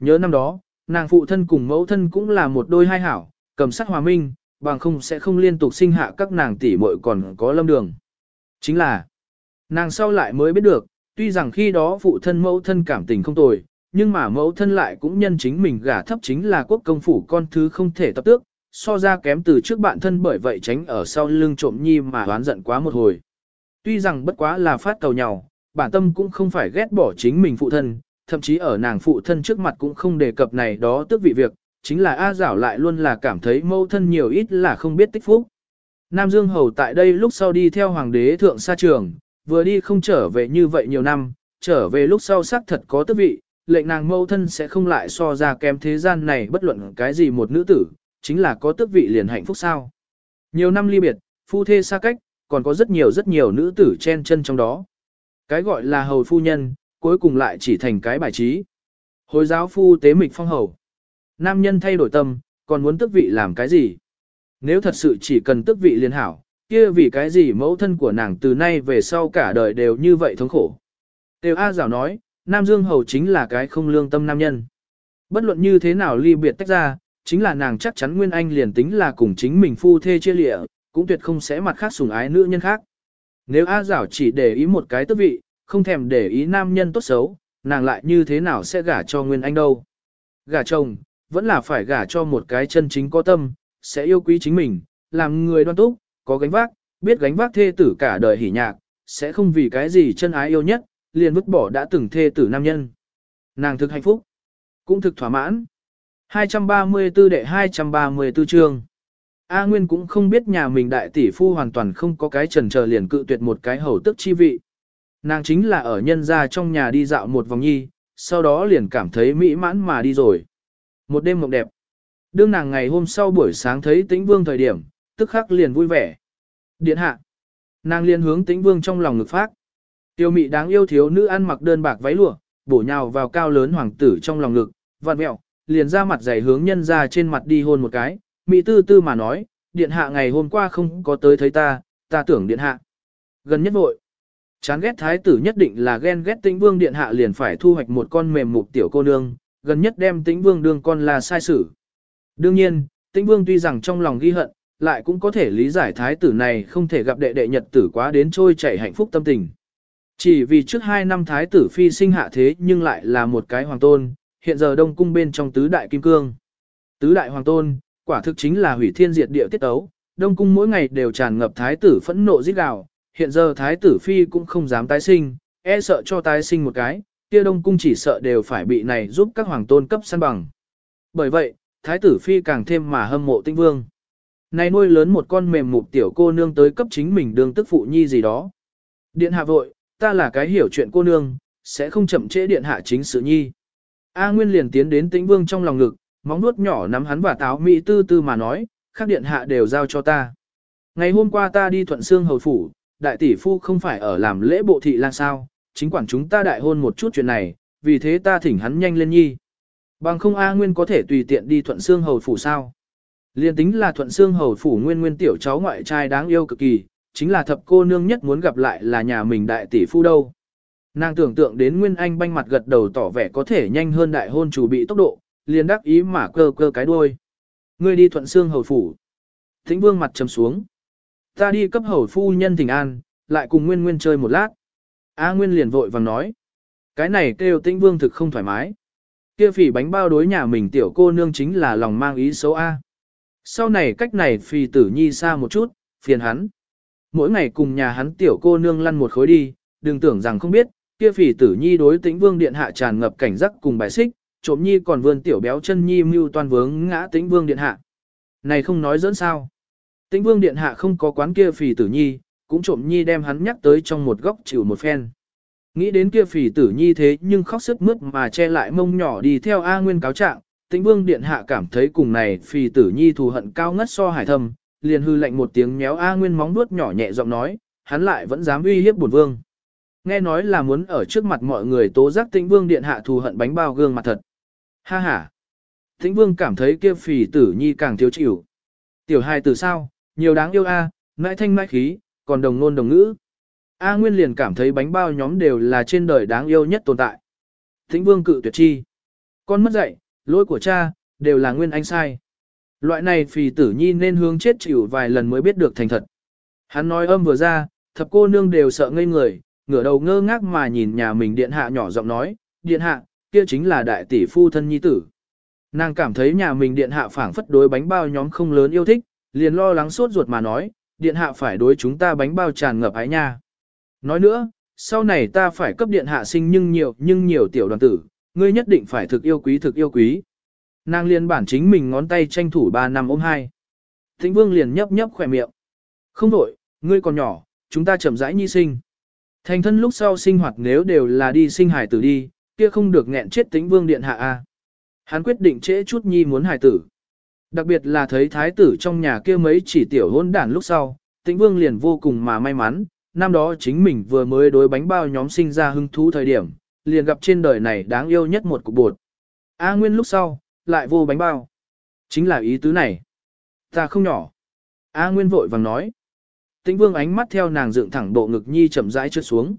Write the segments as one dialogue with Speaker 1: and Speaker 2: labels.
Speaker 1: Nhớ năm đó, nàng phụ thân cùng mẫu thân cũng là một đôi hai hảo, cầm sắc hòa minh, bằng không sẽ không liên tục sinh hạ các nàng tỷ muội còn có lâm đường. Chính là, nàng sau lại mới biết được, tuy rằng khi đó phụ thân mẫu thân cảm tình không tồi, nhưng mà mẫu thân lại cũng nhân chính mình gả thấp chính là quốc công phủ con thứ không thể tập tước, so ra kém từ trước bạn thân bởi vậy tránh ở sau lưng trộm nhi mà đoán giận quá một hồi. Tuy rằng bất quá là phát cầu nhau, bản tâm cũng không phải ghét bỏ chính mình phụ thân, thậm chí ở nàng phụ thân trước mặt cũng không đề cập này đó tức vị việc, chính là A Giảo lại luôn là cảm thấy mâu thân nhiều ít là không biết tích phúc. Nam Dương Hầu tại đây lúc sau đi theo hoàng đế thượng sa trường, vừa đi không trở về như vậy nhiều năm, trở về lúc sau xác thật có tước vị, lệnh nàng mâu thân sẽ không lại so ra kém thế gian này bất luận cái gì một nữ tử, chính là có tước vị liền hạnh phúc sao. Nhiều năm ly biệt, phu thê xa cách, còn có rất nhiều rất nhiều nữ tử chen chân trong đó. Cái gọi là hầu phu nhân, cuối cùng lại chỉ thành cái bài trí. Hồi giáo phu tế mịch phong hầu. Nam nhân thay đổi tâm, còn muốn tước vị làm cái gì? Nếu thật sự chỉ cần tước vị liên hảo, kia vì cái gì mẫu thân của nàng từ nay về sau cả đời đều như vậy thống khổ. Tiêu A Giảo nói, Nam Dương Hầu chính là cái không lương tâm nam nhân. Bất luận như thế nào ly biệt tách ra, chính là nàng chắc chắn Nguyên Anh liền tính là cùng chính mình phu thê chia lịa, cũng tuyệt không sẽ mặt khác sủng ái nữ nhân khác. Nếu A Giảo chỉ để ý một cái tước vị, không thèm để ý nam nhân tốt xấu, nàng lại như thế nào sẽ gả cho Nguyên Anh đâu. Gả chồng, vẫn là phải gả cho một cái chân chính có tâm, sẽ yêu quý chính mình, làm người đoan túc, có gánh vác, biết gánh vác thê tử cả đời hỉ nhạc, sẽ không vì cái gì chân ái yêu nhất, liền vứt bỏ đã từng thê tử nam nhân. Nàng thực hạnh phúc, cũng thực thỏa mãn. 234 đệ 234 chương. A Nguyên cũng không biết nhà mình đại tỷ phu hoàn toàn không có cái trần chờ liền cự tuyệt một cái hầu tức chi vị. Nàng chính là ở nhân gia trong nhà đi dạo một vòng nhi, sau đó liền cảm thấy mỹ mãn mà đi rồi. Một đêm mộng đẹp. Đương nàng ngày hôm sau buổi sáng thấy tĩnh vương thời điểm, tức khắc liền vui vẻ. Điện hạ. Nàng liền hướng tĩnh vương trong lòng ngực phát. Tiêu mị đáng yêu thiếu nữ ăn mặc đơn bạc váy lụa, bổ nhào vào cao lớn hoàng tử trong lòng ngực, vặn mẹo, liền ra mặt dày hướng nhân ra trên mặt đi hôn một cái, mị tư tư mà nói, điện hạ ngày hôm qua không có tới thấy ta, ta tưởng điện hạ. Gần nhất vội. Chán ghét thái tử nhất định là ghen ghét tĩnh vương điện hạ liền phải thu hoạch một con mềm mục tiểu cô nương, gần nhất đem tĩnh vương đương con là sai sử. Đương nhiên, tĩnh vương tuy rằng trong lòng ghi hận, lại cũng có thể lý giải thái tử này không thể gặp đệ đệ nhật tử quá đến trôi chảy hạnh phúc tâm tình. Chỉ vì trước hai năm thái tử phi sinh hạ thế nhưng lại là một cái hoàng tôn, hiện giờ đông cung bên trong tứ đại kim cương. Tứ đại hoàng tôn, quả thực chính là hủy thiên diệt địa tiết tấu, đông cung mỗi ngày đều tràn ngập thái tử phẫn nộ giết gào, hiện giờ thái tử phi cũng không dám tái sinh, e sợ cho tái sinh một cái, kia đông cung chỉ sợ đều phải bị này giúp các hoàng tôn cấp săn bằng. Bởi vậy, thái tử phi càng thêm mà hâm mộ tinh vương. Này nuôi lớn một con mềm mục tiểu cô nương tới cấp chính mình đương tức phụ nhi gì đó. Điện hạ vội, ta là cái hiểu chuyện cô nương, sẽ không chậm trễ điện hạ chính sự nhi. A Nguyên liền tiến đến tĩnh vương trong lòng ngực, móng nuốt nhỏ nắm hắn và táo mỹ tư tư mà nói, các điện hạ đều giao cho ta. Ngày hôm qua ta đi thuận xương hầu phủ, đại tỷ phu không phải ở làm lễ bộ thị lang sao, chính quản chúng ta đại hôn một chút chuyện này, vì thế ta thỉnh hắn nhanh lên nhi. Bằng không A Nguyên có thể tùy tiện đi thuận xương hầu phủ sao. Liên tính là thuận xương hầu phủ nguyên nguyên tiểu cháu ngoại trai đáng yêu cực kỳ, chính là thập cô nương nhất muốn gặp lại là nhà mình đại tỷ phu đâu. Nàng tưởng tượng đến Nguyên Anh banh mặt gật đầu tỏ vẻ có thể nhanh hơn đại hôn chủ bị tốc độ, liền đắc ý mà cơ cơ cái đuôi. Ngươi đi thuận xương hầu phủ. Thính vương mặt trầm xuống. Ta đi cấp hầu phu nhân thỉnh an, lại cùng Nguyên Nguyên chơi một lát. A Nguyên liền vội vàng nói. Cái này kêu tĩnh vương thực không thoải mái. Kia phỉ bánh bao đối nhà mình tiểu cô nương chính là lòng mang ý xấu A. Sau này cách này phì tử nhi xa một chút, phiền hắn. Mỗi ngày cùng nhà hắn tiểu cô nương lăn một khối đi, đừng tưởng rằng không biết, kia phỉ tử nhi đối tĩnh vương điện hạ tràn ngập cảnh giác cùng bài xích, trộm nhi còn vươn tiểu béo chân nhi mưu toàn vướng ngã tĩnh vương điện hạ. Này không nói dẫn sao. Tĩnh vương điện hạ không có quán kia phỉ tử nhi, cũng trộm nhi đem hắn nhắc tới trong một góc chịu một phen. Nghĩ đến kia phỉ tử nhi thế nhưng khóc sức mướt mà che lại mông nhỏ đi theo A Nguyên cáo trạng, tĩnh vương điện hạ cảm thấy cùng này phỉ tử nhi thù hận cao ngất so hải thâm, liền hư lạnh một tiếng méo A Nguyên móng vuốt nhỏ nhẹ giọng nói, hắn lại vẫn dám uy hiếp bổn vương. Nghe nói là muốn ở trước mặt mọi người tố giác tĩnh vương điện hạ thù hận bánh bao gương mặt thật. Ha ha. Tĩnh vương cảm thấy kia phỉ tử nhi càng thiếu chịu. Tiểu hài từ sao, nhiều đáng yêu a, mãi thanh mãi khí, còn đồng nôn đồng ngữ. A Nguyên liền cảm thấy bánh bao nhóm đều là trên đời đáng yêu nhất tồn tại. Thính vương cự tuyệt chi. Con mất dạy, lỗi của cha, đều là nguyên anh sai. Loại này phì tử nhi nên hướng chết chịu vài lần mới biết được thành thật. Hắn nói âm vừa ra, thập cô nương đều sợ ngây người, ngửa đầu ngơ ngác mà nhìn nhà mình điện hạ nhỏ giọng nói, điện hạ, kia chính là đại tỷ phu thân nhi tử. Nàng cảm thấy nhà mình điện hạ phảng phất đối bánh bao nhóm không lớn yêu thích, liền lo lắng sốt ruột mà nói, điện hạ phải đối chúng ta bánh bao tràn ngập ái nha. Nói nữa, sau này ta phải cấp điện hạ sinh nhưng nhiều nhưng nhiều tiểu đoàn tử, ngươi nhất định phải thực yêu quý thực yêu quý. Nàng liền bản chính mình ngón tay tranh thủ 3 năm ôm hai. Thịnh vương liền nhấp nhấp khỏe miệng. Không đổi, ngươi còn nhỏ, chúng ta chậm rãi nhi sinh. Thành thân lúc sau sinh hoạt nếu đều là đi sinh hải tử đi, kia không được nghẹn chết tĩnh vương điện hạ a. Hắn quyết định trễ chút nhi muốn hải tử. Đặc biệt là thấy thái tử trong nhà kia mấy chỉ tiểu hôn đản lúc sau, tĩnh vương liền vô cùng mà may mắn, năm đó chính mình vừa mới đối bánh bao nhóm sinh ra hứng thú thời điểm, liền gặp trên đời này đáng yêu nhất một cục bột. A Nguyên lúc sau, lại vô bánh bao. Chính là ý tứ này. Ta không nhỏ. A Nguyên vội vàng nói. Tĩnh vương ánh mắt theo nàng dựng thẳng bộ ngực nhi chậm rãi trượt xuống.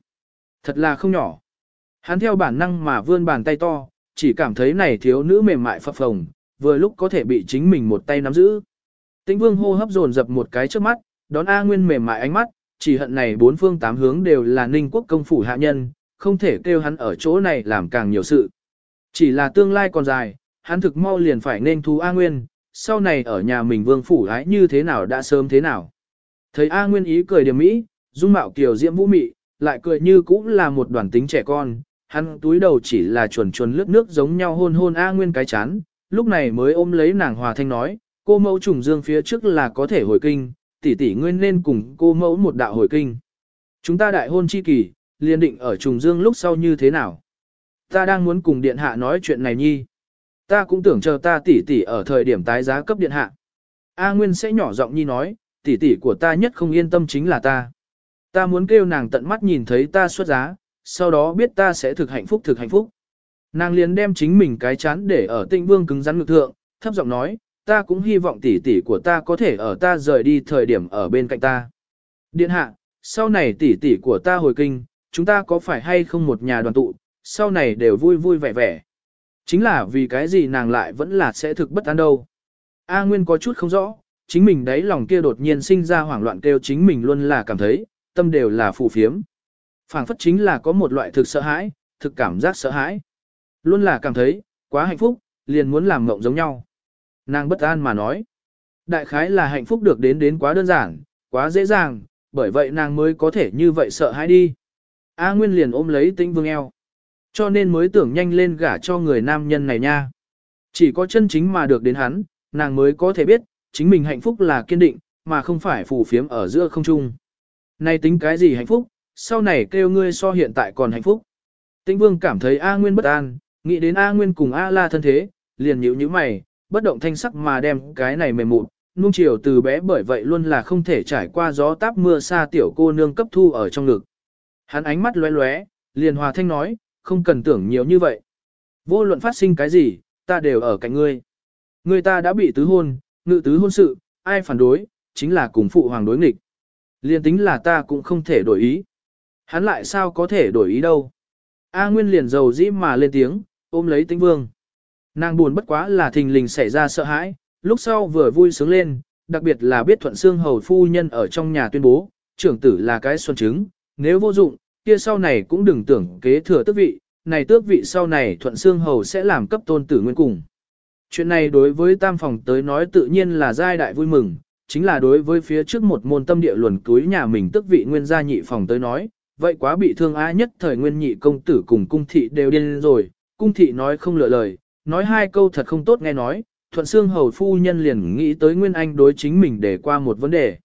Speaker 1: Thật là không nhỏ. Hắn theo bản năng mà vươn bàn tay to, chỉ cảm thấy này thiếu nữ mềm mại phập phồng, vừa lúc có thể bị chính mình một tay nắm giữ. Tĩnh vương hô hấp dồn dập một cái trước mắt, đón A Nguyên mềm mại ánh mắt, chỉ hận này bốn phương tám hướng đều là ninh quốc công phủ hạ nhân, không thể kêu hắn ở chỗ này làm càng nhiều sự. Chỉ là tương lai còn dài, hắn thực mau liền phải nên thú A Nguyên, sau này ở nhà mình vương phủ ái như thế nào đã sớm thế nào. Thấy A Nguyên ý cười điểm mỹ, dung mạo kiều diễm vũ mị, lại cười như cũng là một đoàn tính trẻ con, hắn túi đầu chỉ là chuồn chuồn lướt nước giống nhau hôn hôn A Nguyên cái chán, lúc này mới ôm lấy nàng hòa thanh nói, cô mẫu trùng dương phía trước là có thể hồi kinh, tỷ tỷ ngươi nên cùng cô mẫu một đạo hồi kinh. Chúng ta đại hôn chi kỳ, liền định ở trùng dương lúc sau như thế nào. Ta đang muốn cùng điện hạ nói chuyện này nhi. Ta cũng tưởng chờ ta tỷ tỷ ở thời điểm tái giá cấp điện hạ. A Nguyên sẽ nhỏ giọng nhi nói, tỷ tỷ của ta nhất không yên tâm chính là ta. Ta muốn kêu nàng tận mắt nhìn thấy ta xuất giá, sau đó biết ta sẽ thực hạnh phúc thực hạnh phúc. Nàng liền đem chính mình cái chán để ở tịnh vương cứng rắn ngực thượng, thấp giọng nói, ta cũng hy vọng tỷ tỷ của ta có thể ở ta rời đi thời điểm ở bên cạnh ta. Điện hạ, sau này tỷ tỷ của ta hồi kinh, chúng ta có phải hay không một nhà đoàn tụ, sau này đều vui vui vẻ vẻ. Chính là vì cái gì nàng lại vẫn là sẽ thực bất an đâu. A Nguyên có chút không rõ, chính mình đấy lòng kia đột nhiên sinh ra hoảng loạn kêu chính mình luôn là cảm thấy, tâm đều là phù phiếm. phảng phất chính là có một loại thực sợ hãi, thực cảm giác sợ hãi. Luôn là cảm thấy, quá hạnh phúc, liền muốn làm mộng giống nhau. Nàng bất an mà nói. Đại khái là hạnh phúc được đến đến quá đơn giản, quá dễ dàng, bởi vậy nàng mới có thể như vậy sợ hãi đi. A Nguyên liền ôm lấy tĩnh vương eo. Cho nên mới tưởng nhanh lên gả cho người nam nhân này nha. Chỉ có chân chính mà được đến hắn, nàng mới có thể biết, chính mình hạnh phúc là kiên định, mà không phải phù phiếm ở giữa không trung. nay tính cái gì hạnh phúc, sau này kêu ngươi so hiện tại còn hạnh phúc. Tĩnh vương cảm thấy A Nguyên bất an, nghĩ đến A Nguyên cùng A La thân thế, liền nhíu nhíu mày, bất động thanh sắc mà đem cái này mềm mụn, nung chiều từ bé bởi vậy luôn là không thể trải qua gió táp mưa xa tiểu cô nương cấp thu ở trong ngực. Hắn ánh mắt lóe lóe, liền hòa thanh nói, không cần tưởng nhiều như vậy. Vô luận phát sinh cái gì, ta đều ở cạnh ngươi. người ta đã bị tứ hôn, ngự tứ hôn sự, ai phản đối, chính là cùng phụ hoàng đối nghịch. Liên tính là ta cũng không thể đổi ý. Hắn lại sao có thể đổi ý đâu. A Nguyên liền dầu dĩ mà lên tiếng, ôm lấy tĩnh vương. Nàng buồn bất quá là thình lình xảy ra sợ hãi, lúc sau vừa vui sướng lên, đặc biệt là biết thuận xương hầu phu nhân ở trong nhà tuyên bố, trưởng tử là cái xuân trứng, nếu vô dụng, kia sau này cũng đừng tưởng kế thừa tước vị, này tước vị sau này thuận xương hầu sẽ làm cấp tôn tử nguyên cùng. Chuyện này đối với tam phòng tới nói tự nhiên là giai đại vui mừng, chính là đối với phía trước một môn tâm địa luồn túi nhà mình tước vị nguyên gia nhị phòng tới nói, vậy quá bị thương á nhất thời nguyên nhị công tử cùng cung thị đều điên rồi, cung thị nói không lựa lời, nói hai câu thật không tốt nghe nói, thuận xương hầu phu nhân liền nghĩ tới Nguyên Anh đối chính mình để qua một vấn đề.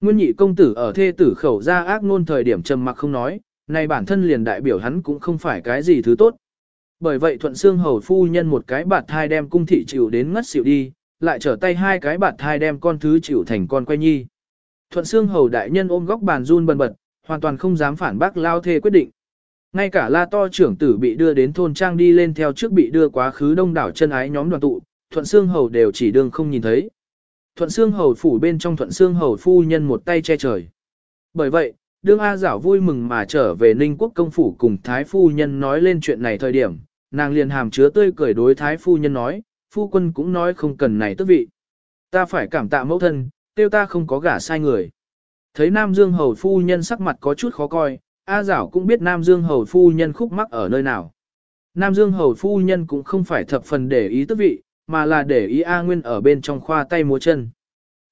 Speaker 1: Nguyên nhị công tử ở thê tử khẩu ra ác ngôn thời điểm trầm mặc không nói, này bản thân liền đại biểu hắn cũng không phải cái gì thứ tốt. Bởi vậy thuận xương hầu phu nhân một cái bạt thai đem cung thị chịu đến ngất xỉu đi, lại trở tay hai cái bạt thai đem con thứ chịu thành con quay nhi. Thuận xương hầu đại nhân ôm góc bàn run bần bật, hoàn toàn không dám phản bác lao thê quyết định. Ngay cả la to trưởng tử bị đưa đến thôn trang đi lên theo trước bị đưa quá khứ đông đảo chân ái nhóm đoàn tụ, thuận xương hầu đều chỉ đương không nhìn thấy. Thuận xương hầu phủ bên trong thuận xương hầu phu nhân một tay che trời. Bởi vậy, đương A giảo vui mừng mà trở về Ninh quốc công phủ cùng Thái phu nhân nói lên chuyện này thời điểm, nàng liền hàm chứa tươi cười đối thái phu nhân nói, phu quân cũng nói không cần này tước vị. Ta phải cảm tạ mẫu thân, tiêu ta không có gả sai người. Thấy Nam Dương Hầu phu nhân sắc mặt có chút khó coi, A Giảo cũng biết Nam Dương Hầu phu nhân khúc mắc ở nơi nào. Nam Dương Hầu phu nhân cũng không phải thập phần để ý tước vị, mà là để ý A Nguyên ở bên trong khoa tay múa chân.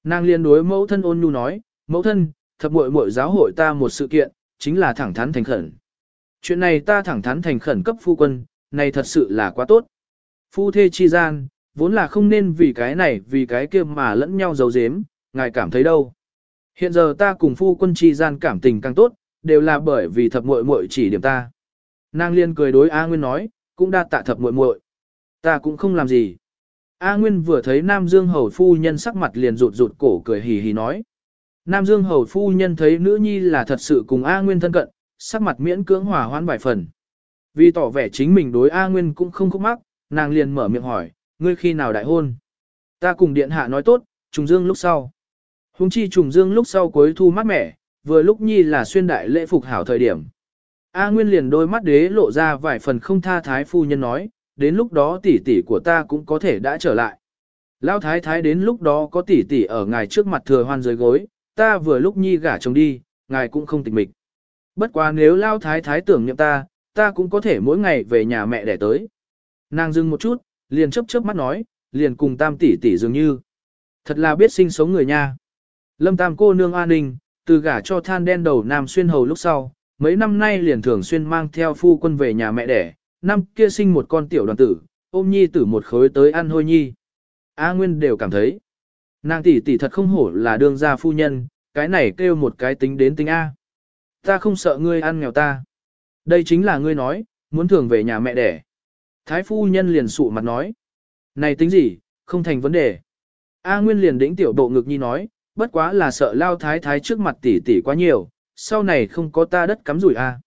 Speaker 1: Nàng liên đối mẫu thân ôn nhu nói, mẫu thân, thập muội muội giáo hội ta một sự kiện, chính là thẳng thắn thành khẩn. Chuyện này ta thẳng thắn thành khẩn cấp phu quân, này thật sự là quá tốt. Phu thê chi gian, vốn là không nên vì cái này vì cái kia mà lẫn nhau giấu giếm, ngài cảm thấy đâu. Hiện giờ ta cùng phu quân chi gian cảm tình càng tốt, đều là bởi vì thập muội muội chỉ điểm ta. Nàng liên cười đối A Nguyên nói, cũng đa tạ thập muội muội. Ta cũng không làm gì. A Nguyên vừa thấy Nam Dương Hầu Phu Nhân sắc mặt liền rụt rụt cổ cười hì hì nói. Nam Dương Hầu Phu Nhân thấy nữ nhi là thật sự cùng A Nguyên thân cận, sắc mặt miễn cưỡng hòa hoãn vài phần. Vì tỏ vẻ chính mình đối A Nguyên cũng không khúc mắc, nàng liền mở miệng hỏi, ngươi khi nào đại hôn? Ta cùng điện hạ nói tốt, trùng dương lúc sau. Hùng chi trùng dương lúc sau cuối thu mát mẻ, vừa lúc nhi là xuyên đại lễ phục hảo thời điểm. A Nguyên liền đôi mắt đế lộ ra vài phần không tha thái phu nhân nói, đến lúc đó tỷ tỷ của ta cũng có thể đã trở lại. Lão thái thái đến lúc đó có tỷ tỷ ở ngài trước mặt thừa hoan dưới gối, ta vừa lúc nhi gả chồng đi, ngài cũng không tịch mịch. Bất quá nếu Lão thái thái tưởng niệm ta, ta cũng có thể mỗi ngày về nhà mẹ để tới. Nàng dừng một chút, liền chớp chớp mắt nói, liền cùng tam tỷ tỷ dường như. Thật là biết sinh sống người nha. Lâm tam cô nương an ninh, từ gả cho than đen đầu nam xuyên hầu lúc sau, mấy năm nay liền thường xuyên mang theo phu quân về nhà mẹ đẻ, năm kia sinh một con tiểu đoàn tử, ôm nhi tử một khối tới ăn hôi nhi. A Nguyên đều cảm thấy, nàng tỷ tỷ thật không hổ là đương gia phu nhân, cái này kêu một cái tính đến tính A. Ta không sợ ngươi ăn nghèo ta. Đây chính là ngươi nói, muốn thường về nhà mẹ đẻ. Thái phu nhân liền sụ mặt nói. Này tính gì, không thành vấn đề. A Nguyên liền đĩnh tiểu bộ ngực nhi nói, bất quá là sợ lao thái thái trước mặt tỷ tỷ quá nhiều, sau này không có ta đất cắm rủi a.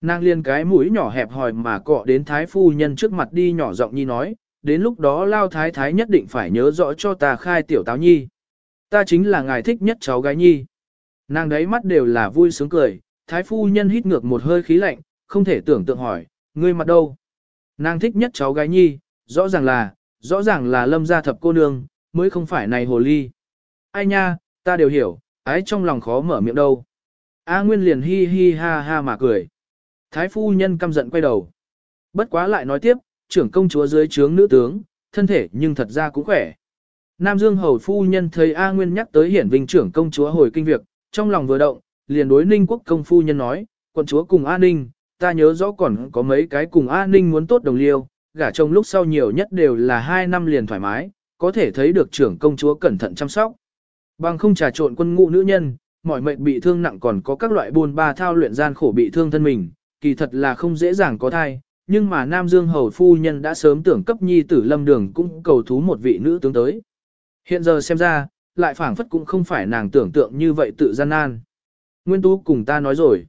Speaker 1: Nàng liền cái mũi nhỏ hẹp hòi mà cọ đến thái phu nhân trước mặt đi nhỏ giọng nhi nói, đến lúc đó lao thái thái nhất định phải nhớ rõ cho ta khai tiểu táo nhi. Ta chính là ngài thích nhất cháu gái nhi. Nàng đấy mắt đều là vui sướng cười, thái phu nhân hít ngược một hơi khí lạnh, không thể tưởng tượng hỏi, ngươi mặt đâu? Nàng thích nhất cháu gái nhi, rõ ràng là, rõ ràng là lâm gia thập cô nương, mới không phải này hồ ly. Ai nha, ta đều hiểu, ái trong lòng khó mở miệng đâu. A Nguyên liền hi hi ha ha mà cười. Thái phu nhân căm giận quay đầu. Bất quá lại nói tiếp, trưởng công chúa dưới trướng nữ tướng, thân thể nhưng thật ra cũng khỏe. Nam Dương hầu phu nhân thấy A Nguyên nhắc tới hiển vinh trưởng công chúa hồi kinh việc, trong lòng vừa động, liền đối ninh quốc công phu nhân nói, quân chúa cùng A Ninh, ta nhớ rõ còn có mấy cái cùng A Ninh muốn tốt đồng liêu, gả chồng lúc sau nhiều nhất đều là hai năm liền thoải mái, có thể thấy được trưởng công chúa cẩn thận chăm sóc. Bằng không trà trộn quân ngũ nữ nhân, mọi mệnh bị thương nặng còn có các loại buôn ba thao luyện gian khổ bị thương thân mình, kỳ thật là không dễ dàng có thai, nhưng mà Nam Dương Hầu Phu Nhân đã sớm tưởng cấp nhi tử lâm đường cũng cầu thú một vị nữ tướng tới. Hiện giờ xem ra, lại phảng phất cũng không phải nàng tưởng tượng như vậy tự gian nan. Nguyên Tú cùng ta nói rồi.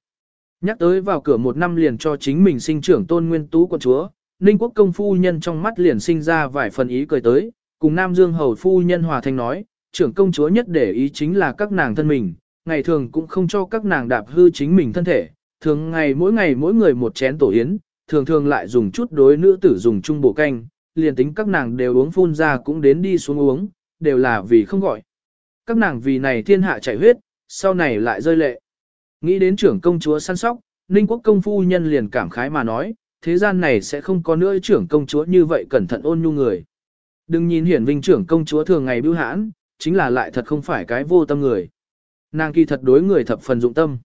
Speaker 1: Nhắc tới vào cửa một năm liền cho chính mình sinh trưởng tôn Nguyên Tú quận chúa, Ninh Quốc công phu nhân trong mắt liền sinh ra vài phần ý cười tới, cùng Nam Dương Hầu Phu Nhân hòa thanh nói, trưởng công chúa nhất để ý chính là các nàng thân mình, ngày thường cũng không cho các nàng đạp hư chính mình thân thể, thường ngày mỗi ngày mỗi người một chén tổ yến, thường thường lại dùng chút đối nữ tử dùng chung bổ canh, liền tính các nàng đều uống phun ra cũng đến đi xuống uống, đều là vì không gọi. Các nàng vì này thiên hạ chảy huyết, sau này lại rơi lệ. Nghĩ đến trưởng công chúa săn sóc, Ninh quốc công phu nhân liền cảm khái mà nói, thế gian này sẽ không có nữa trưởng công chúa như vậy cẩn thận ôn nhu người. Đừng nhìn hiển vinh trưởng công chúa thường ngày bưu hãn, chính là lại thật không phải cái vô tâm người. Nàng kỳ thật đối người thập phần dụng tâm.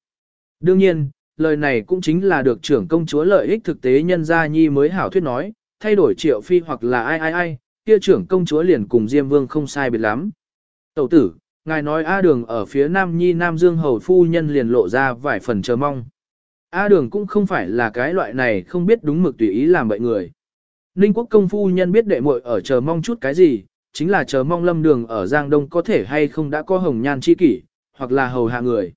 Speaker 1: Đương nhiên, lời này cũng chính là được trưởng công chúa lợi ích thực tế nhân gia nhi mới hảo thuyết nói, thay đổi triệu phi hoặc là ai ai ai, kia trưởng công chúa liền cùng Diêm Vương không sai biệt lắm. Tẩu tử, ngài nói A đường ở phía Nam Nhi Nam Dương Hầu Phu Nhân liền lộ ra vài phần chờ mong. A đường cũng không phải là cái loại này không biết đúng mực tùy ý làm bậy người. Ninh quốc công phu nhân biết đệ muội ở chờ mong chút cái gì, chính là chờ mong lâm đường ở Giang Đông có thể hay không đã có hồng nhan chi kỷ, hoặc là hầu hạ người.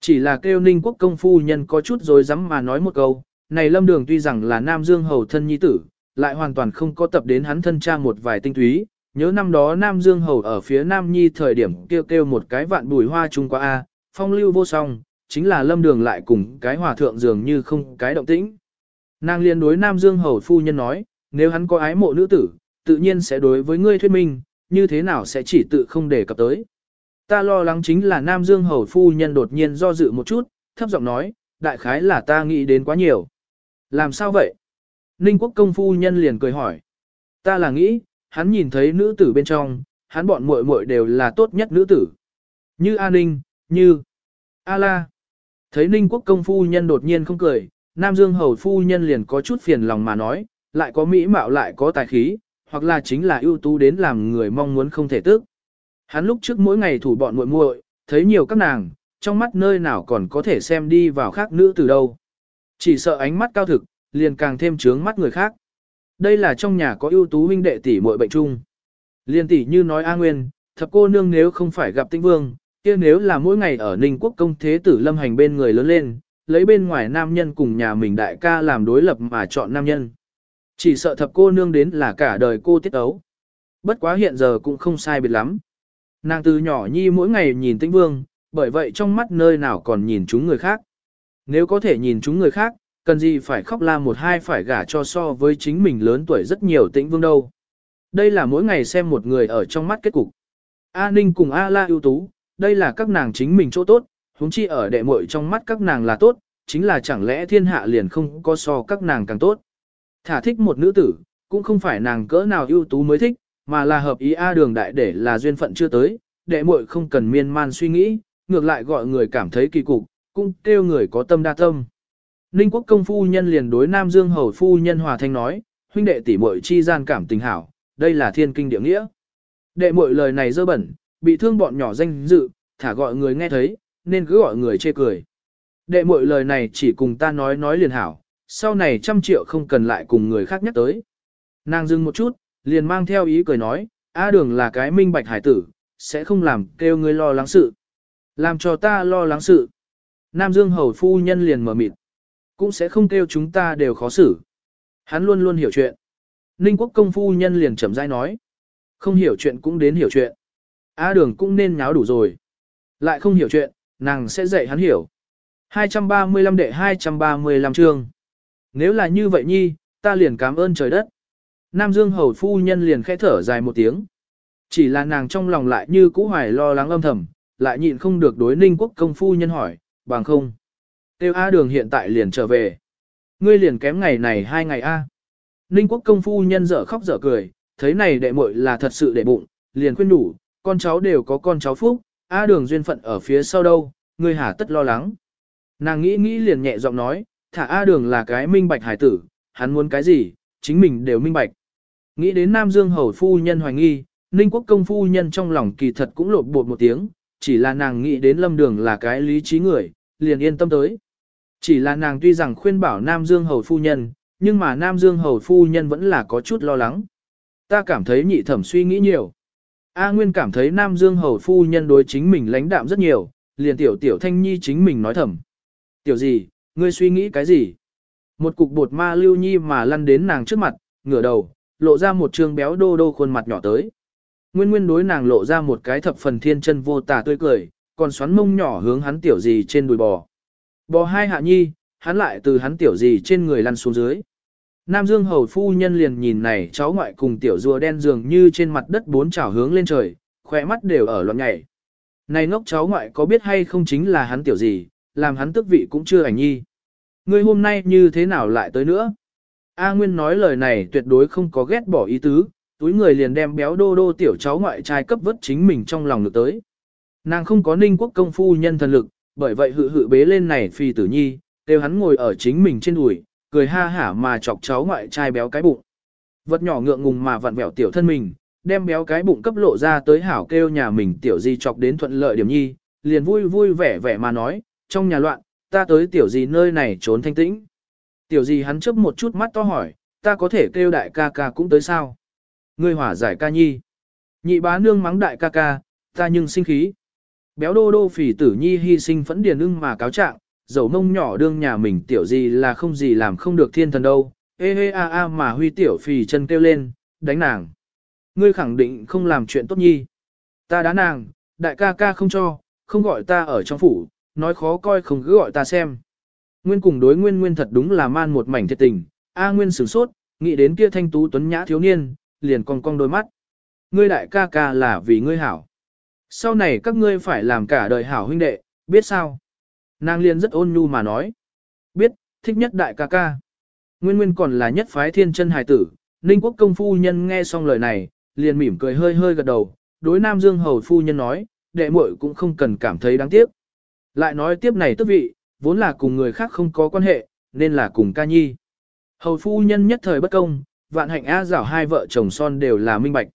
Speaker 1: Chỉ là kêu ninh quốc công phu nhân có chút rồi dám mà nói một câu, này lâm đường tuy rằng là Nam Dương hầu thân nhi tử, lại hoàn toàn không có tập đến hắn thân cha một vài tinh túy, nhớ năm đó Nam Dương hầu ở phía Nam Nhi thời điểm kêu kêu một cái vạn bùi hoa trung qua A, phong lưu vô song, chính là lâm đường lại cùng cái hòa thượng dường như không cái động tĩnh. Nàng liên đối Nam Dương Hầu Phu Nhân nói, nếu hắn có ái mộ nữ tử, tự nhiên sẽ đối với ngươi thuyết minh, như thế nào sẽ chỉ tự không đề cập tới. Ta lo lắng chính là Nam Dương Hầu Phu Nhân đột nhiên do dự một chút, thấp giọng nói, đại khái là ta nghĩ đến quá nhiều. Làm sao vậy? Ninh Quốc Công Phu Nhân liền cười hỏi. Ta là nghĩ, hắn nhìn thấy nữ tử bên trong, hắn bọn muội muội đều là tốt nhất nữ tử. Như A Ninh, như A La. Thấy Ninh Quốc Công Phu Nhân đột nhiên không cười, Nam Dương Hầu Phu Nhân liền có chút phiền lòng mà nói, lại có mỹ mạo lại có tài khí, hoặc là chính là ưu tú đến làm người mong muốn không thể tức. Hắn lúc trước mỗi ngày thủ bọn muội muội, thấy nhiều các nàng, trong mắt nơi nào còn có thể xem đi vào khác nữ từ đâu. Chỉ sợ ánh mắt cao thực, liền càng thêm trướng mắt người khác. Đây là trong nhà có ưu tú huynh đệ tỷ muội bệnh chung. Liên tỷ như nói A Nguyên, thập cô nương nếu không phải gặp tinh vương, kia nếu là mỗi ngày ở Ninh Quốc công thế tử lâm hành bên người lớn lên, lấy bên ngoài nam nhân cùng nhà mình đại ca làm đối lập mà chọn nam nhân. Chỉ sợ thập cô nương đến là cả đời cô tiết ấu. Bất quá hiện giờ cũng không sai biệt lắm. Nàng từ nhỏ nhi mỗi ngày nhìn tĩnh vương, bởi vậy trong mắt nơi nào còn nhìn chúng người khác. Nếu có thể nhìn chúng người khác, cần gì phải khóc la một hai phải gả cho so với chính mình lớn tuổi rất nhiều tĩnh vương đâu. Đây là mỗi ngày xem một người ở trong mắt kết cục. A Ninh cùng A La ưu tú, đây là các nàng chính mình chỗ tốt, huống chi ở đệ muội trong mắt các nàng là tốt, chính là chẳng lẽ thiên hạ liền không có so các nàng càng tốt. Thả thích một nữ tử, cũng không phải nàng cỡ nào ưu tú mới thích, mà là hợp ý A đường đại để là duyên phận chưa tới, đệ muội không cần miên man suy nghĩ, ngược lại gọi người cảm thấy kỳ cục, cũng kêu người có tâm đa tâm. Ninh quốc công phu nhân liền đối Nam Dương hầu phu nhân hòa thanh nói, huynh đệ tỷ muội chi gian cảm tình hảo, đây là thiên kinh địa nghĩa. Đệ muội lời này dơ bẩn, bị thương bọn nhỏ danh dự, thả gọi người nghe thấy, nên cứ gọi người chê cười. Đệ muội lời này chỉ cùng ta nói nói liền hảo, sau này trăm triệu không cần lại cùng người khác nhắc tới. Nàng dừng một chút, liền mang theo ý cười nói, A đường là cái minh bạch hải tử, sẽ không làm kêu ngươi lo lắng sự. Làm cho ta lo lắng sự. Nam Dương hầu phu nhân liền mở mịt. Cũng sẽ không kêu chúng ta đều khó xử. Hắn luôn luôn hiểu chuyện. Ninh quốc công phu nhân liền chậm rãi nói. Không hiểu chuyện cũng đến hiểu chuyện. A đường cũng nên nháo đủ rồi. Lại không hiểu chuyện, nàng sẽ dạy hắn hiểu. 235 đệ 235 chương. Nếu là như vậy nhi, ta liền cảm ơn trời đất. Nam Dương hầu phu nhân liền khẽ thở dài một tiếng. Chỉ là nàng trong lòng lại như cũ hoài lo lắng âm thầm, lại nhịn không được đối ninh quốc công phu nhân hỏi, bằng không. Tiêu A đường hiện tại liền trở về. Ngươi liền kém ngày này hai ngày A. Ninh quốc công phu nhân dở khóc dở cười, thấy này đệ muội là thật sự đệ bụng, liền khuyên đủ, con cháu đều có con cháu phúc, A đường duyên phận ở phía sau đâu, ngươi hà tất lo lắng. Nàng nghĩ nghĩ liền nhẹ giọng nói, thả A đường là cái minh bạch hải tử, hắn muốn cái gì, chính mình đều minh bạch. Nghĩ đến Nam Dương hầu phu nhân hoài nghi, Ninh quốc công phu nhân trong lòng kỳ thật cũng lột bột một tiếng, chỉ là nàng nghĩ đến lâm đường là cái lý trí người, liền yên tâm tới. Chỉ là nàng tuy rằng khuyên bảo Nam Dương hầu phu nhân, nhưng mà Nam Dương hầu phu nhân vẫn là có chút lo lắng. Ta cảm thấy nhị thẩm suy nghĩ nhiều. A Nguyên cảm thấy Nam Dương hầu phu nhân đối chính mình lãnh đạm rất nhiều, liền tiểu tiểu thanh nhi chính mình nói thầm. Tiểu gì, ngươi suy nghĩ cái gì? Một cục bột ma lưu nhi mà lăn đến nàng trước mặt, ngửa đầu, lộ ra một trương béo đô đô khuôn mặt nhỏ tới. Nguyên nguyên đối nàng lộ ra một cái thập phần thiên chân vô tà tươi cười, còn xoắn mông nhỏ hướng hắn tiểu gì trên đùi bò. Bò hai hạ nhi, hắn lại từ hắn tiểu gì trên người lăn xuống dưới. Nam Dương hầu phu nhân liền nhìn này cháu ngoại cùng tiểu rùa đen dường như trên mặt đất bốn chảo hướng lên trời, khỏe mắt đều ở loạn nhảy. Này ngốc cháu ngoại có biết hay không chính là hắn tiểu gì, làm hắn tức vị cũng chưa ảnh nhi. Ngươi hôm nay như thế nào lại tới nữa? A Nguyên nói lời này tuyệt đối không có ghét bỏ ý tứ, túi người liền đem béo đô đô tiểu cháu ngoại trai cấp vớt chính mình trong lòng được tới. Nàng không có ninh quốc công phu nhân thần lực, bởi vậy hự hự bế lên này phi tử nhi, đều hắn ngồi ở chính mình trên đùi, cười ha hả mà chọc cháu ngoại trai béo cái bụng. Vật nhỏ ngượng ngùng mà vặn vẹo tiểu thân mình, đem béo cái bụng cấp lộ ra tới hảo kêu nhà mình tiểu di chọc đến thuận lợi điểm nhi, liền vui vui vẻ vẻ mà nói, trong nhà loạn, ta tới tiểu gì nơi này trốn thanh tĩnh. Tiểu gì hắn chớp một chút mắt to hỏi, ta có thể kêu đại ca ca cũng tới sao? Ngươi hỏa giải ca nhi. Nhị bá nương mắng đại ca ca, ta nhưng sinh khí. Béo đô đô phỉ tử nhi hy sinh phẫn điền ưng mà cáo trạng, dầu mông nhỏ đương nhà mình tiểu gì là không gì làm không được thiên thần đâu. Ê ê a a mà huy tiểu phì chân kêu lên, đánh nàng. Ngươi khẳng định không làm chuyện tốt nhi. Ta đá nàng, đại ca ca không cho, không gọi ta ở trong phủ, nói khó coi không cứ gọi ta xem. Nguyên cùng đối nguyên nguyên thật đúng là man một mảnh thiệt tình, A Nguyên sửng sốt, nghĩ đến kia thanh tú tuấn nhã thiếu niên, liền cong cong đôi mắt. Ngươi đại ca ca là vì ngươi hảo. Sau này các ngươi phải làm cả đời hảo huynh đệ, biết sao? Nàng liền rất ôn nhu mà nói. Biết, thích nhất đại ca ca. Nguyên nguyên còn là nhất phái thiên chân hài tử, Ninh quốc công phu nhân nghe xong lời này, liền mỉm cười hơi hơi gật đầu, đối Nam Dương hầu phu nhân nói, đệ muội cũng không cần cảm thấy đáng tiếc. Lại nói tiếp này tức vị, vốn là cùng người khác không có quan hệ, nên là cùng ca nhi. Hầu phu nhân nhất thời bất công, vạn hạnh A giảo hai vợ chồng son đều là minh bạch.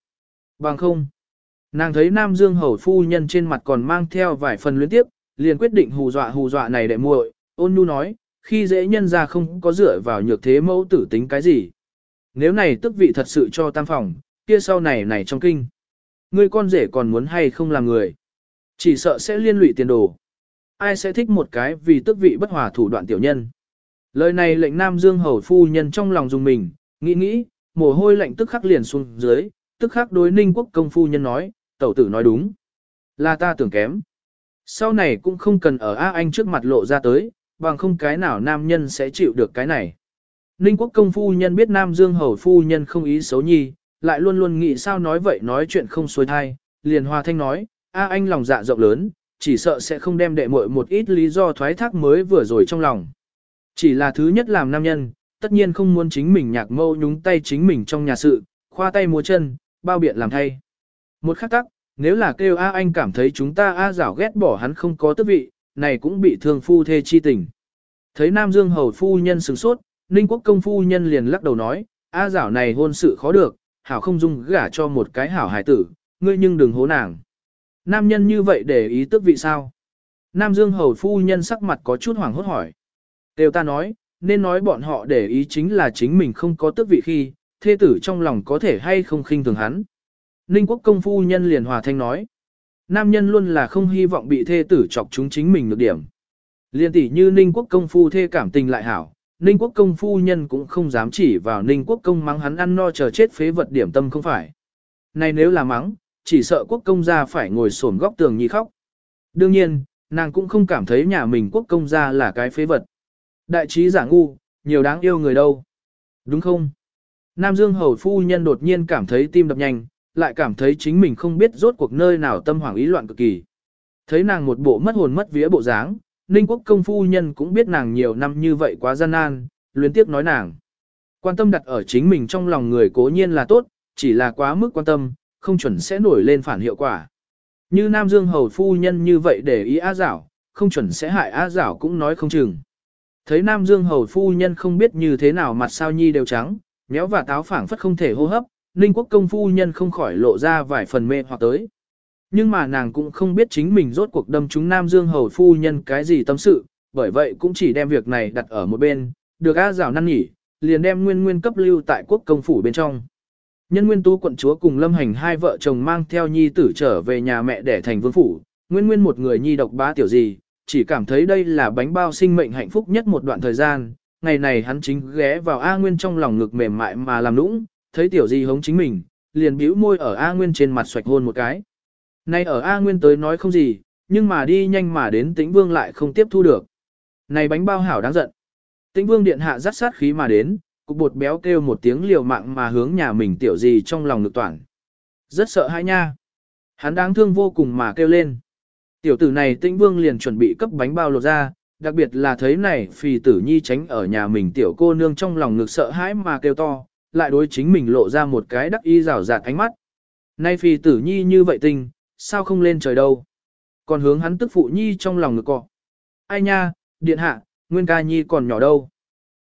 Speaker 1: Bằng không, nàng thấy Nam Dương hầu phu nhân trên mặt còn mang theo vài phần luyến tiếp, liền quyết định hù dọa hù dọa này để muội, ôn nhu nói, khi dễ nhân ra không có dựa vào nhược thế mẫu tử tính cái gì. Nếu này tức vị thật sự cho tam phòng, kia sau này này trong kinh. người con rể còn muốn hay không làm người. Chỉ sợ sẽ liên lụy tiền đồ. Ai sẽ thích một cái vì tức vị bất hòa thủ đoạn tiểu nhân. Lời này lệnh Nam Dương hầu phu nhân trong lòng dùng mình, nghĩ nghĩ, mồ hôi lạnh tức khắc liền xuống dưới, tức khắc đối ninh quốc công phu nhân nói, tẩu tử nói đúng. Là ta tưởng kém. Sau này cũng không cần ở A Anh trước mặt lộ ra tới, bằng không cái nào nam nhân sẽ chịu được cái này. Ninh quốc công phu nhân biết Nam Dương hầu phu nhân không ý xấu nhi, lại luôn luôn nghĩ sao nói vậy nói chuyện không xuôi thai, liền hòa thanh nói, A anh lòng dạ rộng lớn, chỉ sợ sẽ không đem đệ muội một ít lý do thoái thác mới vừa rồi trong lòng. Chỉ là thứ nhất làm nam nhân, tất nhiên không muốn chính mình nhạc mâu nhúng tay chính mình trong nhà sự, khoa tay múa chân, bao biện làm thay. Một khắc tắc, nếu là kêu A anh cảm thấy chúng ta A rảo ghét bỏ hắn không có tước vị, này cũng bị thương phu thê chi tình. Thấy Nam Dương hầu phu nhân sửng sốt, Ninh quốc công phu nhân liền lắc đầu nói, A rảo này hôn sự khó được, hảo không dung gả cho một cái hảo hải tử, ngươi nhưng đừng hố nàng. Nam nhân như vậy để ý tước vị sao? Nam Dương hầu phu nhân sắc mặt có chút hoảng hốt hỏi. Đều ta nói, nên nói bọn họ để ý chính là chính mình không có tước vị khi, thê tử trong lòng có thể hay không khinh thường hắn. Ninh quốc công phu nhân liền hòa thanh nói. Nam nhân luôn là không hy vọng bị thê tử chọc chúng chính mình được điểm. Liên tỷ như Ninh quốc công phu thê cảm tình lại hảo, Ninh quốc công phu nhân cũng không dám chỉ vào Ninh quốc công mắng hắn ăn no chờ chết phế vật điểm tâm không phải. Này nếu là mắng, chỉ sợ quốc công gia phải ngồi xổm góc tường nhi khóc. Đương nhiên, nàng cũng không cảm thấy nhà mình quốc công gia là cái phế vật. Đại trí giả ngu, nhiều đáng yêu người đâu. Đúng không? Nam Dương hầu phu nhân đột nhiên cảm thấy tim đập nhanh, lại cảm thấy chính mình không biết rốt cuộc nơi nào tâm hoảng ý loạn cực kỳ. Thấy nàng một bộ mất hồn mất vía bộ dáng, Ninh quốc công phu nhân cũng biết nàng nhiều năm như vậy quá gian nan, luyến tiếc nói nàng. Quan tâm đặt ở chính mình trong lòng người cố nhiên là tốt, chỉ là quá mức quan tâm, không chuẩn sẽ nổi lên phản hiệu quả. Như Nam Dương hầu phu nhân như vậy để ý á giảo, không chuẩn sẽ hại á giảo cũng nói không chừng. Thấy Nam Dương hầu phu nhân không biết như thế nào mặt sao nhi đều trắng, méo và táo phảng phất không thể hô hấp, Ninh quốc công phu nhân không khỏi lộ ra vài phần mê hoặc tới. Nhưng mà nàng cũng không biết chính mình rốt cuộc đâm chúng Nam Dương hầu phu nhân cái gì tâm sự, bởi vậy cũng chỉ đem việc này đặt ở một bên, được á giảo năn nhỉ, liền đem nguyên nguyên cấp lưu tại quốc công phủ bên trong. Nhân nguyên tú quận chúa cùng lâm hành hai vợ chồng mang theo nhi tử trở về nhà mẹ để thành vương phủ, nguyên nguyên một người nhi độc bá tiểu gì, chỉ cảm thấy đây là bánh bao sinh mệnh hạnh phúc nhất một đoạn thời gian. Ngày này hắn chính ghé vào A Nguyên trong lòng ngực mềm mại mà làm nũng, thấy tiểu gì hống chính mình, liền bĩu môi ở A Nguyên trên mặt xoạch hôn một cái. Nay ở A Nguyên tới nói không gì, nhưng mà đi nhanh mà đến tĩnh vương lại không tiếp thu được. Này bánh bao hảo đáng giận. Tĩnh vương điện hạ dắt sát khí mà đến, cục bột béo kêu một tiếng liều mạng mà hướng nhà mình tiểu gì trong lòng ngực toàn. Rất sợ hãi nha. Hắn đáng thương vô cùng mà kêu lên. Tiểu tử này tĩnh vương liền chuẩn bị cấp bánh bao lột ra, đặc biệt là thấy này phì tử nhi tránh ở nhà mình tiểu cô nương trong lòng ngực sợ hãi mà kêu to, lại đối chính mình lộ ra một cái đắc y rào rạt ánh mắt. Nay phì tử nhi như vậy tình, sao không lên trời đâu. Còn hướng hắn tức phụ nhi trong lòng ngực cọ. Ai nha, điện hạ, nguyên ca nhi còn nhỏ đâu.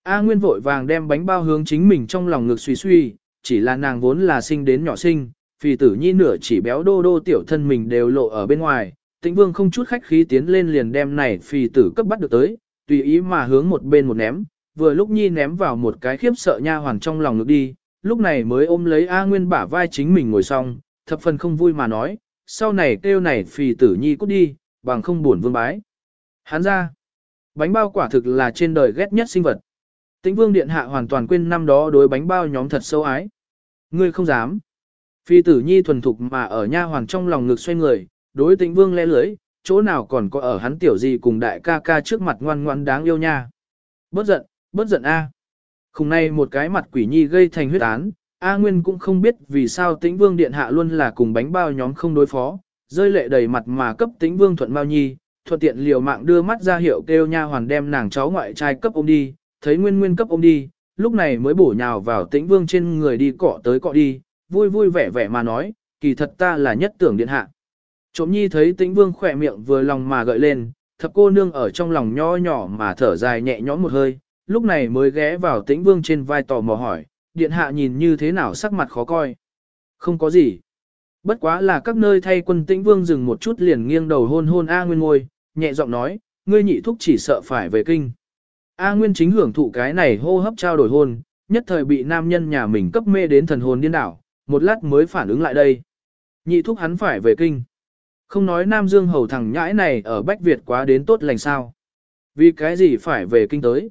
Speaker 1: A Nguyên vội vàng đem bánh bao hướng chính mình trong lòng ngực suy suy, chỉ là nàng vốn là sinh đến nhỏ sinh, phì tử nhi nửa chỉ béo đô đô tiểu thân mình đều lộ ở bên ngoài, tĩnh vương không chút khách khí tiến lên liền đem này phì tử cấp bắt được tới, tùy ý mà hướng một bên một ném, vừa lúc nhi ném vào một cái khiếp sợ nha hoàn trong lòng ngực đi, lúc này mới ôm lấy A Nguyên bả vai chính mình ngồi xong, thập phần không vui mà nói, sau này kêu này phì tử nhi cút đi, bằng không buồn vương bái. Hắn ra, bánh bao quả thực là trên đời ghét nhất sinh vật. Tĩnh vương điện hạ hoàn toàn quên năm đó đối bánh bao nhóm thật sâu ái. Ngươi không dám. Phi tử nhi thuần thục mà ở nha hoàng trong lòng ngực xoay người, đối tĩnh vương le lưới, chỗ nào còn có ở hắn tiểu gì cùng đại ca ca trước mặt ngoan ngoan đáng yêu nha. Bớt giận, bớt giận a. Khùng nay một cái mặt quỷ nhi gây thành huyết án, A Nguyên cũng không biết vì sao tĩnh vương điện hạ luôn là cùng bánh bao nhóm không đối phó, rơi lệ đầy mặt mà cấp tĩnh vương thuận bao nhi, thuận tiện liều mạng đưa mắt ra hiệu kêu nha hoàn đem nàng cháu ngoại trai cấp ôm đi, thấy nguyên nguyên cấp ôm đi, lúc này mới bổ nhào vào tĩnh vương trên người đi cọ tới cọ đi, vui vui vẻ vẻ mà nói, kỳ thật ta là nhất tưởng điện hạ. Trộm nhi thấy tĩnh vương khỏe miệng vừa lòng mà gợi lên, thập cô nương ở trong lòng nho nhỏ mà thở dài nhẹ nhõm một hơi, lúc này mới ghé vào tĩnh vương trên vai tò mò hỏi, điện hạ nhìn như thế nào sắc mặt khó coi. Không có gì. Bất quá là các nơi thay quân tĩnh vương dừng một chút liền nghiêng đầu hôn hôn A Nguyên ngôi, nhẹ giọng nói, ngươi nhị thúc chỉ sợ phải về kinh. A Nguyên chính hưởng thụ cái này hô hấp trao đổi hôn, nhất thời bị nam nhân nhà mình cấp mê đến thần hồn điên đảo, một lát mới phản ứng lại đây. Nhị thúc hắn phải về kinh. Không nói Nam Dương hầu thằng nhãi này ở Bách Việt quá đến tốt lành sao. Vì cái gì phải về kinh tới.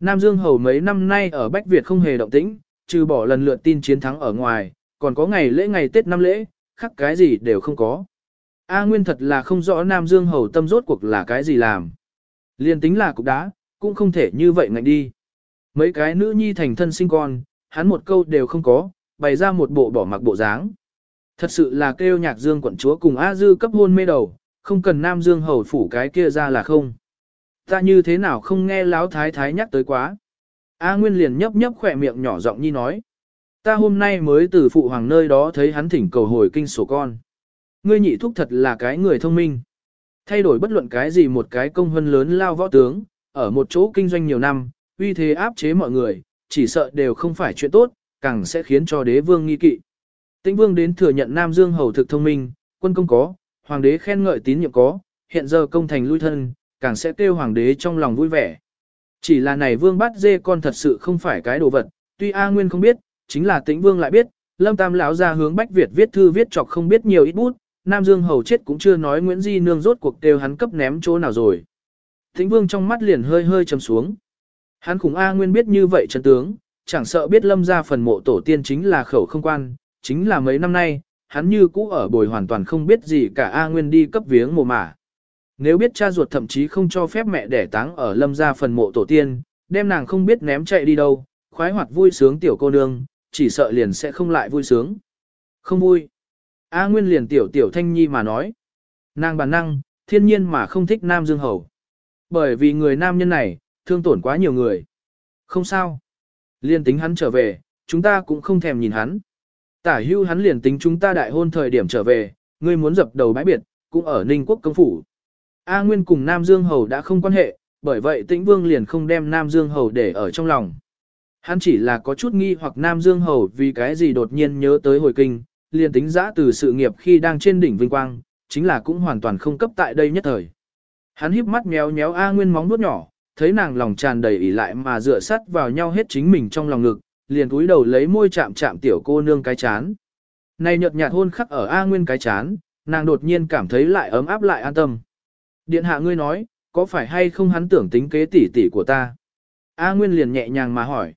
Speaker 1: Nam Dương hầu mấy năm nay ở Bách Việt không hề động tĩnh, trừ bỏ lần lượt tin chiến thắng ở ngoài, còn có ngày lễ ngày Tết năm lễ, khác cái gì đều không có. A Nguyên thật là không rõ Nam Dương hầu tâm rốt cuộc là cái gì làm. Liên tính là cục đá, cũng không thể như vậy ngạnh đi. Mấy cái nữ nhi thành thân sinh con, hắn một câu đều không có, bày ra một bộ bỏ mặc bộ dáng. Thật sự là kêu nhạc dương quận chúa cùng A Dư cấp hôn mê đầu, không cần Nam Dương hầu phủ cái kia ra là không. Ta như thế nào không nghe láo thái thái nhắc tới quá. A Nguyên liền nhấp nhấp khỏe miệng nhỏ giọng nhi nói. Ta hôm nay mới từ phụ hoàng nơi đó thấy hắn thỉnh cầu hồi kinh sổ con. Ngươi nhị thúc thật là cái người thông minh. Thay đổi bất luận cái gì một cái công hơn lớn lao võ tướng, ở một chỗ kinh doanh nhiều năm, uy thế áp chế mọi người, chỉ sợ đều không phải chuyện tốt, càng sẽ khiến cho đế vương nghi kỵ. Tĩnh vương đến thừa nhận Nam Dương hầu thực thông minh, quân công có, hoàng đế khen ngợi tín nhiệm có, hiện giờ công thành lui thân, càng sẽ kêu hoàng đế trong lòng vui vẻ. Chỉ là này vương bắt dê con thật sự không phải cái đồ vật, tuy A Nguyên không biết, chính là tĩnh vương lại biết, lâm tam lão ra hướng Bách Việt viết thư viết chọc không biết nhiều ít bút, Nam Dương hầu chết cũng chưa nói Nguyễn Di nương rốt cuộc đều hắn cấp ném chỗ nào rồi. Thính vương trong mắt liền hơi hơi trầm xuống. Hắn cùng A Nguyên biết như vậy chân tướng, chẳng sợ biết lâm ra phần mộ tổ tiên chính là khẩu không quan, chính là mấy năm nay, hắn như cũ ở bồi hoàn toàn không biết gì cả A Nguyên đi cấp viếng mồ mả. Nếu biết cha ruột thậm chí không cho phép mẹ đẻ táng ở lâm gia phần mộ tổ tiên, đem nàng không biết ném chạy đi đâu, khoái hoạt vui sướng tiểu cô nương, chỉ sợ liền sẽ không lại vui sướng. Không vui. A Nguyên liền tiểu tiểu thanh nhi mà nói. Nàng bản năng, thiên nhiên mà không thích nam dương hầu. Bởi vì người nam nhân này, thương tổn quá nhiều người. Không sao. Liên tính hắn trở về, chúng ta cũng không thèm nhìn hắn. Tả hưu hắn liền tính chúng ta đại hôn thời điểm trở về, ngươi muốn dập đầu bãi biệt, cũng ở Ninh Quốc công phủ. A Nguyên cùng Nam Dương Hầu đã không quan hệ, bởi vậy Tĩnh Vương liền không đem Nam Dương Hầu để ở trong lòng. Hắn chỉ là có chút nghi hoặc Nam Dương Hầu vì cái gì đột nhiên nhớ tới hồi kinh, liền tính giã từ sự nghiệp khi đang trên đỉnh vinh quang, chính là cũng hoàn toàn không cấp tại đây nhất thời. Hắn híp mắt méo méo A Nguyên móng vuốt nhỏ, thấy nàng lòng tràn đầy ỉ lại mà dựa sắt vào nhau hết chính mình trong lòng ngực, liền cúi đầu lấy môi chạm chạm tiểu cô nương cái chán. Này nhợt nhạt hôn khắc ở A Nguyên cái chán, nàng đột nhiên cảm thấy lại ấm áp lại an tâm. Điện hạ ngươi nói, có phải hay không hắn tưởng tính kế tỷ tỷ của ta? A Nguyên liền nhẹ nhàng mà hỏi.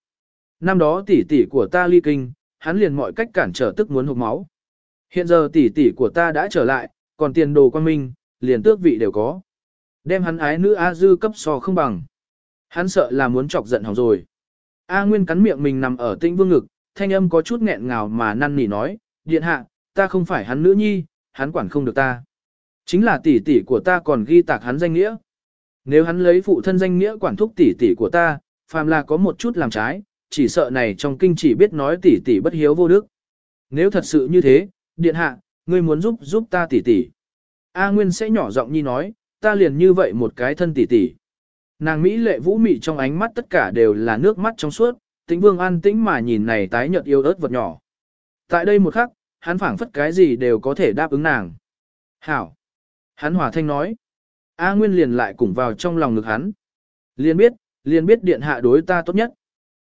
Speaker 1: Năm đó tỷ tỷ của ta ly kinh, hắn liền mọi cách cản trở tức muốn hụt máu. Hiện giờ tỷ tỷ của ta đã trở lại, còn tiền đồ quan minh, liền tước vị đều có. Đem hắn ái nữ A Dư cấp so không bằng. Hắn sợ là muốn chọc giận hỏng rồi. A Nguyên cắn miệng mình nằm ở tĩnh vương ngực, thanh âm có chút nghẹn ngào mà năn nỉ nói, điện hạ, ta không phải hắn nữ nhi, hắn quản không được ta. Chính là tỷ tỷ của ta còn ghi tạc hắn danh nghĩa. Nếu hắn lấy phụ thân danh nghĩa quản thúc tỷ tỷ của ta, phàm là có một chút làm trái, chỉ sợ này trong kinh chỉ biết nói tỷ tỷ bất hiếu vô đức. Nếu thật sự như thế, điện hạ, ngươi muốn giúp giúp ta tỷ tỷ. A Nguyên sẽ nhỏ giọng nhi nói, ta liền như vậy một cái thân tỷ tỷ. Nàng Mỹ lệ vũ mị trong ánh mắt tất cả đều là nước mắt trong suốt, tĩnh vương an tĩnh mà nhìn này tái nhợt yêu ớt vật nhỏ. Tại đây một khắc, hắn phảng phất cái gì đều có thể đáp ứng nàng. Hảo! Hắn hòa thanh nói. A Nguyên liền lại cùng vào trong lòng ngực hắn. Liền biết, liền biết điện hạ đối ta tốt nhất.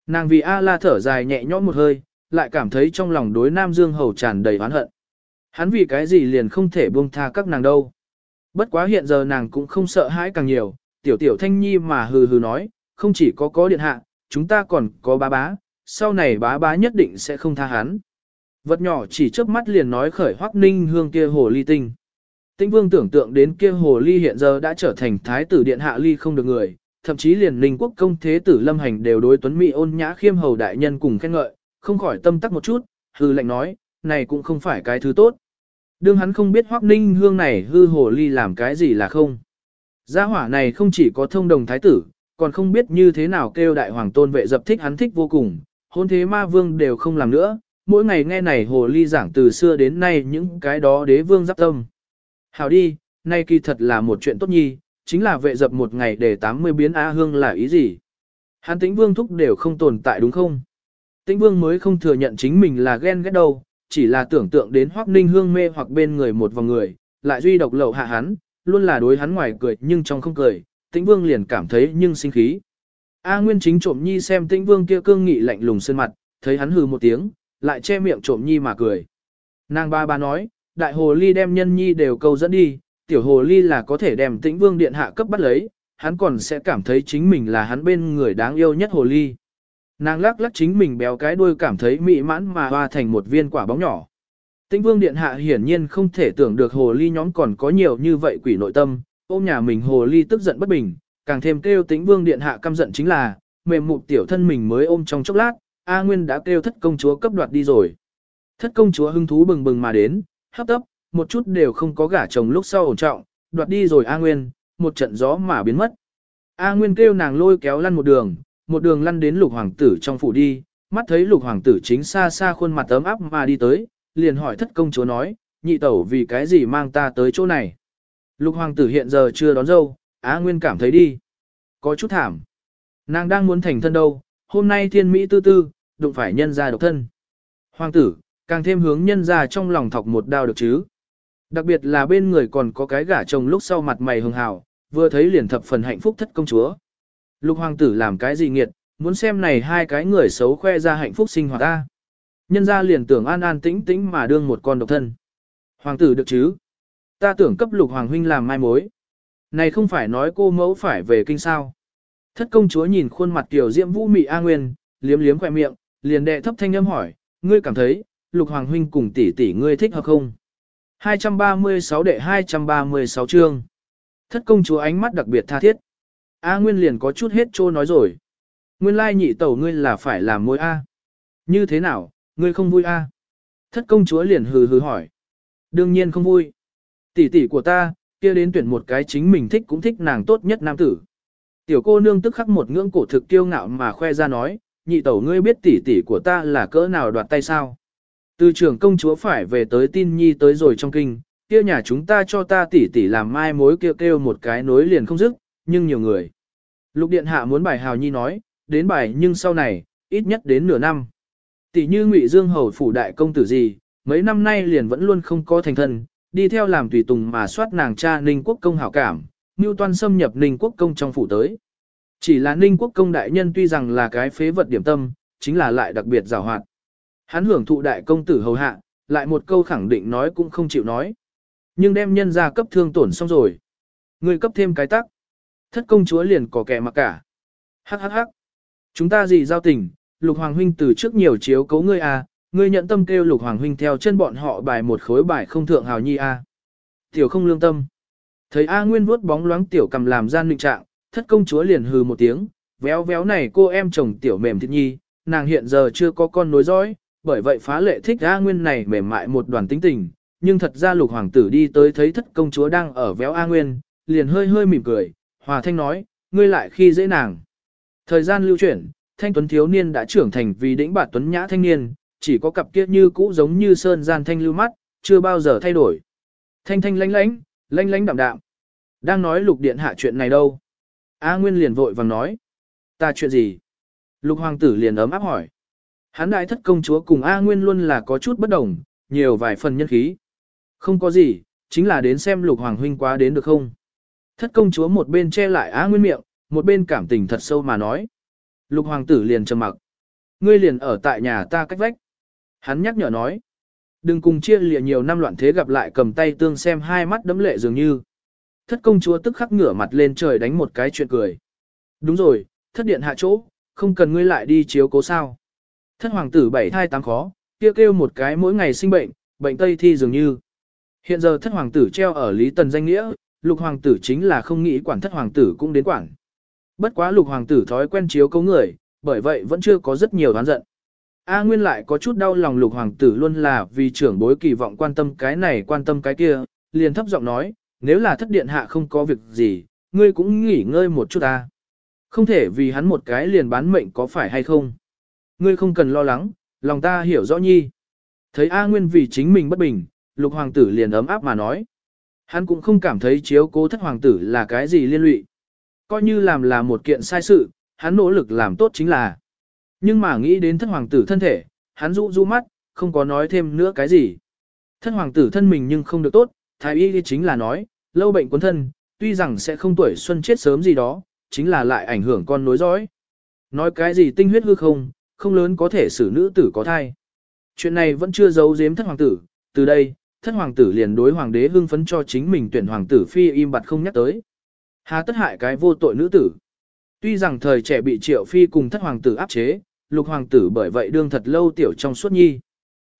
Speaker 1: Nàng vì A la thở dài nhẹ nhõm một hơi, lại cảm thấy trong lòng đối Nam Dương Hầu tràn đầy oán hận. Hắn vì cái gì liền không thể buông tha các nàng đâu. Bất quá hiện giờ nàng cũng không sợ hãi càng nhiều, tiểu tiểu thanh nhi mà hừ hừ nói, không chỉ có có điện hạ, chúng ta còn có bá bá, sau này bá bá nhất định sẽ không tha hắn. Vật nhỏ chỉ chớp mắt liền nói khởi hoắc ninh hương kia hồ ly tinh. Tinh vương tưởng tượng đến kia hồ ly hiện giờ đã trở thành thái tử điện hạ ly không được người, thậm chí liền ninh quốc công thế tử lâm hành đều đối tuấn mỹ ôn nhã khiêm hầu đại nhân cùng khen ngợi, không khỏi tâm tắc một chút, hư lệnh nói, này cũng không phải cái thứ tốt. Đương hắn không biết hoắc ninh hương này hư hồ ly làm cái gì là không. Gia hỏa này không chỉ có thông đồng thái tử, còn không biết như thế nào kêu đại hoàng tôn vệ dập thích hắn thích vô cùng, hôn thế ma vương đều không làm nữa, mỗi ngày nghe này hồ ly giảng từ xưa đến nay những cái đó đế vương giáp tâm. Hảo đi, nay kỳ thật là một chuyện tốt nhi, chính là vệ dập một ngày để 80 biến A hương là ý gì? Hắn tĩnh vương thúc đều không tồn tại đúng không? Tĩnh vương mới không thừa nhận chính mình là ghen ghét đâu, chỉ là tưởng tượng đến hoắc ninh hương mê hoặc bên người một vòng người, lại duy độc lậu hạ hắn, luôn là đối hắn ngoài cười nhưng trong không cười, tĩnh vương liền cảm thấy nhưng sinh khí. A Nguyên chính trộm nhi xem tĩnh vương kia cương nghị lạnh lùng sơn mặt, thấy hắn hừ một tiếng, lại che miệng trộm nhi mà cười. Nàng ba ba nói, đại hồ ly đem nhân nhi đều câu dẫn đi, tiểu hồ ly là có thể đem tĩnh vương điện hạ cấp bắt lấy, hắn còn sẽ cảm thấy chính mình là hắn bên người đáng yêu nhất hồ ly. Nàng lắc lắc chính mình béo cái đuôi cảm thấy mị mãn mà hoa thành một viên quả bóng nhỏ. Tĩnh vương điện hạ hiển nhiên không thể tưởng được hồ ly nhóm còn có nhiều như vậy quỷ nội tâm, ôm nhà mình hồ ly tức giận bất bình, càng thêm kêu tĩnh vương điện hạ căm giận chính là, mềm mụ tiểu thân mình mới ôm trong chốc lát, A Nguyên đã kêu thất công chúa cấp đoạt đi rồi. Thất công chúa hưng thú bừng bừng mà đến, hấp tấp, một chút đều không có gả chồng lúc sau ổn trọng, đoạt đi rồi A Nguyên, một trận gió mà biến mất. A Nguyên kêu nàng lôi kéo lăn một đường, một đường lăn đến lục hoàng tử trong phủ đi, mắt thấy lục hoàng tử chính xa xa khuôn mặt ấm áp mà đi tới, liền hỏi thất công chúa nói, nhị tẩu vì cái gì mang ta tới chỗ này. Lục hoàng tử hiện giờ chưa đón dâu, Á Nguyên cảm thấy đi. Có chút thảm. Nàng đang muốn thành thân đâu, hôm nay thiên mỹ tư tư, đụng phải nhân gia độc thân. Hoàng tử, càng thêm hướng nhân gia trong lòng thọc một đao được chứ. Đặc biệt là bên người còn có cái gả chồng lúc sau mặt mày hường hào, vừa thấy liền thập phần hạnh phúc thất công chúa. Lục hoàng tử làm cái gì nghiệt, muốn xem này hai cái người xấu khoe ra hạnh phúc sinh hoạt ta. Nhân ra liền tưởng an an tĩnh tĩnh mà đương một con độc thân. Hoàng tử được chứ? Ta tưởng cấp lục hoàng huynh làm mai mối. Này không phải nói cô mẫu phải về kinh sao. Thất công chúa nhìn khuôn mặt tiểu diễm vũ mị A Nguyên, liếm liếm khỏe miệng, liền đệ thấp thanh âm hỏi, ngươi cảm thấy, lục hoàng huynh cùng tỷ tỷ ngươi thích hợp không? 236 đệ 236 chương. Thất công chúa ánh mắt đặc biệt tha thiết. A Nguyên liền có chút hết trô nói rồi. Nguyên lai nhị tẩu ngươi là phải làm môi A. Như thế nào, ngươi không vui A? Thất công chúa liền hừ hừ hỏi. Đương nhiên không vui. Tỷ tỷ của ta, kia đến tuyển một cái chính mình thích cũng thích nàng tốt nhất nam tử. Tiểu cô nương tức khắc một ngưỡng cổ thực kiêu ngạo mà khoe ra nói, nhị tẩu ngươi biết tỷ tỷ của ta là cỡ nào đoạt tay sao. Từ trưởng công chúa phải về tới tin nhi tới rồi trong kinh, kia nhà chúng ta cho ta tỷ tỷ làm mai mối kêu kêu một cái nối liền không dứt, nhưng nhiều người. Lục điện hạ muốn bài hào nhi nói, đến bài nhưng sau này, ít nhất đến nửa năm. Tỷ như ngụy Dương hầu phủ đại công tử gì, mấy năm nay liền vẫn luôn không có thành thân, đi theo làm tùy tùng mà soát nàng cha Ninh Quốc công hảo cảm, Ngưu Toan xâm nhập Ninh Quốc công trong phủ tới. Chỉ là Ninh Quốc công đại nhân tuy rằng là cái phế vật điểm tâm, chính là lại đặc biệt giàu hoạt. Hắn hưởng thụ đại công tử hầu hạ, lại một câu khẳng định nói cũng không chịu nói. Nhưng đem nhân ra cấp thương tổn xong rồi. Người cấp thêm cái tắc. Thất công chúa liền có kẻ mặc cả. Hắc hắc hắc. Chúng ta gì giao tình, lục hoàng huynh từ trước nhiều chiếu cấu ngươi à, ngươi nhận tâm kêu lục hoàng huynh theo chân bọn họ bài một khối bài không thượng hào nhi à. Tiểu không lương tâm. Thấy A Nguyên vuốt bóng loáng tiểu cầm làm gian định trạng, thất công chúa liền hừ một tiếng, véo véo này cô em chồng tiểu mềm thịt nhi, nàng hiện giờ chưa có con nối dõi, bởi vậy phá lệ thích A Nguyên này mềm mại một đoàn tính tình, nhưng thật ra lục hoàng tử đi tới thấy thất công chúa đang ở véo A Nguyên, liền hơi hơi mỉm cười, hòa thanh nói, ngươi lại khi dễ nàng. Thời gian lưu chuyển, thanh tuấn thiếu niên đã trưởng thành vì đĩnh bạt tuấn nhã thanh niên, chỉ có cặp kia như cũ giống như sơn gian thanh lưu mắt, chưa bao giờ thay đổi. Thanh thanh lánh lánh, lánh lánh đạm đạm. Đang nói lục điện hạ chuyện này đâu? A Nguyên liền vội vàng nói. Ta chuyện gì? Lục hoàng tử liền ấm áp hỏi. Hán đại thất công chúa cùng A Nguyên luôn là có chút bất đồng, nhiều vài phần nhân khí. Không có gì, chính là đến xem lục hoàng huynh quá đến được không? Thất công chúa một bên che lại á Nguyên miệng, một bên cảm tình thật sâu mà nói. Lục hoàng tử liền trầm mặc. Ngươi liền ở tại nhà ta cách vách. Hắn nhắc nhở nói. Đừng cùng chia lìa nhiều năm loạn thế gặp lại cầm tay tương xem hai mắt đấm lệ dường như. Thất công chúa tức khắc ngửa mặt lên trời đánh một cái chuyện cười. Đúng rồi, thất điện hạ chỗ, không cần ngươi lại đi chiếu cố sao. Thất hoàng tử bảy thai tám khó, kia kêu, kêu một cái mỗi ngày sinh bệnh, bệnh tây thi dường như. Hiện giờ thất hoàng tử treo ở Lý Tần danh nghĩa, lục hoàng tử chính là không nghĩ quản thất hoàng tử cũng đến quản. Bất quá lục hoàng tử thói quen chiếu cấu người, bởi vậy vẫn chưa có rất nhiều đoán giận. A Nguyên lại có chút đau lòng lục hoàng tử luôn là vì trưởng bối kỳ vọng quan tâm cái này quan tâm cái kia, liền thấp giọng nói, nếu là thất điện hạ không có việc gì, ngươi cũng nghỉ ngơi một chút ta. Không thể vì hắn một cái liền bán mệnh có phải hay không. Ngươi không cần lo lắng, lòng ta hiểu rõ nhi. Thấy A Nguyên vì chính mình bất bình, lục hoàng tử liền ấm áp mà nói. Hắn cũng không cảm thấy chiếu cố thất hoàng tử là cái gì liên lụy. Coi như làm là một kiện sai sự, hắn nỗ lực làm tốt chính là. Nhưng mà nghĩ đến thất hoàng tử thân thể, hắn rũ rũ mắt, không có nói thêm nữa cái gì. Thất hoàng tử thân mình nhưng không được tốt, thái y chính là nói, lâu bệnh cuốn thân, tuy rằng sẽ không tuổi xuân chết sớm gì đó, chính là lại ảnh hưởng con nối dõi. Nói cái gì tinh huyết hư không, không lớn có thể xử nữ tử có thai. Chuyện này vẫn chưa giấu giếm thất hoàng tử, từ đây, thất hoàng tử liền đối hoàng đế hưng phấn cho chính mình tuyển hoàng tử phi im bặt không nhắc tới. Hà tất hại cái vô tội nữ tử. Tuy rằng thời trẻ bị triệu phi cùng thất hoàng tử áp chế, lục hoàng tử bởi vậy đương thật lâu tiểu trong suốt nhi.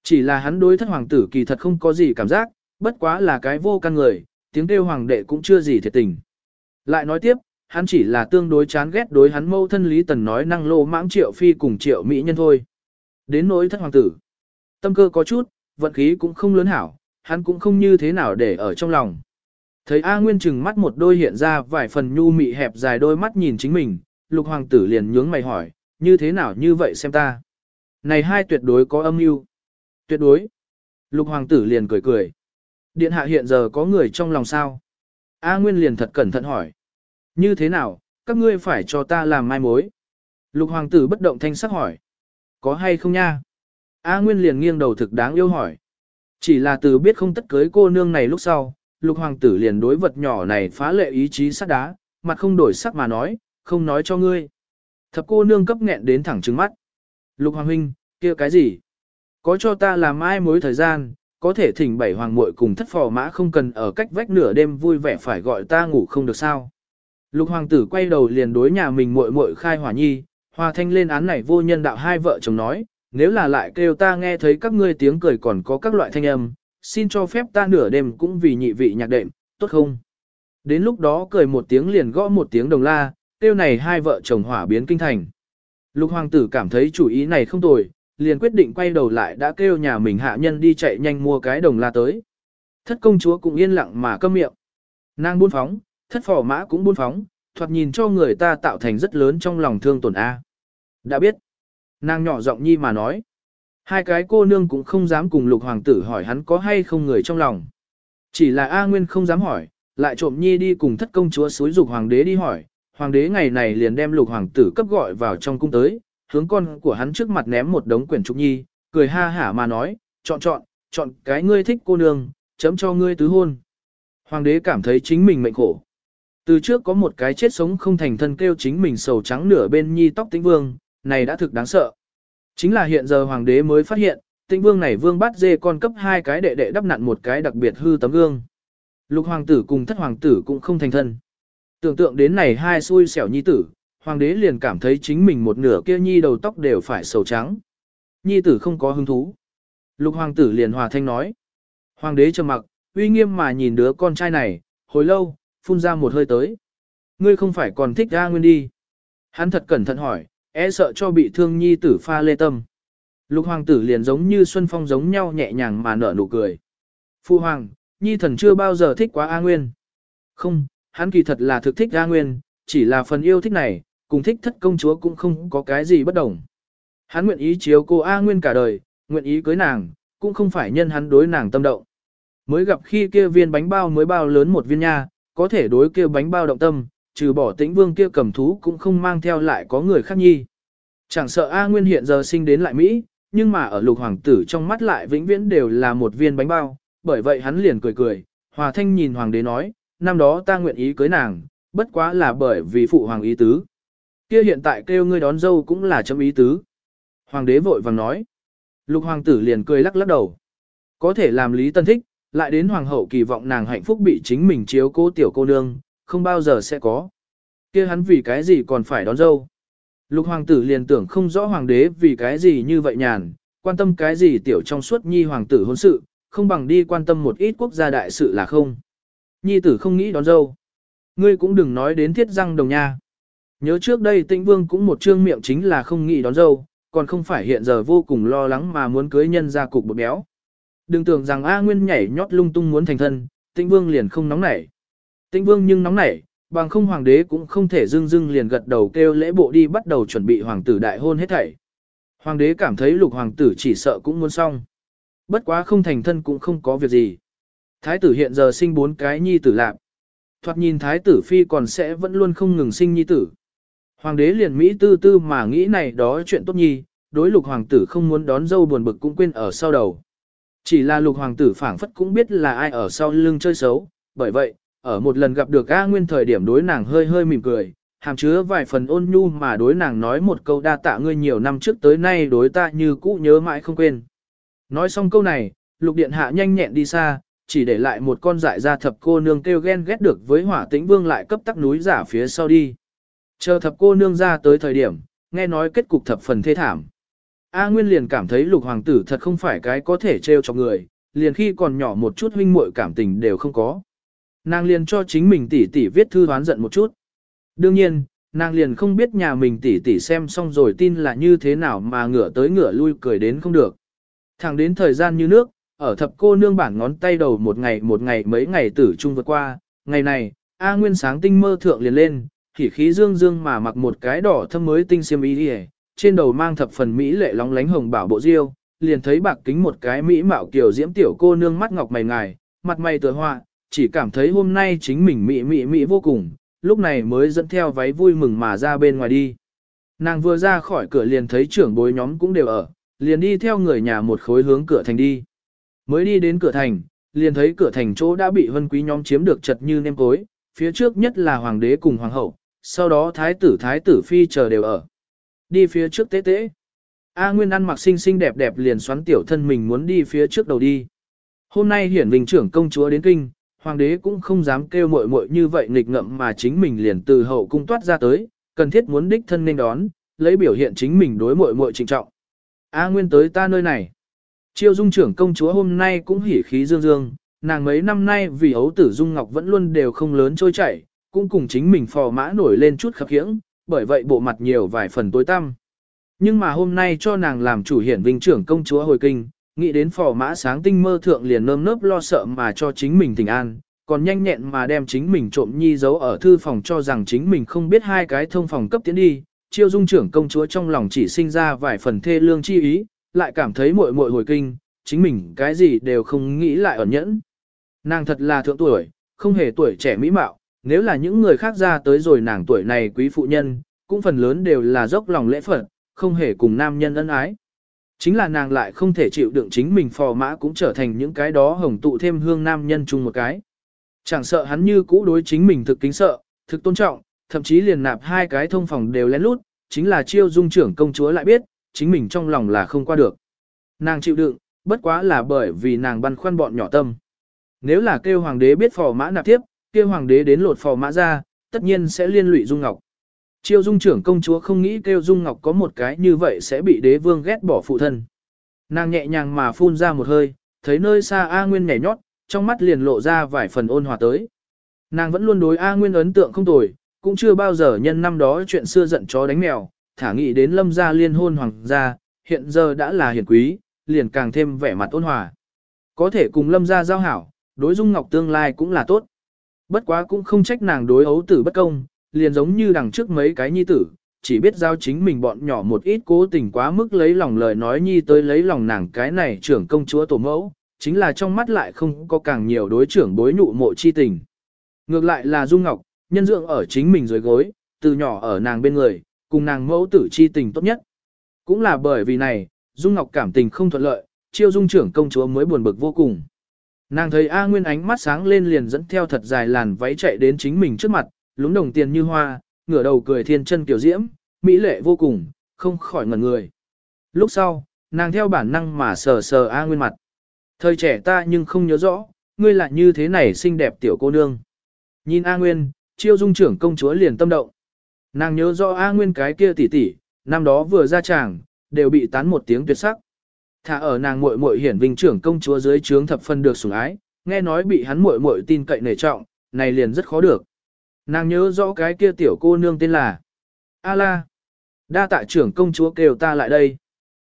Speaker 1: Chỉ là hắn đối thất hoàng tử kỳ thật không có gì cảm giác, bất quá là cái vô căn người, tiếng kêu hoàng đệ cũng chưa gì thiệt tình. Lại nói tiếp, hắn chỉ là tương đối chán ghét đối hắn mâu thân Lý Tần nói năng lô mãng triệu phi cùng triệu mỹ nhân thôi. Đến nỗi thất hoàng tử. Tâm cơ có chút, vận khí cũng không lớn hảo, hắn cũng không như thế nào để ở trong lòng. Thấy A Nguyên chừng mắt một đôi hiện ra vài phần nhu mị hẹp dài đôi mắt nhìn chính mình, lục hoàng tử liền nhướng mày hỏi, như thế nào như vậy xem ta. Này hai tuyệt đối có âm mưu Tuyệt đối. Lục hoàng tử liền cười cười. Điện hạ hiện giờ có người trong lòng sao? A Nguyên liền thật cẩn thận hỏi. Như thế nào, các ngươi phải cho ta làm mai mối? Lục hoàng tử bất động thanh sắc hỏi. Có hay không nha? A Nguyên liền nghiêng đầu thực đáng yêu hỏi. Chỉ là từ biết không tất cưới cô nương này lúc sau, lục hoàng tử liền đối vật nhỏ này phá lệ ý chí sắt đá, mặt không đổi sắc mà nói, không nói cho ngươi. Thập cô nương cấp nghẹn đến thẳng trứng mắt. Lục hoàng huynh, kia cái gì? Có cho ta làm ai mối thời gian, có thể thỉnh bảy hoàng muội cùng thất phò mã không cần ở cách vách nửa đêm vui vẻ phải gọi ta ngủ không được sao. Lục hoàng tử quay đầu liền đối nhà mình muội muội khai hỏa nhi, hòa thanh lên án này vô nhân đạo hai vợ chồng nói, nếu là lại kêu ta nghe thấy các ngươi tiếng cười còn có các loại thanh âm, xin cho phép ta nửa đêm cũng vì nhị vị nhạc đệm, tốt không? Đến lúc đó cười một tiếng liền gõ một tiếng đồng la, kêu này hai vợ chồng hỏa biến kinh thành. Lục hoàng tử cảm thấy chủ ý này không tồi, liền quyết định quay đầu lại đã kêu nhà mình hạ nhân đi chạy nhanh mua cái đồng la tới. Thất công chúa cũng yên lặng mà câm miệng. Nàng buôn phóng, thất phò mã cũng buôn phóng, thoạt nhìn cho người ta tạo thành rất lớn trong lòng thương tổn A. Đã biết. Nàng nhỏ giọng nhi mà nói. Hai cái cô nương cũng không dám cùng lục hoàng tử hỏi hắn có hay không người trong lòng. Chỉ là A Nguyên không dám hỏi, lại trộm nhi đi cùng thất công chúa xúi dục hoàng đế đi hỏi. Hoàng đế ngày này liền đem lục hoàng tử cấp gọi vào trong cung tới, hướng con của hắn trước mặt ném một đống quyển trục nhi, cười ha hả mà nói, chọn chọn, chọn cái ngươi thích cô nương, chấm cho ngươi tứ hôn. Hoàng đế cảm thấy chính mình mệnh khổ. Từ trước có một cái chết sống không thành thân kêu chính mình sầu trắng nửa bên nhi tóc tĩnh vương, này đã thực đáng sợ. Chính là hiện giờ hoàng đế mới phát hiện, tĩnh vương này vương bắt dê con cấp hai cái đệ đệ đắp nặn một cái đặc biệt hư tấm gương. Lục hoàng tử cùng thất hoàng tử cũng không thành thân. Tưởng tượng đến này hai xui xẻo nhi tử, hoàng đế liền cảm thấy chính mình một nửa kia nhi đầu tóc đều phải sầu trắng. Nhi tử không có hứng thú. Lục hoàng tử liền hòa thanh nói. Hoàng đế trầm mặc, uy nghiêm mà nhìn đứa con trai này, hồi lâu, phun ra một hơi tới. Ngươi không phải còn thích ra nguyên đi. Hắn thật cẩn thận hỏi, e sợ cho bị thương nhi tử pha lê tâm. Lục hoàng tử liền giống như Xuân Phong giống nhau nhẹ nhàng mà nở nụ cười. Phu hoàng, nhi thần chưa bao giờ thích quá A Nguyên. Không, hắn kỳ thật là thực thích A Nguyên, chỉ là phần yêu thích này, cùng thích thất công chúa cũng không có cái gì bất đồng. Hắn nguyện ý chiếu cô A Nguyên cả đời, nguyện ý cưới nàng, cũng không phải nhân hắn đối nàng tâm động. Mới gặp khi kia viên bánh bao mới bao lớn một viên nha, có thể đối kia bánh bao động tâm, trừ bỏ tĩnh vương kia cầm thú cũng không mang theo lại có người khác nhi. Chẳng sợ A Nguyên hiện giờ sinh đến lại Mỹ, nhưng mà ở lục hoàng tử trong mắt lại vĩnh viễn đều là một viên bánh bao, bởi vậy hắn liền cười cười, hòa thanh nhìn hoàng đế nói, năm đó ta nguyện ý cưới nàng, bất quá là bởi vì phụ hoàng ý tứ. Kia hiện tại kêu ngươi đón dâu cũng là chấm ý tứ. Hoàng đế vội vàng nói. Lục hoàng tử liền cười lắc lắc đầu. Có thể làm Lý Tân thích, lại đến hoàng hậu kỳ vọng nàng hạnh phúc bị chính mình chiếu cố tiểu cô nương, không bao giờ sẽ có. kia hắn vì cái gì còn phải đón dâu. Lục hoàng tử liền tưởng không rõ hoàng đế vì cái gì như vậy nhàn, quan tâm cái gì tiểu trong suốt nhi hoàng tử hôn sự, không bằng đi quan tâm một ít quốc gia đại sự là không. Nhi tử không nghĩ đón dâu. Ngươi cũng đừng nói đến thiết răng đồng nha. Nhớ trước đây tĩnh vương cũng một trương miệng chính là không nghĩ đón dâu, còn không phải hiện giờ vô cùng lo lắng mà muốn cưới nhân ra cục bột béo. Đừng tưởng rằng A Nguyên nhảy nhót lung tung muốn thành thân, tĩnh vương liền không nóng nảy. Tĩnh vương nhưng nóng nảy, bằng không hoàng đế cũng không thể dưng dưng liền gật đầu kêu lễ bộ đi bắt đầu chuẩn bị hoàng tử đại hôn hết thảy. Hoàng đế cảm thấy lục hoàng tử chỉ sợ cũng muốn xong. Bất quá không thành thân cũng không có việc gì. Thái tử hiện giờ sinh bốn cái nhi tử lạc. Thoạt nhìn thái tử phi còn sẽ vẫn luôn không ngừng sinh nhi tử. Hoàng đế liền Mỹ tư tư mà nghĩ này đó chuyện tốt nhi, đối lục hoàng tử không muốn đón dâu buồn bực cũng quên ở sau đầu. Chỉ là lục hoàng tử phảng phất cũng biết là ai ở sau lưng chơi xấu, bởi vậy, ở một lần gặp được A Nguyên thời điểm đối nàng hơi hơi mỉm cười, hàm chứa vài phần ôn nhu mà đối nàng nói một câu đa tạ ngươi nhiều năm trước tới nay đối ta như cũ nhớ mãi không quên. Nói xong câu này, lục điện hạ nhanh nhẹn đi xa, chỉ để lại một con dại ra thập cô nương kêu ghen ghét được với hỏa tĩnh vương lại cấp tắc núi giả phía sau đi. Chờ thập cô nương ra tới thời điểm, nghe nói kết cục thập phần thê thảm. A Nguyên liền cảm thấy lục hoàng tử thật không phải cái có thể trêu cho người, liền khi còn nhỏ một chút huynh muội cảm tình đều không có. Nàng liền cho chính mình tỷ tỷ viết thư đoán giận một chút. Đương nhiên, nàng liền không biết nhà mình tỷ tỷ xem xong rồi tin là như thế nào mà ngửa tới ngửa lui cười đến không được. Thẳng đến thời gian như nước, ở thập cô nương bản ngón tay đầu một ngày một ngày mấy ngày tử chung vượt qua, ngày này, A Nguyên sáng tinh mơ thượng liền lên, khỉ khí dương dương mà mặc một cái đỏ thâm mới tinh xiêm y đi trên đầu mang thập phần mỹ lệ lóng lánh hồng bảo bộ diêu, liền thấy bạc kính một cái mỹ mạo kiểu diễm tiểu cô nương mắt ngọc mày ngài, mặt mày tựa hoa, chỉ cảm thấy hôm nay chính mình mỹ mỹ mỹ vô cùng, lúc này mới dẫn theo váy vui mừng mà ra bên ngoài đi. Nàng vừa ra khỏi cửa liền thấy trưởng bối nhóm cũng đều ở, liền đi theo người nhà một khối hướng cửa thành đi. Mới đi đến cửa thành, liền thấy cửa thành chỗ đã bị vân quý nhóm chiếm được chật như nêm cối, phía trước nhất là hoàng đế cùng hoàng hậu, sau đó thái tử thái tử phi chờ đều ở. Đi phía trước tế tế. A Nguyên ăn mặc xinh xinh đẹp đẹp liền xoắn tiểu thân mình muốn đi phía trước đầu đi. Hôm nay hiển vinh trưởng công chúa đến kinh, hoàng đế cũng không dám kêu muội muội như vậy nghịch ngợm mà chính mình liền từ hậu cung toát ra tới, cần thiết muốn đích thân nên đón, lấy biểu hiện chính mình đối muội muội trịnh trọng. A Nguyên tới ta nơi này. Chiêu dung trưởng công chúa hôm nay cũng hỉ khí dương dương, nàng mấy năm nay vì ấu tử dung ngọc vẫn luôn đều không lớn trôi chảy, cũng cùng chính mình phò mã nổi lên chút khập khiễng, bởi vậy bộ mặt nhiều vài phần tối tăm. Nhưng mà hôm nay cho nàng làm chủ hiển vinh trưởng công chúa hồi kinh, nghĩ đến phò mã sáng tinh mơ thượng liền nơm nớp lo sợ mà cho chính mình tình an, còn nhanh nhẹn mà đem chính mình trộm nhi giấu ở thư phòng cho rằng chính mình không biết hai cái thông phòng cấp tiến đi, chiêu dung trưởng công chúa trong lòng chỉ sinh ra vài phần thê lương chi ý, lại cảm thấy muội muội hồi kinh, chính mình cái gì đều không nghĩ lại ẩn nhẫn. Nàng thật là thượng tuổi, không hề tuổi trẻ mỹ mạo, nếu là những người khác ra tới rồi nàng tuổi này quý phụ nhân, cũng phần lớn đều là dốc lòng lễ phật, không hề cùng nam nhân ân ái. Chính là nàng lại không thể chịu đựng chính mình phò mã cũng trở thành những cái đó hồng tụ thêm hương nam nhân chung một cái. Chẳng sợ hắn như cũ đối chính mình thực kính sợ, thực tôn trọng, thậm chí liền nạp hai cái thông phòng đều lén lút, chính là chiêu dung trưởng công chúa lại biết, chính mình trong lòng là không qua được. Nàng chịu đựng, bất quá là bởi vì nàng băn khoăn bọn nhỏ tâm. Nếu là kêu hoàng đế biết phò mã nạp tiếp, kêu hoàng đế đến lột phò mã ra, tất nhiên sẽ liên lụy Dung Ngọc. Chiêu Dung trưởng công chúa không nghĩ kêu Dung Ngọc có một cái như vậy sẽ bị đế vương ghét bỏ phụ thân. Nàng nhẹ nhàng mà phun ra một hơi, thấy nơi xa A Nguyên nhảy nhót, trong mắt liền lộ ra vài phần ôn hòa tới. Nàng vẫn luôn đối A Nguyên ấn tượng không tồi, cũng chưa bao giờ nhân năm đó chuyện xưa giận chó đánh mèo, thả nghĩ đến lâm gia liên hôn hoàng gia, hiện giờ đã là hiển quý, liền càng thêm vẻ mặt ôn hòa. Có thể cùng lâm gia giao hảo, đối dung ngọc tương lai cũng là tốt. Bất quá cũng không trách nàng đối ấu tử bất công, liền giống như đằng trước mấy cái nhi tử, chỉ biết giao chính mình bọn nhỏ một ít cố tình quá mức lấy lòng lời nói nhi tới lấy lòng nàng cái này trưởng công chúa tổ mẫu, chính là trong mắt lại không có càng nhiều đối trưởng bối nhụ mộ chi tình. Ngược lại là Dung Ngọc, nhân dưỡng ở chính mình dưới gối, từ nhỏ ở nàng bên người, cùng nàng mẫu tử chi tình tốt nhất. Cũng là bởi vì này, Dung Ngọc cảm tình không thuận lợi, chiêu dung trưởng công chúa mới buồn bực vô cùng. Nàng thấy A Nguyên ánh mắt sáng lên liền dẫn theo thật dài làn váy chạy đến chính mình trước mặt, lúng đồng tiền như hoa, ngửa đầu cười thiên chân kiểu diễm, mỹ lệ vô cùng, không khỏi ngẩn người. Lúc sau, nàng theo bản năng mà sờ sờ A Nguyên mặt. Thời trẻ ta nhưng không nhớ rõ, ngươi lại như thế này xinh đẹp tiểu cô nương. Nhìn A Nguyên, chiêu dung trưởng công chúa liền tâm động. Nàng nhớ rõ A Nguyên cái kia tỷ tỷ, năm đó vừa ra tràng, đều bị tán một tiếng tuyệt sắc. Thả ở nàng muội muội hiển vinh trưởng công chúa dưới trướng thập phân được sủng ái, nghe nói bị hắn muội muội tin cậy nể trọng, này liền rất khó được. Nàng nhớ rõ cái kia tiểu cô nương tên là A la. Đa tạ trưởng công chúa kêu ta lại đây.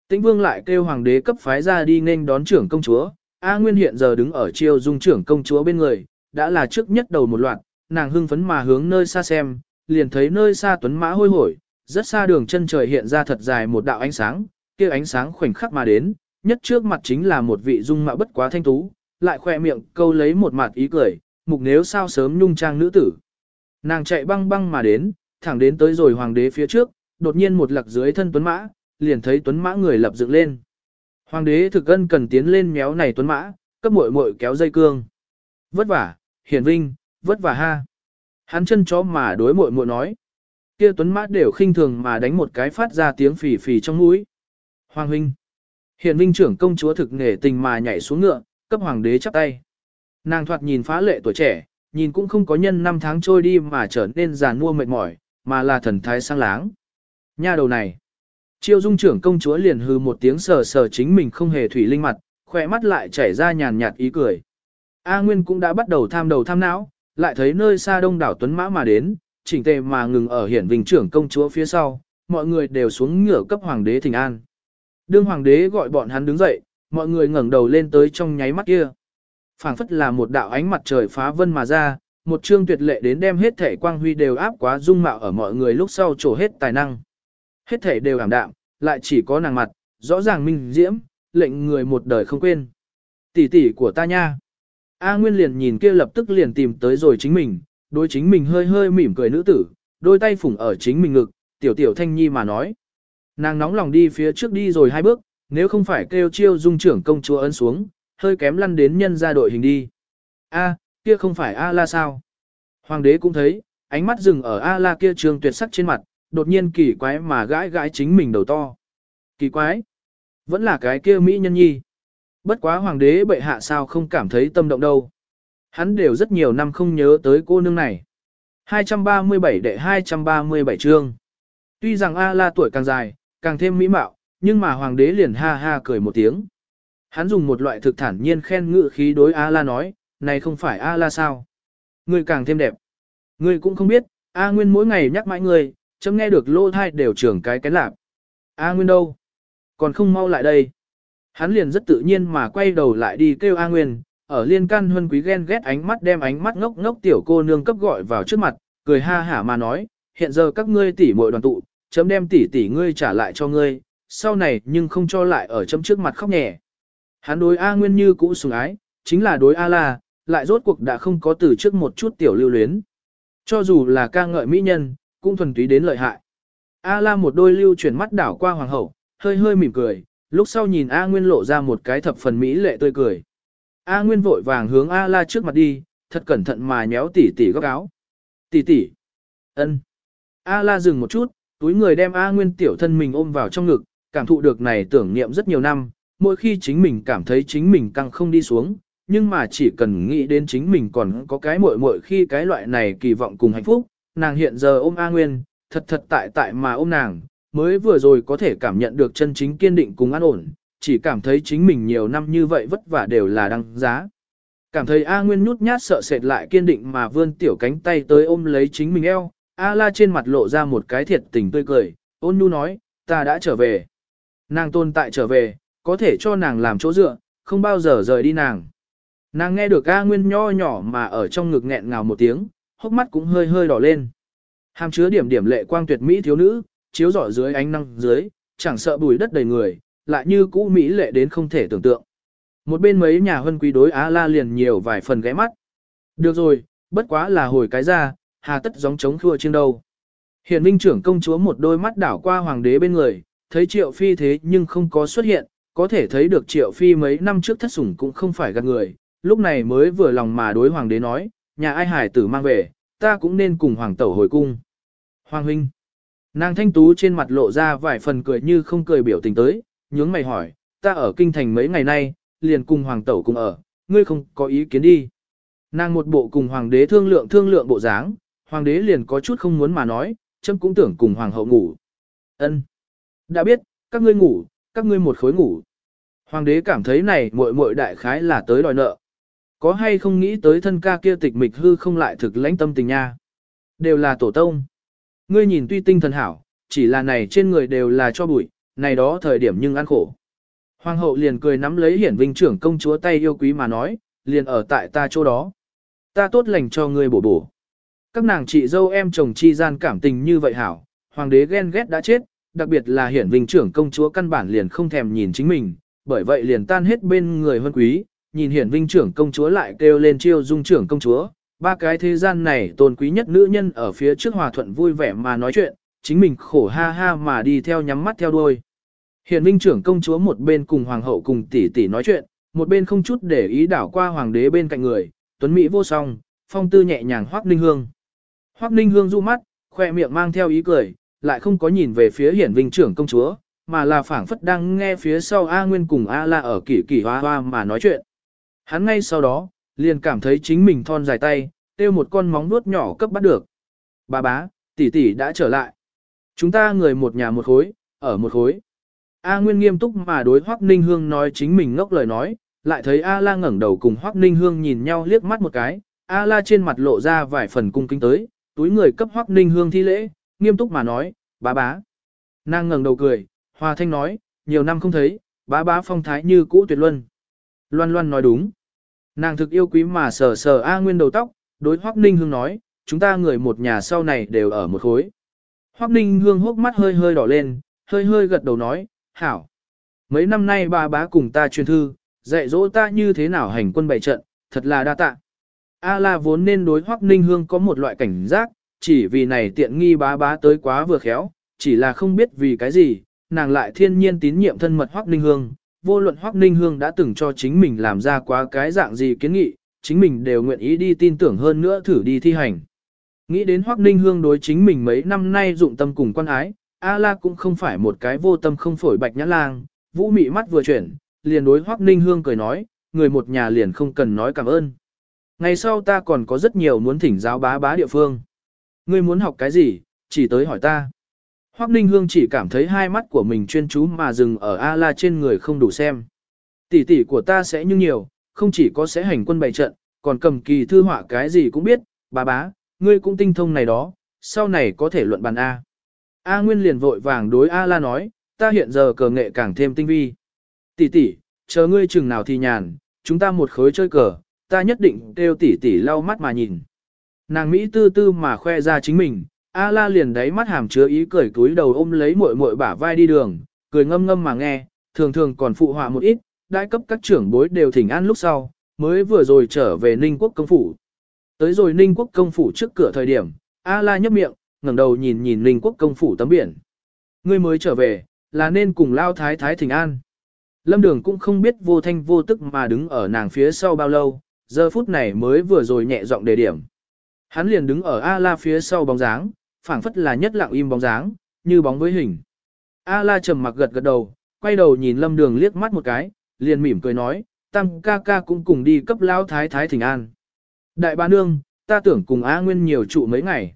Speaker 1: Tĩnh vương lại kêu hoàng đế cấp phái ra đi nên đón trưởng công chúa. A Nguyên hiện giờ đứng ở chiêu dung trưởng công chúa bên người, đã là trước nhất đầu một loạt, nàng hưng phấn mà hướng nơi xa xem, liền thấy nơi xa tuấn mã hôi hổi, rất xa đường chân trời hiện ra thật dài một đạo ánh sáng, kia ánh sáng khoảnh khắc mà đến, nhất trước mặt chính là một vị dung mạo bất quá thanh tú, lại khoe miệng câu lấy một mặt ý cười, mục nếu sao sớm nhung trang nữ tử. Nàng chạy băng băng mà đến, thẳng đến tới rồi hoàng đế phía trước, đột nhiên một lặc dưới thân tuấn mã, liền thấy tuấn mã người lập dựng lên. Hoàng đế thực ân cần tiến lên méo này tuấn mã, cấp muội muội kéo dây cương. Vất vả, hiển vinh, vất vả ha. Hắn chân chó mà đối muội muội nói. Kia tuấn mã đều khinh thường mà đánh một cái phát ra tiếng phì phì trong mũi. Hoàng huynh. Hiển vinh trưởng công chúa thực nghề tình mà nhảy xuống ngựa, cấp hoàng đế chắp tay. Nàng thoạt nhìn phá lệ tuổi trẻ, nhìn cũng không có nhân năm tháng trôi đi mà trở nên già nua mệt mỏi, mà là thần thái sang láng. Nha đầu này. Chiêu dung trưởng công chúa liền hư một tiếng sờ sờ chính mình không hề thủy linh mặt, khỏe mắt lại chảy ra nhàn nhạt ý cười. A Nguyên cũng đã bắt đầu tham đầu tham não, lại thấy nơi xa đông đảo tuấn mã mà đến, chỉnh tề mà ngừng ở hiển vinh trưởng công chúa phía sau, mọi người đều xuống ngửa cấp hoàng đế thỉnh an. Đương hoàng đế gọi bọn hắn đứng dậy, mọi người ngẩng đầu lên tới trong nháy mắt kia phảng phất là một đạo ánh mặt trời phá vân mà ra, một chương tuyệt lệ đến đem hết thể quang huy đều áp quá dung mạo ở mọi người lúc sau trổ hết tài năng. Hết thể đều ảm đạm, lại chỉ có nàng mặt, rõ ràng minh diễm, lệnh người một đời không quên. Tỷ tỷ của ta nha. A Nguyên liền nhìn kia lập tức liền tìm tới rồi chính mình, đôi chính mình hơi hơi mỉm cười nữ tử, đôi tay phủng ở chính mình ngực, tiểu tiểu thanh nhi mà nói. Nàng nóng lòng đi phía trước đi rồi hai bước, nếu không phải kêu chiêu dung trưởng công chúa ấn xuống, hơi kém lăn đến nhân ra đội hình đi. A, kia không phải A la sao? Hoàng đế cũng thấy, ánh mắt dừng ở A la kia trường tuyệt sắc trên mặt, đột nhiên kỳ quái mà gãi gãi chính mình đầu to. Kỳ quái? Vẫn là cái kia Mỹ nhân nhi. Bất quá hoàng đế bệ hạ sao không cảm thấy tâm động đâu. Hắn đều rất nhiều năm không nhớ tới cô nương này. 237 đệ 237 chương. Tuy rằng A la tuổi càng dài, càng thêm mỹ mạo, nhưng mà hoàng đế liền ha ha cười một tiếng. Hắn dùng một loại thực thản nhiên khen ngự khí đối A la nói, này không phải A la sao. Ngươi càng thêm đẹp. Ngươi cũng không biết, A Nguyên mỗi ngày nhắc mãi ngươi, chấm nghe được lô thai đều trưởng cái cái lạp. A Nguyên đâu? Còn không mau lại đây. Hắn liền rất tự nhiên mà quay đầu lại đi kêu A Nguyên, ở liên can huân quý ghen ghét ánh mắt đem ánh mắt ngốc ngốc tiểu cô nương cấp gọi vào trước mặt, cười ha hả mà nói, hiện giờ các ngươi tỷ muội đoàn tụ, chấm đem tỷ tỷ ngươi trả lại cho ngươi, sau này nhưng không cho lại ở chấm trước mặt khóc nhẹ. Hắn đối A Nguyên như cũ sùng ái, chính là đối A La, lại rốt cuộc đã không có từ trước một chút tiểu lưu luyến. Cho dù là ca ngợi mỹ nhân, cũng thuần túy đến lợi hại. A La một đôi lưu chuyển mắt đảo qua hoàng hậu, hơi hơi mỉm cười, lúc sau nhìn A Nguyên lộ ra một cái thập phần mỹ lệ tươi cười. A Nguyên vội vàng hướng A La trước mặt đi, thật cẩn thận mà nhéo tỉ tỉ góc áo. Tỉ tỉ. ân. A La dừng một chút, túi người đem A Nguyên tiểu thân mình ôm vào trong ngực, cảm thụ được này tưởng niệm rất nhiều năm, mỗi khi chính mình cảm thấy chính mình căng không đi xuống, nhưng mà chỉ cần nghĩ đến chính mình còn có cái muội muội khi cái loại này kỳ vọng cùng hạnh phúc, nàng hiện giờ ôm A Nguyên, thật thật tại tại mà ôm nàng, mới vừa rồi có thể cảm nhận được chân chính kiên định cùng an ổn, chỉ cảm thấy chính mình nhiều năm như vậy vất vả đều là đăng giá. Cảm thấy A Nguyên nhút nhát sợ sệt lại kiên định mà vươn tiểu cánh tay tới ôm lấy chính mình eo, A La trên mặt lộ ra một cái thiệt tình tươi cười, ôn nhu nói, ta đã trở về. Nàng tồn tại trở về, có thể cho nàng làm chỗ dựa, không bao giờ rời đi nàng. Nàng nghe được A Nguyên nho nhỏ mà ở trong ngực nghẹn ngào một tiếng, hốc mắt cũng hơi hơi đỏ lên. Hàm chứa điểm điểm lệ quang tuyệt mỹ thiếu nữ, chiếu rọi dưới ánh năng dưới, chẳng sợ bùi đất đầy người, lại như cũ mỹ lệ đến không thể tưởng tượng. Một bên mấy nhà huân quý đối Á La liền nhiều vài phần ghé mắt. Được rồi, bất quá là hồi cái ra, hà tất gióng trống khua trên đâu. Hiện minh trưởng công chúa một đôi mắt đảo qua hoàng đế bên người, thấy triệu phi thế nhưng không có xuất hiện, có thể thấy được triệu phi mấy năm trước thất sủng cũng không phải gạt người, lúc này mới vừa lòng mà đối hoàng đế nói, nhà ai hải tử mang về, ta cũng nên cùng hoàng tẩu hồi cung. Hoàng huynh, nàng thanh tú trên mặt lộ ra vài phần cười như không cười biểu tình tới, nhướng mày hỏi, ta ở kinh thành mấy ngày nay, liền cùng hoàng tẩu cùng ở, ngươi không có ý kiến đi. Nàng một bộ cùng hoàng đế thương lượng thương lượng bộ dáng, hoàng đế liền có chút không muốn mà nói, chấm cũng tưởng cùng hoàng hậu ngủ. Ân, Đã biết, các ngươi ngủ, các ngươi một khối ngủ. Hoàng đế cảm thấy này muội muội đại khái là tới đòi nợ. Có hay không nghĩ tới thân ca kia tịch mịch hư không lại thực lãnh tâm tình nha. Đều là tổ tông. Ngươi nhìn tuy tinh thần hảo, chỉ là này trên người đều là cho bụi, này đó thời điểm nhưng ăn khổ. Hoàng hậu liền cười nắm lấy hiển vinh trưởng công chúa tay yêu quý mà nói, liền ở tại ta chỗ đó. Ta tốt lành cho ngươi bổ bổ. Các nàng chị dâu em chồng chi gian cảm tình như vậy hảo, hoàng đế ghen ghét đã chết, đặc biệt là hiển vinh trưởng công chúa căn bản liền không thèm nhìn chính mình, bởi vậy liền tan hết bên người hơn quý, nhìn hiển vinh trưởng công chúa lại kêu lên chiêu dung trưởng công chúa, ba cái thế gian này tôn quý nhất nữ nhân ở phía trước hòa thuận vui vẻ mà nói chuyện, chính mình khổ ha ha mà đi theo nhắm mắt theo đuôi. Hiển vinh trưởng công chúa một bên cùng hoàng hậu cùng tỷ tỷ nói chuyện, một bên không chút để ý đảo qua hoàng đế bên cạnh người, tuấn mỹ vô song, phong tư nhẹ nhàng hoác ninh hương. Hoác ninh hương du mắt, khoe miệng mang theo ý cười, lại không có nhìn về phía hiển vinh trưởng công chúa, mà là phảng phất đang nghe phía sau A Nguyên cùng A La ở kỷ kỷ hoa hoa mà nói chuyện. Hắn ngay sau đó, liền cảm thấy chính mình thon dài tay, tiêu một con móng vuốt nhỏ cấp bắt được. Bà bá, tỷ tỷ đã trở lại. Chúng ta người một nhà một khối, ở một khối. A Nguyên nghiêm túc mà đối Hoắc Ninh Hương nói chính mình ngốc lời nói, lại thấy A La ngẩng đầu cùng Hoắc Ninh Hương nhìn nhau liếc mắt một cái, A La trên mặt lộ ra vài phần cung kính tới, túi người cấp Hoắc Ninh Hương thi lễ, nghiêm túc mà nói, bá bá. Nàng ngẩng đầu cười, hòa thanh nói, nhiều năm không thấy, bá bá phong thái như cũ tuyệt luân. Loan loan nói đúng. Nàng thực yêu quý mà sờ sờ A Nguyên đầu tóc, đối Hoắc Ninh Hương nói, chúng ta người một nhà sau này đều ở một khối. Hoắc Ninh Hương hốc mắt hơi hơi đỏ lên, hơi hơi gật đầu nói, hảo. Mấy năm nay bà bá cùng ta truyền thư, dạy dỗ ta như thế nào hành quân bày trận, thật là đa tạ. A la vốn nên đối Hoắc Ninh Hương có một loại cảnh giác, chỉ vì này tiện nghi bá bá tới quá vừa khéo, chỉ là không biết vì cái gì, nàng lại thiên nhiên tín nhiệm thân mật Hoắc Ninh Hương. Vô luận Hoắc Ninh Hương đã từng cho chính mình làm ra quá cái dạng gì kiến nghị, chính mình đều nguyện ý đi tin tưởng hơn nữa thử đi thi hành. Nghĩ đến Hoắc Ninh Hương đối chính mình mấy năm nay dụng tâm cùng quan ái, A La cũng không phải một cái vô tâm không phổi bạch nhã lang, vũ mị mắt vừa chuyển, liền đối Hoắc Ninh Hương cười nói, người một nhà liền không cần nói cảm ơn. Ngày sau ta còn có rất nhiều muốn thỉnh giáo bá bá địa phương. Ngươi muốn học cái gì, chỉ tới hỏi ta. Hoắc Ninh Hương chỉ cảm thấy hai mắt của mình chuyên chú mà dừng ở A La trên người không đủ xem. Tỷ tỷ của ta sẽ như nhiều, không chỉ có sẽ hành quân bày trận, còn cầm kỳ thư họa cái gì cũng biết, Bà bá, ngươi cũng tinh thông này đó, sau này có thể luận bàn A. A Nguyên liền vội vàng đối A La nói, ta hiện giờ cờ nghệ càng thêm tinh vi. Tỷ tỷ, chờ ngươi chừng nào thì nhàn, chúng ta một khối chơi cờ, ta nhất định kêu tỷ tỷ lau mắt mà nhìn. Nàng Mỹ tư tư mà khoe ra chính mình, A La liền đáy mắt hàm chứa ý cười túi đầu ôm lấy muội muội bả vai đi đường, cười ngâm ngâm mà nghe, thường thường còn phụ họa một ít, đại cấp các trưởng bối đều thỉnh an lúc sau, mới vừa rồi trở về Ninh Quốc công phủ. Tới rồi Ninh Quốc công phủ trước cửa thời điểm, A La nhấp miệng, ngẩng đầu nhìn nhìn Ninh Quốc công phủ tấm biển. Ngươi mới trở về, là nên cùng lao thái thái thỉnh an. Lâm Đường cũng không biết vô thanh vô tức mà đứng ở nàng phía sau bao lâu, giờ phút này mới vừa rồi nhẹ giọng đề điểm. Hắn liền đứng ở A La phía sau bóng dáng, phảng phất là nhất lặng im bóng dáng, như bóng với hình. A La trầm mặc gật gật đầu, quay đầu nhìn Lâm Đường liếc mắt một cái, liền mỉm cười nói, Tam ca ca cũng cùng đi cấp lão thái thái thỉnh an. Đại ba nương, ta tưởng cùng A Nguyên nhiều trụ mấy ngày.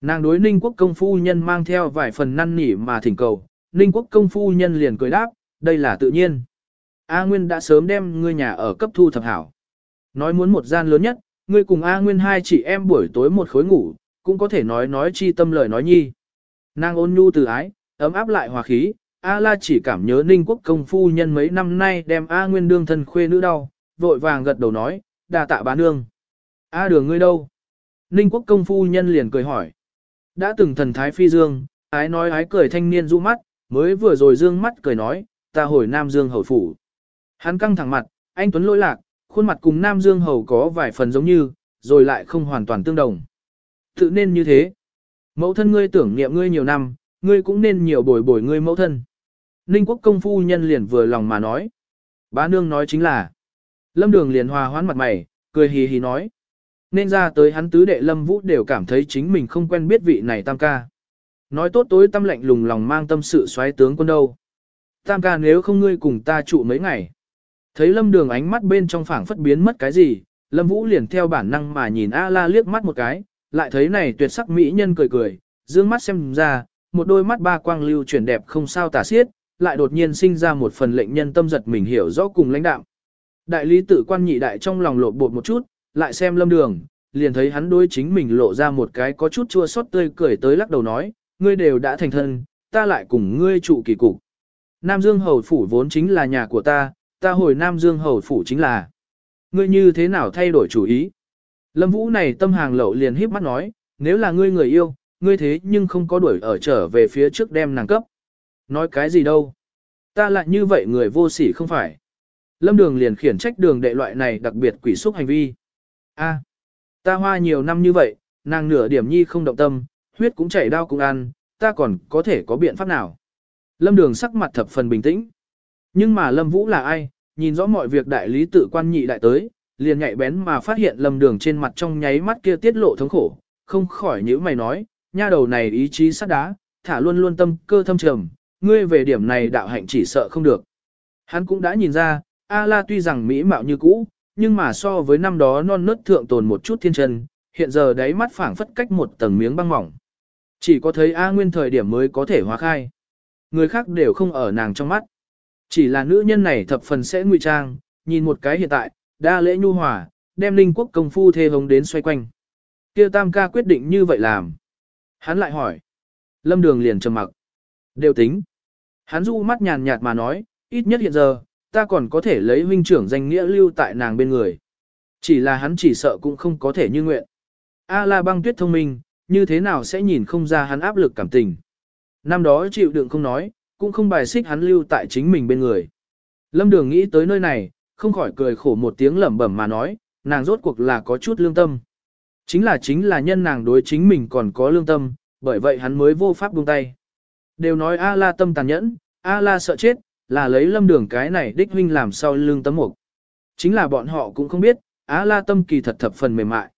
Speaker 1: Nàng đối Ninh Quốc công phu nhân mang theo vài phần năn nỉ mà thỉnh cầu, Ninh Quốc công phu nhân liền cười đáp, đây là tự nhiên. A Nguyên đã sớm đem ngươi nhà ở cấp thu thập hảo. Nói muốn một gian lớn nhất, ngươi cùng A Nguyên hai chị em buổi tối một khối ngủ, cũng có thể nói nói chi tâm lời nói nhi. Nàng ôn nhu từ ái, ấm áp lại hòa khí, A La chỉ cảm nhớ Ninh Quốc công phu nhân mấy năm nay đem A Nguyên đương thân khuê nữ đau, vội vàng gật đầu nói, đà tạ bá nương. A đường ngươi đâu? Ninh Quốc công phu nhân liền cười hỏi. Đã từng thần thái phi dương, ái nói ái cười thanh niên du mắt, mới vừa rồi dương mắt cười nói, ta hồi Nam Dương hầu phủ. Hắn căng thẳng mặt, anh Tuấn lỗi lạc, khuôn mặt cùng Nam Dương hầu có vài phần giống như, rồi lại không hoàn toàn tương đồng. Tự nên như thế. Mẫu thân ngươi tưởng niệm ngươi nhiều năm, ngươi cũng nên nhiều bồi bồi ngươi mẫu thân. Ninh quốc công phu nhân liền vừa lòng mà nói. Bá nương nói chính là. Lâm đường liền hòa hoãn mặt mày, cười hì hì nói. Nên ra tới hắn tứ đệ lâm vũ đều cảm thấy chính mình không quen biết vị này tam ca. Nói tốt tối tâm lạnh lùng lòng mang tâm sự xoáy tướng quân đâu. Tam ca nếu không ngươi cùng ta trụ mấy ngày. Thấy lâm đường ánh mắt bên trong phảng phất biến mất cái gì, lâm vũ liền theo bản năng mà nhìn A la liếc mắt một cái, lại thấy này tuyệt sắc mỹ nhân cười cười, dương mắt xem ra, một đôi mắt ba quang lưu chuyển đẹp không sao tả xiết, lại đột nhiên sinh ra một phần lệnh nhân tâm giật mình hiểu rõ cùng lãnh đạo. Đại lý tự quan nhị đại trong lòng lộ bột một chút, lại xem lâm đường, liền thấy hắn đối chính mình lộ ra một cái có chút chua xót tươi cười tới lắc đầu nói, ngươi đều đã thành thân, ta lại cùng ngươi trụ kỳ cục. Nam Dương Hầu Phủ vốn chính là nhà của ta, ta hồi Nam Dương Hầu Phủ chính là. Ngươi như thế nào thay đổi chủ ý? Lâm Vũ này tâm hàng lậu liền híp mắt nói, nếu là ngươi người yêu, ngươi thế nhưng không có đuổi ở trở về phía trước đem nàng cấp. Nói cái gì đâu? Ta lại như vậy người vô sỉ không phải. Lâm Đường liền khiển trách đường đệ loại này đặc biệt quỷ xúc hành vi. A, ta hoa nhiều năm như vậy, nàng nửa điểm nhi không động tâm, huyết cũng chảy đau cũng ăn, ta còn có thể có biện pháp nào. Lâm Đường sắc mặt thập phần bình tĩnh. Nhưng mà Lâm Vũ là ai, nhìn rõ mọi việc đại lý tự quan nhị đại tới, liền nhạy bén mà phát hiện Lâm Đường trên mặt trong nháy mắt kia tiết lộ thống khổ, không khỏi nhíu mày nói, nha đầu này ý chí sắt đá, thả luôn luôn tâm cơ thâm trầm, ngươi về điểm này đạo hạnh chỉ sợ không được. Hắn cũng đã nhìn ra, A La tuy rằng mỹ mạo như cũ, nhưng mà so với năm đó non nớt thượng tồn một chút thiên chân, hiện giờ đáy mắt phảng phất cách một tầng miếng băng mỏng. Chỉ có thấy A Nguyên thời điểm mới có thể hóa khai. Người khác đều không ở nàng trong mắt. Chỉ là nữ nhân này thập phần sẽ ngụy trang, nhìn một cái hiện tại, đa lễ nhu hòa, đem linh quốc công phu thê hống đến xoay quanh. Kia tam ca quyết định như vậy làm. Hắn lại hỏi. Lâm đường liền trầm mặc. Đều tính. Hắn du mắt nhàn nhạt mà nói, ít nhất hiện giờ, ta còn có thể lấy huynh trưởng danh nghĩa lưu tại nàng bên người. Chỉ là hắn chỉ sợ cũng không có thể như nguyện. A la băng tuyết thông minh, như thế nào sẽ nhìn không ra hắn áp lực cảm tình. Năm đó chịu đựng không nói, cũng không bài xích hắn lưu tại chính mình bên người. Lâm Đường nghĩ tới nơi này, không khỏi cười khổ một tiếng lẩm bẩm mà nói, nàng rốt cuộc là có chút lương tâm. Chính là chính là nhân nàng đối chính mình còn có lương tâm, bởi vậy hắn mới vô pháp buông tay. Đều nói A la tâm tàn nhẫn, A la sợ chết, là lấy lâm đường cái này đích huynh làm sao lương tấm mục. Chính là bọn họ cũng không biết, A la tâm kỳ thật thập phần mềm mại.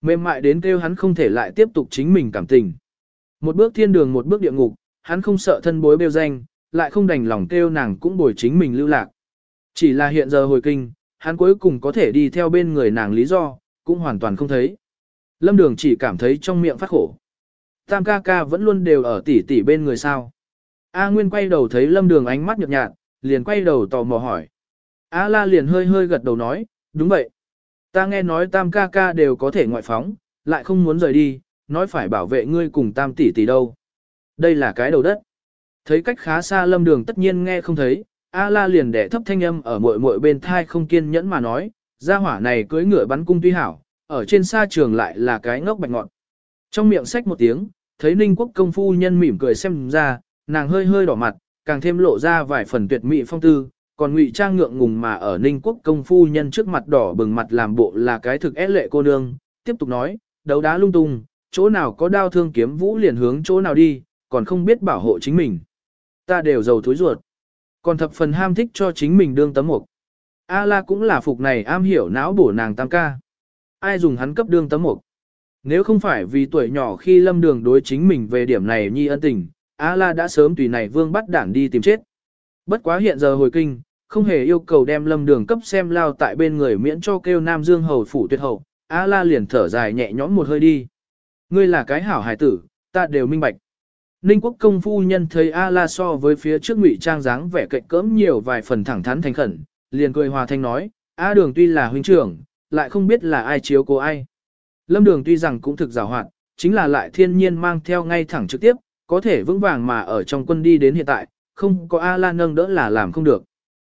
Speaker 1: Mềm mại đến kêu hắn không thể lại tiếp tục chính mình cảm tình. Một bước thiên đường một bước địa ngục, hắn không sợ thân bối bêu danh, lại không đành lòng kêu nàng cũng bồi chính mình lưu lạc. Chỉ là hiện giờ hồi kinh, hắn cuối cùng có thể đi theo bên người nàng lý do, cũng hoàn toàn không thấy. Lâm Đường chỉ cảm thấy trong miệng phát khổ. Tam ca ca vẫn luôn đều ở tỉ tỉ bên người sao. A Nguyên quay đầu thấy Lâm Đường ánh mắt nhợt nhạt, liền quay đầu tò mò hỏi. A La liền hơi hơi gật đầu nói, đúng vậy. Ta nghe nói tam ca ca đều có thể ngoại phóng, lại không muốn rời đi, nói phải bảo vệ ngươi cùng tam tỷ tỷ đâu. Đây là cái đầu đất. Thấy cách khá xa lâm đường tất nhiên nghe không thấy, A la liền đẻ thấp thanh âm ở mội mội bên thai không kiên nhẫn mà nói, gia hỏa này cưới ngựa bắn cung tuy hảo, ở trên xa trường lại là cái ngốc bạch ngọn. Trong miệng sách một tiếng, thấy ninh quốc công phu nhân mỉm cười xem ra, nàng hơi hơi đỏ mặt, càng thêm lộ ra vài phần tuyệt mỹ phong tư, còn ngụy trang ngượng ngùng mà ở ninh quốc công phu nhân trước mặt đỏ bừng mặt làm bộ là cái thực ép lệ cô nương, tiếp tục nói, đấu đá lung tung, chỗ nào có đao thương kiếm vũ liền hướng chỗ nào đi, còn không biết bảo hộ chính mình. Ta đều giàu thối ruột. Còn thập phần ham thích cho chính mình đương tấm mục. A-la cũng là phục này am hiểu não bổ nàng tam ca. Ai dùng hắn cấp đương tấm mục. Nếu không phải vì tuổi nhỏ khi lâm đường đối chính mình về điểm này nhi ân tình, A-la đã sớm tùy này vương bắt đảng đi tìm chết. Bất quá hiện giờ hồi kinh, không hề yêu cầu đem lâm đường cấp xem lao tại bên người miễn cho kêu Nam Dương hầu phủ tuyệt hậu, A-la liền thở dài nhẹ nhõm một hơi đi. Ngươi là cái hảo hài tử, ta đều minh bạch. Ninh quốc công phu nhân thấy A-la so với phía trước ngụy trang dáng vẻ cạnh cỡm nhiều vài phần thẳng thắn thành khẩn, liền cười hòa thanh nói, A đường tuy là huynh trưởng, lại không biết là ai chiếu cố ai. Lâm đường tuy rằng cũng thực rào hoạt, chính là lại thiên nhiên mang theo ngay thẳng trực tiếp, có thể vững vàng mà ở trong quân đi đến hiện tại, không có A-la nâng đỡ là làm không được.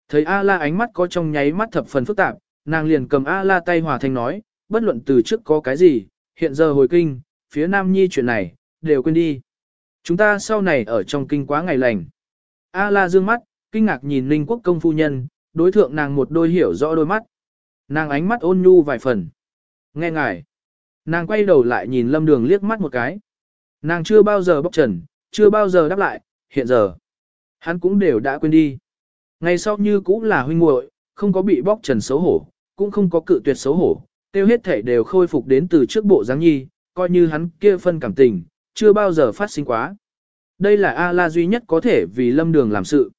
Speaker 1: Thấy A-la ánh mắt có trong nháy mắt thập phần phức tạp, nàng liền cầm A-la tay hòa thanh nói, bất luận từ trước có cái gì, hiện giờ hồi kinh, phía Nam Nhi chuyện này, đều quên đi. Chúng ta sau này ở trong kinh quá ngày lành. A la dương mắt, kinh ngạc nhìn Ninh quốc công phu nhân, đối thượng nàng một đôi hiểu rõ đôi mắt. Nàng ánh mắt ôn nhu vài phần. Nghe ngài. Nàng quay đầu lại nhìn lâm đường liếc mắt một cái. Nàng chưa bao giờ bóc trần, chưa bao giờ đáp lại, hiện giờ. Hắn cũng đều đã quên đi. Ngày sau như cũng là huynh muội, không có bị bóc trần xấu hổ, cũng không có cự tuyệt xấu hổ, tiêu hết thể đều khôi phục đến từ trước bộ dáng nhi, coi như hắn kia phân cảm tình, chưa bao giờ phát sinh quá. Đây là A-la duy nhất có thể vì lâm đường làm sự.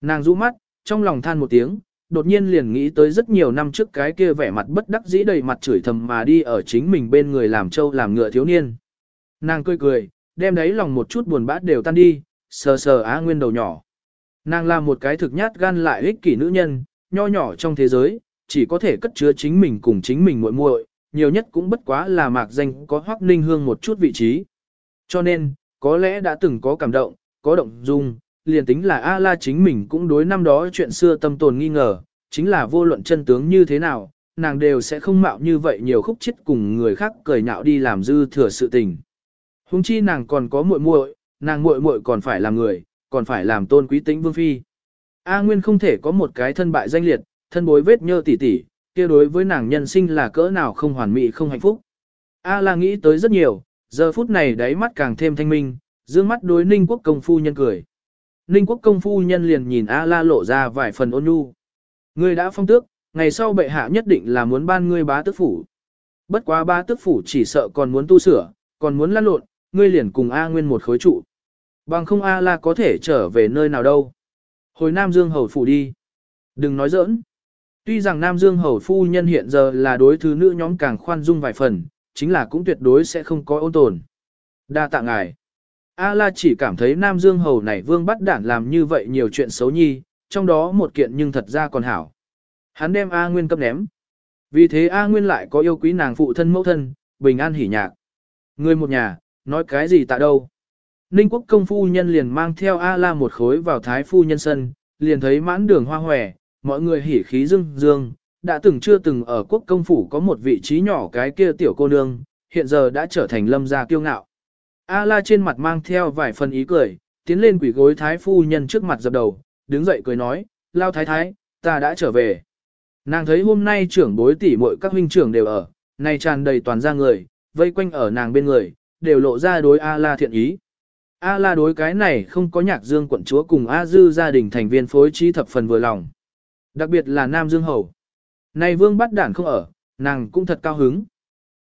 Speaker 1: Nàng rũ mắt, trong lòng than một tiếng, đột nhiên liền nghĩ tới rất nhiều năm trước cái kia vẻ mặt bất đắc dĩ đầy mặt chửi thầm mà đi ở chính mình bên người làm trâu làm ngựa thiếu niên. Nàng cười cười, đem đấy lòng một chút buồn bã đều tan đi, sờ sờ á nguyên đầu nhỏ. Nàng là một cái thực nhát gan lại ích kỷ nữ nhân, nho nhỏ trong thế giới, chỉ có thể cất chứa chính mình cùng chính mình muội muội, nhiều nhất cũng bất quá là mạc danh có hoắc ninh hương một chút vị trí. Cho nên, có lẽ đã từng có cảm động, có động dung, liền tính là A-la chính mình cũng đối năm đó chuyện xưa tâm tồn nghi ngờ, chính là vô luận chân tướng như thế nào, nàng đều sẽ không mạo như vậy nhiều khúc chết cùng người khác cười nhạo đi làm dư thừa sự tình. Hùng chi nàng còn có muội muội, nàng muội muội còn phải làm người, còn phải làm tôn quý tĩnh vương phi. A Nguyên không thể có một cái thân bại danh liệt, thân bối vết nhơ tỉ tỉ, kia đối với nàng nhân sinh là cỡ nào không hoàn mỹ không hạnh phúc. A la nghĩ tới rất nhiều, giờ phút này đáy mắt càng thêm thanh minh, dương mắt đối ninh quốc công phu nhân cười. Ninh quốc công phu nhân liền nhìn A la lộ ra vài phần ôn nhu. Ngươi đã phong tước, ngày sau bệ hạ nhất định là muốn ban ngươi bá tước phủ. Bất quá bá tước phủ chỉ sợ còn muốn tu sửa, còn muốn lăn lộn, ngươi liền cùng A Nguyên một khối trụ. Bằng không A la có thể trở về nơi nào đâu. Hồi Nam Dương Hầu phủ đi. Đừng nói giỡn. Tuy rằng Nam Dương Hầu phu nhân hiện giờ là đối thứ nữ nhóm càng khoan dung vài phần, chính là cũng tuyệt đối sẽ không có ôn tồn. Đa tạ ngài. A la chỉ cảm thấy Nam Dương Hầu này vương bắt đản làm như vậy nhiều chuyện xấu nhi, trong đó một kiện nhưng thật ra còn hảo. Hắn đem A Nguyên cấp ném. Vì thế A Nguyên lại có yêu quý nàng phụ thân mẫu thân, bình an hỉ nhạc. Người một nhà, nói cái gì tại đâu. Ninh quốc công phu nhân liền mang theo A la một khối vào thái phu nhân sân, liền thấy mãn đường hoa hòe, mọi người hỉ khí dương dương, đã từng chưa từng ở quốc công phủ có một vị trí nhỏ cái kia tiểu cô nương, hiện giờ đã trở thành lâm gia kiêu ngạo. A la trên mặt mang theo vài phần ý cười, tiến lên quỷ gối thái phu nhân trước mặt dập đầu, đứng dậy cười nói, lao thái thái, ta đã trở về. Nàng thấy hôm nay trưởng bối tỷ muội các huynh trưởng đều ở, này tràn đầy toàn ra người, vây quanh ở nàng bên người, đều lộ ra đối A la thiện ý. A la đối cái này không có nhạc dương quận chúa cùng A dư gia đình thành viên phối trí thập phần vừa lòng. Đặc biệt là Nam Dương Hầu. Này vương bắt đản không ở, nàng cũng thật cao hứng.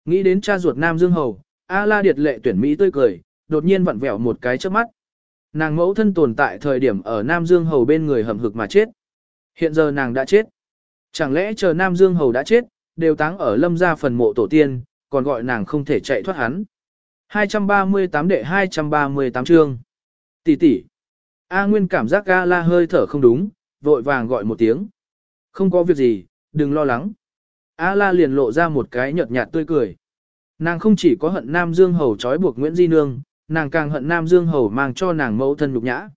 Speaker 1: Nghĩ đến cha ruột Nam Dương Hầu, A la điệt lệ tuyển Mỹ tươi cười, đột nhiên vặn vẹo một cái trước mắt. Nàng mẫu thân tồn tại thời điểm ở Nam Dương Hầu bên người hầm hực mà chết. Hiện giờ nàng đã chết. Chẳng lẽ chờ Nam Dương Hầu đã chết, đều táng ở lâm gia phần mộ tổ tiên, còn gọi nàng không thể chạy thoát hắn. 238 đệ 238 chương. Tỷ tỷ. A Nguyên cảm giác A la hơi thở không đúng, vội vàng gọi một tiếng. Không có việc gì, đừng lo lắng. A la liền lộ ra một cái nhợt nhạt tươi cười. Nàng không chỉ có hận Nam Dương Hầu trói buộc Nguyễn Di Nương, nàng càng hận Nam Dương Hầu mang cho nàng mẫu thân nhục nhã.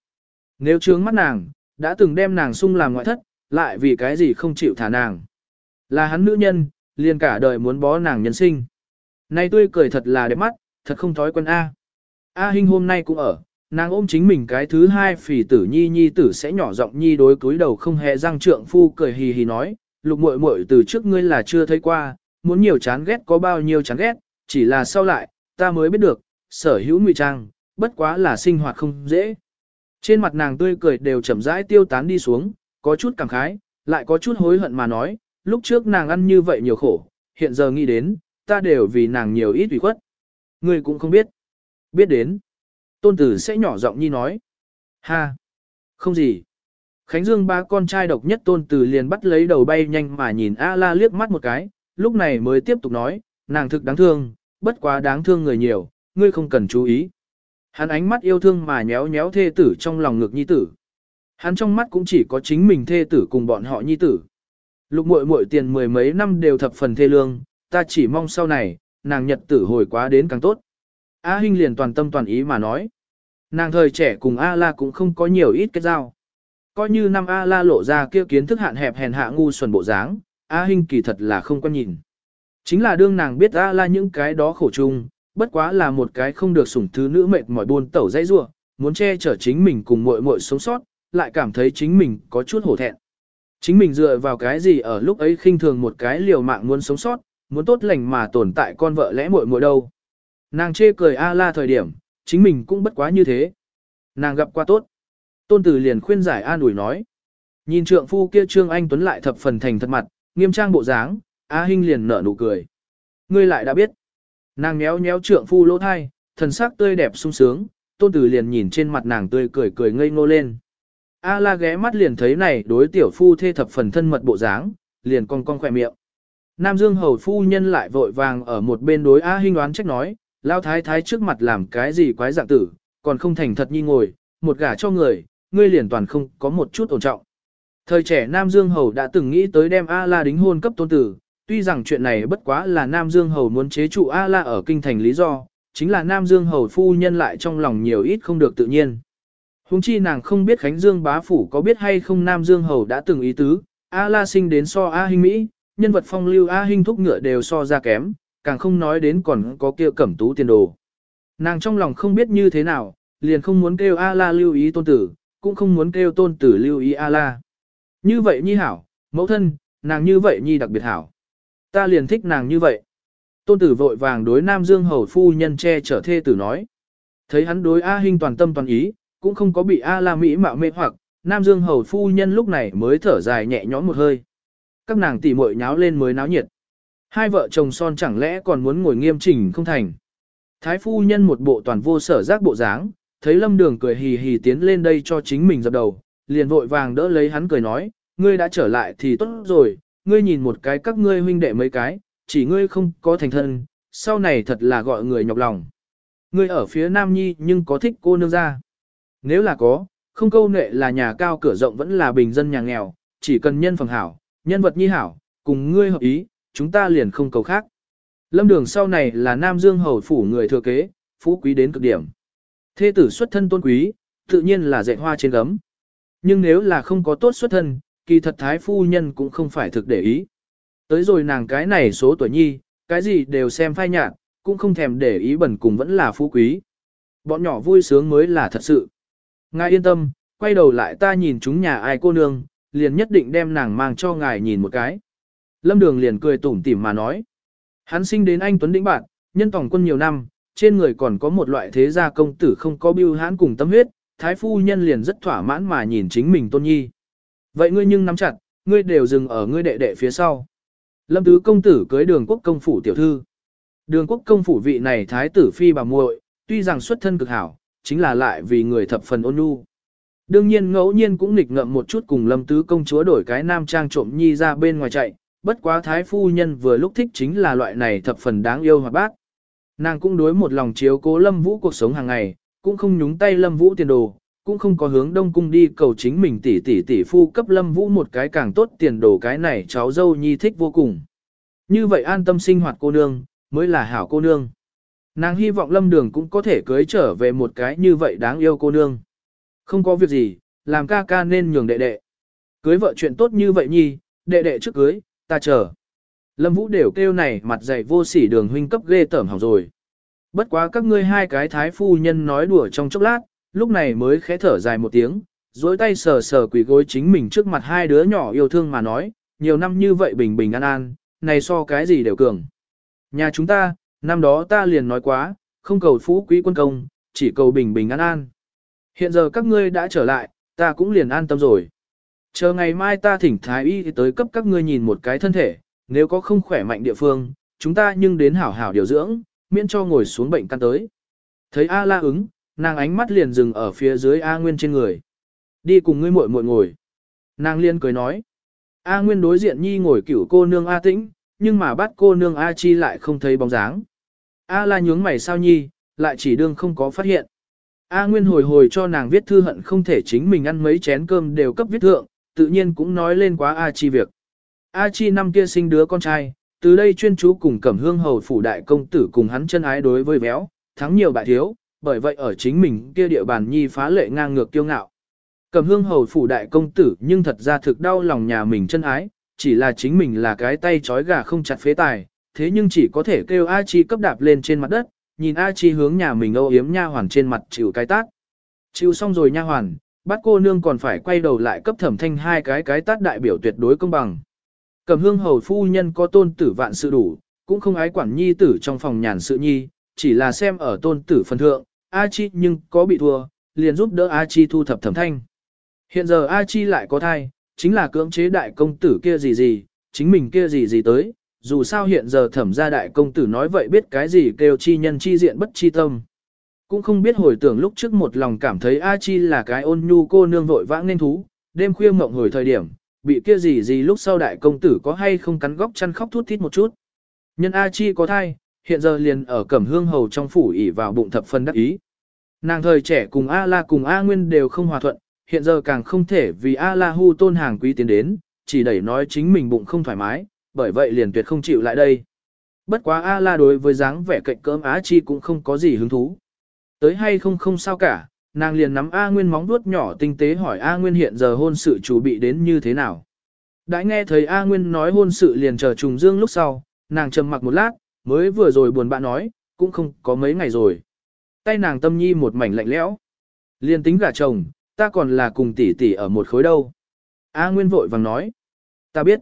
Speaker 1: Nếu trướng mắt nàng, đã từng đem nàng sung làm ngoại thất, lại vì cái gì không chịu thả nàng. Là hắn nữ nhân, liền cả đời muốn bó nàng nhân sinh. Nay tươi cười thật là đẹp mắt, thật không thói quen A. A Hinh hôm nay cũng ở, nàng ôm chính mình cái thứ hai phỉ tử nhi nhi tử sẽ nhỏ giọng nhi đối cúi đầu không hề răng trượng phu cười hì hì nói, lục muội muội từ trước ngươi là chưa thấy qua, muốn nhiều chán ghét có bao nhiêu chán ghét, chỉ là sau lại, ta mới biết được, sở hữu ngụy trang, bất quá là sinh hoạt không dễ. Trên mặt nàng tươi cười đều chậm rãi tiêu tán đi xuống, có chút cảm khái, lại có chút hối hận mà nói, lúc trước nàng ăn như vậy nhiều khổ, hiện giờ nghĩ đến, ta đều vì nàng nhiều ít ủy khuất. Ngươi cũng không biết. Biết đến. Tôn tử sẽ nhỏ giọng nhi nói. Ha. Không gì. Khánh Dương ba con trai độc nhất tôn tử liền bắt lấy đầu bay nhanh mà nhìn A la liếc mắt một cái, lúc này mới tiếp tục nói, nàng thực đáng thương, bất quá đáng thương người nhiều, ngươi không cần chú ý. Hắn ánh mắt yêu thương mà nhéo nhéo thê tử trong lòng ngực nhi tử. Hắn trong mắt cũng chỉ có chính mình thê tử cùng bọn họ nhi tử. Lục muội muội tiền mười mấy năm đều thập phần thê lương, ta chỉ mong sau này, nàng nhật tử hồi quá đến càng tốt. A Hinh liền toàn tâm toàn ý mà nói. Nàng thời trẻ cùng A La cũng không có nhiều ít kết giao. Coi như năm A La lộ ra kia kiến thức hạn hẹp hèn hạ ngu xuẩn bộ dáng, A Hinh kỳ thật là không quan nhìn. Chính là đương nàng biết A La những cái đó khổ chung, bất quá là một cái không được sủng thứ nữ mệt mỏi buôn tẩu dây rua, muốn che chở chính mình cùng muội muội sống sót, lại cảm thấy chính mình có chút hổ thẹn. Chính mình dựa vào cái gì ở lúc ấy khinh thường một cái liều mạng muốn sống sót, muốn tốt lành mà tồn tại con vợ lẽ muội muội đâu. Nàng chê cười A la thời điểm, chính mình cũng bất quá như thế. Nàng gặp qua tốt. Tôn tử liền khuyên giải an ủi nói. Nhìn trượng phu kia trương anh tuấn lại thập phần thành thật mặt, nghiêm trang bộ dáng, A Hinh liền nở nụ cười. Ngươi lại đã biết. Nàng nhéo nhéo trượng phu lỗ thai, thần sắc tươi đẹp sung sướng, tôn tử liền nhìn trên mặt nàng tươi cười cười ngây ngô lên. A la ghé mắt liền thấy này đối tiểu phu thê thập phần thân mật bộ dáng, liền cong cong khỏe miệng. Nam Dương hầu phu nhân lại vội vàng ở một bên đối A Hinh đoán trách nói, lao thái thái trước mặt làm cái gì quái dạng tử, còn không thành thật nhi ngồi, một gả cho người, ngươi liền toàn không có một chút ổn trọng. Thời trẻ Nam Dương hầu đã từng nghĩ tới đem A La đính hôn cấp tôn tử, tuy rằng chuyện này bất quá là Nam Dương hầu muốn chế trụ A La ở kinh thành lý do, chính là Nam Dương hầu phu nhân lại trong lòng nhiều ít không được tự nhiên. Hùng chi nàng không biết Khánh Dương bá phủ có biết hay không Nam Dương Hầu đã từng ý tứ, A La sinh đến so A Hinh Mỹ, nhân vật phong lưu A Hinh thúc ngựa đều so ra kém, càng không nói đến còn có kia cẩm tú tiền đồ. Nàng trong lòng không biết như thế nào, liền không muốn kêu A La lưu ý tôn tử, cũng không muốn kêu tôn tử lưu ý A La. Như vậy nhi hảo, mẫu thân, nàng như vậy nhi đặc biệt hảo. Ta liền thích nàng như vậy. Tôn tử vội vàng đối Nam Dương hầu phu nhân che chở thê tử nói. Thấy hắn đối A Hinh toàn tâm toàn ý, cũng không có bị A La Mỹ mạo mê hoặc, Nam Dương hầu phu nhân lúc này mới thở dài nhẹ nhõm một hơi. Các nàng tỉ muội nháo lên mới náo nhiệt. Hai vợ chồng son chẳng lẽ còn muốn ngồi nghiêm chỉnh không thành. Thái phu nhân một bộ toàn vô sở giác bộ dáng, thấy lâm đường cười hì hì tiến lên đây cho chính mình dập đầu, liền vội vàng đỡ lấy hắn cười nói, ngươi đã trở lại thì tốt rồi, ngươi nhìn một cái các ngươi huynh đệ mấy cái, chỉ ngươi không có thành thân, sau này thật là gọi người nhọc lòng. Ngươi ở phía Nam Nhi nhưng có thích cô nương ra. Nếu là có, không câu nệ là nhà cao cửa rộng vẫn là bình dân nhà nghèo, chỉ cần nhân phẩm hảo, nhân vật nhi hảo, cùng ngươi hợp ý, chúng ta liền không cầu khác. Lâm đường sau này là Nam Dương Hầu Phủ người thừa kế, phú quý đến cực điểm. Thế tử xuất thân tôn quý, tự nhiên là dạy hoa trên gấm. Nhưng nếu là không có tốt xuất thân, kỳ thật thái phu nhân cũng không phải thực để ý. Tới rồi nàng cái này số tuổi nhi, cái gì đều xem phai nhạt, cũng không thèm để ý bẩn cùng vẫn là phú quý. Bọn nhỏ vui sướng mới là thật sự. Ngài yên tâm, quay đầu lại ta nhìn chúng nhà ai cô nương, liền nhất định đem nàng mang cho ngài nhìn một cái. Lâm Đường liền cười tủm tỉm mà nói. Hắn sinh đến anh Tuấn Đĩnh Bạn, nhân tổng quân nhiều năm, trên người còn có một loại thế gia công tử không có biêu hãn cùng tâm huyết, thái phu nhân liền rất thỏa mãn mà nhìn chính mình tôn nhi. Vậy ngươi nhưng nắm chặt, ngươi đều dừng ở ngươi đệ đệ phía sau. Lâm tứ công tử cưới đường quốc công phủ tiểu thư. Đường quốc công phủ vị này thái tử phi bà muội, tuy rằng xuất thân cực hảo, chính là lại vì người thập phần ôn nhu. Đương nhiên ngẫu nhiên cũng nghịch ngợm một chút cùng lâm tứ công chúa đổi cái nam trang trộm nhi ra bên ngoài chạy, bất quá thái phu nhân vừa lúc thích chính là loại này thập phần đáng yêu hoạt bác. Nàng cũng đối một lòng chiếu cố lâm vũ cuộc sống hàng ngày, cũng không nhúng tay lâm vũ tiền đồ, cũng không có hướng đông cung đi cầu chính mình tỷ tỷ tỷ phu cấp lâm vũ một cái càng tốt tiền đồ cái này cháu dâu nhi thích vô cùng. Như vậy an tâm sinh hoạt cô nương, mới là hảo cô nương. Nàng hy vọng lâm đường cũng có thể cưới trở về một cái như vậy đáng yêu cô nương. Không có việc gì, làm ca ca nên nhường đệ đệ. Cưới vợ chuyện tốt như vậy nhi, đệ đệ trước cưới, ta chờ. Lâm Vũ đều kêu này mặt dày vô sỉ đường huynh cấp ghê tởm hỏng rồi. Bất quá các ngươi hai cái thái phu nhân nói đùa trong chốc lát, lúc này mới khẽ thở dài một tiếng, dối tay sờ sờ quỷ gối chính mình trước mặt hai đứa nhỏ yêu thương mà nói, nhiều năm như vậy bình bình an an, này so cái gì đều cường. Nhà chúng ta, năm đó ta liền nói quá, không cầu phú quý quân công, chỉ cầu bình bình an an. Hiện giờ các ngươi đã trở lại, ta cũng liền an tâm rồi. Chờ ngày mai ta thỉnh thái y tới cấp các ngươi nhìn một cái thân thể, nếu có không khỏe mạnh địa phương, chúng ta nhưng đến hảo hảo điều dưỡng, miễn cho ngồi xuống bệnh căn tới. Thấy A la ứng, nàng ánh mắt liền dừng ở phía dưới A Nguyên trên người. Đi cùng ngươi muội muội ngồi. Nàng liên cười nói. A Nguyên đối diện nhi ngồi cửu cô nương A tĩnh, nhưng mà bắt cô nương A chi lại không thấy bóng dáng. A la nhướng mày sao nhi, lại chỉ đương không có phát hiện. A Nguyên hồi hồi cho nàng viết thư hận không thể chính mình ăn mấy chén cơm đều cấp viết thượng, tự nhiên cũng nói lên quá A chi việc. A chi năm kia sinh đứa con trai, từ đây chuyên chú cùng cẩm hương hầu phủ đại công tử cùng hắn chân ái đối với béo, thắng nhiều bại thiếu, bởi vậy ở chính mình kia địa bàn nhi phá lệ ngang ngược kiêu ngạo. Cẩm hương hầu phủ đại công tử nhưng thật ra thực đau lòng nhà mình chân ái, chỉ là chính mình là cái tay trói gà không chặt phế tài, thế nhưng chỉ có thể kêu A Chi cấp đạp lên trên mặt đất, nhìn A Chi hướng nhà mình âu yếm nha hoàn trên mặt chịu cái tát. Chịu xong rồi nha hoàn, bắt cô nương còn phải quay đầu lại cấp thẩm thanh hai cái cái tát đại biểu tuyệt đối công bằng. Cẩm hương hầu phu nhân có tôn tử vạn sự đủ, cũng không ái quản nhi tử trong phòng nhàn sự nhi, chỉ là xem ở tôn tử phần thượng, A Chi nhưng có bị thua, liền giúp đỡ A Chi thu thập thẩm thanh. Hiện giờ A Chi lại có thai, chính là cưỡng chế đại công tử kia gì gì, chính mình kia gì gì tới, dù sao hiện giờ thẩm gia đại công tử nói vậy biết cái gì kêu chi nhân chi diện bất chi tâm. Cũng không biết hồi tưởng lúc trước một lòng cảm thấy A Chi là cái ôn nhu cô nương vội vã nên thú, đêm khuya mộng hồi thời điểm, bị kia gì gì lúc sau đại công tử có hay không cắn góc chăn khóc thút thít một chút. Nhân A Chi có thai, hiện giờ liền ở cẩm hương hầu trong phủ ỉ vào bụng thập phân đắc ý. Nàng thời trẻ cùng A La cùng A Nguyên đều không hòa thuận, hiện giờ càng không thể vì A La hu tôn hàng quý tiến đến, chỉ đẩy nói chính mình bụng không thoải mái, bởi vậy liền tuyệt không chịu lại đây. Bất quá A La đối với dáng vẻ cạnh cỡm Á Chi cũng không có gì hứng thú. Tới hay không không sao cả, nàng liền nắm A Nguyên móng vuốt nhỏ tinh tế hỏi A Nguyên hiện giờ hôn sự chủ bị đến như thế nào. Đã nghe thấy A Nguyên nói hôn sự liền chờ trùng dương lúc sau, nàng trầm mặc một lát, mới vừa rồi buồn bã nói, cũng không có mấy ngày rồi. Tay nàng tâm nhi một mảnh lạnh lẽo. Liền tính gả chồng, ta còn là cùng tỷ tỷ ở một khối đâu. A Nguyên vội vàng nói, ta biết.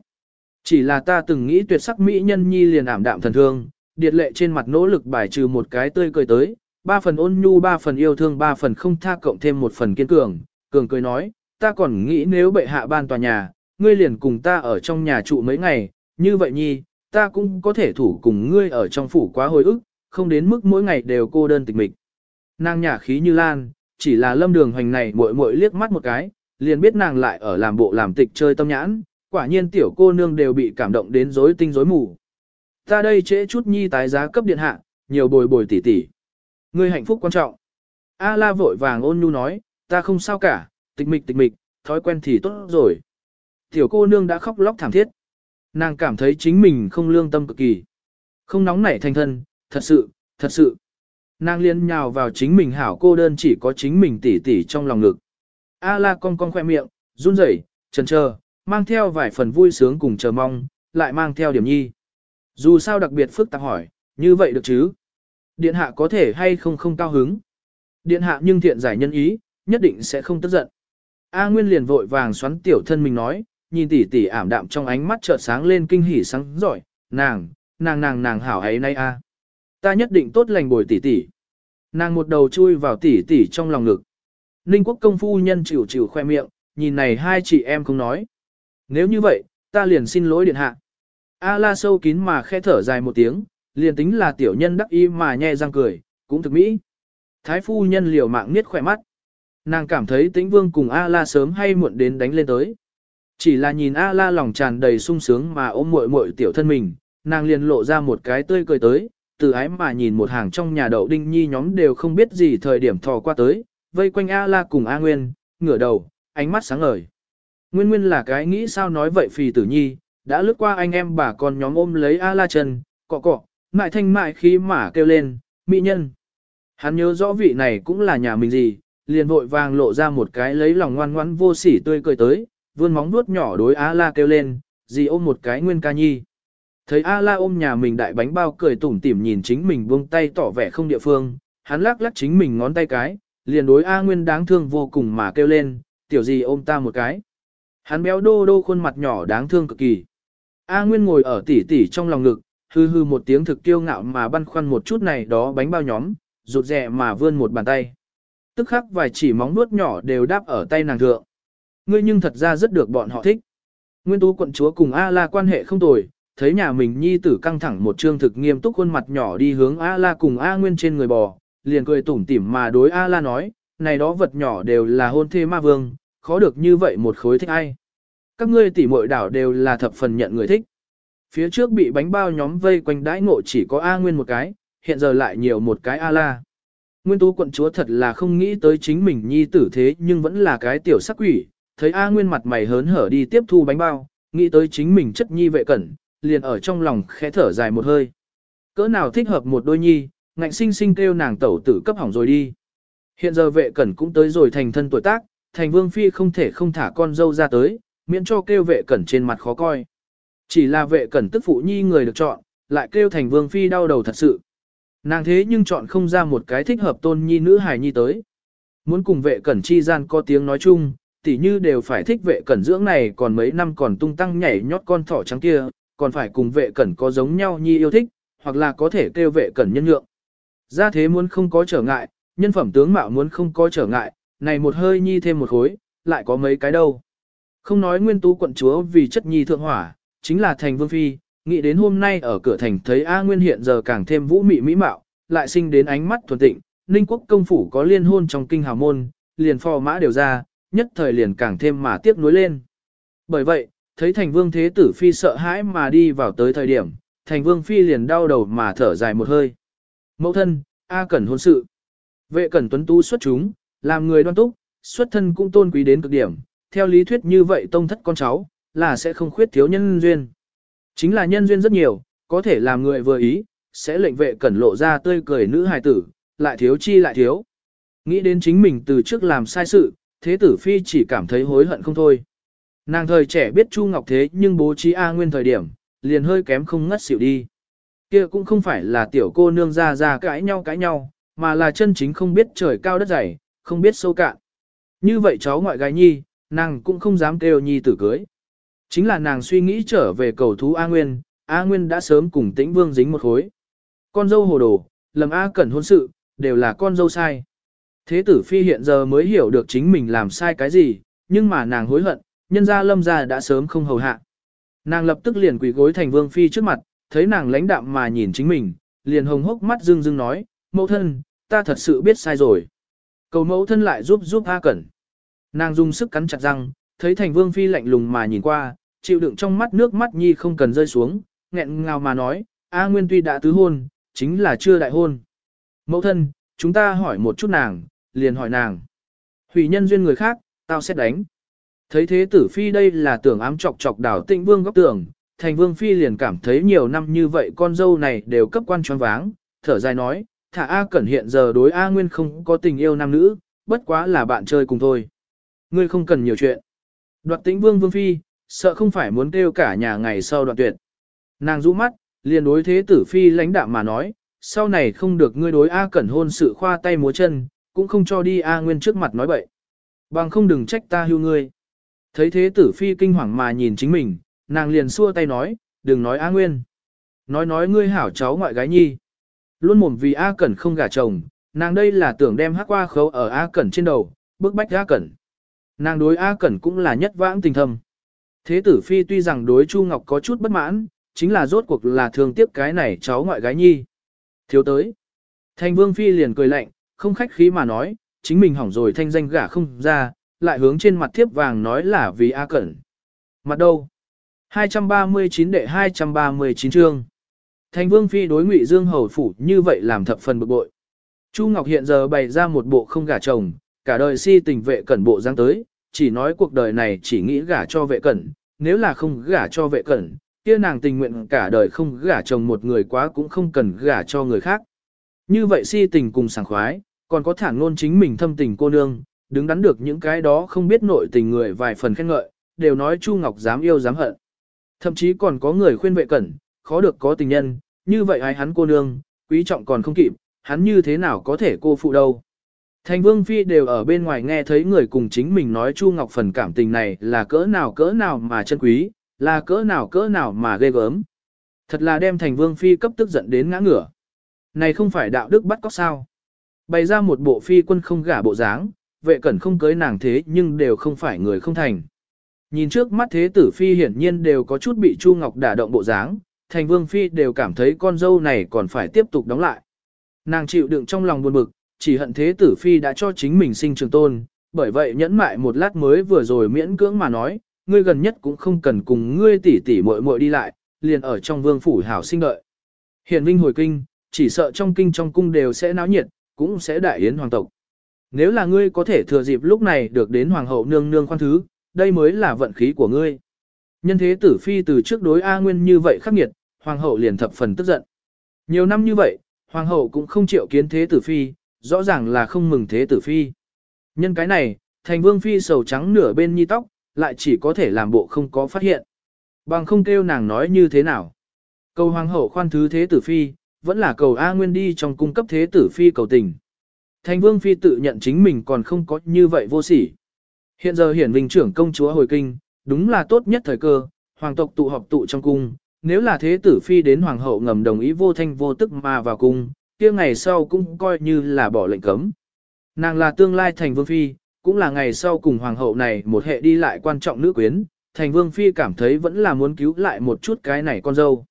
Speaker 1: Chỉ là ta từng nghĩ tuyệt sắc mỹ nhân nhi liền ảm đạm thần thương, điệt lệ trên mặt nỗ lực bài trừ một cái tươi cười tới, ba phần ôn nhu ba phần yêu thương ba phần không tha cộng thêm một phần kiên cường, cường cười nói, ta còn nghĩ nếu bệ hạ ban tòa nhà, ngươi liền cùng ta ở trong nhà trụ mấy ngày, như vậy nhi, ta cũng có thể thủ cùng ngươi ở trong phủ quá hồi ức, không đến mức mỗi ngày đều cô đơn tịch mịch. Nàng nhà khí như lan, chỉ là lâm đường hoành này muội muội liếc mắt một cái, liền biết nàng lại ở làm bộ làm tịch chơi tâm nhãn, quả nhiên tiểu cô nương đều bị cảm động đến rối tinh rối mù. Ta đây trễ chút nhi tái giá cấp điện hạ, nhiều bồi bồi tỉ tỉ. Ngươi hạnh phúc quan trọng. A la vội vàng ôn nhu nói, ta không sao cả, tịch mịch tịch mịch, thói quen thì tốt rồi. Tiểu cô nương đã khóc lóc thảm thiết. Nàng cảm thấy chính mình không lương tâm cực kỳ. Không nóng nảy thành thân, thật sự, thật sự. Nàng liên nhào vào chính mình hảo cô đơn chỉ có chính mình tỉ tỉ trong lòng ngực. A la con con khoe miệng, run rẩy, chần chờ, mang theo vài phần vui sướng cùng chờ mong, lại mang theo điểm nhi. Dù sao đặc biệt phức tạp hỏi, như vậy được chứ? Điện hạ có thể hay không không cao hứng? Điện hạ nhưng thiện giải nhân ý, nhất định sẽ không tức giận. A Nguyên liền vội vàng xoắn tiểu thân mình nói, nhìn tỷ tỷ ảm đạm trong ánh mắt chợt sáng lên kinh hỉ sáng giỏi, nàng, nàng nàng nàng hảo ấy nay a. Ta nhất định tốt lành bồi tỷ tỷ. Nàng một đầu chui vào tỷ tỷ trong lòng ngực. Ninh quốc công phu nhân chịu chịu khoe miệng, nhìn này hai chị em không nói. Nếu như vậy, ta liền xin lỗi điện hạ. A la sâu kín mà khẽ thở dài một tiếng, liền tính là tiểu nhân đắc ý mà nhe răng cười, cũng thực mỹ. Thái phu nhân liều mạng niết khỏe mắt. Nàng cảm thấy tĩnh vương cùng A la sớm hay muộn đến đánh lên tới. Chỉ là nhìn A la lòng tràn đầy sung sướng mà ôm muội muội tiểu thân mình, nàng liền lộ ra một cái tươi cười tới, từ ái mà nhìn một hàng trong nhà đậu đinh nhi nhóm đều không biết gì thời điểm thò qua tới, vây quanh A la cùng A Nguyên, ngửa đầu, ánh mắt sáng ngời. Nguyên Nguyên là cái nghĩ sao nói vậy phì tử nhi, đã lướt qua anh em bà con nhóm ôm lấy A la chân, cọ cọ, mại thanh mại khí mà kêu lên, mỹ nhân. Hắn nhớ rõ vị này cũng là nhà mình gì, liền vội vàng lộ ra một cái lấy lòng ngoan ngoãn vô sỉ tươi cười tới, vươn móng vuốt nhỏ đối A la kêu lên, gì ôm một cái nguyên ca nhi. Thấy A la ôm nhà mình đại bánh bao cười tủm tỉm nhìn chính mình buông tay tỏ vẻ không địa phương, hắn lắc lắc chính mình ngón tay cái, liền đối A nguyên đáng thương vô cùng mà kêu lên, tiểu gì ôm ta một cái. Hắn béo đô đô khuôn mặt nhỏ đáng thương cực kỳ. A Nguyên ngồi ở tỉ tỉ trong lòng ngực, hư hư một tiếng thực kiêu ngạo mà băn khoăn một chút này đó bánh bao nhóm, rụt rè mà vươn một bàn tay. Tức khắc vài chỉ móng nuốt nhỏ đều đáp ở tay nàng thượng. Ngươi nhưng thật ra rất được bọn họ thích. Nguyên tú quận chúa cùng A La quan hệ không tồi, thấy nhà mình nhi tử căng thẳng một trương thực nghiêm túc khuôn mặt nhỏ đi hướng A La cùng A Nguyên trên người bò, liền cười tủm tỉm mà đối A La nói, này đó vật nhỏ đều là hôn thê ma vương, khó được như vậy một khối thích ai. Các ngươi tỉ muội đảo đều là thập phần nhận người thích. Phía trước bị bánh bao nhóm vây quanh đãi ngộ chỉ có A Nguyên một cái, hiện giờ lại nhiều một cái A La. Nguyên tú quận chúa thật là không nghĩ tới chính mình nhi tử thế nhưng vẫn là cái tiểu sắc quỷ, thấy A Nguyên mặt mày hớn hở đi tiếp thu bánh bao, nghĩ tới chính mình chất nhi vệ cẩn, liền ở trong lòng khẽ thở dài một hơi. Cỡ nào thích hợp một đôi nhi, ngạnh sinh sinh kêu nàng tẩu tử cấp hỏng rồi đi. Hiện giờ vệ cẩn cũng tới rồi thành thân tuổi tác, thành vương phi không thể không thả con dâu ra tới, miễn cho kêu vệ cẩn trên mặt khó coi. Chỉ là vệ cẩn tức phụ nhi người được chọn, lại kêu thành vương phi đau đầu thật sự. Nàng thế nhưng chọn không ra một cái thích hợp tôn nhi nữ hài nhi tới. Muốn cùng vệ cẩn chi gian có tiếng nói chung, tỉ như đều phải thích vệ cẩn dưỡng này còn mấy năm còn tung tăng nhảy nhót con thỏ trắng kia, còn phải cùng vệ cẩn có giống nhau nhi yêu thích, hoặc là có thể kêu vệ cẩn nhân nhượng. Ra thế muốn không có trở ngại, nhân phẩm tướng mạo muốn không có trở ngại, này một hơi nhi thêm một khối, lại có mấy cái đâu. Không nói nguyên tú quận chúa vì chất nhi thượng hỏa, chính là thành vương phi, nghĩ đến hôm nay ở cửa thành thấy A Nguyên hiện giờ càng thêm vũ mị mỹ mạo, lại sinh đến ánh mắt thuần tịnh, Ninh quốc công phủ có liên hôn trong kinh hào môn, liền phò mã đều ra, nhất thời liền càng thêm mà tiếc nuối lên. Bởi vậy, thấy thành vương thế tử phi sợ hãi mà đi vào tới thời điểm, thành vương phi liền đau đầu mà thở dài một hơi. Mẫu thân, A cẩn hôn sự. Vệ cẩn tuấn tu xuất chúng, làm người đoan túc, xuất thân cũng tôn quý đến cực điểm, theo lý thuyết như vậy tông thất con cháu, là sẽ không khuyết thiếu nhân duyên. Chính là nhân duyên rất nhiều, có thể làm người vừa ý, sẽ lệnh vệ cẩn lộ ra tươi cười nữ hài tử, lại thiếu chi lại thiếu. Nghĩ đến chính mình từ trước làm sai sự, thế tử phi chỉ cảm thấy hối hận không thôi. Nàng thời trẻ biết Chu Ngọc thế nhưng bố trí A Nguyên thời điểm, liền hơi kém không ngất xỉu đi. Kia cũng không phải là tiểu cô nương ra ra cãi nhau cãi nhau, mà là chân chính không biết trời cao đất dày, không biết sâu cạn. Như vậy cháu ngoại gái nhi, nàng cũng không dám kêu nhi tử cưới. Chính là nàng suy nghĩ trở về cầu thú A Nguyên, A Nguyên đã sớm cùng tĩnh vương dính một khối. Con dâu hồ đồ, lầm A cẩn hôn sự, đều là con dâu sai. Thế tử phi hiện giờ mới hiểu được chính mình làm sai cái gì, nhưng mà nàng hối hận, nhân gia lâm gia đã sớm không hầu hạ. Nàng lập tức liền quỳ gối thành vương phi trước mặt, thấy nàng lãnh đạm mà nhìn chính mình, liền hồng hốc mắt dưng dưng nói, mẫu thân, ta thật sự biết sai rồi. Cầu mẫu thân lại giúp giúp A Cẩn. Nàng dùng sức cắn chặt răng, thấy thành vương phi lạnh lùng mà nhìn qua, chịu đựng trong mắt nước mắt nhi không cần rơi xuống, nghẹn ngào mà nói, A Nguyên tuy đã tứ hôn, chính là chưa đại hôn. Mẫu thân, chúng ta hỏi một chút nàng, liền hỏi nàng. Hủy nhân duyên người khác, tao sẽ đánh. Thấy thế tử phi đây là tưởng ám chọc chọc đảo tịnh vương góc tưởng, thành vương phi liền cảm thấy nhiều năm như vậy con dâu này đều cấp quan choáng váng, thở dài nói, thả A Cẩn hiện giờ đối A Nguyên không có tình yêu nam nữ, bất quá là bạn chơi cùng thôi. Ngươi không cần nhiều chuyện. Đoạt tĩnh vương vương phi, sợ không phải muốn kêu cả nhà ngày sau đoạn tuyệt. Nàng rũ mắt, liền đối thế tử phi lãnh đạm mà nói, sau này không được ngươi đối A Cẩn hôn sự khoa tay múa chân, cũng không cho đi A Nguyên trước mặt nói bậy. Bằng không đừng trách ta hưu ngươi. Thấy thế tử phi kinh hoàng mà nhìn chính mình, nàng liền xua tay nói, đừng nói A Nguyên. Nói nói ngươi hảo cháu ngoại gái nhi. Luôn mồm vì A Cẩn không gả chồng, nàng đây là tưởng đem hắc qua khấu ở A Cẩn trên đầu, bức bách A Cẩn. Nàng đối A Cẩn cũng là nhất vãng tình thâm. Thế tử phi tuy rằng đối Chu Ngọc có chút bất mãn, chính là rốt cuộc là thường tiếp cái này cháu ngoại gái nhi. Thiếu tới. Thanh vương phi liền cười lạnh, không khách khí mà nói, chính mình hỏng rồi thanh danh gả không ra, lại hướng trên mặt thiếp vàng nói là vì A Cẩn. Mặt đâu? 239 đệ 239 chương. Thành Vương Phi đối Ngụy Dương Hầu Phủ như vậy làm thập phần bực bội. Chu Ngọc hiện giờ bày ra một bộ không gả chồng, cả đời si tình vệ cẩn bộ giang tới, chỉ nói cuộc đời này chỉ nghĩ gả cho vệ cẩn, nếu là không gả cho vệ cẩn, kia nàng tình nguyện cả đời không gả chồng một người quá cũng không cần gả cho người khác. Như vậy si tình cùng sảng khoái, còn có thản ngôn chính mình thâm tình cô nương, đứng đắn được những cái đó không biết nội tình người vài phần khen ngợi, đều nói Chu Ngọc dám yêu dám hận. Thậm chí còn có người khuyên vệ cẩn, khó được có tình nhân, như vậy ai hắn cô nương, quý trọng còn không kịp, hắn như thế nào có thể cô phụ đâu. Thành Vương Phi đều ở bên ngoài nghe thấy người cùng chính mình nói Chu Ngọc phần cảm tình này là cỡ nào cỡ nào mà chân quý, là cỡ nào cỡ nào mà ghê gớm. Thật là đem Thành Vương Phi cấp tức giận đến ngã ngửa. Này không phải đạo đức bắt cóc sao. Bày ra một bộ phi quân không gả bộ dáng, vệ cẩn không cưới nàng thế nhưng đều không phải người không thành. Nhìn trước mắt thế tử phi hiển nhiên đều có chút bị Chu Ngọc đả động bộ dáng, thành vương phi đều cảm thấy con dâu này còn phải tiếp tục đóng lại. Nàng chịu đựng trong lòng buồn bực, chỉ hận thế tử phi đã cho chính mình sinh trường tôn, bởi vậy nhẫn mại một lát mới vừa rồi miễn cưỡng mà nói, ngươi gần nhất cũng không cần cùng ngươi tỷ tỷ muội muội đi lại, liền ở trong vương phủ hảo sinh đợi. hiền vinh hồi kinh, chỉ sợ trong kinh trong cung đều sẽ náo nhiệt, cũng sẽ đại yến hoàng tộc. Nếu là ngươi có thể thừa dịp lúc này được đến hoàng hậu nương nương khoan thứ, đây mới là vận khí của ngươi. Nhân thế tử phi từ trước đối A Nguyên như vậy khắc nghiệt, hoàng hậu liền thập phần tức giận. Nhiều năm như vậy, hoàng hậu cũng không chịu kiến thế tử phi, rõ ràng là không mừng thế tử phi. Nhân cái này, thành vương phi sầu trắng nửa bên nhi tóc, lại chỉ có thể làm bộ không có phát hiện. Bằng không kêu nàng nói như thế nào. Cầu hoàng hậu khoan thứ thế tử phi, vẫn là cầu A Nguyên đi trong cung cấp thế tử phi cầu tình. Thành vương phi tự nhận chính mình còn không có như vậy vô sỉ. Hiện giờ hiển vinh trưởng công chúa hồi kinh, đúng là tốt nhất thời cơ, hoàng tộc tụ họp tụ trong cung, nếu là thế tử phi đến hoàng hậu ngầm đồng ý vô thanh vô tức mà vào cung, kia ngày sau cũng coi như là bỏ lệnh cấm. Nàng là tương lai thành vương phi, cũng là ngày sau cùng hoàng hậu này một hệ đi lại quan trọng nữ quyến, thành vương phi cảm thấy vẫn là muốn cứu lại một chút cái này con dâu.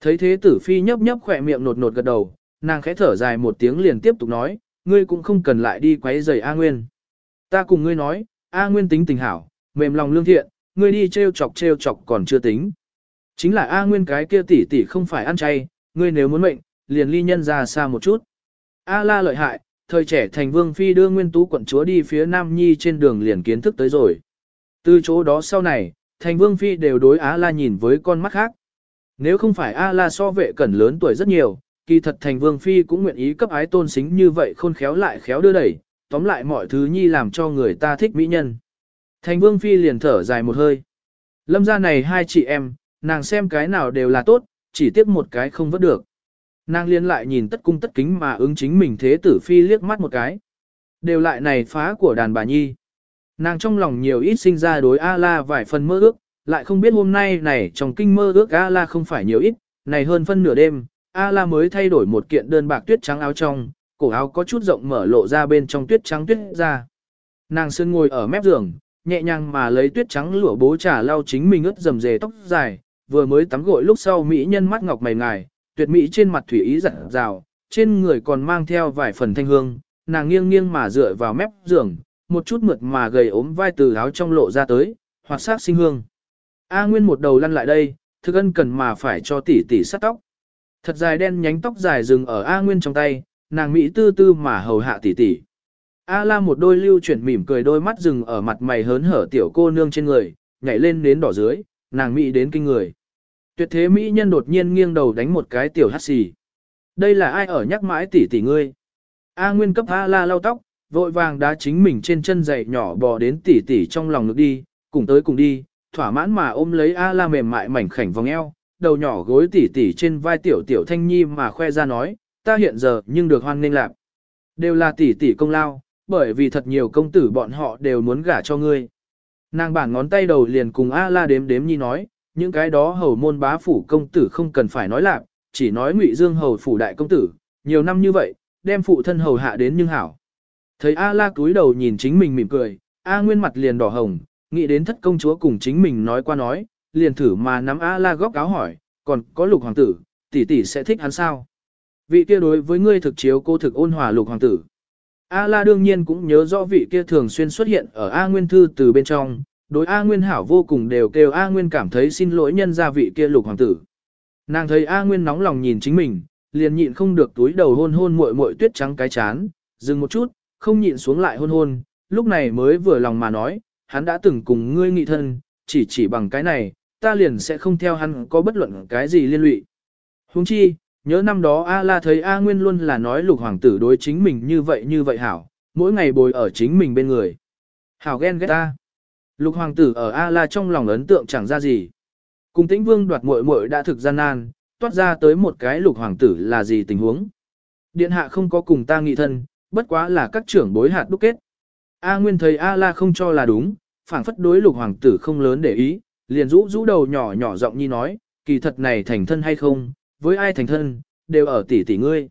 Speaker 1: Thấy thế tử phi nhấp nhấp khỏe miệng nột nột gật đầu, nàng khẽ thở dài một tiếng liền tiếp tục nói, ngươi cũng không cần lại đi quấy rầy A Nguyên. Ta cùng ngươi nói, A Nguyên tính tình hảo, mềm lòng lương thiện, ngươi đi trêu chọc trêu chọc còn chưa tính. Chính là A Nguyên cái kia tỷ tỷ không phải ăn chay, ngươi nếu muốn mệnh, liền ly nhân ra xa một chút. A la lợi hại, thời trẻ thành vương phi đưa nguyên tú quận chúa đi phía Nam Nhi trên đường liền kiến thức tới rồi. Từ chỗ đó sau này, thành vương phi đều đối A la nhìn với con mắt khác. Nếu không phải A la so vệ cẩn lớn tuổi rất nhiều, kỳ thật thành vương phi cũng nguyện ý cấp ái tôn xính như vậy khôn khéo lại khéo đưa đẩy, tóm lại mọi thứ nhi làm cho người ta thích mỹ nhân. Thành vương phi liền thở dài một hơi. Lâm gia này hai chị em, nàng xem cái nào đều là tốt, chỉ tiếc một cái không vớt được. Nàng liên lại nhìn tất cung tất kính mà ứng chính mình thế tử phi liếc mắt một cái. Đều lại này phá của đàn bà nhi. Nàng trong lòng nhiều ít sinh ra đối A-la vài phần mơ ước, lại không biết hôm nay này trong kinh mơ ước A-la không phải nhiều ít, này hơn phân nửa đêm, A-la mới thay đổi một kiện đơn bạc tuyết trắng áo trong, cổ áo có chút rộng mở lộ ra bên trong tuyết trắng tuyết ra. Nàng sơn ngồi ở mép giường, nhẹ nhàng mà lấy tuyết trắng lụa bố trà lau chính mình ướt dầm dề tóc dài, vừa mới tắm gội lúc sau mỹ nhân mắt ngọc mày ngài, tuyệt mỹ trên mặt thủy ý rạng rào, trên người còn mang theo vài phần thanh hương, nàng nghiêng nghiêng mà dựa vào mép giường, một chút mượt mà gầy ốm vai từ áo trong lộ ra tới, hoặc sát sinh hương. A Nguyên một đầu lăn lại đây, thức ân cần mà phải cho tỷ tỷ sát tóc. Thật dài đen nhánh tóc dài dừng ở A Nguyên trong tay, nàng mỹ tư tư mà hầu hạ tỷ tỷ. A La một đôi lưu chuyển mỉm cười đôi mắt dừng ở mặt mày hớn hở tiểu cô nương trên người, nhảy lên đến đỏ dưới, nàng mỹ đến kinh người. Tuyệt thế mỹ nhân đột nhiên nghiêng đầu đánh một cái tiểu hắt xì. Đây là ai ở nhắc mãi tỷ tỷ ngươi? A Nguyên cấp A La lau tóc, vội vàng đá chính mình trên chân giày nhỏ bò đến tỷ tỷ trong lòng nước đi, cùng tới cùng đi, thỏa mãn mà ôm lấy A La mềm mại mảnh khảnh vòng eo, đầu nhỏ gối tỷ tỷ trên vai tiểu tiểu thanh nhi mà khoe ra nói, ta hiện giờ nhưng được hoan nghênh lạc. Đều là tỷ tỷ công lao, bởi vì thật nhiều công tử bọn họ đều muốn gả cho ngươi. Nàng bản ngón tay đầu liền cùng A la đếm đếm nhi nói, những cái đó hầu môn bá phủ công tử không cần phải nói lạc, chỉ nói ngụy dương hầu phủ đại công tử, nhiều năm như vậy, đem phụ thân hầu hạ đến nhưng hảo. Thấy A la cúi đầu nhìn chính mình mỉm cười, A nguyên mặt liền đỏ hồng, nghĩ đến thất công chúa cùng chính mình nói qua nói, liền thử mà nắm A la góc áo hỏi, còn có lục hoàng tử, tỷ tỷ sẽ thích hắn sao? Vị kia đối với ngươi thực chiếu cô thực ôn hòa lục hoàng tử. A la đương nhiên cũng nhớ rõ vị kia thường xuyên xuất hiện ở A Nguyên thư từ bên trong, đối A Nguyên hảo vô cùng đều kêu A Nguyên cảm thấy xin lỗi nhân gia vị kia lục hoàng tử. Nàng thấy A Nguyên nóng lòng nhìn chính mình, liền nhịn không được túi đầu hôn hôn muội muội tuyết trắng cái chán, dừng một chút, không nhịn xuống lại hôn hôn, lúc này mới vừa lòng mà nói, hắn đã từng cùng ngươi nghị thân, chỉ chỉ bằng cái này, ta liền sẽ không theo hắn có bất luận cái gì liên lụy. Huống chi, nhớ năm đó A La thấy A Nguyên luôn là nói lục hoàng tử đối chính mình như vậy như vậy hảo, mỗi ngày bồi ở chính mình bên người. Hảo ghen ghét ta. Lục hoàng tử ở A La trong lòng ấn tượng chẳng ra gì. Cùng tĩnh vương đoạt muội muội đã thực gian nan, toát ra tới một cái lục hoàng tử là gì tình huống. Điện hạ không có cùng ta nghị thân, bất quá là các trưởng bối hạt đúc kết. A Nguyên thấy A La không cho là đúng, phảng phất đối lục hoàng tử không lớn để ý, liền rũ rũ đầu nhỏ nhỏ giọng nhi nói, kỳ thật này thành thân hay không, với ai thành thân, đều ở tỷ tỷ ngươi.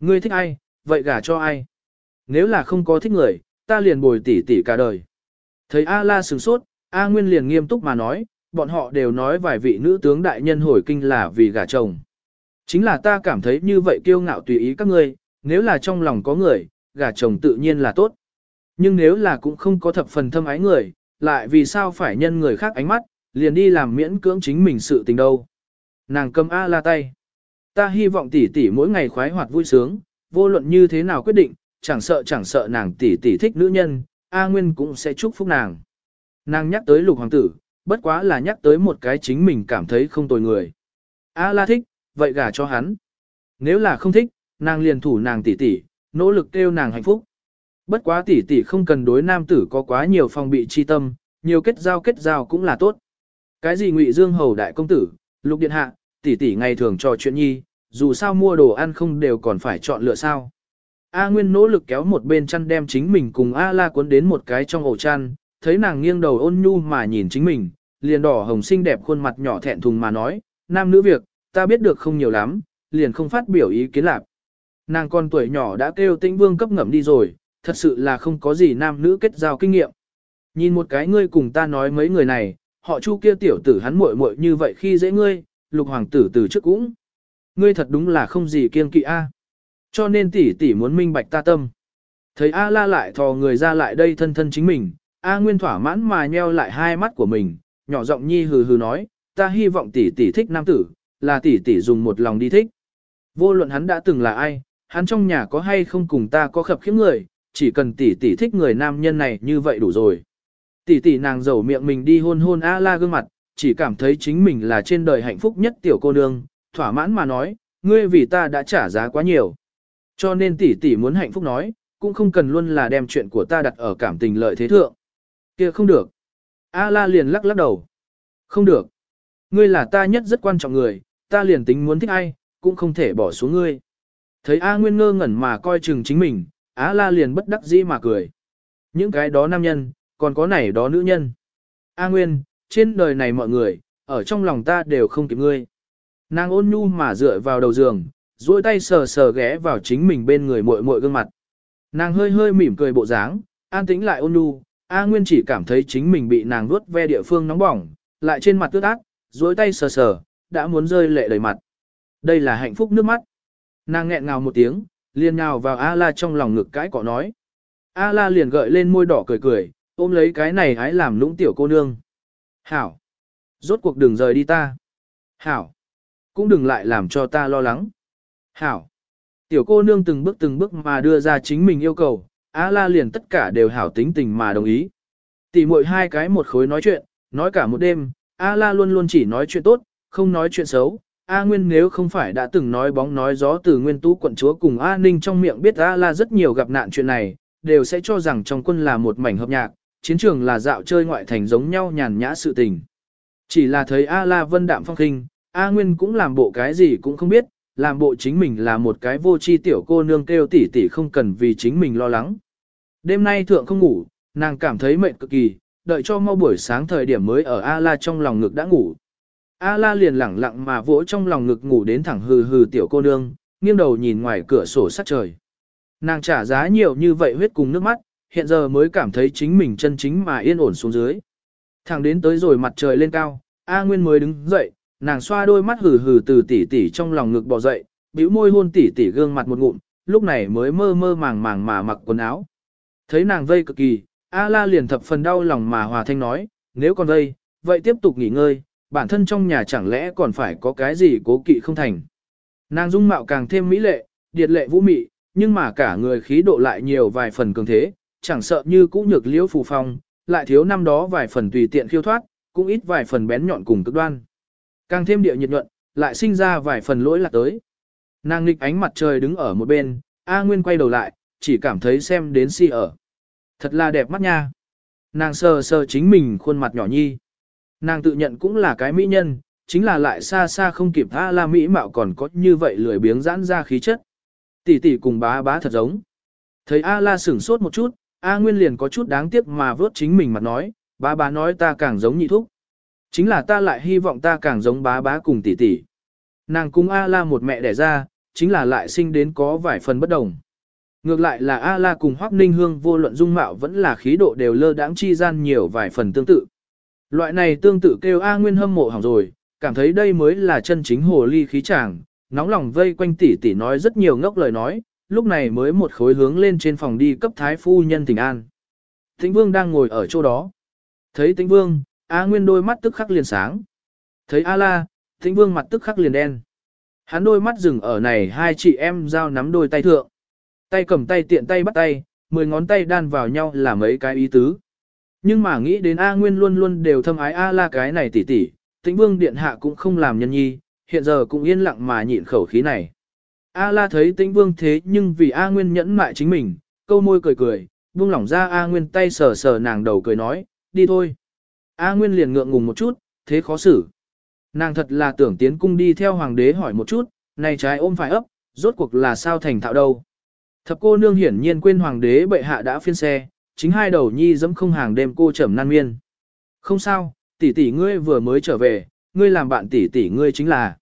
Speaker 1: Ngươi thích ai, vậy gả cho ai? Nếu là không có thích người, ta liền bồi tỷ tỷ cả đời. Thấy A La sửng sốt, A Nguyên liền nghiêm túc mà nói, bọn họ đều nói vài vị nữ tướng đại nhân hồi kinh là vì gả chồng. Chính là ta cảm thấy như vậy kiêu ngạo tùy ý các ngươi, nếu là trong lòng có người, gả chồng tự nhiên là tốt. Nhưng nếu là cũng không có thập phần thâm ái người, lại vì sao phải nhân người khác ánh mắt, liền đi làm miễn cưỡng chính mình sự tình đâu. Nàng cầm A la tay. Ta hy vọng tỷ tỷ mỗi ngày khoái hoạt vui sướng, vô luận như thế nào quyết định, chẳng sợ chẳng sợ nàng tỷ tỷ thích nữ nhân, A Nguyên cũng sẽ chúc phúc nàng. Nàng nhắc tới lục hoàng tử, bất quá là nhắc tới một cái chính mình cảm thấy không tồi người. A la thích, vậy gả cho hắn. Nếu là không thích, nàng liền thủ nàng tỷ tỷ, nỗ lực kêu nàng hạnh phúc. Bất quá tỷ tỷ không cần đối nam tử có quá nhiều phòng bị chi tâm, nhiều kết giao kết giao cũng là tốt. Cái gì ngụy dương hầu đại công tử, lục điện hạ, tỷ tỷ ngày thường trò chuyện nhi, dù sao mua đồ ăn không đều còn phải chọn lựa sao. A Nguyên nỗ lực kéo một bên chăn đem chính mình cùng A La cuốn đến một cái trong ổ chăn, thấy nàng nghiêng đầu ôn nhu mà nhìn chính mình, liền đỏ hồng xinh đẹp khuôn mặt nhỏ thẹn thùng mà nói, nam nữ việc, ta biết được không nhiều lắm, liền không phát biểu ý kiến lạc. Nàng con tuổi nhỏ đã kêu tĩnh vương cấp ngẩm đi rồi, thật sự là không có gì nam nữ kết giao kinh nghiệm. Nhìn một cái ngươi cùng ta nói mấy người này, họ chu kia tiểu tử hắn muội muội như vậy khi dễ ngươi, lục hoàng tử từ trước cũng. Ngươi thật đúng là không gì kiên kỵ a. Cho nên tỷ tỷ muốn minh bạch ta tâm. Thấy A la lại thò người ra lại đây thân thân chính mình, A nguyên thỏa mãn mà nheo lại hai mắt của mình, nhỏ giọng nhi hừ hừ nói, ta hy vọng tỷ tỷ thích nam tử, là tỷ tỷ dùng một lòng đi thích. Vô luận hắn đã từng là ai, hắn trong nhà có hay không cùng ta có khập khiễng người, chỉ cần tỷ tỷ thích người nam nhân này như vậy đủ rồi. Tỷ tỷ nàng dầu miệng mình đi hôn hôn A la gương mặt, chỉ cảm thấy chính mình là trên đời hạnh phúc nhất tiểu cô nương, thỏa mãn mà nói, ngươi vì ta đã trả giá quá nhiều. Cho nên tỷ tỷ muốn hạnh phúc nói, cũng không cần luôn là đem chuyện của ta đặt ở cảm tình lợi thế thượng. kia không được. A la liền lắc lắc đầu. Không được. Ngươi là ta nhất rất quan trọng người, ta liền tính muốn thích ai, cũng không thể bỏ xuống ngươi. Thấy A Nguyên ngơ ngẩn mà coi chừng chính mình, A la liền bất đắc dĩ mà cười. Những cái đó nam nhân, còn có này đó nữ nhân. A Nguyên, trên đời này mọi người, ở trong lòng ta đều không kịp ngươi. Nàng ôn nhu mà dựa vào đầu giường, duỗi tay sờ sờ ghé vào chính mình bên người muội muội gương mặt. Nàng hơi hơi mỉm cười bộ dáng, an tĩnh lại ôn nhu, A Nguyên chỉ cảm thấy chính mình bị nàng vuốt ve địa phương nóng bỏng, lại trên mặt tước ác, duỗi tay sờ sờ, đã muốn rơi lệ đầy mặt. Đây là hạnh phúc nước mắt. Nàng nghẹn ngào một tiếng, liền nhào vào A La trong lòng ngực cãi cọ nói. A La liền gợi lên môi đỏ cười cười, ôm lấy cái này hái làm lũng tiểu cô nương. Hảo! Rốt cuộc đừng rời đi ta. Hảo! Cũng đừng lại làm cho ta lo lắng. Hảo! Tiểu cô nương từng bước từng bước mà đưa ra chính mình yêu cầu, A La liền tất cả đều hảo tính tình mà đồng ý. Tỷ muội hai cái một khối nói chuyện, nói cả một đêm, A La luôn luôn chỉ nói chuyện tốt, không nói chuyện xấu. A Nguyên nếu không phải đã từng nói bóng nói gió từ Nguyên Tú quận chúa cùng A Ninh trong miệng biết A La rất nhiều gặp nạn chuyện này, đều sẽ cho rằng trong quân là một mảnh hợp nhạc, chiến trường là dạo chơi ngoại thành giống nhau nhàn nhã sự tình. Chỉ là thấy A La vân đạm phong khinh, A Nguyên cũng làm bộ cái gì cũng không biết, làm bộ chính mình là một cái vô tri tiểu cô nương kêu tỉ tỉ không cần vì chính mình lo lắng. Đêm nay thượng không ngủ, nàng cảm thấy mệt cực kỳ, đợi cho mau buổi sáng thời điểm mới ở A-la trong lòng ngực đã ngủ. A-la liền lẳng lặng mà vỗ trong lòng ngực ngủ đến thẳng hừ hừ tiểu cô nương, nghiêng đầu nhìn ngoài cửa sổ sát trời. Nàng trả giá nhiều như vậy huyết cùng nước mắt, hiện giờ mới cảm thấy chính mình chân chính mà yên ổn xuống dưới. Thẳng đến tới rồi mặt trời lên cao, A Nguyên mới đứng dậy, nàng xoa đôi mắt hừ hừ từ tỉ tỉ trong lòng ngực bò dậy, bĩu môi hôn tỉ tỉ gương mặt một ngụm, lúc này mới mơ mơ màng màng mà mặc quần áo. Thấy nàng vây cực kỳ, A La liền thập phần đau lòng mà hòa thanh nói, nếu còn vây, vậy tiếp tục nghỉ ngơi, bản thân trong nhà chẳng lẽ còn phải có cái gì cố kỵ không thành. Nàng dung mạo càng thêm mỹ lệ, điệt lệ vũ mị, nhưng mà cả người khí độ lại nhiều vài phần cường thế, chẳng sợ như cũ nhược liễu phù phong, lại thiếu năm đó vài phần tùy tiện khiêu thoát, cũng ít vài phần bén nhọn cùng cực đoan. Càng thêm địa nhiệt nhuận, lại sinh ra vài phần lỗi lạc tới. Nàng nghịch ánh mặt trời đứng ở một bên, A Nguyên quay đầu lại, chỉ cảm thấy xem đến si ở. Thật là đẹp mắt nha. Nàng sờ sờ chính mình khuôn mặt nhỏ nhi. Nàng tự nhận cũng là cái mỹ nhân, chính là lại xa xa không kịp A la mỹ mạo còn có như vậy lười biếng giãn ra khí chất. Tỷ tỷ cùng bá bá thật giống. Thấy A la sửng sốt một chút, A Nguyên liền có chút đáng tiếc mà vớt chính mình mặt nói, bá bá nói ta càng giống nhị thúc. Chính là ta lại hy vọng ta càng giống bá bá cùng tỷ tỷ. Nàng cùng A la một mẹ đẻ ra, chính là lại sinh đến có vài phần bất đồng. Ngược lại là A La cùng Hoắc Ninh Hương vô luận dung mạo vẫn là khí độ đều lơ đãng chi gian nhiều vài phần tương tự. Loại này tương tự kêu A Nguyên hâm mộ hỏng rồi, cảm thấy đây mới là chân chính hồ ly khí chàng, nóng lòng vây quanh tỷ tỷ nói rất nhiều ngốc lời nói, lúc này mới một khối hướng lên trên phòng đi cấp thái phu nhân tình an. Tĩnh Vương đang ngồi ở chỗ đó. Thấy Tĩnh Vương, A Nguyên đôi mắt tức khắc liền sáng. Thấy A La, Thịnh Vương mặt tức khắc liền đen. Hắn đôi mắt dừng ở này hai chị em giao nắm đôi tay thượng. Tay cầm tay tiện tay bắt tay, mười ngón tay đan vào nhau là mấy cái ý tứ. Nhưng mà nghĩ đến A Nguyên luôn luôn đều thâm ái A la cái này tỉ tỉ, tĩnh vương điện hạ cũng không làm nhân nhi, hiện giờ cũng yên lặng mà nhịn khẩu khí này. A la thấy tĩnh vương thế nhưng vì A Nguyên nhẫn mại chính mình, câu môi cười cười, buông lỏng ra A Nguyên tay sờ sờ nàng đầu cười nói, đi thôi. A Nguyên liền ngượng ngùng một chút, thế khó xử. Nàng thật là tưởng tiến cung đi theo hoàng đế hỏi một chút, này trái ôm phải ấp, rốt cuộc là sao thành thạo đâu. Thập cô nương hiển nhiên quên hoàng đế bệ hạ đã phiên xe, chính hai đầu nhi dẫm không hàng đêm cô trầm nan miên. Không sao, tỷ tỷ ngươi vừa mới trở về, ngươi làm bạn tỷ tỷ ngươi chính là.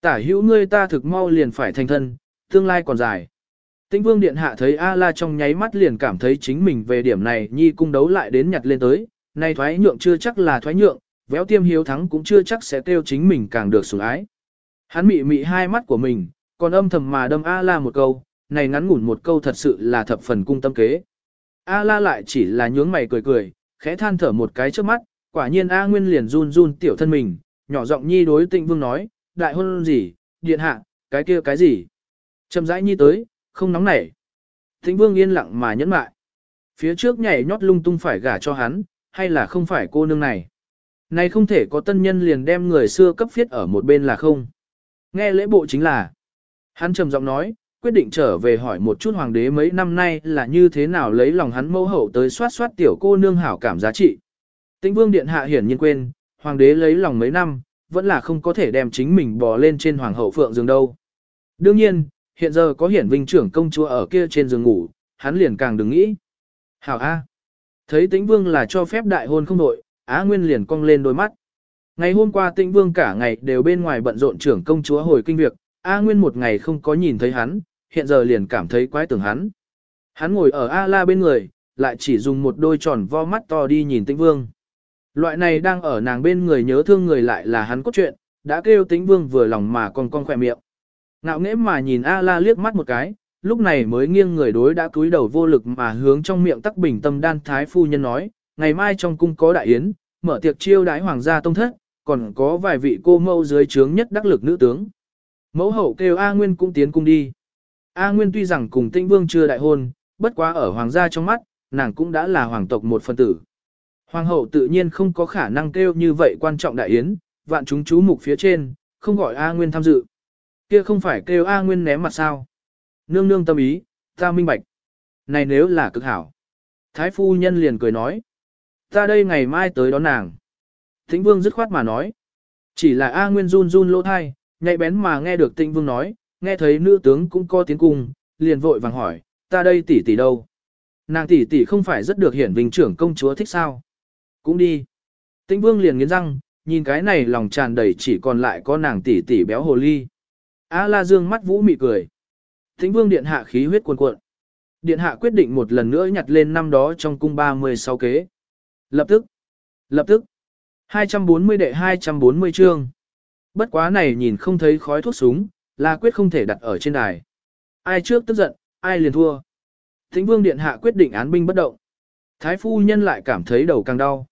Speaker 1: Tả hữu ngươi ta thực mau liền phải thành thân, tương lai còn dài. Tĩnh vương điện hạ thấy A-la trong nháy mắt liền cảm thấy chính mình về điểm này nhi cung đấu lại đến nhặt lên tới, nay thoái nhượng chưa chắc là thoái nhượng, véo tiêm hiếu thắng cũng chưa chắc sẽ kêu chính mình càng được sủng ái. Hắn mị mị hai mắt của mình, còn âm thầm mà đâm A-la một câu, này ngắn ngủn một câu thật sự là thập phần cung tâm kế. A la lại chỉ là nhướng mày cười cười, khẽ than thở một cái trước mắt, quả nhiên A Nguyên liền run run tiểu thân mình, nhỏ giọng nhi đối tịnh vương nói, đại hôn gì, điện hạ, cái kia cái gì. trầm rãi nhi tới, không nóng nảy. Tịnh vương yên lặng mà nhẫn mại. Phía trước nhảy nhót lung tung phải gả cho hắn, hay là không phải cô nương này. Này không thể có tân nhân liền đem người xưa cấp phiết ở một bên là không. Nghe lễ bộ chính là. Hắn trầm giọng nói, quyết định trở về hỏi một chút hoàng đế mấy năm nay là như thế nào lấy lòng hắn mẫu hậu tới soát soát tiểu cô nương hảo cảm giá trị. Tĩnh vương điện hạ hiển nhiên quên, hoàng đế lấy lòng mấy năm, vẫn là không có thể đem chính mình bò lên trên hoàng hậu phượng giường đâu. Đương nhiên, hiện giờ có hiển vinh trưởng công chúa ở kia trên giường ngủ, hắn liền càng đừng nghĩ. Hảo A. Thấy tĩnh vương là cho phép đại hôn không đội, Á Nguyên liền cong lên đôi mắt. Ngày hôm qua tĩnh vương cả ngày đều bên ngoài bận rộn trưởng công chúa hồi kinh việc, A Nguyên một ngày không có nhìn thấy hắn, hiện giờ liền cảm thấy quái tưởng hắn. Hắn ngồi ở A La bên người, lại chỉ dùng một đôi tròn vo mắt to đi nhìn tĩnh vương. Loại này đang ở nàng bên người nhớ thương người lại là hắn cốt truyện, đã kêu tĩnh vương vừa lòng mà còn con khỏe miệng. Ngạo nghễ mà nhìn A La liếc mắt một cái, lúc này mới nghiêng người đối đã cúi đầu vô lực mà hướng trong miệng tắc bình tâm đan thái phu nhân nói, ngày mai trong cung có đại yến, mở tiệc chiêu đái hoàng gia tông thất, còn có vài vị cô mâu dưới trướng nhất đắc lực nữ tướng. Mẫu hậu kêu A Nguyên cũng tiến cung đi. A Nguyên tuy rằng cùng Tĩnh Vương chưa đại hôn, bất quá ở hoàng gia trong mắt, nàng cũng đã là hoàng tộc một phân tử. Hoàng hậu tự nhiên không có khả năng kêu như vậy quan trọng đại yến, vạn chúng chú mục phía trên, không gọi A Nguyên tham dự. Kia không phải kêu A Nguyên ném mặt sao. Nương nương tâm ý, ta minh bạch. Này nếu là cực hảo. Thái phu nhân liền cười nói. Ta đây ngày mai tới đón nàng. Thính vương dứt khoát mà nói. Chỉ là A Nguyên run run lỗ thai, nhạy bén mà nghe được tịnh vương nói, nghe thấy nữ tướng cũng có tiếng cung, liền vội vàng hỏi, ta đây tỷ tỷ đâu? Nàng tỷ tỷ không phải rất được hiển vinh trưởng công chúa thích sao? Cũng đi. Tĩnh vương liền nghiến răng, nhìn cái này lòng tràn đầy chỉ còn lại có nàng tỷ tỷ béo hồ ly. A la dương mắt vũ mị cười. Thính vương điện hạ khí huyết cuồn cuộn. Điện hạ quyết định một lần nữa nhặt lên năm đó trong cung 36 kế. Lập tức. Lập tức. 240 đệ 240 chương. Bất quá này nhìn không thấy khói thuốc súng, là quyết không thể đặt ở trên đài. Ai trước tức giận, ai liền thua. Thính vương điện hạ quyết định án binh bất động. Thái phu nhân lại cảm thấy đầu càng đau.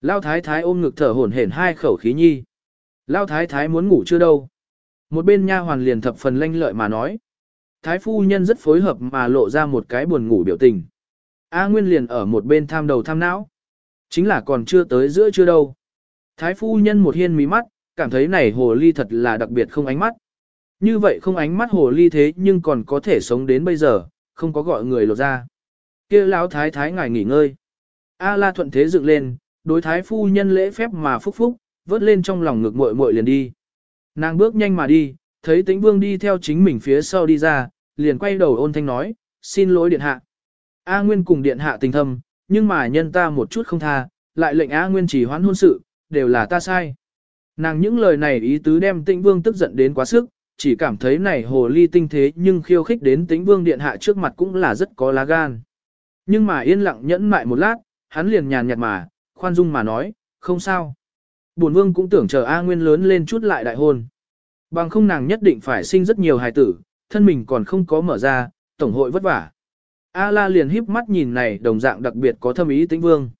Speaker 1: Lao thái thái ôm ngực thở hổn hển hai khẩu khí nhi. Lao thái thái muốn ngủ chưa đâu. Một bên nha hoàn liền thập phần lanh lợi mà nói. Thái phu nhân rất phối hợp mà lộ ra một cái buồn ngủ biểu tình. A Nguyên liền ở một bên tham đầu tham não. Chính là còn chưa tới giữa chưa đâu. Thái phu nhân một hiên mí mắt, cảm thấy này hồ ly thật là đặc biệt không ánh mắt. Như vậy không ánh mắt hồ ly thế nhưng còn có thể sống đến bây giờ, không có gọi người lột ra. kia lão thái thái ngài nghỉ ngơi. A la thuận thế dựng lên, đối thái phu nhân lễ phép mà phúc phúc, vớt lên trong lòng ngực muội muội liền đi. Nàng bước nhanh mà đi, thấy tĩnh vương đi theo chính mình phía sau đi ra, liền quay đầu ôn thanh nói, xin lỗi điện hạ. A Nguyên cùng điện hạ tình thâm, nhưng mà nhân ta một chút không tha, lại lệnh A Nguyên chỉ hoãn hôn sự, đều là ta sai. Nàng những lời này ý tứ đem tĩnh vương tức giận đến quá sức, chỉ cảm thấy này hồ ly tinh thế nhưng khiêu khích đến tĩnh vương điện hạ trước mặt cũng là rất có lá gan. Nhưng mà yên lặng nhẫn mại một lát, hắn liền nhàn nhạt mà, khoan dung mà nói, không sao. Bổn vương cũng tưởng chờ A Nguyên lớn lên chút lại đại hôn. Bằng không nàng nhất định phải sinh rất nhiều hài tử, thân mình còn không có mở ra, tổng hội vất vả. A la liền híp mắt nhìn này đồng dạng đặc biệt có thâm ý tĩnh vương.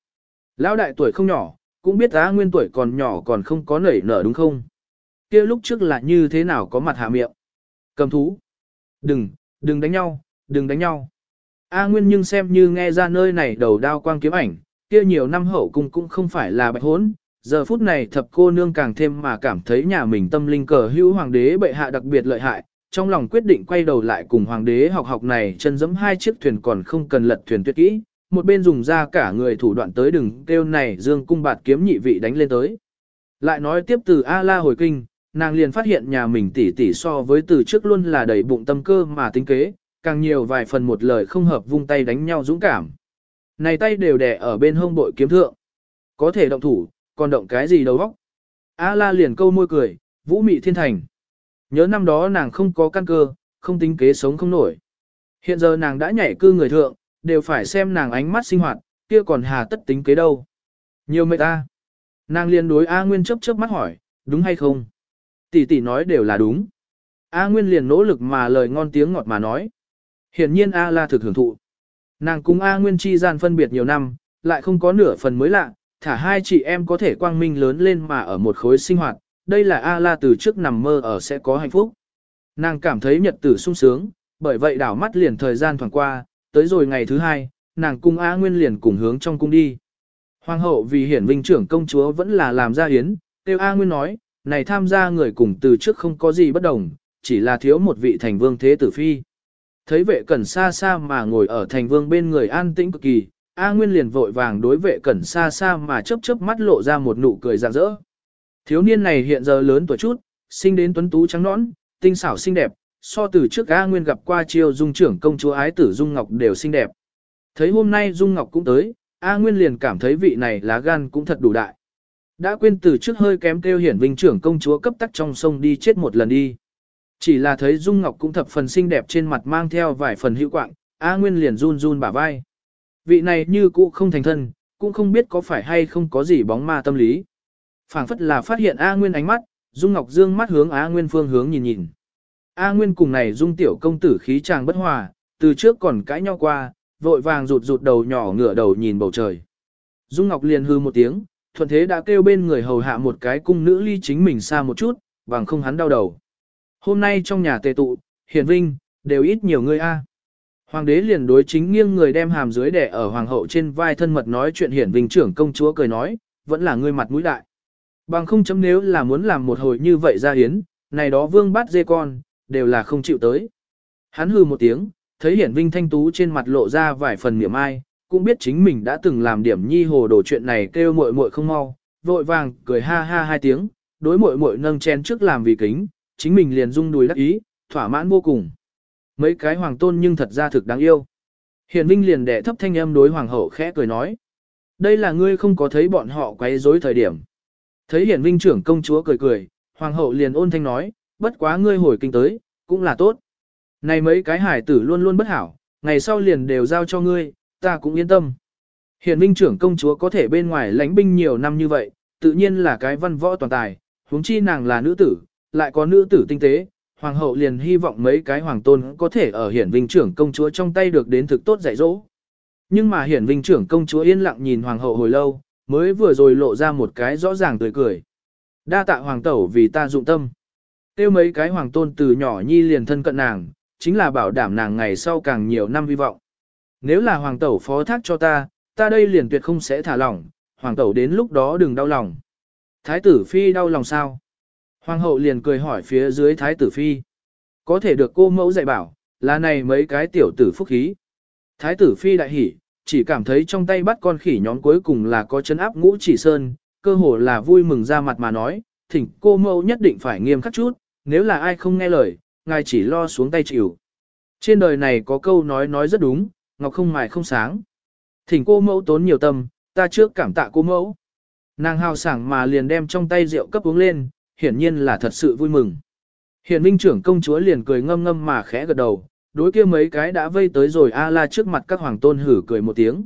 Speaker 1: Lão đại tuổi không nhỏ, cũng biết A Nguyên tuổi còn nhỏ còn không có nảy nở đúng không? kia lúc trước là như thế nào có mặt hạ miệng? Cầm thú. Đừng, đừng đánh nhau, đừng đánh nhau. A Nguyên nhưng xem như nghe ra nơi này đầu đao quang kiếm ảnh, kia nhiều năm hậu cung cũng không phải là bạch hốn. Giờ phút này thập cô nương càng thêm mà cảm thấy nhà mình tâm linh cờ hữu hoàng đế bệ hạ đặc biệt lợi hại, trong lòng quyết định quay đầu lại cùng hoàng đế học học này chân giẫm hai chiếc thuyền còn không cần lật thuyền tuyệt kỹ, một bên dùng ra cả người thủ đoạn tới đừng kêu này dương cung bạt kiếm nhị vị đánh lên tới. Lại nói tiếp từ A-la hồi kinh, nàng liền phát hiện nhà mình tỷ tỷ so với từ trước luôn là đầy bụng tâm cơ mà tính kế, càng nhiều vài phần một lời không hợp vung tay đánh nhau dũng cảm. Này tay đều đè ở bên hông bội kiếm thượng. Có thể động thủ, còn động cái gì đầu vóc. A-la liền câu môi cười, vũ mị thiên thành. Nhớ năm đó nàng không có căn cơ, không tính kế sống không nổi. Hiện giờ nàng đã nhảy cư người thượng, đều phải xem nàng ánh mắt sinh hoạt, kia còn hà tất tính kế đâu. Nhiều mệt ta. Nàng liền đối A Nguyên chớp chớp mắt hỏi, đúng hay không? Tỷ tỷ nói đều là đúng. A Nguyên liền nỗ lực mà lời ngon tiếng ngọt mà nói. Hiển nhiên A La thực hưởng thụ. Nàng cùng A Nguyên chi gian phân biệt nhiều năm, lại không có nửa phần mới lạ, thả hai chị em có thể quang minh lớn lên mà ở một khối sinh hoạt, đây là A La từ trước nằm mơ ở sẽ có hạnh phúc. Nàng cảm thấy nhật tử sung sướng, bởi vậy đảo mắt liền thời gian thoảng qua, tới rồi ngày thứ hai, nàng cung A Nguyên liền cùng hướng trong cung đi. Hoàng hậu vì hiển vinh trưởng công chúa vẫn là làm ra hiến, tiêu A Nguyên nói, này tham gia người cùng từ trước không có gì bất đồng, chỉ là thiếu một vị thành vương thế tử phi. Thấy vệ cẩn xa xa mà ngồi ở thành vương bên người an tĩnh cực kỳ, A Nguyên liền vội vàng đối vệ cẩn xa xa mà chớp chớp mắt lộ ra một nụ cười rạng rỡ. Thiếu niên này hiện giờ lớn tuổi chút, sinh đến tuấn tú trắng nõn, tinh xảo xinh đẹp, so từ trước A Nguyên gặp qua chiêu dung trưởng công chúa ái tử Dung Ngọc đều xinh đẹp. Thấy hôm nay Dung Ngọc cũng tới, A Nguyên liền cảm thấy vị này lá gan cũng thật đủ đại. Đã quên từ trước hơi kém kêu hiển vinh trưởng công chúa cấp tắc trong sông đi chết một lần đi. Chỉ là thấy Dung Ngọc cũng thập phần xinh đẹp trên mặt mang theo vài phần hữu quạng, A Nguyên liền run run bả vai. Vị này như cũ không thành thân, cũng không biết có phải hay không có gì bóng ma tâm lý phảng phất là phát hiện A Nguyên ánh mắt, Dung Ngọc dương mắt hướng A Nguyên phương hướng nhìn nhìn. A Nguyên cùng này Dung tiểu công tử khí chàng bất hòa, từ trước còn cãi nhau qua, vội vàng rụt rụt đầu nhỏ ngửa đầu nhìn bầu trời. Dung Ngọc liền hư một tiếng, thuận thế đã kêu bên người hầu hạ một cái cung nữ ly chính mình xa một chút, bằng không hắn đau đầu. Hôm nay trong nhà tề tụ, hiển vinh, đều ít nhiều người a. Hoàng đế liền đối chính nghiêng người đem hàm dưới đẻ ở hoàng hậu trên vai thân mật nói chuyện hiển vinh trưởng công chúa cười nói, vẫn là ngươi mặt mũi đại. Bằng không chấm nếu là muốn làm một hồi như vậy ra hiến, này đó vương bát dê con, đều là không chịu tới. Hắn hư một tiếng, thấy hiển vinh thanh tú trên mặt lộ ra vài phần niệm ai, cũng biết chính mình đã từng làm điểm nhi hồ đồ chuyện này kêu muội muội không mau, vội vàng cười ha ha hai tiếng, đối muội muội nâng chén trước làm vì kính, chính mình liền rung đùi đắc ý, thỏa mãn vô cùng. Mấy cái hoàng tôn nhưng thật ra thực đáng yêu. Hiển Vinh liền đẻ thấp thanh âm đối hoàng hậu khẽ cười nói. Đây là ngươi không có thấy bọn họ quấy rối thời điểm. Thấy Hiển Vinh trưởng công chúa cười cười, hoàng hậu liền ôn thanh nói, bất quá ngươi hồi kinh tới, cũng là tốt. Này mấy cái hải tử luôn luôn bất hảo, ngày sau liền đều giao cho ngươi, ta cũng yên tâm. Hiển Vinh trưởng công chúa có thể bên ngoài lãnh binh nhiều năm như vậy, tự nhiên là cái văn võ toàn tài, huống chi nàng là nữ tử, lại có nữ tử tinh tế, hoàng hậu liền hy vọng mấy cái hoàng tôn có thể ở hiển vinh trưởng công chúa trong tay được đến thực tốt dạy dỗ. Nhưng mà hiển vinh trưởng công chúa yên lặng nhìn hoàng hậu hồi lâu, mới vừa rồi lộ ra một cái rõ ràng tươi cười. Đa tạ hoàng tẩu vì ta dụng tâm. Tiêu mấy cái hoàng tôn từ nhỏ nhi liền thân cận nàng, chính là bảo đảm nàng ngày sau càng nhiều năm hy vọng. Nếu là hoàng tẩu phó thác cho ta, ta đây liền tuyệt không sẽ thả lỏng, hoàng tẩu đến lúc đó đừng đau lòng. Thái tử phi đau lòng sao? Hoàng hậu liền cười hỏi phía dưới thái tử phi. Có thể được cô mẫu dạy bảo, là này mấy cái tiểu tử phúc khí. Thái tử phi đại hỉ, chỉ cảm thấy trong tay bắt con khỉ nhóm cuối cùng là có chân áp ngũ chỉ sơn, cơ hồ là vui mừng ra mặt mà nói, thỉnh cô mẫu nhất định phải nghiêm khắc chút, nếu là ai không nghe lời, ngài chỉ lo xuống tay chịu. Trên đời này có câu nói nói rất đúng, ngọc không mài không sáng. Thỉnh cô mẫu tốn nhiều tâm, ta trước cảm tạ cô mẫu. Nàng hào sảng mà liền đem trong tay rượu cấp uống lên, hiển nhiên là thật sự vui mừng. Hiển Vinh trưởng công chúa liền cười ngâm ngâm mà khẽ gật đầu, đối kia mấy cái đã vây tới rồi A-la trước mặt các hoàng tôn hử cười một tiếng.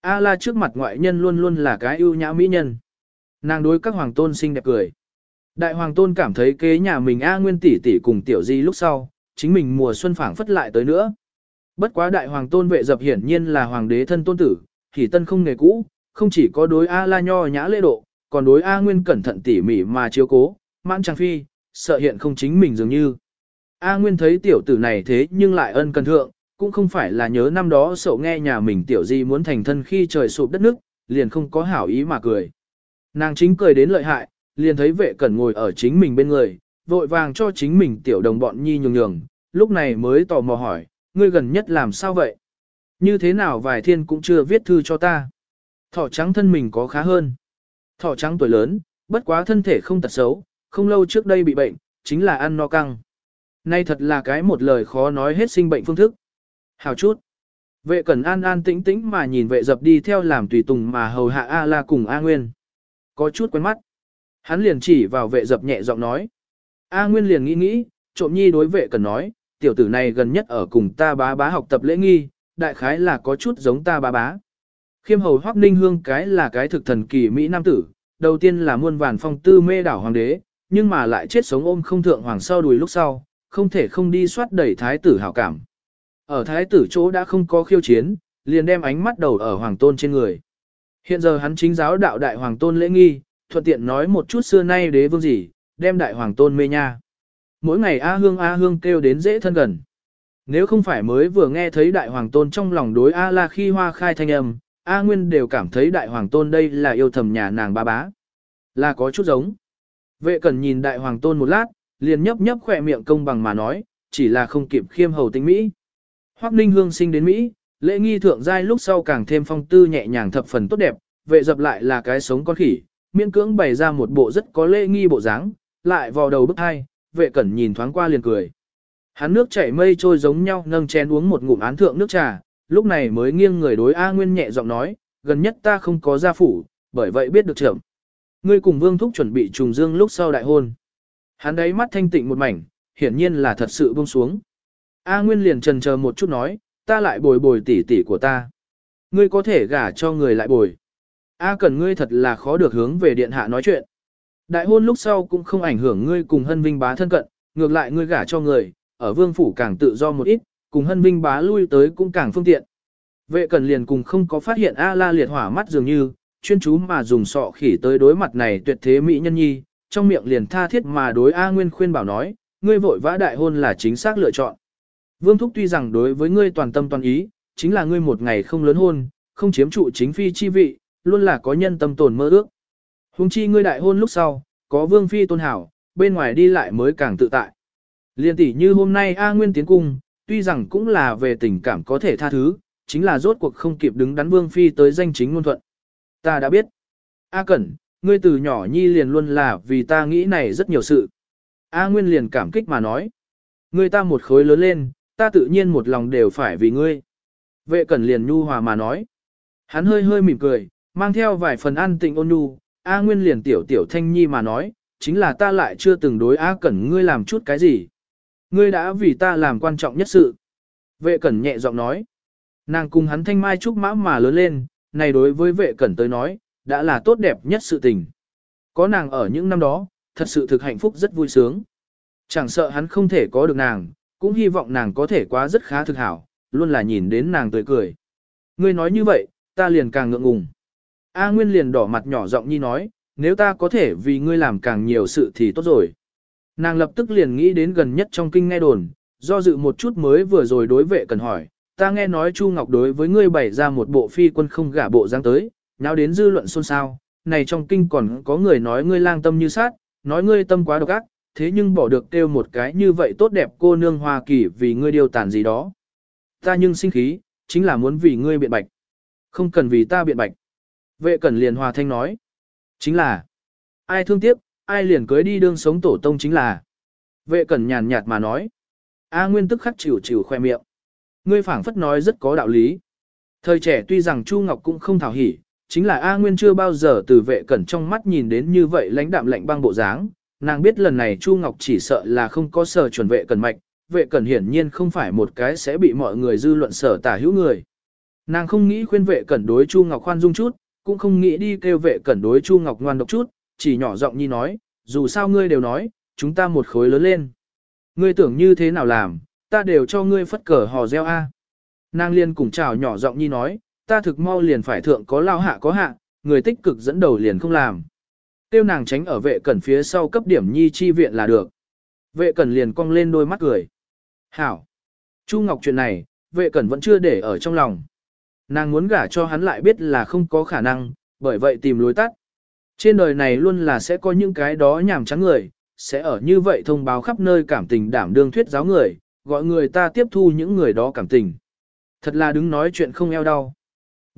Speaker 1: A-la trước mặt ngoại nhân luôn luôn là cái ưu nhã mỹ nhân. Nàng đối các hoàng tôn xinh đẹp cười. Đại hoàng tôn cảm thấy kế nhà mình A Nguyên tỷ tỷ cùng tiểu di lúc sau, chính mình mùa xuân phảng phất lại tới nữa. Bất quá đại hoàng tôn vệ dập hiển nhiên là hoàng đế thân tôn tử, thì tân không nghề cũ, không chỉ có đối A la nho nhã lễ độ, còn đối A Nguyên cẩn thận tỉ mỉ mà chiếu cố, mãn trang phi, sợ hiện không chính mình dường như. A Nguyên thấy tiểu tử này thế nhưng lại ân cần thượng, cũng không phải là nhớ năm đó sậu nghe nhà mình tiểu di muốn thành thân khi trời sụp đất nước, liền không có hảo ý mà cười. Nàng chính cười đến lợi hại, liền thấy vệ cẩn ngồi ở chính mình bên người, vội vàng cho chính mình tiểu đồng bọn nhi nhường nhường, lúc này mới tò mò hỏi, ngươi gần nhất làm sao vậy? Như thế nào vài thiên cũng chưa viết thư cho ta? Thỏ trắng thân mình có khá hơn. Thỏ trắng tuổi lớn, bất quá thân thể không tật xấu, không lâu trước đây bị bệnh, chính là ăn no căng. Nay thật là cái một lời khó nói hết sinh bệnh phương thức. Hào chút. Vệ cẩn an an tĩnh tĩnh mà nhìn vệ dập đi theo làm tùy tùng mà hầu hạ A la cùng A Nguyên. Có chút quen mắt. Hắn liền chỉ vào vệ dập nhẹ giọng nói. A Nguyên liền nghĩ nghĩ, trộm nhi đối vệ cẩn nói, tiểu tử này gần nhất ở cùng ta bá bá học tập lễ nghi, đại khái là có chút giống ta bá bá. Khiêm hầu Hoắc Ninh Hương cái là cái thực thần kỳ Mỹ Nam tử, đầu tiên là muôn vàn phong tư mê đảo hoàng đế, nhưng mà lại chết sống ôm không thượng hoàng sau đùi lúc sau, không thể không đi soát đẩy thái tử hảo cảm. Ở thái tử chỗ đã không có khiêu chiến, liền đem ánh mắt đầu ở hoàng tôn trên người. Hiện giờ hắn chính giáo đạo đại hoàng tôn lễ nghi, thuận tiện nói một chút xưa nay đế vương gì, đem đại hoàng tôn mê nha. Mỗi ngày A Hương A Hương kêu đến dễ thân gần. Nếu không phải mới vừa nghe thấy đại hoàng tôn trong lòng đối A La khi hoa khai thanh âm, A Nguyên đều cảm thấy đại hoàng tôn đây là yêu thầm nhà nàng ba bá. Là có chút giống. Vệ cần nhìn đại hoàng tôn một lát, liền nhấp nhấp khỏe miệng công bằng mà nói, chỉ là không kịp khiêm hầu tính Mỹ. Hoắc Ninh Hương sinh đến Mỹ, lễ nghi thượng giai lúc sau càng thêm phong tư nhẹ nhàng thập phần tốt đẹp, vệ dập lại là cái sống con khỉ, miễn cưỡng bày ra một bộ rất có lễ nghi bộ dáng, lại vào đầu bức hai, vệ cẩn nhìn thoáng qua liền cười. Hắn nước chảy mây trôi giống nhau nâng chén uống một ngụm án thượng nước trà, lúc này mới nghiêng người đối A Nguyên nhẹ giọng nói, gần nhất ta không có gia phủ, bởi vậy biết được trưởng. Ngươi cùng Vương Thúc chuẩn bị trùng dương lúc sau đại hôn. Hắn đấy mắt thanh tịnh một mảnh, hiển nhiên là thật sự buông xuống. A Nguyên liền trần chờ một chút nói, ta lại bồi bồi tỷ tỷ của ta. Ngươi có thể gả cho người lại bồi. A cần ngươi thật là khó được hướng về điện hạ nói chuyện. Đại hôn lúc sau cũng không ảnh hưởng ngươi cùng hân vinh bá thân cận, ngược lại ngươi gả cho người, ở vương phủ càng tự do một ít, cùng hân vinh bá lui tới cũng càng phương tiện. Vệ cần liền cùng không có phát hiện A la liệt hỏa mắt dường như, chuyên chú mà dùng sọ khỉ tới đối mặt này tuyệt thế mỹ nhân nhi, trong miệng liền tha thiết mà đối A Nguyên khuyên bảo nói, ngươi vội vã đại hôn là chính xác lựa chọn. Vương Thúc tuy rằng đối với ngươi toàn tâm toàn ý, chính là ngươi một ngày không lớn hôn, không chiếm trụ chính phi chi vị, luôn là có nhân tâm tồn mơ ước. Hùng chi ngươi đại hôn lúc sau, có vương phi tôn hảo, bên ngoài đi lại mới càng tự tại. Liên tỷ như hôm nay A Nguyên tiến cung, tuy rằng cũng là về tình cảm có thể tha thứ, chính là rốt cuộc không kịp đứng đắn vương phi tới danh chính ngôn thuận. Ta đã biết. A Cẩn, ngươi từ nhỏ nhi liền luôn là vì ta nghĩ này rất nhiều sự. A Nguyên liền cảm kích mà nói. Ngươi ta một khối lớn lên, ta tự nhiên một lòng đều phải vì ngươi. Vệ Cẩn liền nhu hòa mà nói. Hắn hơi hơi mỉm cười, mang theo vài phần an tình ôn nhu, A Nguyên liền tiểu tiểu thanh nhi mà nói, chính là ta lại chưa từng đối A Cẩn ngươi làm chút cái gì. Ngươi đã vì ta làm quan trọng nhất sự. Vệ Cẩn nhẹ giọng nói. Nàng cùng hắn thanh mai trúc mã mà lớn lên, này đối với vệ Cẩn tới nói, đã là tốt đẹp nhất sự tình. Có nàng ở những năm đó, thật sự thực hạnh phúc rất vui sướng. Chẳng sợ hắn không thể có được nàng, cũng hy vọng nàng có thể quá rất khá thực hảo, luôn là nhìn đến nàng tươi cười. Ngươi nói như vậy, ta liền càng ngượng ngùng. A Nguyên liền đỏ mặt nhỏ giọng nhi nói, nếu ta có thể vì ngươi làm càng nhiều sự thì tốt rồi. Nàng lập tức liền nghĩ đến gần nhất trong kinh nghe đồn, do dự một chút mới vừa rồi đối vệ cần hỏi, ta nghe nói Chu Ngọc đối với ngươi bày ra một bộ phi quân không gả bộ giang tới, nào đến dư luận xôn xao, này trong kinh còn có người nói ngươi lang tâm như sát, nói ngươi tâm quá độc ác, thế nhưng bỏ được kêu một cái như vậy tốt đẹp cô nương Hoa Kỳ vì ngươi điều tàn gì đó. Ta nhưng sinh khí, chính là muốn vì ngươi biện bạch. Không cần vì ta biện bạch. Vệ cẩn liền hòa thanh nói. Chính là, ai thương tiếc, ai liền cưới đi đương sống tổ tông chính là. Vệ cẩn nhàn nhạt mà nói. A Nguyên tức khắc chịu chịu khoe miệng. Ngươi phảng phất nói rất có đạo lý. Thời trẻ tuy rằng Chu Ngọc cũng không thảo hỉ, chính là A Nguyên chưa bao giờ từ vệ cẩn trong mắt nhìn đến như vậy lãnh đạm lạnh băng bộ dáng. Nàng biết lần này Chu Ngọc chỉ sợ là không có sở chuẩn vệ cẩn mạch, vệ cẩn hiển nhiên không phải một cái sẽ bị mọi người dư luận sở tả hữu người. Nàng không nghĩ khuyên vệ cẩn đối Chu Ngọc khoan dung chút, cũng không nghĩ đi kêu vệ cẩn đối Chu Ngọc ngoan độc chút, chỉ nhỏ giọng nhi nói, dù sao ngươi đều nói, chúng ta một khối lớn lên. Ngươi tưởng như thế nào làm, ta đều cho ngươi phất cờ hò reo a. Nàng liên cùng chào nhỏ giọng nhi nói, ta thực mau liền phải thượng có lao hạ có hạ, người tích cực dẫn đầu liền không làm. Tiêu nàng tránh ở vệ cẩn phía sau cấp điểm nhi chi viện là được. Vệ cẩn liền cong lên đôi mắt cười. Hảo! Chu Ngọc chuyện này, vệ cẩn vẫn chưa để ở trong lòng. Nàng muốn gả cho hắn lại biết là không có khả năng, bởi vậy tìm lối tắt. Trên đời này luôn là sẽ có những cái đó nhảm trắng người, sẽ ở như vậy thông báo khắp nơi cảm tình đảm đương thuyết giáo người, gọi người ta tiếp thu những người đó cảm tình. Thật là đứng nói chuyện không eo đau.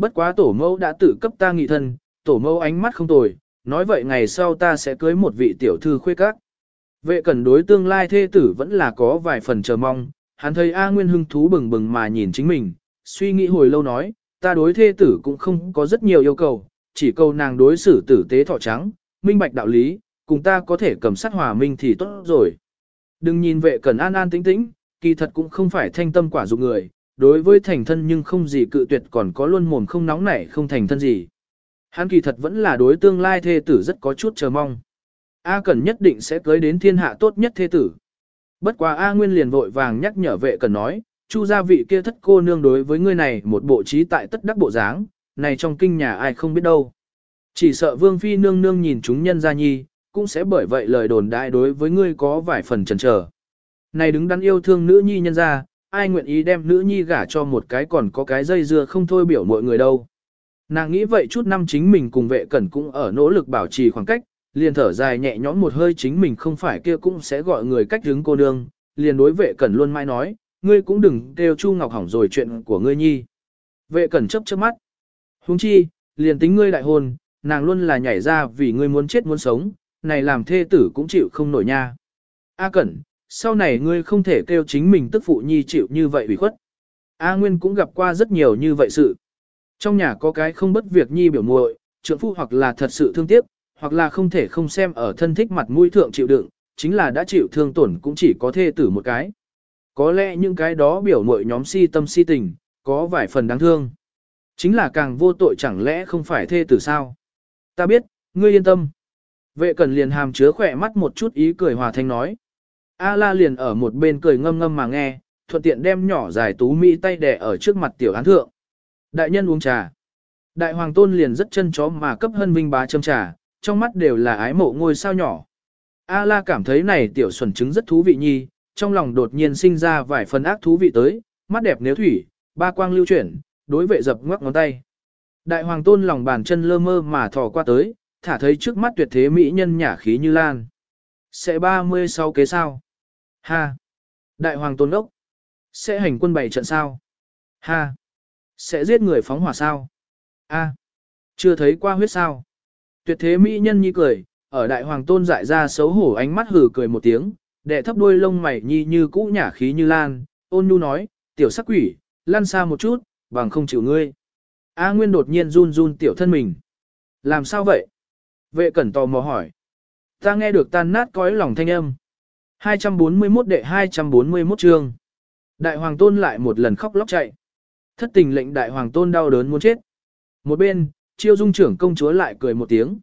Speaker 1: Bất quá tổ mẫu đã tự cấp ta nghị thân, tổ mẫu ánh mắt không tồi, nói vậy ngày sau ta sẽ cưới một vị tiểu thư khuê các. Vệ cẩn đối tương lai thê tử vẫn là có vài phần chờ mong, hắn thấy A Nguyên hưng thú bừng bừng mà nhìn chính mình, suy nghĩ hồi lâu nói, ta đối thê tử cũng không có rất nhiều yêu cầu, chỉ cầu nàng đối xử tử tế thọ trắng, minh bạch đạo lý, cùng ta có thể cầm sát hòa minh thì tốt rồi. Đừng nhìn vệ cẩn an an tĩnh tĩnh, kỳ thật cũng không phải thanh tâm quả dụng người, đối với thành thân nhưng không gì cự tuyệt còn có luôn mồm không nóng nảy không thành thân gì. Hắn kỳ thật vẫn là đối tương lai thê tử rất có chút chờ mong. A Cẩn nhất định sẽ cưới đến thiên hạ tốt nhất thê tử. Bất quá A Nguyên liền vội vàng nhắc nhở vệ Cẩn nói, chu gia vị kia thất cô nương đối với ngươi này một bộ trí tại tất đắc bộ dáng, này trong kinh nhà ai không biết đâu. Chỉ sợ vương phi nương nương nhìn chúng nhân gia nhi, cũng sẽ bởi vậy lời đồn đại đối với ngươi có vài phần chần chờ. Này đứng đắn yêu thương nữ nhi nhân gia, ai nguyện ý đem nữ nhi gả cho một cái còn có cái dây dưa không thôi biểu mọi người đâu. Nàng nghĩ vậy chút năm chính mình cùng vệ cẩn cũng ở nỗ lực bảo trì khoảng cách, liền thở dài nhẹ nhõm một hơi chính mình không phải kia cũng sẽ gọi người cách đứng cô nương, liền đối vệ cẩn luôn mãi nói, ngươi cũng đừng kêu Chu Ngọc hỏng rồi chuyện của ngươi nhi. Vệ cẩn chấp chớp mắt. Huống chi, liền tính ngươi đại hôn, nàng luôn là nhảy ra vì ngươi muốn chết muốn sống, này làm thê tử cũng chịu không nổi nha. A Cẩn, sau này ngươi không thể kêu chính mình tức phụ nhi chịu như vậy ủy khuất. A Nguyên cũng gặp qua rất nhiều như vậy sự. Trong nhà có cái không bất việc nhi biểu muội, trưởng phu hoặc là thật sự thương tiếc, hoặc là không thể không xem ở thân thích mặt mũi thượng chịu đựng, chính là đã chịu thương tổn cũng chỉ có thê tử một cái. Có lẽ những cái đó biểu muội nhóm si tâm si tình, có vài phần đáng thương. Chính là càng vô tội chẳng lẽ không phải thê tử sao? Ta biết, ngươi yên tâm. Vệ cần liền hàm chứa khỏe mắt một chút ý cười hòa thanh nói. A la liền ở một bên cười ngâm ngâm mà nghe, thuận tiện đem nhỏ dài tú mỹ tay đẻ ở trước mặt tiểu án thượng. Đại nhân uống trà. Đại hoàng tôn liền rất chân chó mà cấp hân vinh bá châm trà, trong mắt đều là ái mộ ngôi sao nhỏ. A la cảm thấy này tiểu xuẩn trứng rất thú vị nhi, trong lòng đột nhiên sinh ra vài phần ác thú vị tới, mắt đẹp nếu thủy, ba quang lưu chuyển, đối vệ dập ngoắc ngón tay. Đại hoàng tôn lòng bàn chân lơ mơ mà thò qua tới, thả thấy trước mắt tuyệt thế mỹ nhân nhả khí như lan. Sẽ 36 kế sao? Ha! Đại hoàng tôn đốc Sẽ hành quân bảy trận sao? Ha! Sẽ giết người phóng hỏa sao? A! Chưa thấy qua huyết sao? Tuyệt thế mỹ nhân nhi cười, ở đại hoàng tôn dại ra xấu hổ ánh mắt hử cười một tiếng, đệ thấp đuôi lông mày nhi như cũ nhả khí như lan, ôn nhu nói, tiểu sắc quỷ, lăn xa một chút, bằng không chịu ngươi. A Nguyên đột nhiên run run tiểu thân mình. Làm sao vậy? Vệ cẩn tò mò hỏi. Ta nghe được tan nát cõi lòng thanh âm. 241 đệ 241 chương. Đại hoàng tôn lại một lần khóc lóc chạy. Thất tình lệnh đại hoàng tôn đau đớn muốn chết. Một bên, chiêu dung trưởng công chúa lại cười một tiếng.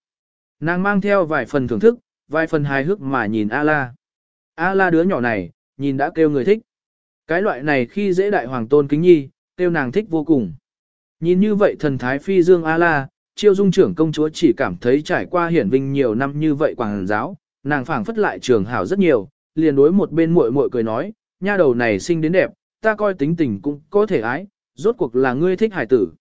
Speaker 1: Nàng mang theo vài phần thưởng thức, vài phần hài hước mà nhìn A-la. A-la đứa nhỏ này, nhìn đã kêu người thích. Cái loại này khi dễ đại hoàng tôn kính nhi, kêu nàng thích vô cùng. Nhìn như vậy thần thái phi dương A-la, chiêu dung trưởng công chúa chỉ cảm thấy trải qua hiển vinh nhiều năm như vậy quảng giáo, nàng phảng phất lại trường hảo rất nhiều, liền đối một bên muội muội cười nói, nha đầu này sinh đến đẹp, ta coi tính tình cũng có thể ái, rốt cuộc là ngươi thích hải tử.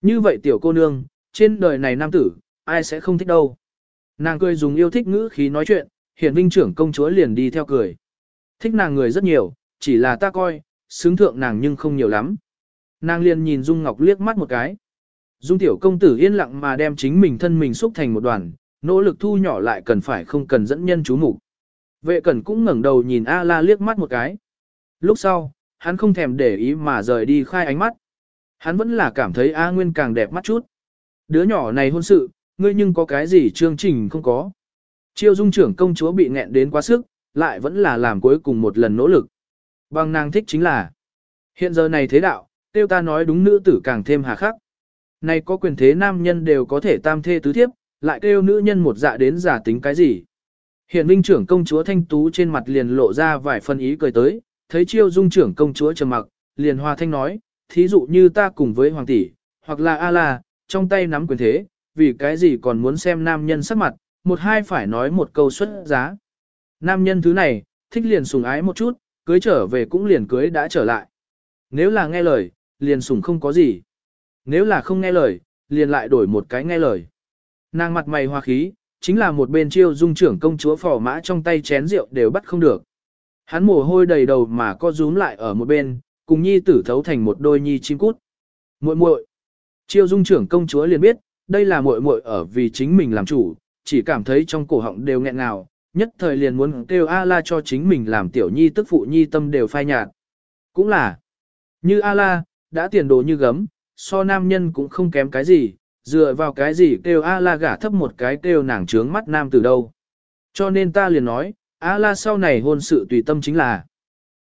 Speaker 1: Như vậy tiểu cô nương, trên đời này nam tử, ai sẽ không thích đâu. Nàng cười dùng yêu thích ngữ khí nói chuyện, hiển vinh trưởng công chúa liền đi theo cười. Thích nàng người rất nhiều, chỉ là ta coi, xứng thượng nàng nhưng không nhiều lắm. Nàng liền nhìn Dung Ngọc liếc mắt một cái. Dung tiểu công tử yên lặng mà đem chính mình thân mình xúc thành một đoàn, nỗ lực thu nhỏ lại cần phải không cần dẫn nhân chú mục. Vệ cẩn cũng ngẩng đầu nhìn A la liếc mắt một cái. Lúc sau, hắn không thèm để ý mà rời đi khai ánh mắt. Hắn vẫn là cảm thấy A Nguyên càng đẹp mắt chút. Đứa nhỏ này hôn sự, ngươi nhưng có cái gì chương trình không có. Chiêu dung trưởng công chúa bị nghẹn đến quá sức, lại vẫn là làm cuối cùng một lần nỗ lực. Bằng nàng thích chính là, hiện giờ này thế đạo, tiêu ta nói đúng nữ tử càng thêm hà khắc. Này có quyền thế nam nhân đều có thể tam thê tứ thiếp, lại kêu nữ nhân một dạ đến giả tính cái gì. Hiện vinh trưởng công chúa thanh tú trên mặt liền lộ ra vài phân ý cười tới, thấy chiêu dung trưởng công chúa trầm mặc, liền hòa thanh nói, thí dụ như ta cùng với hoàng tỷ, hoặc là A-la, trong tay nắm quyền thế, vì cái gì còn muốn xem nam nhân sắc mặt, một hai phải nói một câu xuất giá. Nam nhân thứ này, thích liền sùng ái một chút, cưới trở về cũng liền cưới đã trở lại. Nếu là nghe lời, liền sùng không có gì. Nếu là không nghe lời, liền lại đổi một cái nghe lời. Nàng mặt mày hoa khí, chính là một bên chiêu dung trưởng công chúa phò mã trong tay chén rượu đều bắt không được. Hắn mồ hôi đầy đầu mà co rúm lại ở một bên, cùng nhi tử thấu thành một đôi nhi chim cút. muội muội Chiêu dung trưởng công chúa liền biết, đây là muội muội ở vì chính mình làm chủ, chỉ cảm thấy trong cổ họng đều nghẹn ngào, nhất thời liền muốn kêu A-la cho chính mình làm tiểu nhi tức phụ nhi tâm đều phai nhạt. Cũng là, như A-la, đã tiền đồ như gấm, so nam nhân cũng không kém cái gì, dựa vào cái gì kêu A-la gả thấp một cái kêu nàng trướng mắt nam từ đâu. Cho nên ta liền nói, A-la sau này hôn sự tùy tâm chính là,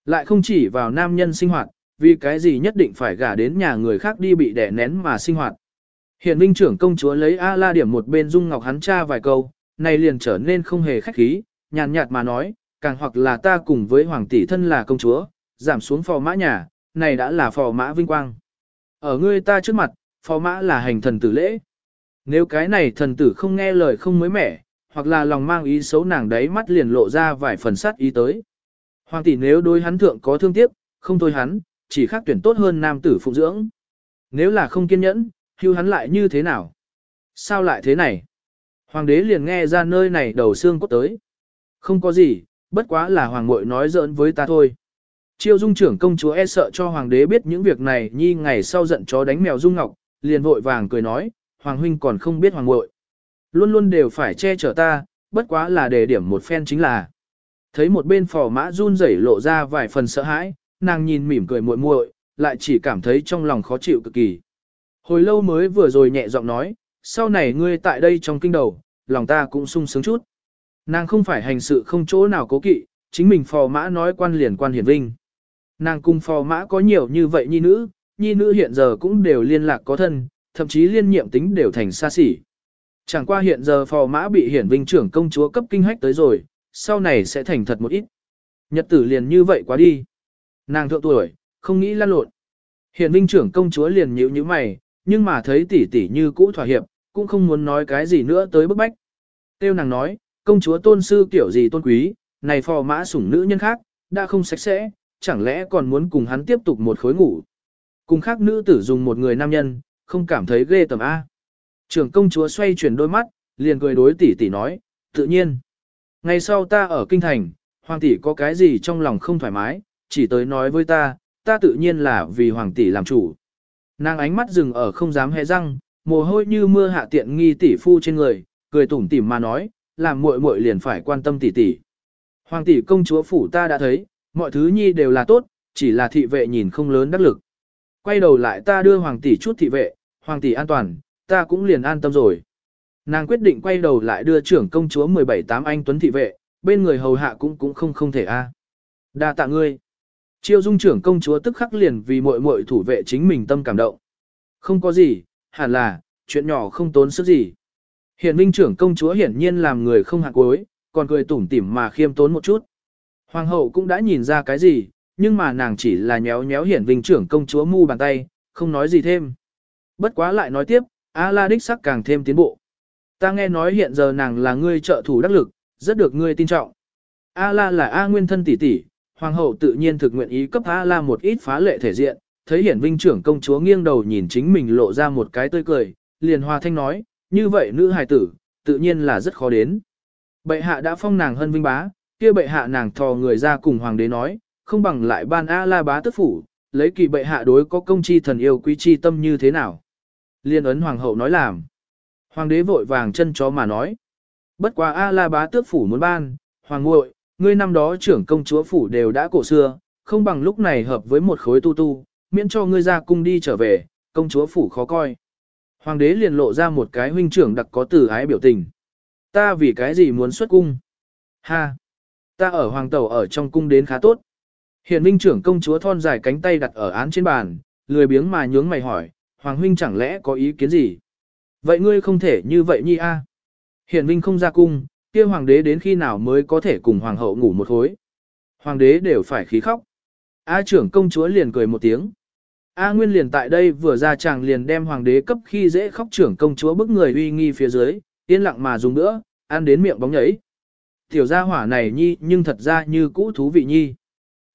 Speaker 1: lại không chỉ vào nam nhân sinh hoạt, vì cái gì nhất định phải gả đến nhà người khác đi bị đẻ nén mà sinh hoạt. Hiện Vinh trưởng công chúa lấy A-la điểm một bên dung ngọc hắn cha vài câu, này liền trở nên không hề khách khí, nhàn nhạt mà nói, càng hoặc là ta cùng với hoàng tỷ thân là công chúa, giảm xuống phò mã nhà, này đã là phò mã vinh quang. Ở ngươi ta trước mặt, phò mã là hành thần tử lễ. Nếu cái này thần tử không nghe lời không mới mẻ, hoặc là lòng mang ý xấu nàng đấy mắt liền lộ ra vài phần sát ý tới. Hoàng tỷ nếu đối hắn thượng có thương tiếc, không thôi hắn, chỉ khác tuyển tốt hơn nam tử phụ dưỡng. Nếu là không kiên nhẫn, hưu hắn lại như thế nào? Sao lại thế này? Hoàng đế liền nghe ra nơi này đầu xương cốt tới. Không có gì, bất quá là hoàng muội nói giỡn với ta thôi. Chiêu dung trưởng công chúa e sợ cho hoàng đế biết những việc này nhi ngày sau giận chó đánh mèo dung ngọc, liền vội vàng cười nói, hoàng huynh còn không biết hoàng muội Luôn luôn đều phải che chở ta, bất quá là đề điểm một phen chính là. Thấy một bên phò mã run rẩy lộ ra vài phần sợ hãi, nàng nhìn mỉm cười muội muội, lại chỉ cảm thấy trong lòng khó chịu cực kỳ. Hồi lâu mới vừa rồi nhẹ giọng nói, sau này ngươi tại đây trong kinh đầu, lòng ta cũng sung sướng chút. Nàng không phải hành sự không chỗ nào cố kỵ, chính mình phò mã nói quan liền quan hiển vinh. Nàng cùng phò mã có nhiều như vậy nhi nữ, nhi nữ hiện giờ cũng đều liên lạc có thân, thậm chí liên nhiệm tính đều thành xa xỉ. Chẳng qua hiện giờ phò mã bị hiển vinh trưởng công chúa cấp kinh hách tới rồi, sau này sẽ thành thật một ít. Nhật tử liền như vậy quá đi. Nàng thượng tuổi, không nghĩ lăn lộn. Hiển vinh trưởng công chúa liền nhíu như mày, nhưng mà thấy tỷ tỷ như cũ thỏa hiệp, cũng không muốn nói cái gì nữa tới bức bách. Tiêu nàng nói, công chúa tôn sư kiểu gì tôn quý, này phò mã sủng nữ nhân khác, đã không sạch sẽ, chẳng lẽ còn muốn cùng hắn tiếp tục một khối ngủ. Cùng khác nữ tử dùng một người nam nhân, không cảm thấy ghê tầm A. Trưởng công chúa xoay chuyển đôi mắt, liền cười đối tỷ tỷ nói, tự nhiên. Ngày sau ta ở kinh thành, hoàng tỷ có cái gì trong lòng không thoải mái, chỉ tới nói với ta, ta tự nhiên là vì hoàng tỷ làm chủ. Nàng ánh mắt dừng ở không dám hé răng, mồ hôi như mưa hạ tiện nghi tỷ phu trên người, cười tủm tỉm mà nói, làm muội muội liền phải quan tâm tỷ tỷ. Hoàng tỷ công chúa phủ ta đã thấy, mọi thứ nhi đều là tốt, chỉ là thị vệ nhìn không lớn đắc lực. Quay đầu lại ta đưa hoàng tỷ chút thị vệ, hoàng tỷ an toàn, ta cũng liền an tâm rồi. Nàng quyết định quay đầu lại đưa trưởng công chúa 17-8 anh tuấn thị vệ, bên người hầu hạ cũng cũng không không thể a. Đa tạ ngươi. Chiêu dung trưởng công chúa tức khắc liền vì muội muội thủ vệ chính mình tâm cảm động. Không có gì, hẳn là, chuyện nhỏ không tốn sức gì. Hiển minh trưởng công chúa hiển nhiên làm người không hạ cuối, còn cười tủm tỉm mà khiêm tốn một chút. Hoàng hậu cũng đã nhìn ra cái gì, nhưng mà nàng chỉ là nhéo nhéo hiển vinh trưởng công chúa mu bàn tay, không nói gì thêm. Bất quá lại nói tiếp, A-la đích sắc càng thêm tiến bộ. Ta nghe nói hiện giờ nàng là ngươi trợ thủ đắc lực, rất được ngươi tin trọng. A-la là A nguyên thân tỷ tỷ, hoàng hậu tự nhiên thực nguyện ý cấp A-la một ít phá lệ thể diện, thấy hiển vinh trưởng công chúa nghiêng đầu nhìn chính mình lộ ra một cái tươi cười, liền hòa thanh nói, như vậy nữ hài tử, tự nhiên là rất khó đến. Bệ hạ đã phong nàng hân vinh bá, kia bệ hạ nàng thò người ra cùng hoàng đế nói, không bằng lại ban A-la bá tức phủ, lấy kỳ bệ hạ đối có công chi thần yêu quý chi tâm như thế nào. Liên ấn hoàng hậu nói làm. Hoàng đế vội vàng chân chó mà nói. Bất quá A-la bá tước phủ muốn ban, hoàng ngội, ngươi năm đó trưởng công chúa phủ đều đã cổ xưa, không bằng lúc này hợp với một khối tu tu, miễn cho ngươi ra cung đi trở về, công chúa phủ khó coi. Hoàng đế liền lộ ra một cái huynh trưởng đặc có từ ái biểu tình. Ta vì cái gì muốn xuất cung? Ha! Ta ở hoàng tẩu ở trong cung đến khá tốt. Hiện Minh trưởng công chúa thon dài cánh tay đặt ở án trên bàn, lười biếng mà nhướng mày hỏi, hoàng huynh chẳng lẽ có ý kiến gì? Vậy ngươi không thể như vậy nhi a? Hiện Minh không ra cung, kia hoàng đế đến khi nào mới có thể cùng hoàng hậu ngủ một khối? Hoàng đế đều phải khí khóc. A trưởng công chúa liền cười một tiếng. A Nguyên liền tại đây vừa ra chàng liền đem hoàng đế cấp khi dễ khóc trưởng công chúa bức người uy nghi phía dưới, yên lặng mà dùng nữa, ăn đến miệng bóng nhảy. Tiểu gia hỏa này nhi nhưng thật ra như cũ thú vị nhi.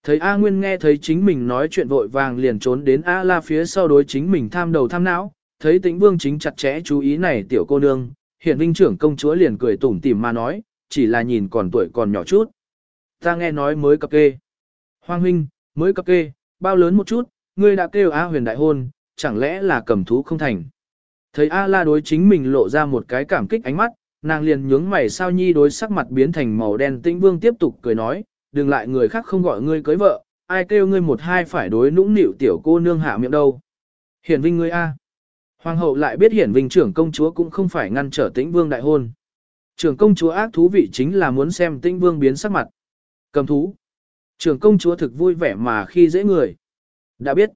Speaker 1: Thấy A Nguyên nghe thấy chính mình nói chuyện vội vàng liền trốn đến A La phía sau đối chính mình tham đầu tham não, thấy tĩnh vương chính chặt chẽ chú ý này tiểu cô nương, hiện vinh trưởng công chúa liền cười tủm tỉm mà nói, chỉ là nhìn còn tuổi còn nhỏ chút. Ta nghe nói mới cập kê. Hoàng huynh, mới cập kê, bao lớn một chút, ngươi đã kêu A huyền đại hôn, chẳng lẽ là cầm thú không thành. Thấy A la đối chính mình lộ ra một cái cảm kích ánh mắt, nàng liền nhướng mày sao nhi đối sắc mặt biến thành màu đen tĩnh vương tiếp tục cười nói, đừng lại người khác không gọi ngươi cưới vợ, ai kêu ngươi một hai phải đối nũng nịu tiểu cô nương hạ miệng đâu. Hiển vinh ngươi A. Hoàng hậu lại biết hiển vinh trưởng công chúa cũng không phải ngăn trở tĩnh vương đại hôn. Trưởng công chúa ác thú vị chính là muốn xem tĩnh vương biến sắc mặt. Cầm thú. Trưởng công chúa thực vui vẻ mà khi dễ người. Đã biết.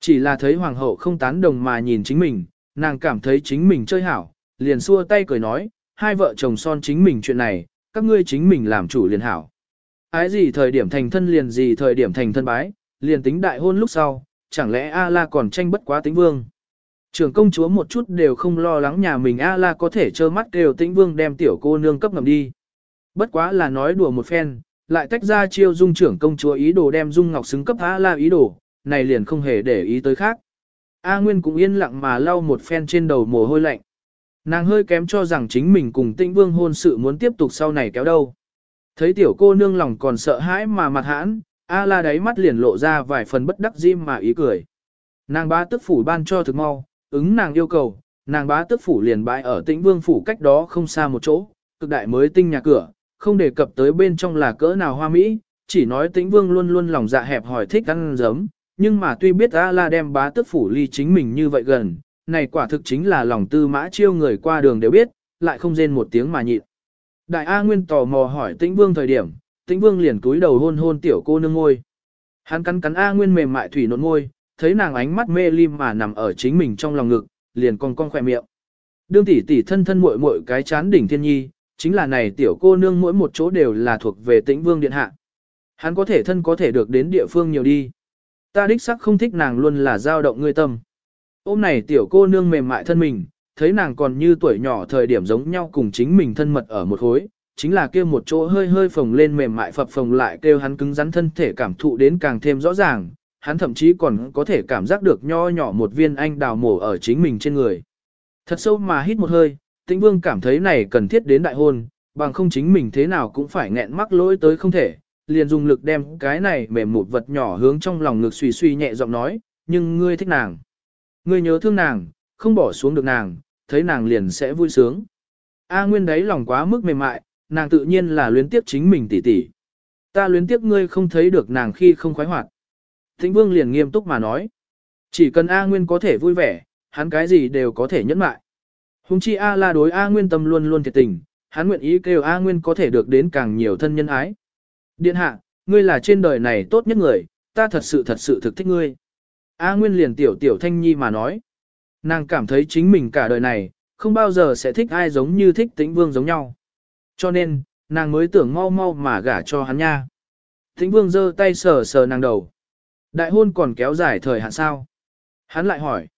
Speaker 1: Chỉ là thấy hoàng hậu không tán đồng mà nhìn chính mình, nàng cảm thấy chính mình chơi hảo, liền xua tay cười nói, hai vợ chồng son chính mình chuyện này, các ngươi chính mình làm chủ liền hảo. Ái gì thời điểm thành thân liền gì thời điểm thành thân bái, liền tính đại hôn lúc sau, chẳng lẽ A-la còn tranh bất quá tính vương. Trưởng công chúa một chút đều không lo lắng nhà mình A-la có thể trơ mắt đều tĩnh vương đem tiểu cô nương cấp ngầm đi. Bất quá là nói đùa một phen, lại tách ra chiêu dung trưởng công chúa ý đồ đem dung ngọc xứng cấp A-la ý đồ, này liền không hề để ý tới khác. A Nguyên cũng yên lặng mà lau một phen trên đầu mồ hôi lạnh. Nàng hơi kém cho rằng chính mình cùng tĩnh vương hôn sự muốn tiếp tục sau này kéo đâu. Thấy tiểu cô nương lòng còn sợ hãi mà mặt hãn, A la đáy mắt liền lộ ra vài phần bất đắc dĩ mà ý cười. Nàng bá tức phủ ban cho thực mau, ứng nàng yêu cầu, nàng bá tức phủ liền bãi ở tĩnh vương phủ cách đó không xa một chỗ, cực đại mới tinh nhà cửa, không đề cập tới bên trong là cỡ nào hoa mỹ, chỉ nói tĩnh vương luôn luôn lòng dạ hẹp hỏi thích ăn giấm, nhưng mà tuy biết A la đem bá tức phủ ly chính mình như vậy gần, này quả thực chính là lòng tư mã chiêu người qua đường đều biết, lại không rên một tiếng mà nhịn. Đại A Nguyên tò mò hỏi tĩnh vương thời điểm, tĩnh vương liền cúi đầu hôn hôn tiểu cô nương ngôi. Hắn cắn cắn A Nguyên mềm mại thủy nộn ngôi, thấy nàng ánh mắt mê lim mà nằm ở chính mình trong lòng ngực, liền cong cong khỏe miệng. Đương tỷ tỷ thân thân muội muội cái chán đỉnh thiên nhi, chính là này tiểu cô nương mỗi một chỗ đều là thuộc về tĩnh vương điện hạ. Hắn có thể thân có thể được đến địa phương nhiều đi. Ta đích sắc không thích nàng luôn là dao động ngươi tâm. Ôm này tiểu cô nương mềm mại thân mình, thấy nàng còn như tuổi nhỏ thời điểm giống nhau cùng chính mình thân mật ở một khối, chính là kia một chỗ hơi hơi phồng lên mềm mại phập phồng lại kêu hắn cứng rắn thân thể cảm thụ đến càng thêm rõ ràng, hắn thậm chí còn có thể cảm giác được nho nhỏ một viên anh đào mổ ở chính mình trên người. Thật sâu mà hít một hơi, tĩnh vương cảm thấy này cần thiết đến đại hôn, bằng không chính mình thế nào cũng phải nghẹn mắc lỗi tới không thể, liền dùng lực đem cái này mềm một vật nhỏ hướng trong lòng ngực suy suy nhẹ giọng nói, nhưng ngươi thích nàng. Ngươi nhớ thương nàng, không bỏ xuống được nàng, thấy nàng liền sẽ vui sướng. A Nguyên đấy lòng quá mức mềm mại, nàng tự nhiên là luyến tiếp chính mình tỉ tỉ. Ta luyến tiếp ngươi không thấy được nàng khi không khoái hoạt. Thịnh Vương liền nghiêm túc mà nói. Chỉ cần A Nguyên có thể vui vẻ, hắn cái gì đều có thể nhẫn mại. Hùng chi A la đối A Nguyên tâm luôn luôn thiệt tình, hắn nguyện ý kêu A Nguyên có thể được đến càng nhiều thân nhân ái. Điện hạ, ngươi là trên đời này tốt nhất người, ta thật sự thật sự thực thích ngươi. A Nguyên liền tiểu tiểu thanh nhi mà nói. Nàng cảm thấy chính mình cả đời này, không bao giờ sẽ thích ai giống như thích tĩnh vương giống nhau. Cho nên, nàng mới tưởng mau mau mà gả cho hắn nha. Tĩnh vương giơ tay sờ sờ nàng đầu. Đại hôn còn kéo dài thời hạn sao? Hắn lại hỏi.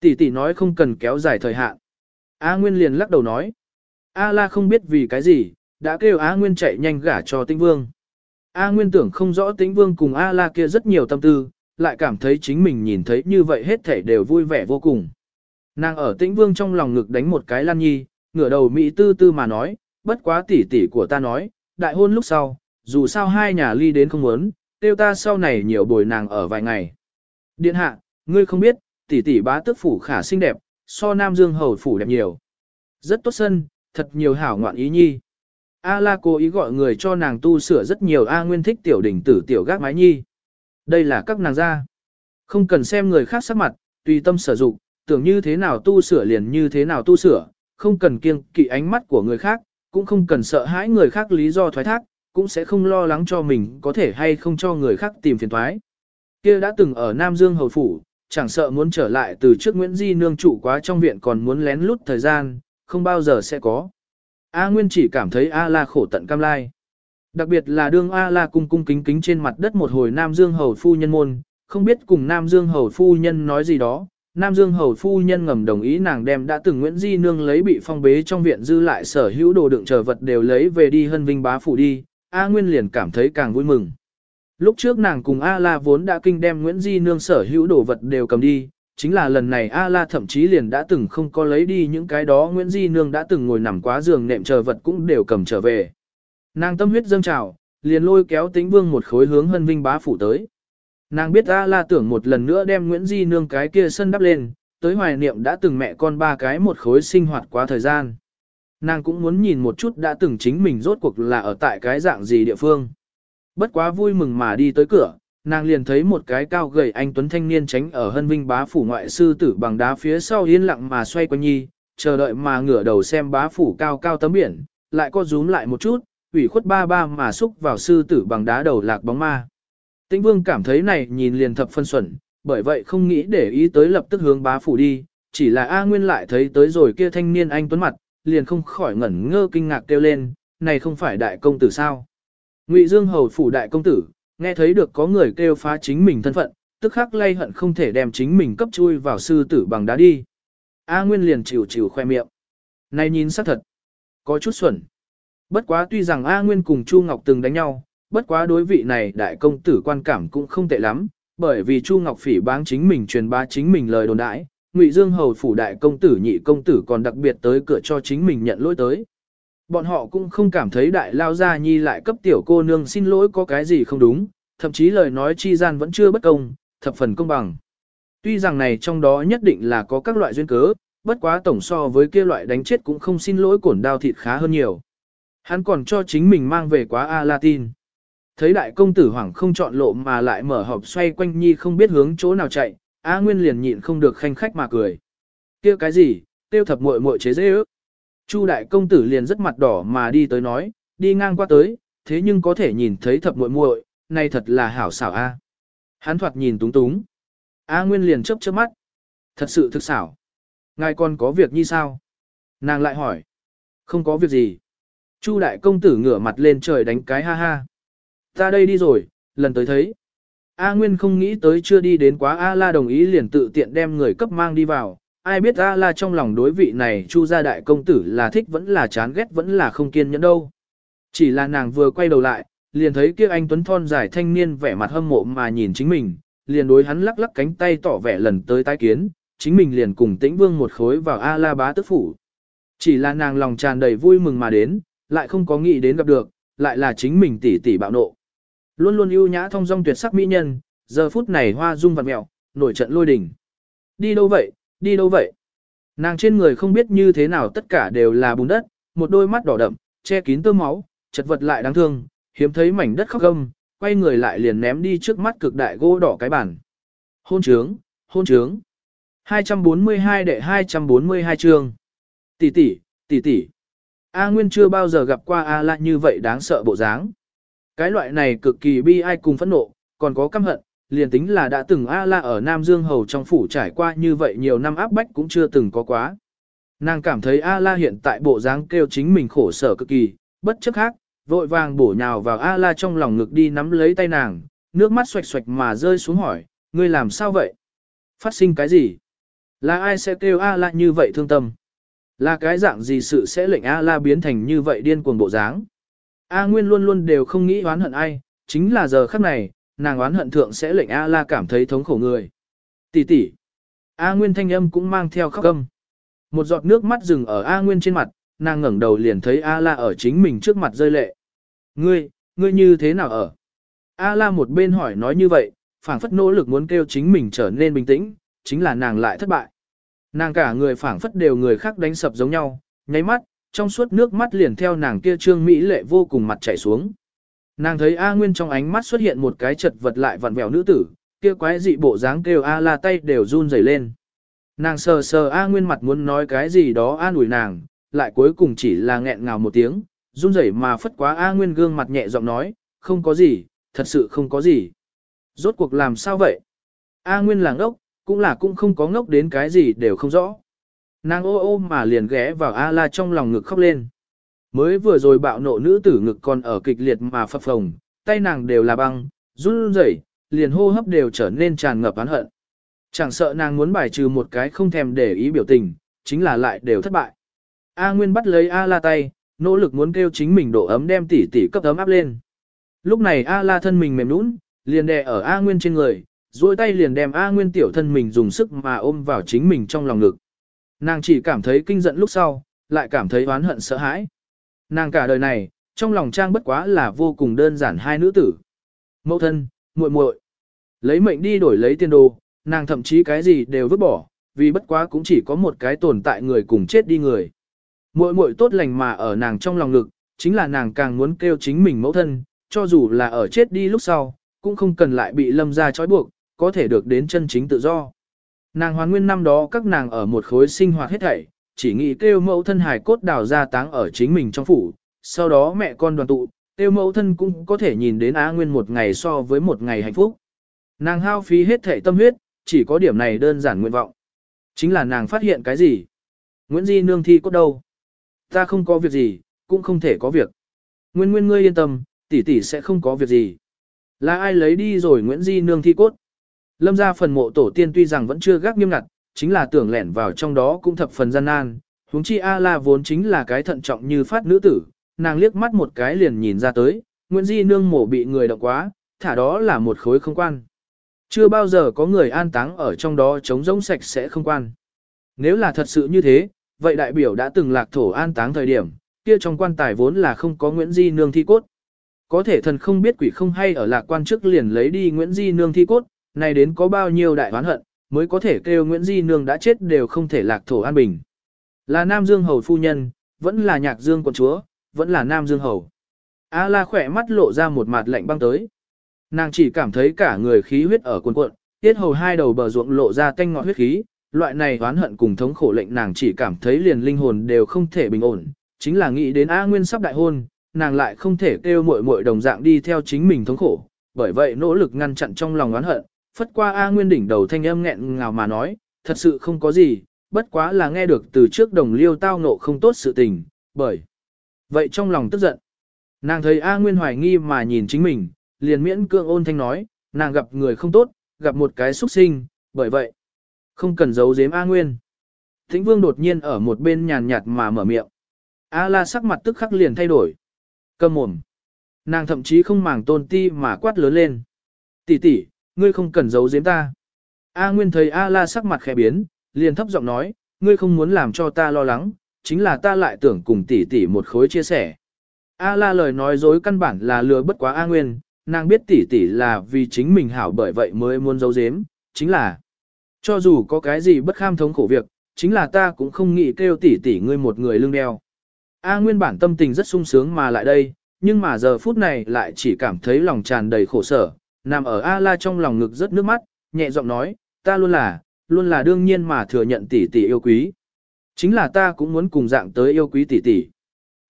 Speaker 1: Tỷ tỷ nói không cần kéo dài thời hạn. A Nguyên liền lắc đầu nói. A La không biết vì cái gì, đã kêu A Nguyên chạy nhanh gả cho Tĩnh Vương. A Nguyên tưởng không rõ Tĩnh Vương cùng A La kia rất nhiều tâm tư, lại cảm thấy chính mình nhìn thấy như vậy hết thể đều vui vẻ vô cùng. Nàng ở Tĩnh Vương trong lòng ngực đánh một cái lan nhi, ngửa đầu Mỹ tư tư mà nói, bất quá tỷ tỷ của ta nói, đại hôn lúc sau, dù sao hai nhà ly đến không muốn, tiêu ta sau này nhiều bồi nàng ở vài ngày. Điện hạ, ngươi không biết, tỷ tỷ bá tước phủ khả xinh đẹp, so Nam Dương hầu phủ đẹp nhiều. Rất tốt sân, thật nhiều hảo ngoạn ý nhi. A la cố ý gọi người cho nàng tu sửa rất nhiều A nguyên thích tiểu đỉnh tử tiểu gác mái nhi. Đây là các nàng gia. Không cần xem người khác sắc mặt, tùy tâm sử dụng, tưởng như thế nào tu sửa liền như thế nào tu sửa, không cần kiêng kỵ ánh mắt của người khác, cũng không cần sợ hãi người khác lý do thoái thác, cũng sẽ không lo lắng cho mình có thể hay không cho người khác tìm phiền thoái. Kia đã từng ở Nam Dương Hầu Phủ, chẳng sợ muốn trở lại từ trước Nguyễn Di nương trụ quá trong viện còn muốn lén lút thời gian, không bao giờ sẽ có. A Nguyên chỉ cảm thấy A La khổ tận cam lai. Đặc biệt là đương A La cung cung kính kính trên mặt đất một hồi Nam Dương Hầu Phu Nhân môn, không biết cùng Nam Dương Hầu Phu Nhân nói gì đó. Nam Dương Hầu Phu Nhân ngầm đồng ý nàng đem đã từng Nguyễn Di Nương lấy bị phong bế trong viện dư lại sở hữu đồ đựng chờ vật đều lấy về đi hân vinh bá phủ đi, A Nguyên liền cảm thấy càng vui mừng. Lúc trước nàng cùng A La vốn đã kinh đem Nguyễn Di Nương sở hữu đồ vật đều cầm đi, chính là lần này A La thậm chí liền đã từng không có lấy đi những cái đó Nguyễn Di Nương đã từng ngồi nằm quá giường nệm chờ vật cũng đều cầm trở về. Nàng tâm huyết dâng trào, liền lôi kéo tĩnh vương một khối hướng hân vinh bá phủ tới. Nàng biết A La tưởng một lần nữa đem Nguyễn Di Nương cái kia sân đắp lên, tới hoài niệm đã từng mẹ con ba cái một khối sinh hoạt quá thời gian. Nàng cũng muốn nhìn một chút đã từng chính mình rốt cuộc là ở tại cái dạng gì địa phương. Bất quá vui mừng mà đi tới cửa, nàng liền thấy một cái cao gầy anh tuấn thanh niên tránh ở hân vinh bá phủ ngoại sư tử bằng đá phía sau yên lặng mà xoay quanh nhi, chờ đợi mà ngửa đầu xem bá phủ cao cao tấm biển, lại co rúm lại một chút, ủy khuất ba ba mà xúc vào sư tử bằng đá đầu lạc bóng ma. Tĩnh vương cảm thấy này nhìn liền thập phân xuẩn, bởi vậy không nghĩ để ý tới lập tức hướng bá phủ đi, chỉ là A Nguyên lại thấy tới rồi kia thanh niên anh tuấn mặt, liền không khỏi ngẩn ngơ kinh ngạc kêu lên, này không phải đại công tử sao? Ngụy Dương hầu phủ đại công tử, nghe thấy được có người kêu phá chính mình thân phận, tức khắc lay hận không thể đem chính mình cấp chui vào sư tử bằng đá đi. A Nguyên liền chịu chịu khoe miệng. Này nhìn xác thật, có chút xuẩn. Bất quá tuy rằng A Nguyên cùng Chu Ngọc từng đánh nhau, bất quá đối vị này đại công tử quan cảm cũng không tệ lắm, bởi vì Chu Ngọc phỉ báng chính mình truyền bá chính mình lời đồn đãi, Ngụy Dương hầu phủ đại công tử nhị công tử còn đặc biệt tới cửa cho chính mình nhận lỗi tới. Bọn họ cũng không cảm thấy đại lao gia nhi lại cấp tiểu cô nương xin lỗi có cái gì không đúng, thậm chí lời nói chi gian vẫn chưa bất công, thập phần công bằng. Tuy rằng này trong đó nhất định là có các loại duyên cớ, bất quá tổng so với kia loại đánh chết cũng không xin lỗi cổn đao thịt khá hơn nhiều. Hắn còn cho chính mình mang về quá A-Latin. Thấy đại công tử hoảng không chọn lộ mà lại mở hộp xoay quanh nhi không biết hướng chỗ nào chạy, A Nguyên liền nhịn không được khanh khách mà cười. kia cái gì, tiêu thập muội muội chế dễ ước. Chu đại công tử liền rất mặt đỏ mà đi tới nói, đi ngang qua tới, thế nhưng có thể nhìn thấy thập muội muội, này thật là hảo xảo a. Hắn thoạt nhìn túng túng. A Nguyên liền chớp chớp mắt. Thật sự thực xảo. Ngài còn có việc như sao? Nàng lại hỏi. Không có việc gì. Chu đại công tử ngửa mặt lên trời đánh cái ha ha. Ta đây đi rồi, lần tới thấy. A Nguyên không nghĩ tới chưa đi đến quá A La đồng ý liền tự tiện đem người cấp mang đi vào. Ai biết A La trong lòng đối vị này Chu gia đại công tử là thích vẫn là chán ghét vẫn là không kiên nhẫn đâu. Chỉ là nàng vừa quay đầu lại, liền thấy kia anh Tuấn Thon dài thanh niên vẻ mặt hâm mộ mà nhìn chính mình, liền đối hắn lắc lắc cánh tay tỏ vẻ lần tới tái kiến, chính mình liền cùng tĩnh vương một khối vào A La bá tức phủ. Chỉ là nàng lòng tràn đầy vui mừng mà đến, lại không có nghĩ đến gặp được, lại là chính mình tỉ tỉ bạo nộ. Luôn luôn ưu nhã thông dong tuyệt sắc mỹ nhân, giờ phút này hoa dung vật mẹo, nổi trận lôi đình. Đi đâu vậy, đi đâu vậy? Nàng trên người không biết như thế nào tất cả đều là bùn đất, một đôi mắt đỏ đậm, che kín tơ máu, chật vật lại đáng thương, hiếm thấy mảnh đất khóc gâm, quay người lại liền ném đi trước mắt cực đại gỗ đỏ cái bản. Hôn trướng, hôn trướng. 242 đệ 242 chương. Tỷ tỷ, tỷ tỷ. A Nguyên chưa bao giờ gặp qua A La như vậy đáng sợ bộ dáng. Cái loại này cực kỳ bi ai cùng phẫn nộ, còn có căm hận, liền tính là đã từng A La ở Nam Dương Hầu trong phủ trải qua như vậy nhiều năm áp bách cũng chưa từng có quá. Nàng cảm thấy A La hiện tại bộ dáng kêu chính mình khổ sở cực kỳ, bất chấp khác, vội vàng bổ nhào vào A La trong lòng ngực đi nắm lấy tay nàng, nước mắt xoạch xoạch mà rơi xuống hỏi, ngươi làm sao vậy? Phát sinh cái gì? Là ai sẽ kêu A La như vậy thương tâm? Là cái dạng gì sự sẽ lệnh A La biến thành như vậy điên cuồng bộ dáng? A Nguyên luôn luôn đều không nghĩ oán hận ai, chính là giờ khắc này, nàng oán hận thượng sẽ lệnh A La cảm thấy thống khổ người. Tỷ tỷ. A Nguyên thanh âm cũng mang theo khóc âm. Một giọt nước mắt dừng ở A Nguyên trên mặt, nàng ngẩng đầu liền thấy A La ở chính mình trước mặt rơi lệ. Ngươi, ngươi như thế nào ở? A La một bên hỏi nói như vậy, phảng phất nỗ lực muốn kêu chính mình trở nên bình tĩnh, chính là nàng lại thất bại. Nàng cả người phảng phất đều người khác đánh sập giống nhau, nháy mắt, trong suốt nước mắt liền theo nàng kia trương mỹ lệ vô cùng mặt chảy xuống. Nàng thấy A Nguyên trong ánh mắt xuất hiện một cái chật vật lại vặn vẹo nữ tử, kia quái dị bộ dáng kêu A La tay đều run rẩy lên. Nàng sờ sờ A Nguyên mặt muốn nói cái gì đó an ủi nàng, lại cuối cùng chỉ là nghẹn ngào một tiếng, run rẩy mà phất quá A Nguyên gương mặt nhẹ giọng nói, không có gì, thật sự không có gì. Rốt cuộc làm sao vậy? A Nguyên là ngốc, cũng là cũng không có ngốc đến cái gì đều không rõ. Nàng ô ô mà liền ghé vào A La trong lòng ngực khóc lên. Mới vừa rồi bạo nộ nữ tử ngực còn ở kịch liệt mà phập phồng, tay nàng đều là băng, run rẩy, liền hô hấp đều trở nên tràn ngập oán hận. Chẳng sợ nàng muốn bài trừ một cái không thèm để ý biểu tình, chính là lại đều thất bại. A Nguyên bắt lấy A La tay, nỗ lực muốn kêu chính mình độ ấm đem tỉ tỉ cấp ấm áp lên. Lúc này A La thân mình mềm nũng, liền đè ở A Nguyên trên người, duỗi tay liền đem A Nguyên tiểu thân mình dùng sức mà ôm vào chính mình trong lòng ngực. Nàng chỉ cảm thấy kinh giận lúc sau, lại cảm thấy oán hận sợ hãi. Nàng cả đời này, trong lòng trang bất quá là vô cùng đơn giản hai nữ tử. Mẫu thân, muội muội, lấy mệnh đi đổi lấy tiền đồ, nàng thậm chí cái gì đều vứt bỏ, vì bất quá cũng chỉ có một cái tồn tại người cùng chết đi người. Muội muội tốt lành mà ở nàng trong lòng ngực, chính là nàng càng muốn kêu chính mình mẫu thân, cho dù là ở chết đi lúc sau, cũng không cần lại bị lâm ra trói buộc, có thể được đến chân chính tự do. Nàng hoàn nguyên năm đó các nàng ở một khối sinh hoạt hết thảy, chỉ nghĩ kêu mẫu thân hài cốt đào ra táng ở chính mình trong phủ, sau đó mẹ con đoàn tụ, kêu mẫu thân cũng có thể nhìn đến Á Nguyên một ngày so với một ngày hạnh phúc. Nàng hao phí hết thảy tâm huyết, chỉ có điểm này đơn giản nguyện vọng. Chính là nàng phát hiện cái gì? Nguyễn Di nương thi cốt đâu? Ta không có việc gì, cũng không thể có việc. Nguyên nguyên ngươi yên tâm, tỷ tỷ sẽ không có việc gì. Là ai lấy đi rồi Nguyễn Di nương thi cốt? Lâm ra phần mộ tổ tiên tuy rằng vẫn chưa gác nghiêm ngặt, chính là tưởng lẻn vào trong đó cũng thập phần gian nan. Huống chi A La vốn chính là cái thận trọng như phát nữ tử, nàng liếc mắt một cái liền nhìn ra tới, Nguyễn Di nương mộ bị người động quá, thả đó là một khối không quan. Chưa bao giờ có người an táng ở trong đó trống rỗng sạch sẽ không quan. Nếu là thật sự như thế, vậy đại biểu đã từng lạc thổ an táng thời điểm, kia trong quan tài vốn là không có Nguyễn Di nương thi cốt. có thể thần không biết quỷ không hay ở lạc quan trước liền lấy đi Nguyễn Di Nương thi cốt, này đến có bao nhiêu đại oán hận, mới có thể kêu Nguyễn Di Nương đã chết đều không thể lạc thổ an bình. Là Nam Dương Hầu phu nhân, vẫn là nhạc Dương quận chúa, vẫn là Nam Dương Hầu. A la khỏe mắt lộ ra một mặt lạnh băng tới. Nàng chỉ cảm thấy cả người khí huyết ở cuồn cuộn, tiết hầu hai đầu bờ ruộng lộ ra tanh ngọt huyết khí, loại này oán hận cùng thống khổ lệnh nàng chỉ cảm thấy liền linh hồn đều không thể bình ổn, chính là nghĩ đến A Nguyên sắp đại hôn, nàng lại không thể kêu muội muội đồng dạng đi theo chính mình thống khổ, bởi vậy nỗ lực ngăn chặn trong lòng oán hận, phất qua A Nguyên đỉnh đầu thanh âm nghẹn ngào mà nói, thật sự không có gì, bất quá là nghe được từ trước đồng liêu tao nộ không tốt sự tình, bởi vậy trong lòng tức giận. Nàng thấy A Nguyên hoài nghi mà nhìn chính mình, liền miễn cưỡng ôn thanh nói, nàng gặp người không tốt, gặp một cái xuất sinh, bởi vậy, không cần giấu giếm A Nguyên. Thính Vương đột nhiên ở một bên nhàn nhạt mà mở miệng. A La sắc mặt tức khắc liền thay đổi. Cầm mồm. Nàng thậm chí không màng tôn ti mà quát lớn lên. Tỷ tỷ, ngươi không cần giấu giếm ta. A Nguyên thấy A La sắc mặt khẽ biến, liền thấp giọng nói, ngươi không muốn làm cho ta lo lắng, chính là ta lại tưởng cùng tỷ tỷ một khối chia sẻ. A La lời nói dối căn bản là lừa bất quá A Nguyên, nàng biết tỷ tỷ là vì chính mình hảo bởi vậy mới muốn giấu giếm, chính là cho dù có cái gì bất kham thống khổ việc, chính là ta cũng không nghĩ kêu tỷ tỷ ngươi một người lưng đeo. A Nguyên bản tâm tình rất sung sướng mà lại đây, nhưng mà giờ phút này lại chỉ cảm thấy lòng tràn đầy khổ sở, nằm ở A La trong lòng ngực rất nước mắt, nhẹ giọng nói, ta luôn là, luôn là đương nhiên mà thừa nhận tỷ tỷ yêu quý. Chính là ta cũng muốn cùng dạng tới yêu quý tỷ tỷ.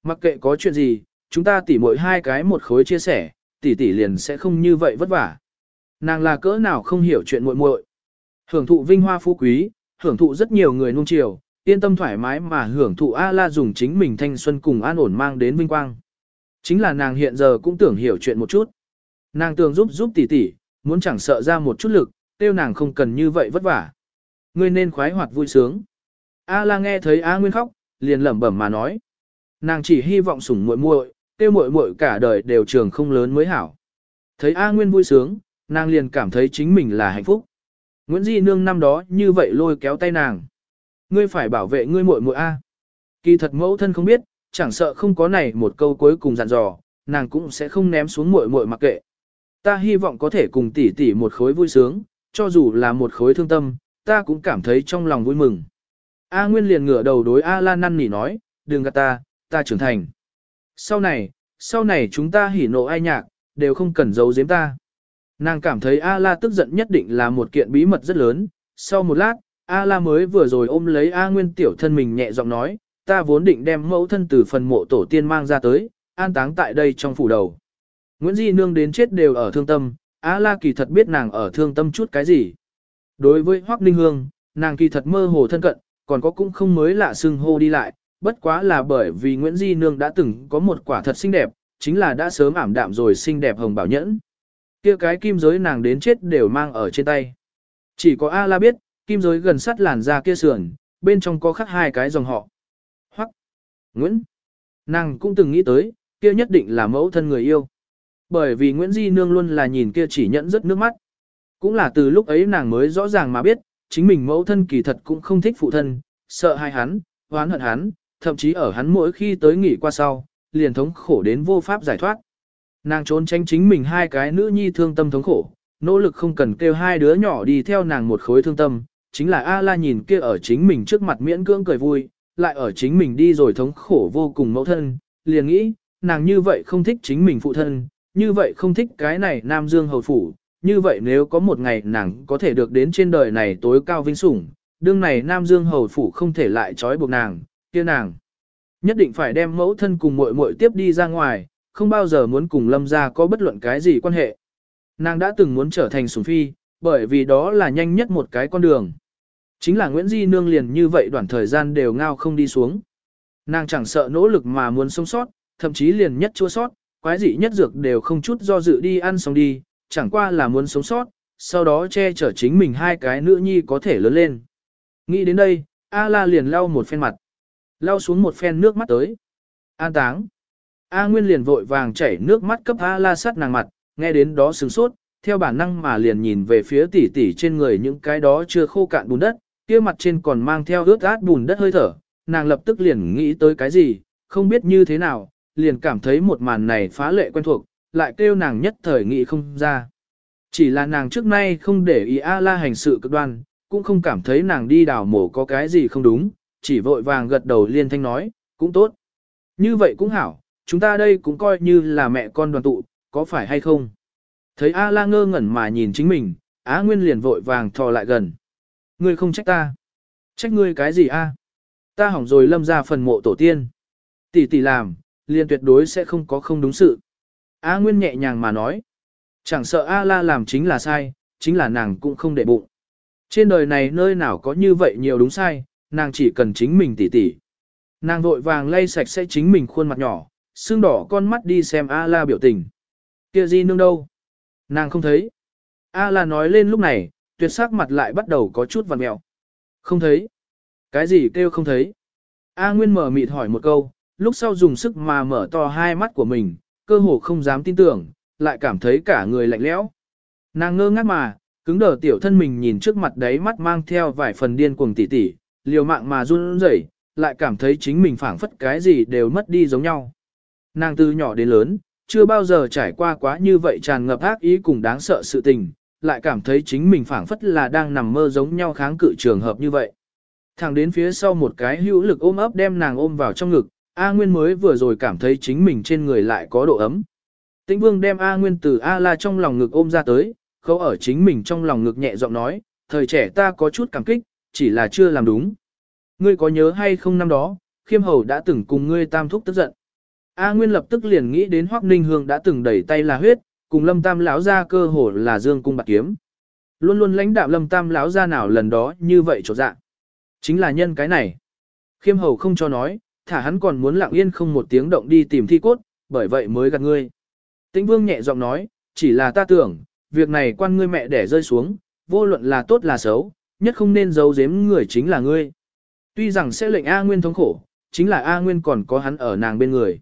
Speaker 1: Mặc kệ có chuyện gì, chúng ta tỉ mỗi hai cái một khối chia sẻ, tỷ tỷ liền sẽ không như vậy vất vả. Nàng là cỡ nào không hiểu chuyện muội muội. Hưởng thụ vinh hoa phú quý, hưởng thụ rất nhiều người nung chiều, yên tâm thoải mái mà hưởng thụ A-la dùng chính mình thanh xuân cùng an ổn mang đến vinh quang. Chính là nàng hiện giờ cũng tưởng hiểu chuyện một chút. Nàng tưởng giúp giúp tỷ tỷ, muốn chẳng sợ ra một chút lực, tiêu nàng không cần như vậy vất vả. Ngươi nên khoái hoạt vui sướng. A-la nghe thấy A Nguyên khóc, liền lẩm bẩm mà nói. Nàng chỉ hy vọng sủng muội muội, tiêu muội muội cả đời đều trường không lớn mới hảo. Thấy A Nguyên vui sướng, nàng liền cảm thấy chính mình là hạnh phúc. Nguyễn Di Nương năm đó như vậy lôi kéo tay nàng. Ngươi phải bảo vệ ngươi muội muội A. Kỳ thật mẫu thân không biết, chẳng sợ không có này một câu cuối cùng dặn dò, nàng cũng sẽ không ném xuống muội muội mặc kệ. Ta hy vọng có thể cùng tỷ tỷ một khối vui sướng, cho dù là một khối thương tâm, ta cũng cảm thấy trong lòng vui mừng. A Nguyên liền ngửa đầu đối A La năn nỉ nói, đừng gạt ta, ta trưởng thành. Sau này, sau này chúng ta hỉ nộ ai nhạc, đều không cần giấu giếm ta. Nàng cảm thấy A-la tức giận nhất định là một kiện bí mật rất lớn. Sau một lát, A-la mới vừa rồi ôm lấy A Nguyên tiểu thân mình nhẹ giọng nói, ta vốn định đem mẫu thân từ phần mộ tổ tiên mang ra tới, an táng tại đây trong phủ đầu. Nguyễn Di Nương đến chết đều ở thương tâm, Á La kỳ thật biết nàng ở thương tâm chút cái gì. Đối với Hoắc Ninh Hương, nàng kỳ thật mơ hồ thân cận, còn có cũng không mới lạ xưng hô đi lại, bất quá là bởi vì Nguyễn Di Nương đã từng có một quả thật xinh đẹp, chính là đã sớm ảm đạm rồi xinh đẹp hồng bảo nhẫn. Kia cái kim giới nàng đến chết đều mang ở trên tay. Chỉ có A-la biết, kim giới gần sát làn da kia sườn, bên trong có khắc hai cái dòng họ. Hoắc, Nguyễn. Nàng cũng từng nghĩ tới, kia nhất định là mẫu thân người yêu. Bởi vì Nguyễn Di Nương luôn là nhìn kia chỉ nhẫn rất nước mắt. Cũng là từ lúc ấy nàng mới rõ ràng mà biết, chính mình mẫu thân kỳ thật cũng không thích phụ thân, sợ hai hắn, oán hận hắn, thậm chí ở hắn mỗi khi tới nghỉ qua sau, liền thống khổ đến vô pháp giải thoát. Nàng trốn tránh chính mình hai cái nữ nhi thương tâm thống khổ, nỗ lực không cần kêu hai đứa nhỏ đi theo nàng một khối thương tâm, chính là A-la nhìn kia ở chính mình trước mặt miễn cưỡng cười vui, lại ở chính mình đi rồi thống khổ vô cùng mẫu thân, liền nghĩ, nàng như vậy không thích chính mình phụ thân, như vậy không thích cái này Nam Dương hầu phủ, như vậy nếu có một ngày nàng có thể được đến trên đời này tối cao vinh sủng, đương này Nam Dương hầu phủ không thể lại trói buộc nàng, kia nàng. Nhất định phải đem mẫu thân cùng muội muội tiếp đi ra ngoài, không bao giờ muốn cùng lâm gia có bất luận cái gì quan hệ. Nàng đã từng muốn trở thành sủng phi, bởi vì đó là nhanh nhất một cái con đường. Chính là Nguyễn Di Nương liền như vậy đoạn thời gian đều ngao không đi xuống. Nàng chẳng sợ nỗ lực mà muốn sống sót, thậm chí liền nhất chua sót, quái dị nhất dược đều không chút do dự đi ăn xong đi, chẳng qua là muốn sống sót, sau đó che chở chính mình hai cái nữ nhi có thể lớn lên. Nghĩ đến đây, A La liền lau một phen mặt. Lau xuống một phen nước mắt tới. An táng. A Nguyên liền vội vàng chảy nước mắt cấp A La sát nàng mặt, nghe đến đó sừng sốt, theo bản năng mà liền nhìn về phía tỷ tỷ trên người những cái đó chưa khô cạn bùn đất, kia mặt trên còn mang theo ướt át bùn đất hơi thở, nàng lập tức liền nghĩ tới cái gì, không biết như thế nào, liền cảm thấy một màn này phá lệ quen thuộc, lại kêu nàng nhất thời nghị không ra. Chỉ là nàng trước nay không để ý A-la hành sự cực đoan, cũng không cảm thấy nàng đi đào mổ có cái gì không đúng, chỉ vội vàng gật đầu liên thanh nói, cũng tốt. Như vậy cũng hảo, chúng ta đây cũng coi như là mẹ con đoàn tụ, có phải hay không? Thấy A-la ngơ ngẩn mà nhìn chính mình, Á Nguyên liền vội vàng thò lại gần. Ngươi không trách ta. Trách ngươi cái gì a? Ta hỏng rồi lâm ra phần mộ tổ tiên. Tỷ tỷ làm, liền tuyệt đối sẽ không có không đúng sự. A Nguyên nhẹ nhàng mà nói. Chẳng sợ A La làm chính là sai, chính là nàng cũng không để bụng. Trên đời này nơi nào có như vậy nhiều đúng sai, nàng chỉ cần chính mình tỉ tỉ. Nàng vội vàng lay sạch sẽ chính mình khuôn mặt nhỏ, xương đỏ con mắt đi xem A La biểu tình. Kia gì nương đâu? Nàng không thấy. A La nói lên lúc này, tuyệt sắc mặt lại bắt đầu có chút vằn mẹo. Không thấy. Cái gì kêu không thấy? A Nguyên mở mịt hỏi một câu, lúc sau dùng sức mà mở to hai mắt của mình, cơ hồ không dám tin tưởng, lại cảm thấy cả người lạnh lẽo. Nàng ngơ ngác mà, cứng đờ tiểu thân mình nhìn trước mặt đấy mắt mang theo vài phần điên cuồng tỉ tỉ, liều mạng mà run rẩy, lại cảm thấy chính mình phảng phất cái gì đều mất đi giống nhau. Nàng từ nhỏ đến lớn, chưa bao giờ trải qua quá như vậy tràn ngập ác ý cùng đáng sợ sự tình, lại cảm thấy chính mình phảng phất là đang nằm mơ giống nhau kháng cự trường hợp như vậy. Thẳng đến phía sau một cái hữu lực ôm ấp đem nàng ôm vào trong ngực, A Nguyên mới vừa rồi cảm thấy chính mình trên người lại có độ ấm. Tĩnh Vương đem A Nguyên từ A La trong lòng ngực ôm ra tới, khâu ở chính mình trong lòng ngực nhẹ giọng nói, thời trẻ ta có chút cảm kích, chỉ là chưa làm đúng. Ngươi có nhớ hay không năm đó, khiêm hầu đã từng cùng ngươi tam thúc tức giận. A Nguyên lập tức liền nghĩ đến Hoắc Ninh Hương đã từng đẩy tay là huyết, cùng Lâm Tam lão ra cơ hồ là dương cung bạc kiếm. Luôn luôn lãnh đạm Lâm Tam lão ra nào lần đó như vậy chỗ dạ. Chính là nhân cái này. Khiêm hầu không cho nói, thả hắn còn muốn lặng yên không một tiếng động đi tìm thi cốt, bởi vậy mới gạt ngươi. Tĩnh vương nhẹ giọng nói, chỉ là ta tưởng, việc này quan ngươi mẹ để rơi xuống, vô luận là tốt là xấu, nhất không nên giấu giếm người chính là ngươi. Tuy rằng sẽ lệnh A Nguyên thống khổ, chính là A Nguyên còn có hắn ở nàng bên người.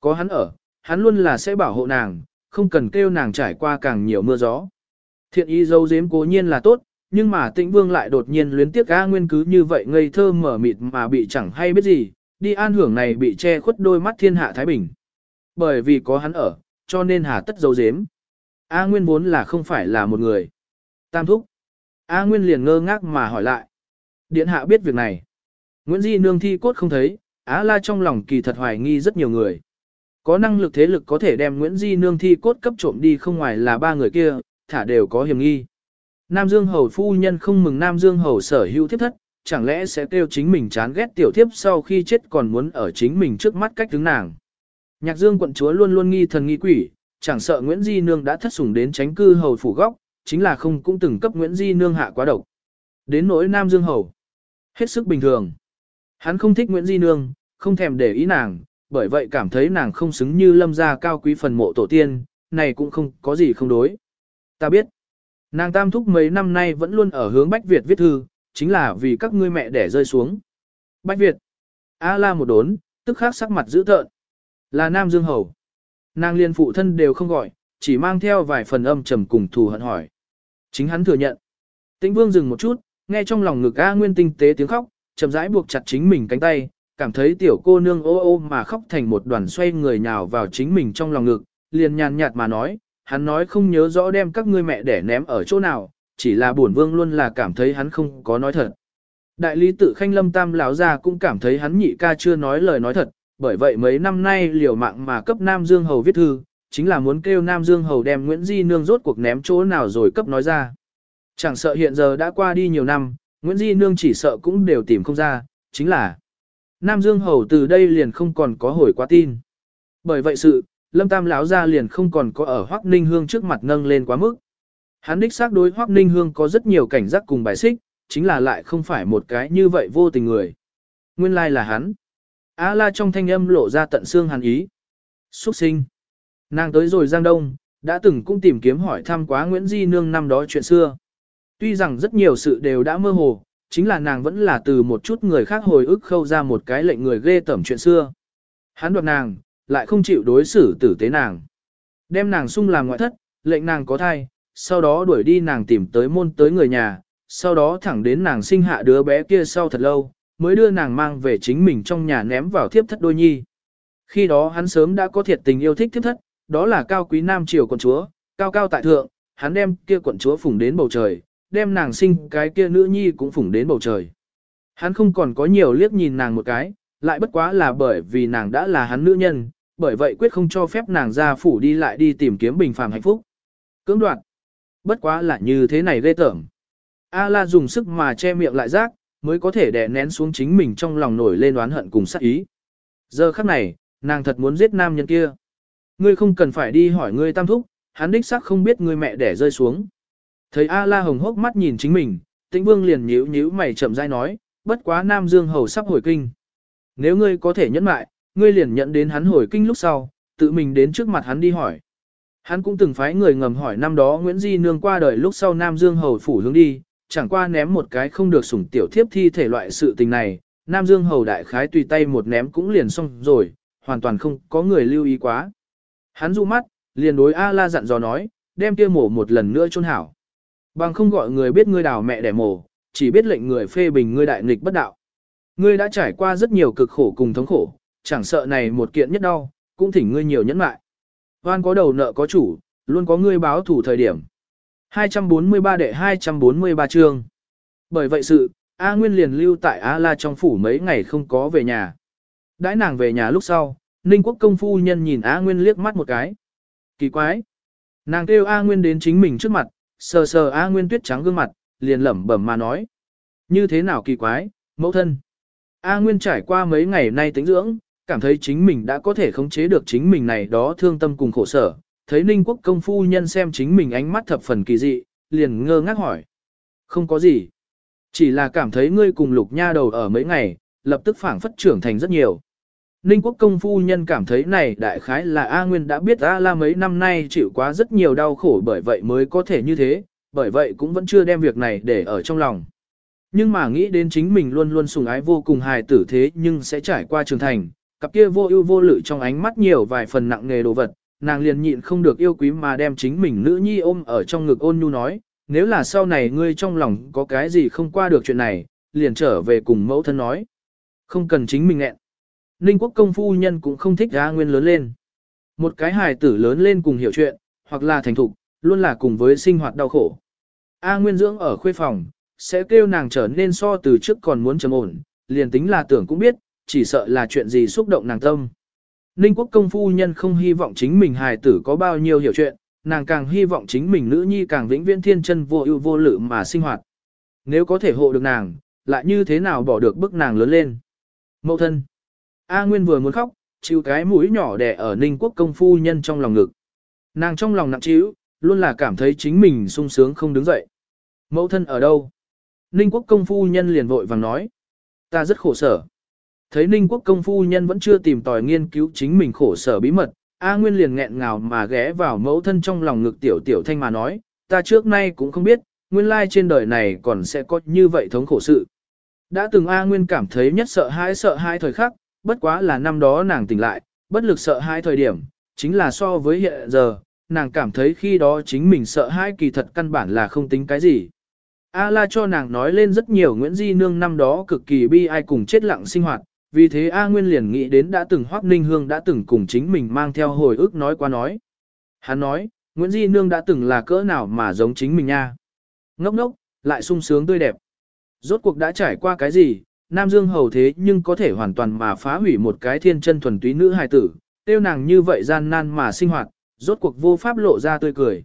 Speaker 1: Có hắn ở, hắn luôn là sẽ bảo hộ nàng, không cần kêu nàng trải qua càng nhiều mưa gió. Thiện ý giấu giếm cố nhiên là tốt, nhưng mà tĩnh vương lại đột nhiên luyến tiếc A Nguyên cứ như vậy ngây thơ mở mịt mà bị chẳng hay biết gì, đi an hưởng này bị che khuất đôi mắt thiên hạ Thái Bình. Bởi vì có hắn ở, cho nên hà tất dấu dếm. A Nguyên vốn là không phải là một người. Tam thúc. A Nguyên liền ngơ ngác mà hỏi lại. Điện hạ biết việc này. Nguyễn Di nương thi cốt không thấy, Á La trong lòng kỳ thật hoài nghi rất nhiều người. Có năng lực thế lực có thể đem Nguyễn Di nương thi cốt cấp trộm đi không ngoài là ba người kia, thả đều có hiểm nghi. Nam Dương Hầu phu nhân không mừng Nam Dương Hầu sở hữu thiếp thất, chẳng lẽ sẽ kêu chính mình chán ghét tiểu thiếp sau khi chết còn muốn ở chính mình trước mắt cách đứng nàng. Nhạc Dương quận chúa luôn luôn nghi thần nghi quỷ, chẳng sợ Nguyễn Di Nương đã thất sủng đến tránh cư hầu phủ góc, chính là không cũng từng cấp Nguyễn Di Nương hạ quá độc. Đến nỗi Nam Dương hầu, hết sức bình thường. Hắn không thích Nguyễn Di Nương, không thèm để ý nàng, bởi vậy cảm thấy nàng không xứng như lâm gia cao quý phần mộ tổ tiên, này cũng không có gì không đối. Ta biết, nàng tam thúc mấy năm nay vẫn luôn ở hướng Bách Việt viết thư, chính là vì các ngươi mẹ đẻ rơi xuống. Bách Việt, A la một đốn, tức khắc sắc mặt dữ tợn. Là Nam Dương Hầu. Nàng liên phụ thân đều không gọi, chỉ mang theo vài phần âm trầm cùng thù hận hỏi. Chính hắn thừa nhận. Tĩnh Vương dừng một chút, nghe trong lòng ngực A Nguyên tinh tế tiếng khóc, chậm rãi buộc chặt chính mình cánh tay, cảm thấy tiểu cô nương ô ô mà khóc thành một đoàn xoay người nhào vào chính mình trong lòng ngực, liền nhàn nhạt mà nói, hắn nói không nhớ rõ đem các ngươi mẹ để ném ở chỗ nào, chỉ là bổn vương luôn là cảm thấy hắn không có nói thật. Đại lý tự khanh lâm tam lão gia cũng cảm thấy hắn nhị ca chưa nói lời nói thật, bởi vậy mấy năm nay liều mạng mà cấp Nam Dương Hầu viết thư, chính là muốn kêu Nam Dương Hầu đem Nguyễn Di Nương rốt cuộc ném chỗ nào rồi cấp nói ra. Chẳng sợ hiện giờ đã qua đi nhiều năm, Nguyễn Di Nương chỉ sợ cũng đều tìm không ra, chính là Nam Dương Hầu từ đây liền không còn có hồi quá tin. Bởi vậy sự, Lâm Tam lão gia liền không còn có ở Hoắc Ninh Hương trước mặt nâng lên quá mức. Hắn đích xác đối Hoắc Ninh Hương có rất nhiều cảnh giác cùng bài xích, chính là lại không phải một cái như vậy vô tình người. Nguyên lai là hắn. A la trong thanh âm lộ ra tận xương hàn ý. Xuất sinh. Nàng tới rồi Giang Đông, đã từng cũng tìm kiếm hỏi thăm quá Nguyễn Di Nương năm đó chuyện xưa. Tuy rằng rất nhiều sự đều đã mơ hồ, chính là nàng vẫn là từ một chút người khác hồi ức khâu ra một cái lệnh người ghê tẩm chuyện xưa. Hắn đoạt nàng, lại không chịu đối xử tử tế nàng. Đem nàng sung làm ngoại thất, lệnh nàng có thai, sau đó đuổi đi nàng tìm tới môn tới người nhà, sau đó thẳng đến nàng sinh hạ đứa bé kia sau thật lâu, mới đưa nàng mang về chính mình trong nhà ném vào thiếp thất đôi nhi. Khi đó hắn sớm đã có thiệt tình yêu thích thiếp thất, đó là cao quý nam triều quận chúa, cao cao tại thượng, hắn đem kia quận chúa phủng đến bầu trời, đem nàng sinh cái kia nữ nhi cũng phủng đến bầu trời. Hắn không còn có nhiều liếc nhìn nàng một cái, lại bất quá là bởi vì nàng đã là hắn nữ nhân, bởi vậy quyết không cho phép nàng ra phủ đi lại đi tìm kiếm bình phàm hạnh phúc. Cưỡng đoạt. Bất quá là như thế này ghê tởm. A la dùng sức mà che miệng lại rác, mới có thể đè nén xuống chính mình trong lòng nổi lên oán hận cùng sát ý. Giờ khắc này, nàng thật muốn giết nam nhân kia. Ngươi không cần phải đi hỏi ngươi tam thúc, hắn đích xác không biết ngươi mẹ đẻ rơi xuống. Thấy A la hồng hốc mắt nhìn chính mình, tĩnh vương liền nhíu nhíu mày chậm rãi nói, bất quá nam dương hầu sắp hồi kinh. Nếu ngươi có thể nhẫn mại, ngươi liền nhận đến hắn hồi kinh lúc sau, tự mình đến trước mặt hắn đi hỏi. Hắn cũng từng phái người ngầm hỏi năm đó Nguyễn Di Nương qua đời lúc sau Nam Dương Hầu phủ hướng đi, chẳng qua ném một cái không được sủng tiểu thiếp thi thể loại sự tình này, Nam Dương Hầu đại khái tùy tay một ném cũng liền xong rồi, hoàn toàn không có người lưu ý quá. Hắn du mắt, liền đối A-la dặn dò nói, đem kia mổ một lần nữa chôn hảo. Bằng không gọi người biết ngươi đào mẹ đẻ mổ, chỉ biết lệnh người phê bình ngươi đại nghịch bất đạo. Ngươi đã trải qua rất nhiều cực khổ cùng thống khổ, chẳng sợ này một kiện nhất đau, cũng thỉnh ngươi nhiều nhẫn mại. Hoan có đầu nợ có chủ, luôn có người báo thủ thời điểm. 243 đệ 243 chương. Bởi vậy sự, A Nguyên liền lưu tại A La trong phủ mấy ngày không có về nhà. Đãi nàng về nhà lúc sau, Ninh Quốc công phu nhân nhìn A Nguyên liếc mắt một cái. Kỳ quái. Nàng kêu A Nguyên đến chính mình trước mặt, sờ sờ A Nguyên tuyết trắng gương mặt, liền lẩm bẩm mà nói. Như thế nào kỳ quái, mẫu thân. A Nguyên trải qua mấy ngày nay tính dưỡng, cảm thấy chính mình đã có thể khống chế được chính mình này đó thương tâm cùng khổ sở. Thấy Ninh Quốc công phu nhân xem chính mình ánh mắt thập phần kỳ dị, liền ngơ ngác hỏi. Không có gì. Chỉ là cảm thấy ngươi cùng lục nha đầu ở mấy ngày, lập tức phảng phất trưởng thành rất nhiều. Ninh quốc công phu nhân cảm thấy này đại khái là A Nguyên đã biết A La mấy năm nay chịu quá rất nhiều đau khổ bởi vậy mới có thể như thế, bởi vậy cũng vẫn chưa đem việc này để ở trong lòng. Nhưng mà nghĩ đến chính mình luôn luôn sùng ái vô cùng hài tử thế nhưng sẽ trải qua trưởng thành, cặp kia vô ưu vô lự trong ánh mắt nhiều vài phần nặng nghề đồ vật, nàng liền nhịn không được yêu quý mà đem chính mình nữ nhi ôm ở trong ngực ôn nhu nói, nếu là sau này ngươi trong lòng có cái gì không qua được chuyện này, liền trở về cùng mẫu thân nói. Không cần chính mình nghẹn. Ninh quốc công phu nhân cũng không thích A Nguyên lớn lên. Một cái hài tử lớn lên cùng hiểu chuyện, hoặc là thành thục, luôn là cùng với sinh hoạt đau khổ. A Nguyên dưỡng ở khuê phòng, sẽ kêu nàng trở nên so từ trước còn muốn trầm ổn, liền tính là tưởng cũng biết, chỉ sợ là chuyện gì xúc động nàng tâm. Ninh quốc công phu nhân không hy vọng chính mình hài tử có bao nhiêu hiểu chuyện, nàng càng hy vọng chính mình nữ nhi càng vĩnh viễn thiên chân vô ưu vô lự mà sinh hoạt. Nếu có thể hộ được nàng, lại như thế nào bỏ được bức nàng lớn lên. Mậu thân. A Nguyên vừa muốn khóc, chịu cái mũi nhỏ đẻ ở Ninh Quốc công phu nhân trong lòng ngực. Nàng trong lòng nặng trĩu, luôn là cảm thấy chính mình sung sướng không đứng dậy. Mẫu thân ở đâu? Ninh Quốc công phu nhân liền vội vàng nói. Ta rất khổ sở. Thấy Ninh Quốc công phu nhân vẫn chưa tìm tòi nghiên cứu chính mình khổ sở bí mật, A Nguyên liền nghẹn ngào mà ghé vào mẫu thân trong lòng ngực tiểu tiểu thanh mà nói, ta trước nay cũng không biết, nguyên lai trên đời này còn sẽ có như vậy thống khổ sự. Đã từng A Nguyên cảm thấy nhất sợ hãi sợ hãi thời khắc, bất quá là năm đó nàng tỉnh lại, bất lực sợ hãi thời điểm, chính là so với hiện giờ, nàng cảm thấy khi đó chính mình sợ hãi kỳ thật căn bản là không tính cái gì. A la cho nàng nói lên rất nhiều Nguyễn Di Nương năm đó cực kỳ bi ai cùng chết lặng sinh hoạt, vì thế A Nguyên liền nghĩ đến đã từng Hoác Ninh Hương đã từng cùng chính mình mang theo hồi ức nói qua nói. Hắn nói, Nguyễn Di Nương đã từng là cỡ nào mà giống chính mình nha. Ngốc ngốc, lại sung sướng tươi đẹp. Rốt cuộc đã trải qua cái gì, Nam Dương hầu thế nhưng có thể hoàn toàn mà phá hủy một cái thiên chân thuần túy nữ hài tử, tiêu nàng như vậy gian nan mà sinh hoạt, rốt cuộc vô pháp lộ ra tươi cười.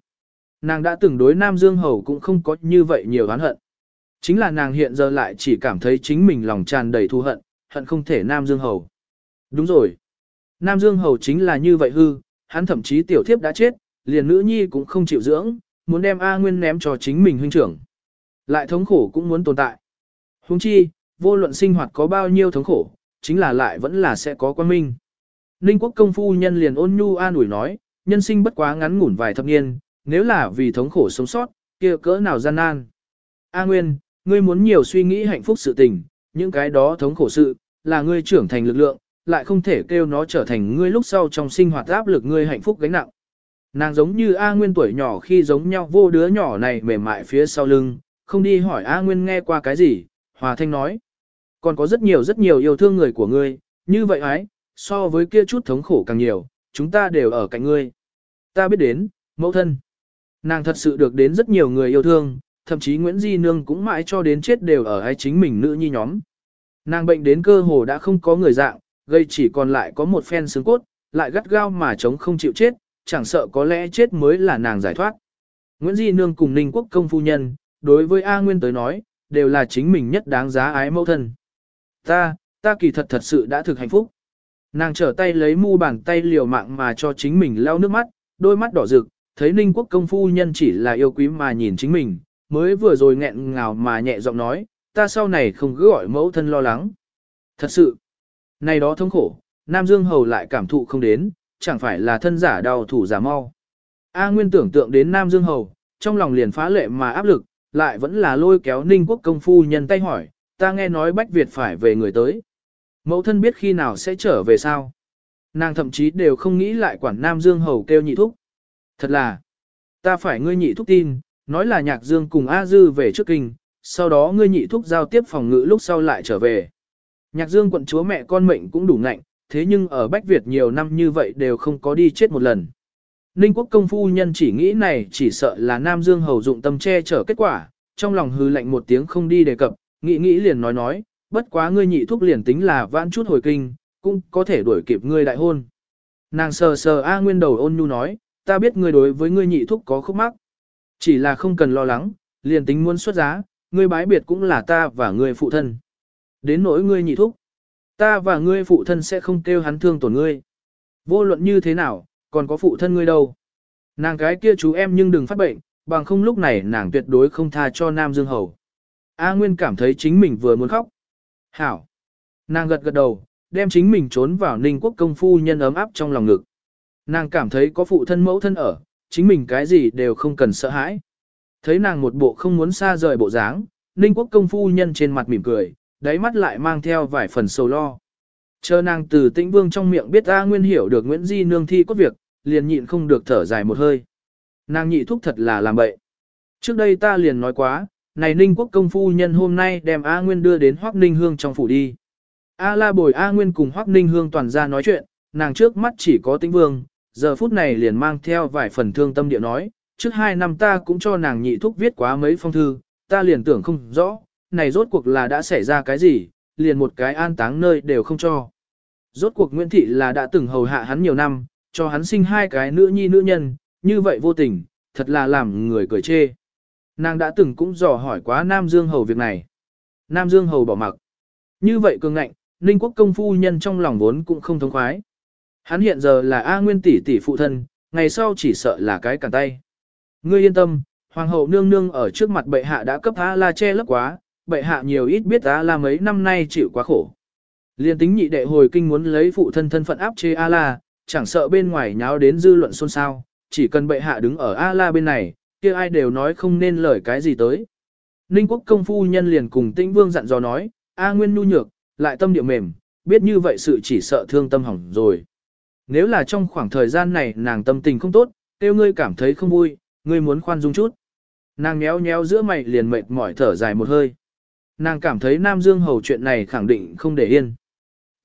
Speaker 1: Nàng đã từng đối Nam Dương hầu cũng không có như vậy nhiều oán hận. Chính là nàng hiện giờ lại chỉ cảm thấy chính mình lòng tràn đầy thù hận, hận không thể Nam Dương hầu. Đúng rồi. Nam Dương hầu chính là như vậy hư, hắn thậm chí tiểu thiếp đã chết, liền nữ nhi cũng không chịu dưỡng, muốn đem A Nguyên ném cho chính mình huynh trưởng. Lại thống khổ cũng muốn tồn tại. Huống chi, vô luận sinh hoạt có bao nhiêu thống khổ, chính là lại vẫn là sẽ có quan minh. Ninh quốc công phu nhân liền ôn nhu an ủi nói, nhân sinh bất quá ngắn ngủn vài thập niên, nếu là vì thống khổ sống sót, kia cỡ nào gian nan. A Nguyên, ngươi muốn nhiều suy nghĩ hạnh phúc sự tình, những cái đó thống khổ sự, là ngươi trưởng thành lực lượng, lại không thể kêu nó trở thành ngươi lúc sau trong sinh hoạt áp lực ngươi hạnh phúc gánh nặng. Nàng giống như A Nguyên tuổi nhỏ khi giống nhau vô đứa nhỏ này mềm mại phía sau lưng, không đi hỏi A Nguyên nghe qua cái gì, Hòa Thanh nói. Còn có rất nhiều rất nhiều yêu thương người của ngươi, như vậy ái, so với kia chút thống khổ càng nhiều, chúng ta đều ở cạnh ngươi. ta biết đến, mẫu thân. Nàng thật sự được đến rất nhiều người yêu thương, thậm chí Nguyễn Di Nương cũng mãi cho đến chết đều ở ai chính mình nữ nhi nhóm. Nàng bệnh đến cơ hồ đã không có người dạng, gây chỉ còn lại có một phen xương cốt, lại gắt gao mà chống không chịu chết, chẳng sợ có lẽ chết mới là nàng giải thoát. Nguyễn Di Nương cùng Ninh Quốc công phu nhân, đối với A Nguyên tới nói, đều là chính mình nhất đáng giá ái mẫu thân. Ta, ta kỳ thật thật sự đã thực hạnh phúc. Nàng trở tay lấy mu bàn tay liều mạng mà cho chính mình lau nước mắt, đôi mắt đỏ rực, thấy Ninh Quốc công phu nhân chỉ là yêu quý mà nhìn chính mình, mới vừa rồi nghẹn ngào mà nhẹ giọng nói, ta sau này không cứ gọi mẫu thân lo lắng. Thật sự, này đó thống khổ, Nam Dương Hầu lại cảm thụ không đến, chẳng phải là thân giả đau thủ giả mau. A Nguyên tưởng tượng đến Nam Dương Hầu, trong lòng liền phá lệ mà áp lực, lại vẫn là lôi kéo Ninh Quốc công phu nhân tay hỏi, ta nghe nói Bách Việt phải về người tới. Mẫu thân biết khi nào sẽ trở về sao? Nàng thậm chí đều không nghĩ lại quản Nam Dương Hầu kêu nhị thúc. Thật là, ta phải ngươi nhị thúc tin, nói là nhạc dương cùng A Dư về trước kinh, sau đó ngươi nhị thúc giao tiếp phòng ngự lúc sau lại trở về. Nhạc dương quận chúa mẹ con mệnh cũng đủ ngạnh, thế nhưng ở Bách Việt nhiều năm như vậy đều không có đi chết một lần. Ninh quốc công phu nhân chỉ nghĩ này chỉ sợ là Nam Dương hầu dụng tâm che chở kết quả, trong lòng hư lạnh một tiếng không đi đề cập, nghĩ nghĩ liền nói nói, bất quá ngươi nhị thúc liền tính là vãn chút hồi kinh, cũng có thể đuổi kịp ngươi đại hôn. Nàng sờ sờ A Nguyên đầu ôn nhu nói, ta biết ngươi đối với ngươi nhị thúc có khúc mắc. Chỉ là không cần lo lắng, liền tính muốn xuất giá, ngươi bái biệt cũng là ta và ngươi phụ thân. Đến nỗi ngươi nhị thúc, ta và ngươi phụ thân sẽ không kêu hắn thương tổn ngươi. Vô luận như thế nào, còn có phụ thân ngươi đâu. Nàng cái kia chú em nhưng đừng phát bệnh, bằng không lúc này nàng tuyệt đối không tha cho Nam Dương Hầu. A Nguyên cảm thấy chính mình vừa muốn khóc. Hảo. Nàng gật gật đầu, đem chính mình trốn vào ninh quốc công phu nhân ấm áp trong lòng ngực. Nàng cảm thấy có phụ thân mẫu thân ở, chính mình cái gì đều không cần sợ hãi. Thấy nàng một bộ không muốn xa rời bộ dáng, ninh quốc công phu nhân trên mặt mỉm cười, đáy mắt lại mang theo vài phần sầu lo. Chờ nàng từ tĩnh vương trong miệng biết A Nguyên hiểu được Nguyễn Di nương thi cốt việc, liền nhịn không được thở dài một hơi. Nàng nhị thúc thật là làm bậy. Trước đây ta liền nói quá, này ninh quốc công phu nhân hôm nay đem A Nguyên đưa đến Hoác Ninh Hương trong phủ đi. A la bồi A Nguyên cùng Hoác Ninh Hương toàn ra nói chuyện, nàng trước mắt chỉ có tĩnh vương, giờ phút này liền mang theo vài phần thương tâm địa nói, trước hai năm ta cũng cho nàng nhị thúc viết quá mấy phong thư, ta liền tưởng không rõ, này rốt cuộc là đã xảy ra cái gì, liền một cái an táng nơi đều không cho. Rốt cuộc Nguyễn Thị là đã từng hầu hạ hắn nhiều năm, cho hắn sinh hai cái nữ nhi nữ nhân, như vậy vô tình, thật là làm người cười chê. Nàng đã từng cũng dò hỏi quá Nam Dương Hầu việc này. Nam Dương Hầu bỏ mặc. Như vậy cường ngạnh, Ninh Quốc công phu nhân trong lòng vốn cũng không thống khoái. Hắn hiện giờ là A Nguyên tỷ tỷ phụ thân, ngày sau chỉ sợ là cái cản tay. Ngươi yên tâm, Hoàng hậu nương nương ở trước mặt bệ hạ đã cấp A La che lấp quá, bệ hạ nhiều ít biết A La mấy năm nay chịu quá khổ. Liên tính nhị đệ hồi kinh muốn lấy phụ thân thân phận áp chế A La, chẳng sợ bên ngoài nháo đến dư luận xôn xao, chỉ cần bệ hạ đứng ở A La bên này, kia ai đều nói không nên lời cái gì tới. Ninh quốc công phu nhân liền cùng tĩnh vương dặn dò nói, A Nguyên nu nhược, lại tâm địa mềm, biết như vậy sự chỉ sợ thương tâm hỏng rồi. Nếu là trong khoảng thời gian này nàng tâm tình không tốt, tiêu ngươi cảm thấy không vui, ngươi muốn khoan dung chút. Nàng nhéo nhéo giữa mày liền mệt mỏi thở dài một hơi. Nàng cảm thấy Nam Dương Hầu chuyện này khẳng định không để yên.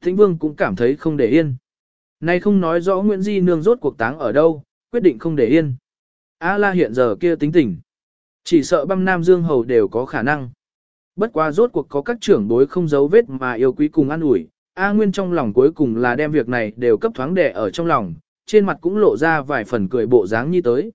Speaker 1: Thính Vương cũng cảm thấy không để yên. Nay không nói rõ Nguyễn Di Nương rốt cuộc táng ở đâu, quyết định không để yên. A la hiện giờ kia tính tình. Chỉ sợ băm Nam Dương Hầu đều có khả năng. Bất quá rốt cuộc có các trưởng bối không giấu vết mà yêu quý cùng ăn ủi. A Nguyên trong lòng cuối cùng là đem việc này đều cấp thoáng đẻ ở trong lòng, trên mặt cũng lộ ra vài phần cười bộ dáng như tới.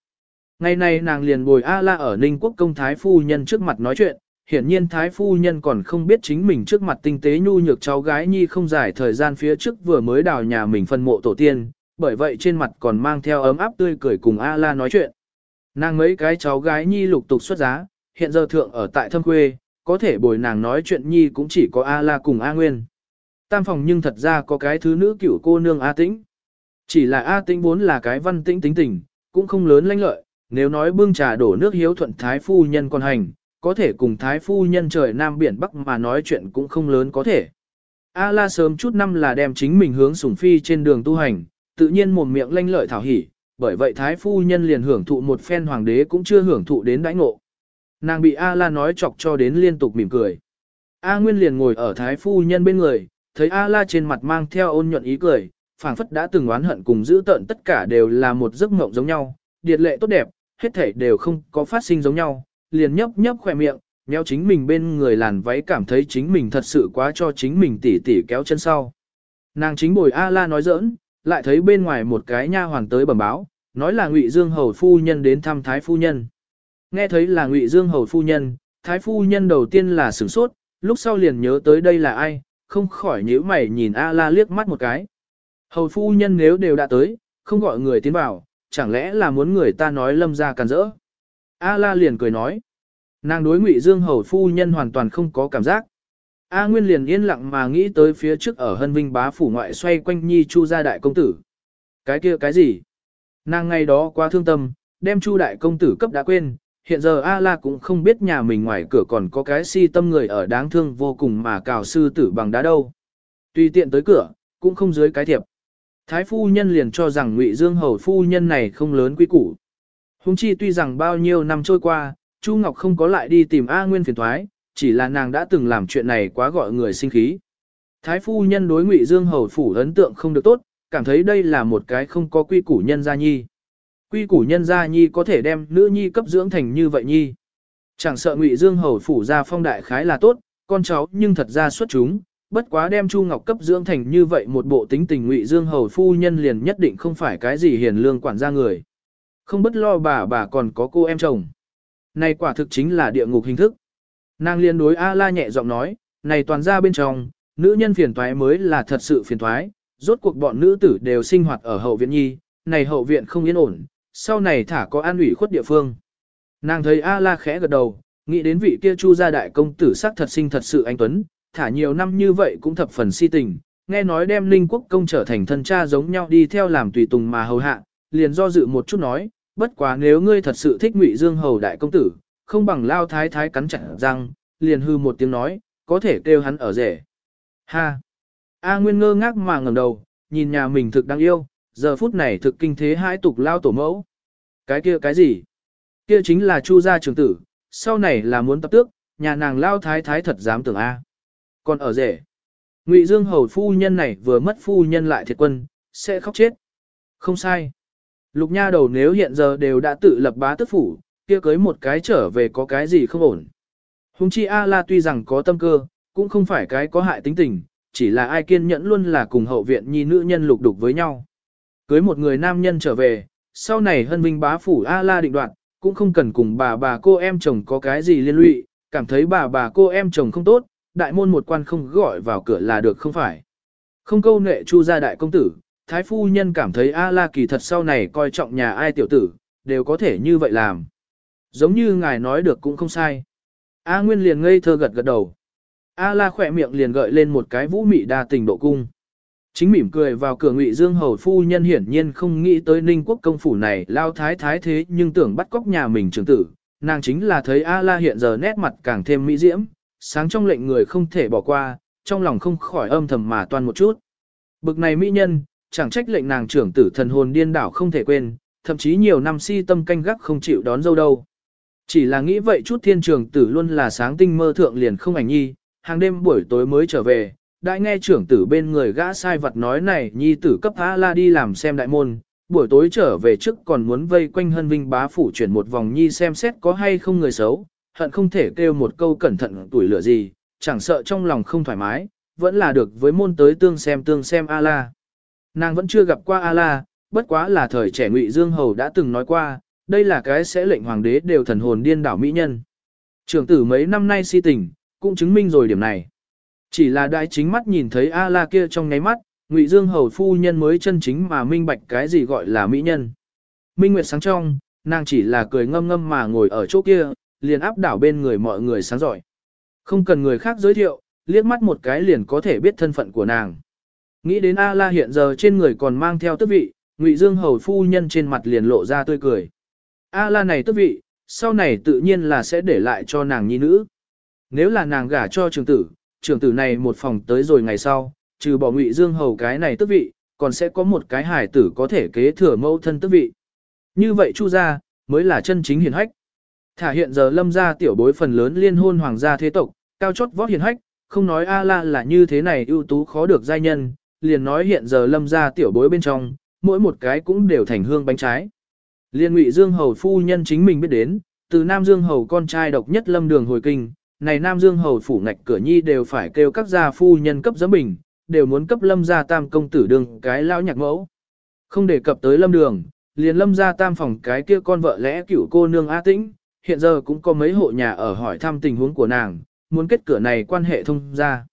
Speaker 1: Ngày này nàng liền bồi A La ở Ninh Quốc công Thái Phu Nhân trước mặt nói chuyện, hiển nhiên Thái Phu Nhân còn không biết chính mình trước mặt tinh tế nhu nhược cháu gái nhi không dài thời gian phía trước vừa mới đào nhà mình phân mộ tổ tiên, bởi vậy trên mặt còn mang theo ấm áp tươi cười cùng A La nói chuyện. Nàng mấy cái cháu gái nhi lục tục xuất giá, hiện giờ thượng ở tại thâm quê, có thể bồi nàng nói chuyện nhi cũng chỉ có A La cùng A Nguyên. Tam phòng nhưng thật ra có cái thứ nữ cựu cô nương A Tĩnh. Chỉ là A Tĩnh vốn là cái văn tĩnh tính tình, cũng không lớn lanh lợi, nếu nói bưng trà đổ nước hiếu thuận thái phu nhân còn hành, có thể cùng thái phu nhân trời nam biển bắc mà nói chuyện cũng không lớn có thể. A la sớm chút năm là đem chính mình hướng sủng phi trên đường tu hành, tự nhiên một miệng lanh lợi thảo hỉ, bởi vậy thái phu nhân liền hưởng thụ một phen hoàng đế cũng chưa hưởng thụ đến đãi ngộ. Nàng bị A la nói chọc cho đến liên tục mỉm cười. A Nguyên liền ngồi ở thái phu nhân bên người, thấy A la trên mặt mang theo ôn nhuận ý cười, phảng phất đã từng oán hận cùng giữ tận tất cả đều là một giấc mộng giống nhau, điệt lệ tốt đẹp, hết thảy đều không có phát sinh giống nhau, liền nhấp nhấp khỏe miệng, nhéo chính mình bên người làn váy cảm thấy chính mình thật sự quá cho chính mình tỉ tỉ kéo chân sau. Nàng chính bồi A-la nói giỡn, lại thấy bên ngoài một cái nha hoàn tới bẩm báo, nói là Ngụy Dương hầu phu nhân đến thăm thái phu nhân. Nghe thấy là Ngụy Dương hầu phu nhân, thái phu nhân đầu tiên là sửng sốt, lúc sau liền nhớ tới đây là ai, không khỏi nhíu mày nhìn A-la liếc mắt một cái. Hầu phu nhân nếu đều đã tới, không gọi người tiến vào, chẳng lẽ là muốn người ta nói lâm ra càn rỡ. A-la liền cười nói. Nàng đối Ngụy Dương hầu phu nhân hoàn toàn không có cảm giác. A Nguyên liền yên lặng mà nghĩ tới phía trước ở Hân Vinh bá phủ ngoại xoay quanh Nhi Chu gia đại công tử. Cái kia cái gì? Nàng ngày đó quá thương tâm, đem Chu đại công tử cấp đã quên, hiện giờ A La cũng không biết nhà mình ngoài cửa còn có cái si tâm người ở đáng thương vô cùng mà cào sư tử bằng đá đâu. Tùy tiện tới cửa, cũng không dưới cái thiệp. Thái phu nhân liền cho rằng Ngụy Dương hầu phu nhân này không lớn quý củ. Hùng chi tuy rằng bao nhiêu năm trôi qua, Chu Ngọc không có lại đi tìm A Nguyên phiền thoái, chỉ là nàng đã từng làm chuyện này quá gọi người sinh khí. Thái phu nhân đối Ngụy Dương hầu phủ ấn tượng không được tốt, cảm thấy đây là một cái không có quy củ nhân gia nhi. Quy củ nhân gia nhi có thể đem nữ nhi cấp dưỡng thành như vậy nhi. Chẳng sợ Ngụy Dương hầu phủ ra phong đại khái là tốt, con cháu nhưng thật ra xuất chúng, bất quá đem Chu Ngọc cấp dưỡng thành như vậy một bộ tính tình Ngụy Dương hầu phu nhân liền nhất định không phải cái gì hiền lương quản gia người. Không bất lo bà bà còn có cô em chồng. Này quả thực chính là địa ngục hình thức. Nàng liên đối A-la nhẹ giọng nói, này toàn ra bên trong, nữ nhân phiền toái mới là thật sự phiền toái, rốt cuộc bọn nữ tử đều sinh hoạt ở hậu viện nhi, này hậu viện không yên ổn, sau này thả có an ủy khuất địa phương. Nàng thấy A-la khẽ gật đầu, nghĩ đến vị kia chu gia đại công tử sắc thật sinh thật sự anh Tuấn, thả nhiều năm như vậy cũng thập phần si tình, nghe nói đem linh quốc công trở thành thân cha giống nhau đi theo làm tùy tùng mà hầu hạ, liền do dự một chút nói, bất quá nếu ngươi thật sự thích ngụy dương hầu đại công tử, không bằng lao thái thái cắn chặt răng, liền hư một tiếng nói, có thể kêu hắn ở rể. Ha! A Nguyên ngơ ngác mà ngẩng đầu, nhìn nhà mình thực đáng yêu, giờ phút này thực kinh thế hai tục lao tổ mẫu. Cái kia cái gì? Kia chính là Chu gia trưởng tử, sau này là muốn tập tước, nhà nàng lao thái thái thật dám tưởng A. Còn ở rể. Ngụy Dương hầu phu nhân này vừa mất phu nhân lại thiệt quân, sẽ khóc chết. Không sai. Lục nha đầu nếu hiện giờ đều đã tự lập bá tức phủ, kia cưới một cái trở về có cái gì không ổn. Hùng chi A-la tuy rằng có tâm cơ, cũng không phải cái có hại tính tình, chỉ là ai kiên nhẫn luôn là cùng hậu viện nhi nữ nhân lục đục với nhau. Cưới một người nam nhân trở về, sau này hân vinh bá phủ A-la định đoạn, cũng không cần cùng bà bà cô em chồng có cái gì liên lụy, cảm thấy bà bà cô em chồng không tốt, đại môn một quan không gọi vào cửa là được không phải. Không câu nệ chu gia đại công tử, thái phu nhân cảm thấy A-la kỳ thật sau này coi trọng nhà ai tiểu tử, đều có thể như vậy làm. Giống như ngài nói được cũng không sai. A Nguyên liền ngây thơ gật gật đầu. A La khỏe miệng liền gợi lên một cái vũ mị đa tình độ cung. Chính mỉm cười vào cửa ngụy dương hầu phu nhân hiển nhiên không nghĩ tới ninh quốc công phủ này lao thái thái thế nhưng tưởng bắt cóc nhà mình trưởng tử. Nàng chính là thấy A La hiện giờ nét mặt càng thêm mỹ diễm, sáng trong lệnh người không thể bỏ qua, trong lòng không khỏi âm thầm mà toan một chút. Bực này mỹ nhân, chẳng trách lệnh nàng trưởng tử thần hồn điên đảo không thể quên, thậm chí nhiều năm si tâm canh gác không chịu đón dâu đâu. Chỉ là nghĩ vậy chút thiên trường tử luôn là sáng tinh mơ thượng liền không ảnh nhi, hàng đêm buổi tối mới trở về, đại nghe trưởng tử bên người gã sai vật nói này nhi tử cấp A la đi làm xem đại môn, buổi tối trở về trước còn muốn vây quanh hân vinh bá phủ chuyển một vòng nhi xem xét có hay không người xấu, hận không thể kêu một câu cẩn thận tuổi lửa gì, chẳng sợ trong lòng không thoải mái, vẫn là được với môn tới tương xem tương xem A la. Nàng vẫn chưa gặp qua A la, bất quá là thời trẻ ngụy Dương Hầu đã từng nói qua, đây là cái sẽ lệnh hoàng đế đều thần hồn điên đảo mỹ nhân. Trưởng tử mấy năm nay si tình, cũng chứng minh rồi điểm này. Chỉ là đại chính mắt nhìn thấy A-la kia trong ngáy mắt, Ngụy Dương hầu phu nhân mới chân chính mà minh bạch cái gì gọi là mỹ nhân. Minh Nguyệt sáng trong, nàng chỉ là cười ngâm ngâm mà ngồi ở chỗ kia, liền áp đảo bên người mọi người sáng giỏi. Không cần người khác giới thiệu, liếc mắt một cái liền có thể biết thân phận của nàng. Nghĩ đến A-la hiện giờ trên người còn mang theo tước vị, Ngụy Dương hầu phu nhân trên mặt liền lộ ra tươi cười. A-la này tước vị, sau này tự nhiên là sẽ để lại cho nàng nhi nữ. Nếu là nàng gả cho trường tử, trường tử này một phòng tới rồi ngày sau, trừ bỏ ngụy dương hầu cái này tước vị, còn sẽ có một cái hải tử có thể kế thừa mẫu thân tước vị. Như vậy chu gia, mới là chân chính hiền hách. Thả hiện giờ lâm gia tiểu bối phần lớn liên hôn hoàng gia thế tộc, cao chót vót hiền hách, không nói A-la là như thế này ưu tú khó được giai nhân, liền nói hiện giờ lâm gia tiểu bối bên trong, mỗi một cái cũng đều thành hương bánh trái. Liên ngụy Dương Hầu phu nhân chính mình biết đến, từ Nam Dương Hầu con trai độc nhất lâm đường hồi kinh, này Nam Dương Hầu phủ ngạch cửa nhi đều phải kêu các gia phu nhân cấp giấm bình, đều muốn cấp lâm gia tam công tử đường cái lão nhạc mẫu. Không đề cập tới lâm đường, liền lâm gia tam phòng cái kia con vợ lẽ cửu cô nương A Tĩnh, hiện giờ cũng có mấy hộ nhà ở hỏi thăm tình huống của nàng, muốn kết cửa này quan hệ thông ra.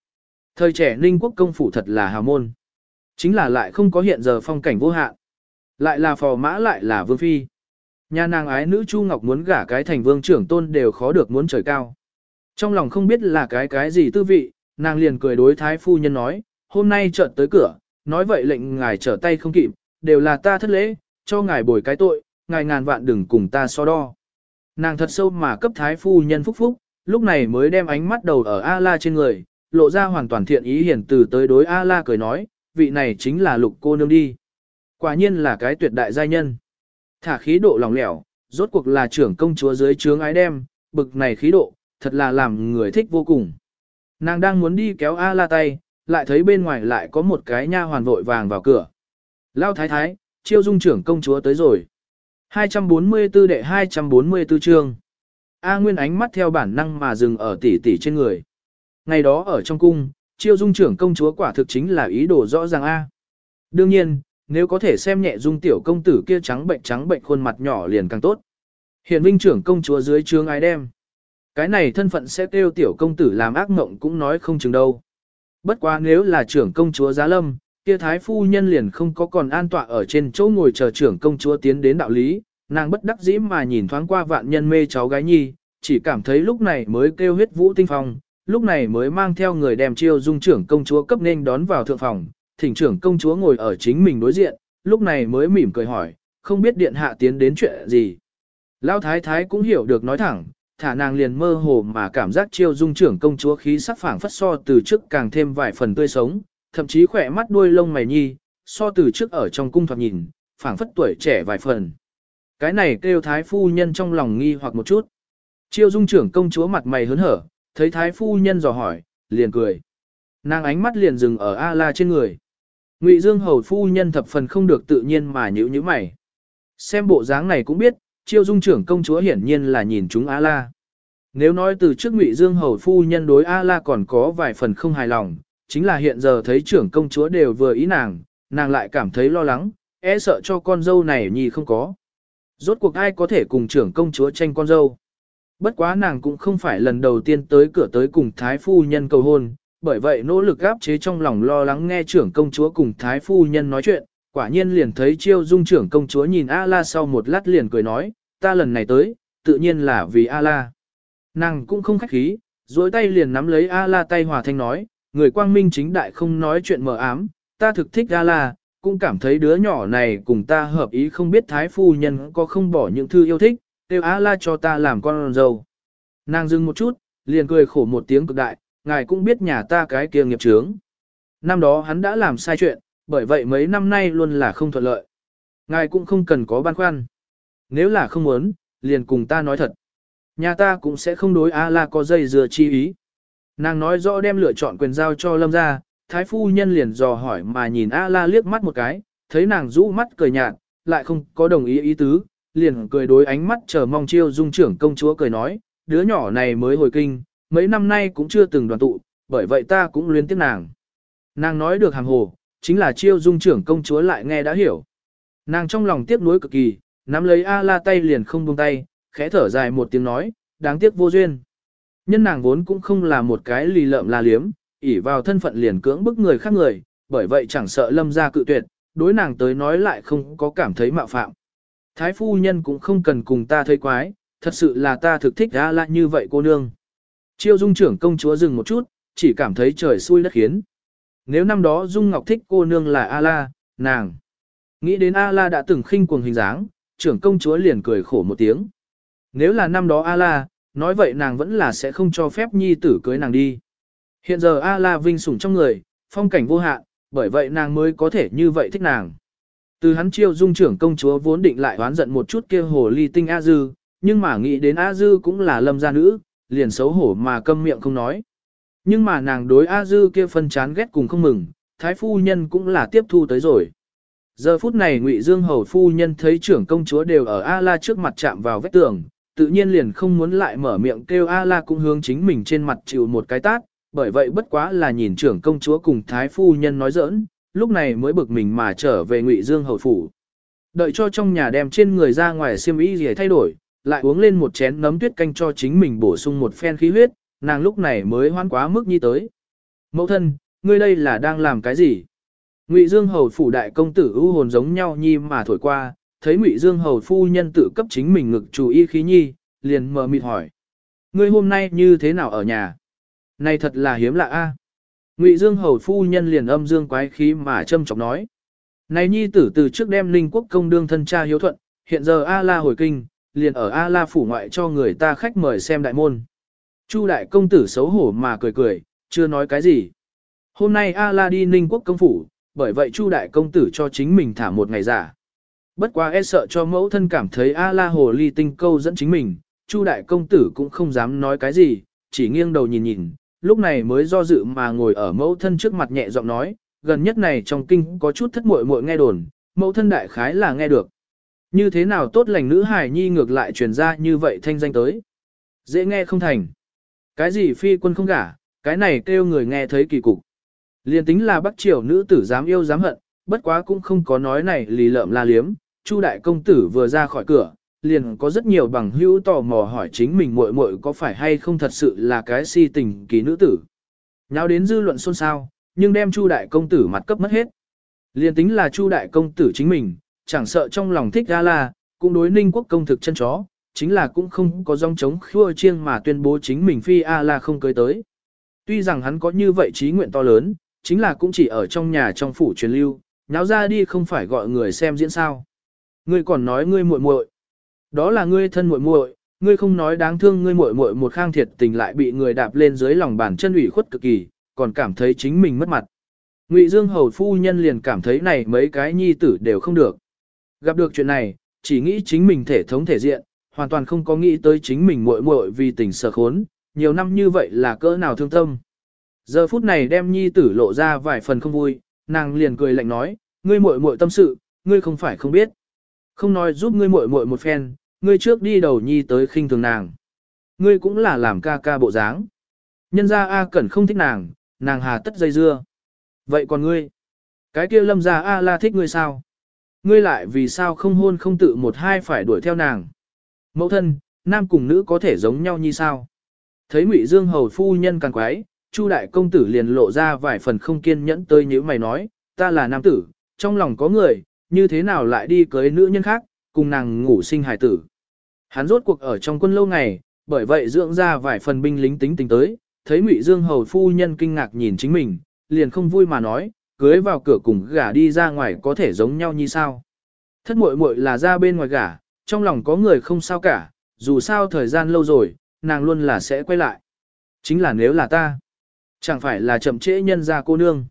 Speaker 1: Thời trẻ Ninh quốc công phủ thật là hào môn. Chính là lại không có hiện giờ phong cảnh vô hạn. Lại là phò mã lại là vương phi. Nhà nàng ái nữ Chu Ngọc muốn gả cái thành vương trưởng tôn đều khó được muốn trời cao. Trong lòng không biết là cái cái gì tư vị, nàng liền cười đối thái phu nhân nói, hôm nay chợt tới cửa, nói vậy lệnh ngài trở tay không kịp, đều là ta thất lễ, cho ngài bồi cái tội, ngài ngàn vạn đừng cùng ta so đo. Nàng thật sâu mà cấp thái phu nhân phúc phúc, lúc này mới đem ánh mắt đầu ở A-la trên người, lộ ra hoàn toàn thiện ý hiển từ tới đối A-la cười nói, vị này chính là lục cô nương đi. Quả nhiên là cái tuyệt đại giai nhân. Thả khí độ lòng lẻo, rốt cuộc là trưởng công chúa dưới trướng ái đem, bực này khí độ, thật là làm người thích vô cùng. Nàng đang muốn đi kéo A-la tay, lại thấy bên ngoài lại có một cái nha hoàn vội vàng vào cửa. Lao thái thái, chiêu dung trưởng công chúa tới rồi. 244 đệ 244 chương. A Nguyên ánh mắt theo bản năng mà dừng ở tỷ tỷ trên người. Ngày đó ở trong cung, chiêu dung trưởng công chúa quả thực chính là ý đồ rõ ràng A. Đương nhiên, nếu có thể xem nhẹ dung tiểu công tử kia trắng bệnh trắng bệnh khuôn mặt nhỏ liền càng tốt. Hiện vinh trưởng công chúa dưới trướng ai đem. Cái này thân phận sẽ kêu tiểu công tử làm ác mộng cũng nói không chừng đâu. Bất quá nếu là trưởng công chúa giá lâm, kia thái phu nhân liền không có còn an tọa ở trên chỗ ngồi chờ trưởng công chúa tiến đến đạo lý, nàng bất đắc dĩ mà nhìn thoáng qua vạn nhân mê cháu gái nhi, chỉ cảm thấy lúc này mới kêu huyết vũ tinh phong, lúc này mới mang theo người đem chiêu dung trưởng công chúa cấp nên đón vào thượng phòng, thỉnh trưởng công chúa ngồi ở chính mình đối diện, lúc này mới mỉm cười hỏi, không biết điện hạ tiến đến chuyện gì. Lão thái thái cũng hiểu được nói thẳng, thả nàng liền mơ hồ mà cảm giác chiêu dung trưởng công chúa khí sắc phảng phất so từ trước càng thêm vài phần tươi sống, thậm chí khỏe mắt đuôi lông mày nhi, so từ trước ở trong cung thoạt nhìn, phảng phất tuổi trẻ vài phần. Cái này kêu thái phu nhân trong lòng nghi hoặc một chút. Chiêu dung trưởng công chúa mặt mày hớn hở, thấy thái phu nhân dò hỏi, liền cười. Nàng ánh mắt liền dừng ở A-la trên người. Ngụy Dương hầu phu nhân thập phần không được tự nhiên mà nhíu nhíu mày. Xem bộ dáng này cũng biết, chiêu dung trưởng công chúa hiển nhiên là nhìn chúng A-la. Nếu nói từ trước Ngụy Dương hầu phu nhân đối A-la còn có vài phần không hài lòng, chính là hiện giờ thấy trưởng công chúa đều vừa ý nàng, nàng lại cảm thấy lo lắng, e sợ cho con dâu này nhì không có. Rốt cuộc ai có thể cùng trưởng công chúa tranh con dâu. Bất quá nàng cũng không phải lần đầu tiên tới cửa tới cùng thái phu nhân cầu hôn, bởi vậy nỗ lực gáp chế trong lòng lo lắng nghe trưởng công chúa cùng thái phu nhân nói chuyện, quả nhiên liền thấy chiêu dung trưởng công chúa nhìn A-la sau một lát liền cười nói, ta lần này tới, tự nhiên là vì A-la. Nàng cũng không khách khí, duỗi tay liền nắm lấy A-la tay hòa thanh nói, người quang minh chính đại không nói chuyện mờ ám, ta thực thích A-la, cũng cảm thấy đứa nhỏ này cùng ta hợp ý không biết thái phu nhân có không bỏ những thư yêu thích, đều á la cho ta làm con dâu. Nàng dừng một chút, liền cười khổ một tiếng cực đại, ngài cũng biết nhà ta cái kia nghiệp trướng. Năm đó hắn đã làm sai chuyện, bởi vậy mấy năm nay luôn là không thuận lợi. Ngài cũng không cần có băn khoăn. Nếu là không muốn, liền cùng ta nói thật. Nhà ta cũng sẽ không đối A-la có dây dừa chi ý. Nàng nói rõ đem lựa chọn quyền giao cho lâm gia, thái phu nhân liền dò hỏi mà nhìn A-la liếc mắt một cái, thấy nàng rũ mắt cười nhạt, lại không có đồng ý ý tứ, liền cười đối ánh mắt chờ mong chiêu dung trưởng công chúa cười nói, đứa nhỏ này mới hồi kinh, mấy năm nay cũng chưa từng đoàn tụ, bởi vậy ta cũng luyến tiếc nàng. Nàng nói được hàng hồ, chính là chiêu dung trưởng công chúa lại nghe đã hiểu. Nàng trong lòng tiếc nuối cực kỳ, nắm lấy A-la tay liền không buông tay, khẽ thở dài một tiếng nói, đáng tiếc vô duyên. Nhân nàng vốn cũng không là một cái lì lợm la liếm, ỉ vào thân phận liền cưỡng bức người khác người, bởi vậy chẳng sợ lâm ra cự tuyệt, đối nàng tới nói lại không có cảm thấy mạo phạm. Thái phu nhân cũng không cần cùng ta thấy quái, thật sự là ta thực thích ra lại như vậy cô nương. Chiêu dung trưởng công chúa dừng một chút, chỉ cảm thấy trời xui đất khiến. Nếu năm đó Dung Ngọc thích cô nương là A-la, nàng. Nghĩ đến A-la đã từng khinh cuồng hình dáng, trưởng công chúa liền cười khổ một tiếng. Nếu là năm đó A-la, nói vậy nàng vẫn là sẽ không cho phép nhi tử cưới nàng đi. Hiện giờ A-la vinh sủng trong người, phong cảnh vô hạn, bởi vậy nàng mới có thể như vậy thích nàng. Từ hắn chiêu dung trưởng công chúa vốn định lại oán giận một chút kia hồ ly tinh A Dư, nhưng mà nghĩ đến A Dư cũng là lâm gia nữ, liền xấu hổ mà câm miệng không nói. Nhưng mà nàng đối A Dư kia phân chán ghét cùng không mừng, thái phu nhân cũng là tiếp thu tới rồi. Giờ phút này Ngụy Dương hầu phu nhân thấy trưởng công chúa đều ở A La trước mặt chạm vào vết tường, tự nhiên liền không muốn lại mở miệng kêu A La cũng hướng chính mình trên mặt chịu một cái tát, bởi vậy bất quá là nhìn trưởng công chúa cùng thái phu nhân nói giỡn, lúc này mới bực mình mà trở về Ngụy Dương hầu phủ. Đợi cho trong nhà đem trên người ra ngoài xiêm y gì thay đổi, lại uống lên một chén nấm tuyết canh cho chính mình bổ sung một phen khí huyết, nàng lúc này mới hoan quá mức nhi tới. Mẫu thân, ngươi đây là đang làm cái gì? Ngụy Dương hầu phủ đại công tử ưu hồn giống nhau nhi mà thổi qua, thấy Ngụy Dương hầu phu nhân tự cấp chính mình ngực chủ y khí nhi, liền mờ mịt hỏi: "Ngươi hôm nay như thế nào ở nhà?" Này thật là hiếm lạ a. Ngụy Dương hầu phu nhân liền âm dương quái khí mà châm chọc nói: "Này nhi tử từ trước đem linh quốc công đương thân cha hiếu thuận, hiện giờ A La hồi kinh, liền ở A La phủ ngoại cho người ta khách mời xem đại môn." Chu đại công tử xấu hổ mà cười cười, chưa nói cái gì. Hôm nay A La đi Ninh quốc công phủ, bởi vậy Chu đại công tử cho chính mình thả một ngày giả. Bất quá e sợ cho mẫu thân cảm thấy A La hồ ly tinh câu dẫn chính mình, Chu đại công tử cũng không dám nói cái gì, chỉ nghiêng đầu nhìn nhìn, lúc này mới do dự mà ngồi ở mẫu thân trước mặt nhẹ giọng nói, gần nhất này trong kinh có chút thất muội muội nghe đồn, mẫu thân đại khái là nghe được. Như thế nào tốt lành nữ hài nhi ngược lại truyền ra như vậy thanh danh tới. Dễ nghe không thành. Cái gì phi quân không gả, cái này kêu người nghe thấy kỳ cục. Liên tính là bắc triều nữ tử dám yêu dám hận, bất quá cũng không có nói này lì lợm la liếm. Chu đại công tử vừa ra khỏi cửa, liền có rất nhiều bằng hữu tò mò hỏi chính mình muội muội có phải hay không thật sự là cái si tình kỳ nữ tử. Nháo đến dư luận xôn xao, nhưng đem Chu đại công tử mặt cấp mất hết. liền tính là Chu đại công tử chính mình, chẳng sợ trong lòng thích ra là cũng đối ninh quốc công thực chân chó, chính là cũng không có dòng chống khua chiêng mà tuyên bố chính mình phi a la không cưới tới. Tuy rằng hắn có như vậy trí nguyện to lớn, chính là cũng chỉ ở trong nhà trong phủ truyền lưu, nháo ra đi không phải gọi người xem diễn sao. Ngươi còn nói ngươi muội muội, đó là ngươi thân muội muội, ngươi không nói đáng thương ngươi muội muội một khang thiệt tình lại bị người đạp lên dưới lòng bàn chân ủy khuất cực kỳ, còn cảm thấy chính mình mất mặt. Ngụy Dương hầu phu nhân liền cảm thấy này mấy cái nhi tử đều không được. Gặp được chuyện này, chỉ nghĩ chính mình thể thống thể diện, hoàn toàn không có nghĩ tới chính mình muội muội vì tình sở khốn, nhiều năm như vậy là cỡ nào thương tâm. Giờ phút này đem nhi tử lộ ra vài phần không vui, nàng liền cười lạnh nói, ngươi muội muội tâm sự, ngươi không phải không biết. Không nói giúp ngươi muội muội một phen, ngươi trước đi đầu nhi tới khinh thường nàng. Ngươi cũng là làm ca ca bộ dáng. Nhân ra A Cẩn không thích nàng, nàng hà tất dây dưa. Vậy còn ngươi? Cái kia lâm ra A la thích ngươi sao? Ngươi lại vì sao không hôn không tự một hai phải đuổi theo nàng? Mẫu thân, nam cùng nữ có thể giống nhau như sao? Thấy Ngụy Dương hầu phu nhân càng quái, Chu đại công tử liền lộ ra vài phần không kiên nhẫn tới như mày nói, ta là nam tử, trong lòng có người, như thế nào lại đi cưới nữ nhân khác, cùng nàng ngủ sinh hài tử. Hắn rốt cuộc ở trong quân lâu ngày, bởi vậy dưỡng ra vài phần binh lính tính tình tới, thấy Ngụy Dương hầu phu nhân kinh ngạc nhìn chính mình, liền không vui mà nói, cưới vào cửa cùng gả đi ra ngoài có thể giống nhau như sao. Thất muội muội là ra bên ngoài gả, trong lòng có người không sao cả, dù sao thời gian lâu rồi, nàng luôn là sẽ quay lại. Chính là nếu là ta, chẳng phải là chậm trễ nhân ra cô nương.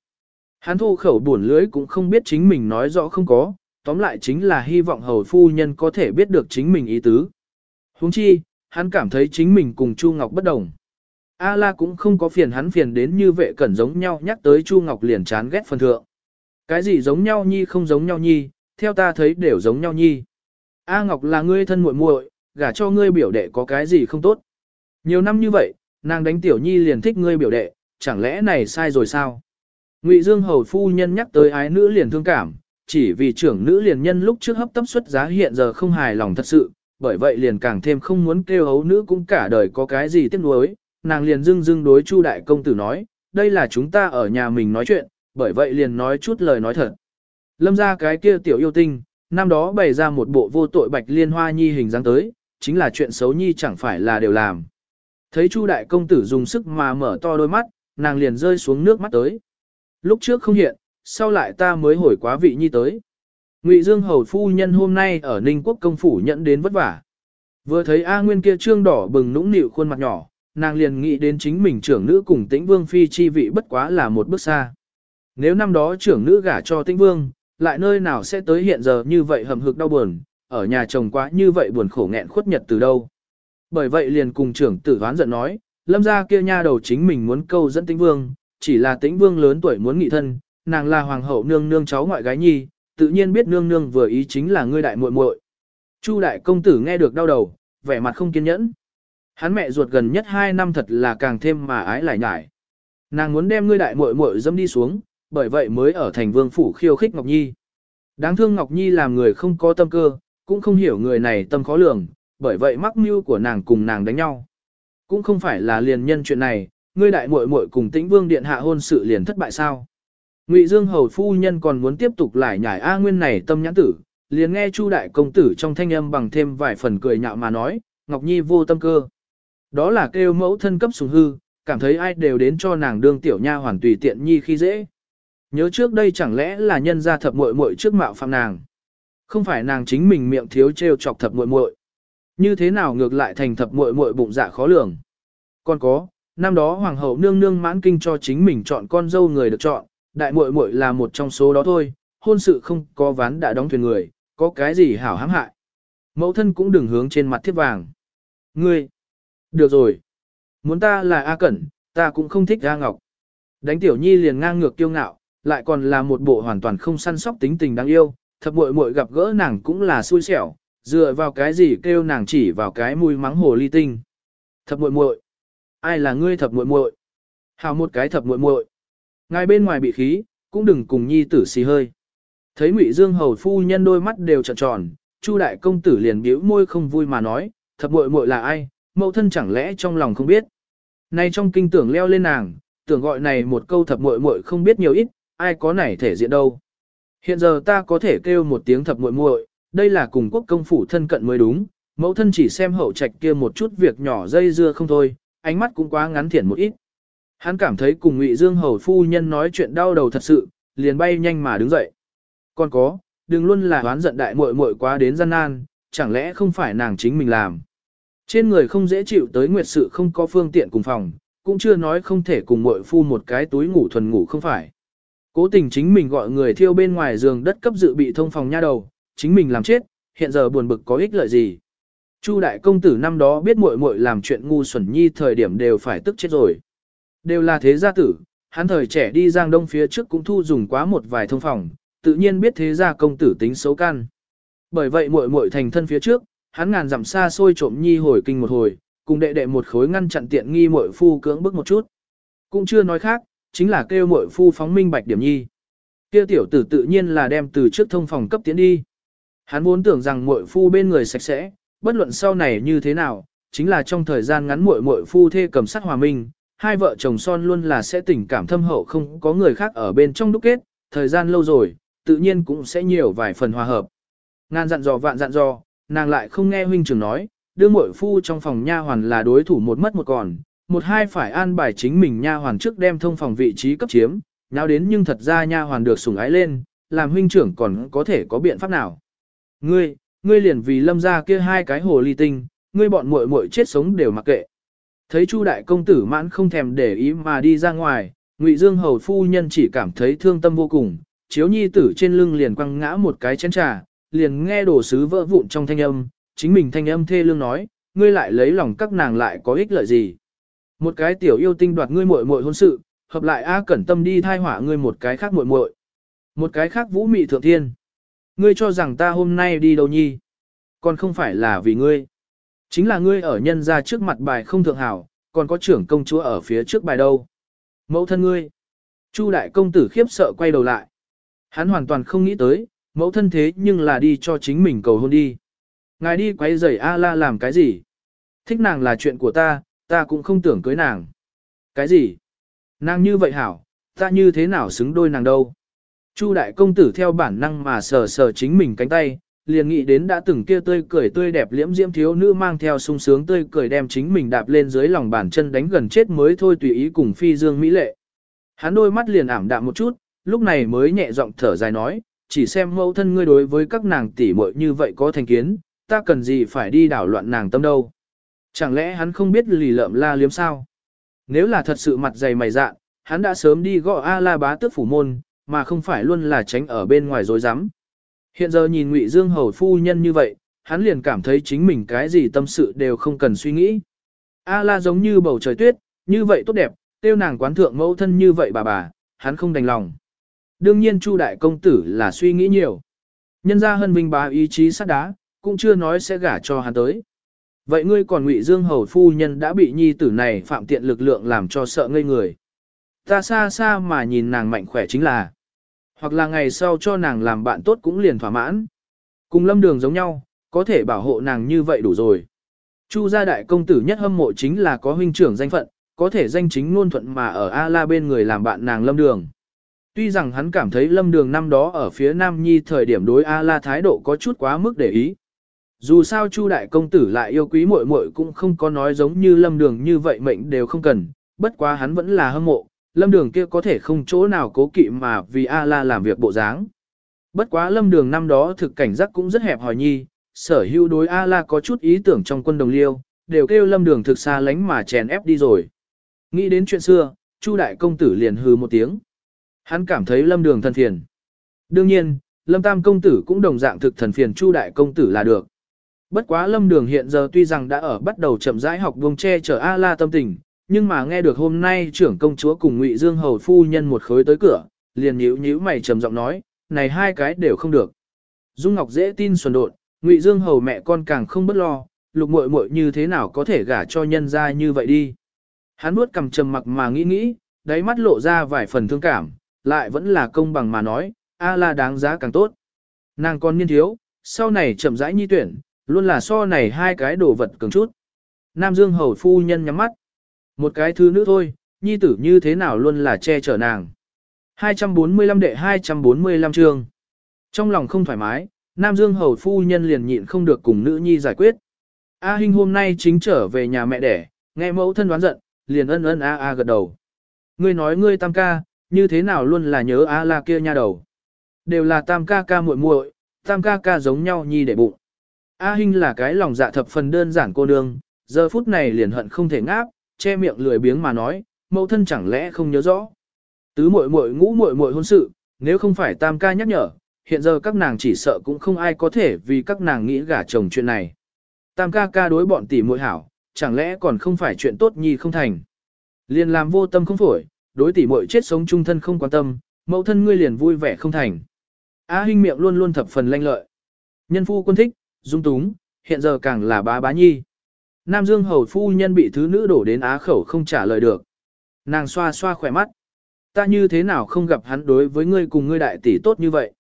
Speaker 1: Hắn thu khẩu buồn lưới cũng không biết chính mình nói rõ không có, tóm lại chính là hy vọng hầu phu nhân có thể biết được chính mình ý tứ. Huống chi, hắn cảm thấy chính mình cùng Chu Ngọc bất đồng. A La cũng không có phiền hắn phiền đến như vệ cẩn giống nhau nhắc tới Chu Ngọc liền chán ghét phần thượng. Cái gì giống nhau nhi không giống nhau nhi, theo ta thấy đều giống nhau nhi. A Ngọc là ngươi thân muội muội, gả cho ngươi biểu đệ có cái gì không tốt. Nhiều năm như vậy, nàng đánh tiểu nhi liền thích ngươi biểu đệ, chẳng lẽ này sai rồi sao? Ngụy Dương hầu phu nhân nhắc tới ái nữ liền thương cảm, chỉ vì trưởng nữ liền nhân lúc trước hấp tấp xuất giá hiện giờ không hài lòng thật sự, bởi vậy liền càng thêm không muốn kêu hấu nữ cũng cả đời có cái gì tiếc nuối, nàng liền dưng dưng đối Chu đại công tử nói, đây là chúng ta ở nhà mình nói chuyện, bởi vậy liền nói chút lời nói thật. Lâm ra cái kia tiểu yêu tinh, năm đó bày ra một bộ vô tội bạch liên hoa nhi hình dáng tới, chính là chuyện xấu nhi chẳng phải là đều làm. Thấy Chu đại công tử dùng sức mà mở to đôi mắt, nàng liền rơi xuống nước mắt tới. Lúc trước không hiện, sau lại ta mới hồi quá vị nhi tới. Ngụy Dương hầu phu nhân hôm nay ở Ninh Quốc công phủ nhận đến vất vả. Vừa thấy A Nguyên kia trương đỏ bừng nũng nịu khuôn mặt nhỏ, nàng liền nghĩ đến chính mình trưởng nữ cùng Tĩnh Vương phi chi vị bất quá là một bước xa. Nếu năm đó trưởng nữ gả cho Tĩnh Vương, lại nơi nào sẽ tới hiện giờ như vậy hầm hực đau buồn, ở nhà chồng quá như vậy buồn khổ nghẹn khuất nhật từ đâu. Bởi vậy liền cùng trưởng tử đoán giận nói, lâm gia kia nha đầu chính mình muốn câu dẫn tĩnh vương, chỉ là tĩnh vương lớn tuổi muốn nghị thân, nàng là hoàng hậu nương nương cháu ngoại gái nhi, tự nhiên biết nương nương vừa ý chính là ngươi đại muội muội. Chu đại công tử nghe được đau đầu, vẻ mặt không kiên nhẫn. Hắn mẹ ruột gần nhất 2 năm thật là càng thêm mà ái lại nhải. Nàng muốn đem ngươi đại muội muội dâm đi xuống, bởi vậy mới ở thành vương phủ khiêu khích Ngọc Nhi. Đáng thương Ngọc Nhi làm người không có tâm cơ, cũng không hiểu người này tâm khó lường, bởi vậy mắc mưu của nàng cùng nàng đánh nhau. Cũng không phải là liền nhân chuyện này, ngươi đại muội muội cùng Tĩnh Vương điện hạ hôn sự liền thất bại sao? Ngụy Dương hầu phu nhân còn muốn tiếp tục lại nhải A Nguyên này tâm nhãn tử, liền nghe Chu đại công tử trong thanh âm bằng thêm vài phần cười nhạo mà nói, Ngọc Nhi vô tâm cơ. Đó là kêu mẫu thân cấp sùng hư, cảm thấy ai đều đến cho nàng đương tiểu nha hoàn tùy tiện nhi khi dễ. Nhớ trước đây chẳng lẽ là nhân gia thập muội muội trước mạo phạm nàng. Không phải nàng chính mình miệng thiếu trêu chọc thập muội muội. Như thế nào ngược lại thành thập muội muội bụng dạ khó lường. Còn có, năm đó hoàng hậu nương nương mãn kinh cho chính mình chọn con dâu người được chọn, đại muội muội là một trong số đó thôi, hôn sự không có ván đã đóng thuyền người, có cái gì hảo hãm hại. Mẫu thân cũng đừng hướng trên mặt thiết vàng. Ngươi, được rồi. Muốn ta là A Cẩn, ta cũng không thích A Ngọc. Đánh tiểu nhi liền ngang ngược kiêu ngạo, lại còn là một bộ hoàn toàn không săn sóc tính tình đáng yêu, thập muội muội gặp gỡ nàng cũng là xui xẻo, dựa vào cái gì kêu nàng chỉ vào cái mùi mắng hồ ly tinh. Thập muội muội, ai là ngươi thập muội muội? Hào một cái thập muội muội. Ngài bên ngoài bị khí, cũng đừng cùng nhi tử xì hơi. Thấy Ngụy Dương hầu phu nhân đôi mắt đều trợn tròn, Chu đại công tử liền bĩu môi không vui mà nói, thập muội muội là ai, mẫu thân chẳng lẽ trong lòng không biết. Nay trong kinh tưởng leo lên nàng, tưởng gọi này một câu thập muội muội không biết nhiều ít, ai có nảy thể diện đâu. Hiện giờ ta có thể kêu một tiếng thập muội muội, đây là cùng quốc công phủ thân cận mới đúng, mẫu thân chỉ xem hậu trạch kia một chút việc nhỏ dây dưa không thôi, ánh mắt cũng quá ngắn thiển một ít. Hắn cảm thấy cùng Ngụy Dương hầu phu nhân nói chuyện đau đầu thật sự, liền bay nhanh mà đứng dậy. Còn có, đừng luôn là oán giận đại muội muội quá đến gian nan, chẳng lẽ không phải nàng chính mình làm. Trên người không dễ chịu tới nguyệt sự không có phương tiện cùng phòng, cũng chưa nói không thể cùng muội phu một cái túi ngủ thuần ngủ không phải. Cố tình chính mình gọi người thiêu bên ngoài giường đất cấp dự bị thông phòng nha đầu, chính mình làm chết, hiện giờ buồn bực có ích lợi gì. Chu đại công tử năm đó biết muội muội làm chuyện ngu xuẩn nhi thời điểm đều phải tức chết rồi. Đều là thế gia tử, hắn thời trẻ đi giang đông phía trước cũng thu dùng quá một vài thông phòng, tự nhiên biết thế gia công tử tính xấu can. Bởi vậy muội muội thành thân phía trước, hắn ngàn dặm xa xôi trộm nhi hồi kinh một hồi, cùng đệ đệ một khối ngăn chặn tiện nghi muội phu cưỡng bức một chút. Cũng chưa nói khác, chính là kêu muội phu phóng minh bạch điểm nhi. Kia tiểu tử tự nhiên là đem từ trước thông phòng cấp tiến đi. Hắn vốn tưởng rằng muội phu bên người sạch sẽ, bất luận sau này như thế nào, chính là trong thời gian ngắn muội muội phu thê cầm sắc hòa minh, hai vợ chồng son luôn là sẽ tình cảm thâm hậu không có người khác ở bên trong đúc kết, thời gian lâu rồi, tự nhiên cũng sẽ nhiều vài phần hòa hợp. Ngàn dặn dò vạn dặn dò, nàng lại không nghe huynh trưởng nói, đưa muội phu trong phòng nha hoàn là đối thủ một mất một còn, một hai phải an bài chính mình nha hoàn trước đem thông phòng vị trí cấp chiếm, nháo đến nhưng thật ra nha hoàn được sủng ái lên, làm huynh trưởng còn có thể có biện pháp nào. Ngươi, ngươi liền vì lâm ra kia hai cái hồ ly tinh, ngươi bọn muội muội chết sống đều mặc kệ. Thấy Chu đại công tử mãn không thèm để ý mà đi ra ngoài, Ngụy Dương hầu phu nhân chỉ cảm thấy thương tâm vô cùng, chiếu nhi tử trên lưng liền quăng ngã một cái chén trà, liền nghe đồ sứ vỡ vụn trong thanh âm, chính mình thanh âm thê lương nói, ngươi lại lấy lòng các nàng lại có ích lợi gì. Một cái tiểu yêu tinh đoạt ngươi muội muội hôn sự, hợp lại A cẩn tâm đi thai hỏa ngươi một cái khác muội muội, một cái khác vũ mị thượng thiên. Ngươi cho rằng ta hôm nay đi đâu nhi? Còn không phải là vì ngươi. Chính là ngươi ở nhân ra trước mặt bài không thượng hảo, còn có trưởng công chúa ở phía trước bài đâu. Mẫu thân ngươi. Chu đại công tử khiếp sợ quay đầu lại. Hắn hoàn toàn không nghĩ tới, mẫu thân thế nhưng là đi cho chính mình cầu hôn đi. Ngài đi quay rầy A-la làm cái gì? Thích nàng là chuyện của ta, ta cũng không tưởng cưới nàng. Cái gì? Nàng như vậy hảo, ta như thế nào xứng đôi nàng đâu? Chu đại công tử theo bản năng mà sờ sờ chính mình cánh tay, liền nghĩ đến đã từng kia tươi cười tươi đẹp liễm diễm thiếu nữ mang theo sung sướng tươi cười đem chính mình đạp lên dưới lòng bàn chân đánh gần chết mới thôi tùy ý cùng phi dương mỹ lệ. Hắn đôi mắt liền ảm đạm một chút, lúc này mới nhẹ giọng thở dài nói, chỉ xem mẫu thân ngươi đối với các nàng tỷ muội như vậy có thành kiến, ta cần gì phải đi đảo loạn nàng tâm đâu. Chẳng lẽ hắn không biết lì lợm la liếm sao? Nếu là thật sự mặt dày mày dạn, hắn đã sớm đi gọi A la bá tước phủ môn, mà không phải luôn là tránh ở bên ngoài dối rắm Hiện giờ nhìn Ngụy Dương hầu phu nhân như vậy, hắn liền cảm thấy chính mình cái gì tâm sự đều không cần suy nghĩ. A la giống như bầu trời tuyết, như vậy tốt đẹp, tiêu nàng quán thượng mẫu thân như vậy bà bà, hắn không đành lòng. Đương nhiên Chu đại công tử là suy nghĩ nhiều. Nhân ra hân vinh bà ý chí sắt đá, cũng chưa nói sẽ gả cho hắn tới. Vậy ngươi còn ngụy Dương hầu phu nhân đã bị nhi tử này phạm tiện lực lượng làm cho sợ ngây người. Ta xa xa mà nhìn nàng mạnh khỏe chính là. Hoặc là ngày sau cho nàng làm bạn tốt cũng liền thỏa mãn. Cùng lâm đường giống nhau, có thể bảo hộ nàng như vậy đủ rồi. Chu gia đại công tử nhất hâm mộ chính là có huynh trưởng danh phận, có thể danh chính ngôn thuận mà ở A-la bên người làm bạn nàng lâm đường. Tuy rằng hắn cảm thấy lâm đường năm đó ở phía Nam Nhi thời điểm đối A-la thái độ có chút quá mức để ý. Dù sao Chu đại công tử lại yêu quý muội muội cũng không có nói giống như lâm đường như vậy mệnh đều không cần, bất quá hắn vẫn là hâm mộ, lâm đường kia có thể không chỗ nào cố kỵ mà vì A-la làm việc bộ dáng. Bất quá lâm đường năm đó thực cảnh giác cũng rất hẹp hòi nhi, sở hữu đối A-la có chút ý tưởng trong quân đồng liêu, đều kêu lâm đường thực xa lánh mà chèn ép đi rồi. Nghĩ đến chuyện xưa, Chu đại công tử liền hừ một tiếng. Hắn cảm thấy lâm đường thân thiền. Đương nhiên, lâm tam công tử cũng đồng dạng thực thần phiền Chu đại công tử là được. Bất quá lâm đường hiện giờ tuy rằng đã ở bắt đầu chậm rãi học buông che chở A-la tâm tình, nhưng mà nghe được hôm nay trưởng công chúa cùng Ngụy Dương hầu phu nhân một khối tới cửa, liền nhíu nhíu mày trầm giọng nói, này hai cái đều không được. Dung Ngọc dễ tin xuẩn đột, Ngụy Dương hầu mẹ con càng không bất lo, lục muội muội như thế nào có thể gả cho nhân gia như vậy đi. Hắn nuốt cầm trầm mặc mà nghĩ nghĩ, đáy mắt lộ ra vài phần thương cảm, lại vẫn là công bằng mà nói, a la đáng giá càng tốt. Nàng con niên thiếu, sau này chậm rãi nhi tuyển, luôn là so này hai cái đồ vật cường chút. Nam Dương hầu phu nhân nhắm mắt. Một cái thứ nữ thôi, nhi tử như thế nào luôn là che chở nàng. 245 đệ 245 chương. Trong lòng không thoải mái, Nam Dương hầu phu nhân liền nhịn không được cùng nữ nhi giải quyết. A Hinh hôm nay chính trở về nhà mẹ đẻ, nghe mẫu thân đoán giận, liền ân ân a a gật đầu. Ngươi nói ngươi tam ca, như thế nào luôn là nhớ a la kia nha đầu. Đều là tam ca ca muội muội, tam ca ca giống nhau nhi để bụng. A Hinh là cái lòng dạ thập phần đơn giản cô nương, giờ phút này liền hận không thể ngáp, che miệng lười biếng mà nói, mẫu thân chẳng lẽ không nhớ rõ. Tứ muội muội ngũ muội muội hôn sự, nếu không phải tam ca nhắc nhở, hiện giờ các nàng chỉ sợ cũng không ai có thể vì các nàng nghĩ gả chồng chuyện này. Tam ca ca đối bọn tỷ muội hảo, chẳng lẽ còn không phải chuyện tốt nhi không thành. Liền làm vô tâm không phổi, đối tỷ muội chết sống chung thân không quan tâm, mẫu thân ngươi liền vui vẻ không thành. á Hinh miệng luôn luôn thập phần lanh lợi. Nhân phu quân thích, dung túng, hiện giờ càng là bá bá nhi. Nam Dương hầu phu nhân bị thứ nữ đổ đến á khẩu không trả lời được. Nàng xoa xoa khỏe mắt. Ta như thế nào không gặp hắn đối với ngươi cùng ngươi đại tỷ tốt như vậy?